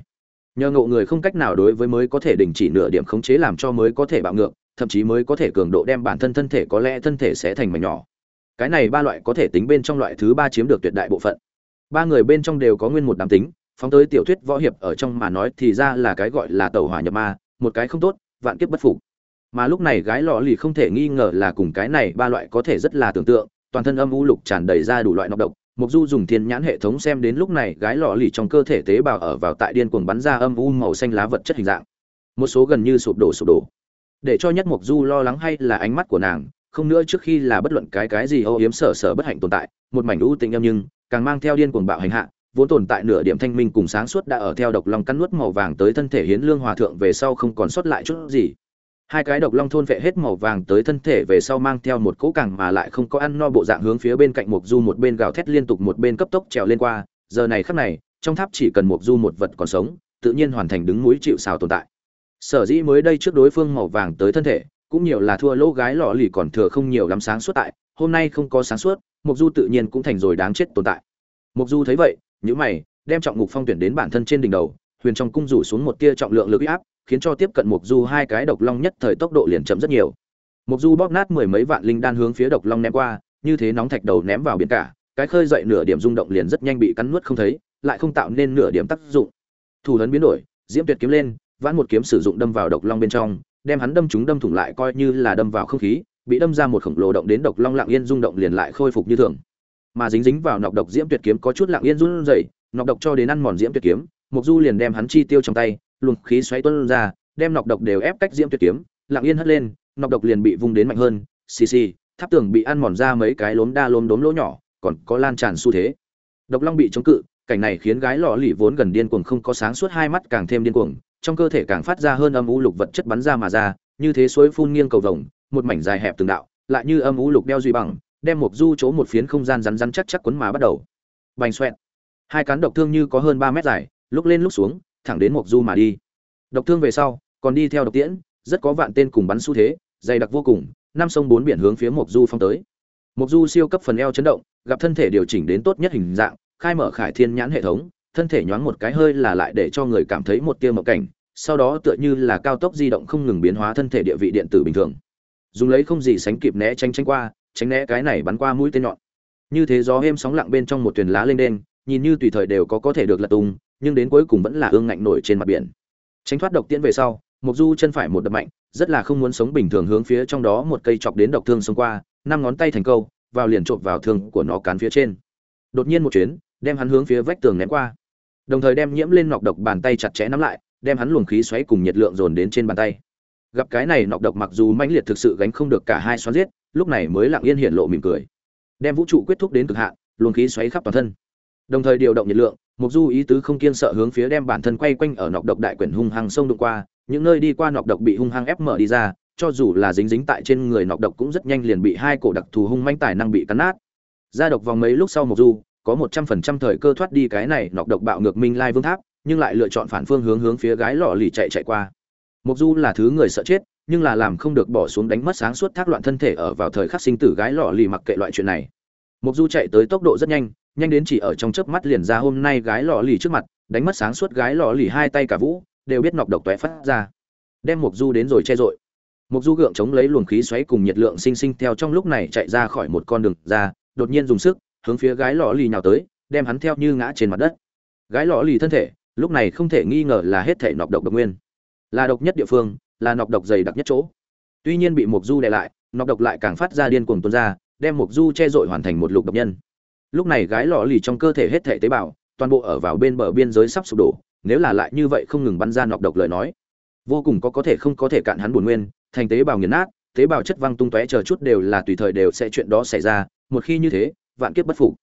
Nhờ ngộ người không cách nào đối với mới có thể đình chỉ nửa điểm khống chế làm cho mới có thể bạo ngược, thậm chí mới có thể cường độ đem bản thân thân thể có lẽ thân thể sẽ thành mảnh nhỏ. Cái này ba loại có thể tính bên trong loại thứ ba chiếm được tuyệt đại bộ phận. Ba người bên trong đều có nguyên một đám tính phóng tới tiểu thuyết võ hiệp ở trong mà nói thì ra là cái gọi là tàu hỏa nhập ma, một cái không tốt, vạn kiếp bất phục. Mà lúc này gái lọ lì không thể nghi ngờ là cùng cái này ba loại có thể rất là tưởng tượng, toàn thân âm u lục tràn đầy ra đủ loại nọc độc mục du dùng thiên nhãn hệ thống xem đến lúc này gái lọ lì trong cơ thể tế bào ở vào tại điên cuồng bắn ra âm u màu xanh lá vật chất hình dạng. Một số gần như sụp đổ sụp đổ. Để cho nhất mục du lo lắng hay là ánh mắt của nàng, không nữa trước khi là bất luận cái cái gì âu yếm sở sở bất hạnh tồn tại, một mảnh u tình âm nhưng, càng mang theo điên cuồng bạo hành hạ vốn tồn tại nửa điểm thanh minh cùng sáng suốt đã ở theo độc long cắn nuốt màu vàng tới thân thể hiến lương hòa thượng về sau không còn sót lại chút gì. Hai cái độc long thôn vệ hết màu vàng tới thân thể về sau mang theo một cỗ càng mà lại không có ăn no bộ dạng hướng phía bên cạnh mục du một bên gào thét liên tục một bên cấp tốc trèo lên qua, giờ này khắc này, trong tháp chỉ cần mục du một vật còn sống, tự nhiên hoàn thành đứng núi chịu xào tồn tại. Sở dĩ mới đây trước đối phương màu vàng tới thân thể, cũng nhiều là thua lỗ gái lọ lì còn thừa không nhiều lắm sáng suốt tại, hôm nay không có sáng suốt mục du tự nhiên cũng thành rồi đáng chết tồn tại. Mục du thấy vậy nhíu mày, đem trọng ngục phong tuyển đến bản thân trên đỉnh đầu, huyền trong cung rủ xuống một tia trọng lượng lực áp, khiến cho tiếp cận mục du hai cái độc long nhất thời tốc độ liền chậm rất nhiều. Mục du bóp nát mười mấy vạn linh đan hướng phía độc long ném qua, như thế nóng thạch đầu ném vào biển cả, cái khơi dậy nửa điểm rung động liền rất nhanh bị cắn nuốt không thấy, lại không tạo nên nửa điểm tác dụng. Thủ lớn biến đổi, diễm tuyệt kiếm lên, vãn một kiếm sử dụng đâm vào độc long bên trong, đem hắn đâm chúng đâm thủng lại coi như là đâm vào không khí, bị đâm ra một khổng lồ động đến độc long lặng yên rung động liền lại khôi phục như thường mà dính dính vào nọc độc diễm tuyệt kiếm có chút lặng yên run rẩy, nọc độc cho đến ăn mòn diễm tuyệt kiếm mục du liền đem hắn chi tiêu trong tay, luồng khí xoáy tuôn ra, đem nọc độc đều ép cách diễm tuyệt kiếm, lặng yên hất lên, nọc độc liền bị vung đến mạnh hơn, xì xì, tháp tường bị ăn mòn ra mấy cái lốm đa lốm đốm lỗ nhỏ, còn có lan tràn xu thế. Độc long bị chống cự, cảnh này khiến gái lọ lì vốn gần điên cuồng không có sáng suốt hai mắt càng thêm điên cuồng, trong cơ thể càng phát ra hơn âm u lục vật chất bắn ra mà ra, như thế suối phun nghiêng cầu vồng, một mảnh dài hẹp từng đạo, lại như âm u lục đeo duy bằng đem một du chỗ một phiến không gian rắn rắn chắc chắc quấn mà bắt đầu. Bành xoẹn hai cán độc thương như có hơn ba mét dài, lúc lên lúc xuống, thẳng đến một du mà đi. Độc thương về sau, còn đi theo độc tiễn, rất có vạn tên cùng bắn xu thế, dày đặc vô cùng, năm sông bốn biển hướng phía một du phong tới. Một du siêu cấp phần eo chấn động, gặp thân thể điều chỉnh đến tốt nhất hình dạng, khai mở khải thiên nhãn hệ thống, thân thể nhoáng một cái hơi là lại để cho người cảm thấy một tia mộng cảnh, sau đó tựa như là cao tốc di động không ngừng biến hóa thân thể địa vị điện tử bình thường. Dùng lấy không gì sánh kịp né tránh tránh qua tránh né cái này bắn qua mũi tên nhọn. Như thế gió êm sóng lặng bên trong một thuyền lá lên đen nhìn như tùy thời đều có có thể được lật tung, nhưng đến cuối cùng vẫn là ương ngạnh nổi trên mặt biển. Tránh thoát độc tiễn về sau mục du chân phải một đập mạnh, rất là không muốn sống bình thường hướng phía trong đó một cây chọc đến độc thương xông qua, năm ngón tay thành câu, vào liền trộm vào thương của nó cán phía trên. Đột nhiên một chuyến, đem hắn hướng phía vách tường ném qua. Đồng thời đem nhiễm lên nọc độc bàn tay chặt chẽ nắm lại, đem hắn luồng khí xoáy cùng nhiệt lượng dồn đến trên bàn tay. Gặp cái này nọc độc mặc dù mãnh liệt thực sự gánh không được cả hai xoắn giết lúc này mới lặng yên hiện lộ mỉm cười. Đem vũ trụ quyết thúc đến cực hạn, luồng khí xoáy khắp toàn thân. Đồng thời điều động nhiệt lượng mục du ý tứ không kiên sợ hướng phía đem bản thân quay quanh ở nọc độc đại quyển hung hăng sông đụng qua, những nơi đi qua nọc độc bị hung hăng ép mở đi ra, cho dù là dính dính tại trên người nọc độc cũng rất nhanh liền bị hai cổ đặc thù hung manh tài năng bị cắn nát. Ra độc vòng mấy lúc sau mục du có một trăm phần trăm thời cơ thoát đi cái này nọc độc bạo ngược minh lai vương tháp, nhưng lại lựa chọn phản phương hướng hướng phía gái lọ lì chạy chạy qua. Mục du là thứ người sợ chết nhưng là làm không được bỏ xuống đánh mất sáng suốt thác loạn thân thể ở vào thời khắc sinh tử gái lọ lì mặc kệ loại chuyện này. Mục du chạy tới tốc độ rất nhanh nhanh đến chỉ ở trong chớp mắt liền ra hôm nay gái lọ lì trước mặt, đánh mất sáng suốt gái lọ lì hai tay cả vũ, đều biết nọc độc tóe phát ra. Đem mục du đến rồi che rội mục du gượng chống lấy luồng khí xoáy cùng nhiệt lượng sinh sinh theo trong lúc này chạy ra khỏi một con đường ra, đột nhiên dùng sức, hướng phía gái lọ lì nhào tới, đem hắn theo như ngã trên mặt đất. Gái lọ lì thân thể, lúc này không thể nghi ngờ là hết thể nọc độc độc nguyên. Là độc nhất địa phương là nọc độc dày đặc nhất chỗ. Tuy nhiên bị mục du đè lại, nọc độc lại càng phát ra điên cuồng tuôn ra, đem mục du che dội hoàn thành một lục độc nhân. Lúc này gái lọ lì trong cơ thể hết thể tế bào, toàn bộ ở vào bên bờ biên giới sắp sụp đổ, nếu là lại như vậy không ngừng bắn ra nọc độc lời nói, vô cùng có có thể không có thể cạn hắn buồn nguyên, thành tế bào nghiền nát, tế bào chất văng tung tóe chờ chút đều là tùy thời đều sẽ chuyện đó xảy ra, một khi như thế, vạn kiếp bất phục.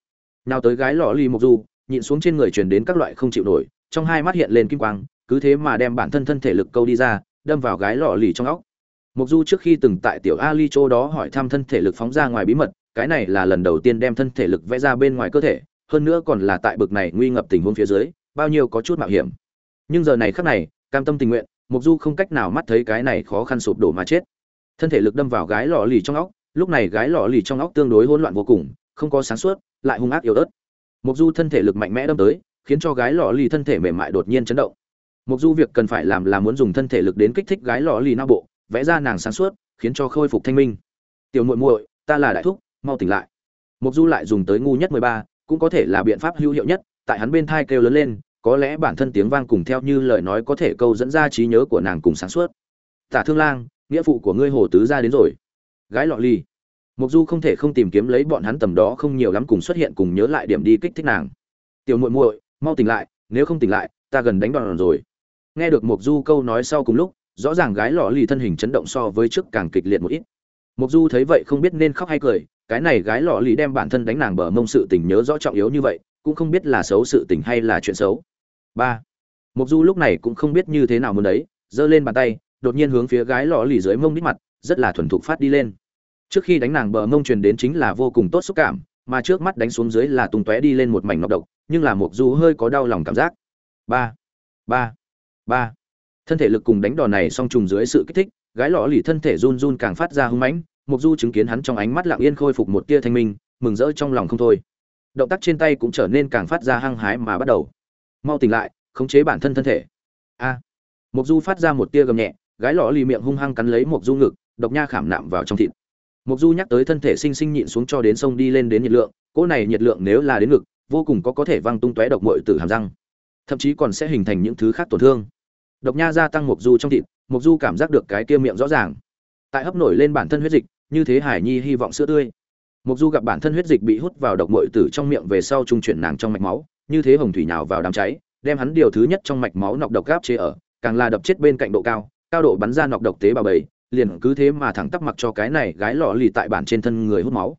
Nào tới gái lọ lì mục du, nhịn xuống trên người truyền đến các loại không chịu nổi, trong hai mắt hiện lên kim quang, cứ thế mà đem bản thân thân thể lực câu đi ra đâm vào gái lọ lì trong óc. Mục du trước khi từng tại tiểu ali chỗ đó hỏi thăm thân thể lực phóng ra ngoài bí mật, cái này là lần đầu tiên đem thân thể lực vẽ ra bên ngoài cơ thể, hơn nữa còn là tại bực này nguy ngập tình huống phía dưới, bao nhiêu có chút mạo hiểm. Nhưng giờ này khắc này, cam tâm tình nguyện, mục du không cách nào mắt thấy cái này khó khăn sụp đổ mà chết. Thân thể lực đâm vào gái lọ lì trong óc, lúc này gái lọ lì trong óc tương đối hỗn loạn vô cùng, không có sáng suốt, lại hung ác yếu ớt. Mục du thân thể lực mạnh mẽ đâm tới, khiến cho gái lọ lì thân thể mềm mại đột nhiên chấn động mục du việc cần phải làm là muốn dùng thân thể lực đến kích thích gái lọ lì não bộ vẽ ra nàng sáng suốt khiến cho khôi phục thanh minh. Tiểu muội muội ta là đại thúc mau tỉnh lại. Mục du lại dùng tới ngu nhất mười ba cũng có thể là biện pháp hữu hiệu nhất tại hắn bên thai kêu lớn lên có lẽ bản thân tiếng vang cùng theo như lời nói có thể câu dẫn ra trí nhớ của nàng cùng sáng suốt. Tả thương lang nghĩa phụ của ngươi hồ tứ gia đến rồi. Gái lọ lì, mục du không thể không tìm kiếm lấy bọn hắn tầm đó không nhiều lắm cùng xuất hiện cùng nhớ lại điểm đi kích thích nàng. Tiểu muội muội mau tỉnh lại nếu không tỉnh lại ta gần đánh đòn rồi nghe được mục du câu nói sau cùng lúc, rõ ràng gái lọ lì thân hình chấn động so với trước càng kịch liệt một ít. Mục du thấy vậy không biết nên khóc hay cười, cái này gái lọ lì đem bản thân đánh nàng bờ mông sự tình nhớ rõ trọng yếu như vậy, cũng không biết là xấu sự tình hay là chuyện xấu. Ba. Mục du lúc này cũng không biết như thế nào muốn đấy, giơ lên bàn tay, đột nhiên hướng phía gái lọ lì dưới mông đít mặt, rất là thuần thục phát đi lên. Trước khi đánh nàng bờ mông truyền đến chính là vô cùng tốt xúc cảm, mà trước mắt đánh xuống dưới là tung tóe đi lên một mảnh nọc độc, nhưng là mục du hơi có đau lòng cảm giác. Ba. Ba ba. Thân thể lực cùng đánh đòn này song trùng dưới sự kích thích, gái lọ lì thân thể run run càng phát ra hung mãnh mục du chứng kiến hắn trong ánh mắt lặng yên khôi phục một tia thanh minh, mừng rỡ trong lòng không thôi. Động tác trên tay cũng trở nên càng phát ra hăng hái mà bắt đầu. Mau tỉnh lại, khống chế bản thân thân thể. A. À. mục du phát ra một tia gầm nhẹ, gái lọ lì miệng hung hăng cắn lấy mục du ngực, độc nha khảm nạm vào trong thịt. Mục du nhắc tới thân thể sinh sinh nhịn xuống cho đến sông đi lên đến nhiệt lượng, cỗ này nhiệt lượng nếu là đến ngực, vô cùng có có thể văng tung tóe độc muội từ hàm răng, thậm chí còn sẽ hình thành những thứ khác tổn thương độc nha gia tăng mục du trong thịt mục du cảm giác được cái kia miệng rõ ràng. Tại hấp nổi lên bản thân huyết dịch, như thế hải nhi hy vọng sữa tươi. Mục du gặp bản thân huyết dịch bị hút vào độc mội tử trong miệng về sau trung chuyển nàng trong mạch máu, như thế hồng thủy nào vào đám cháy, đem hắn điều thứ nhất trong mạch máu nọc độc gáp chế ở, càng là đập chết bên cạnh độ cao cao độ bắn ra nọc độc tế bào bầy, liền cứ thế mà thẳng tắp mặc cho cái này gái lọ lì tại bản trên thân người hút máu.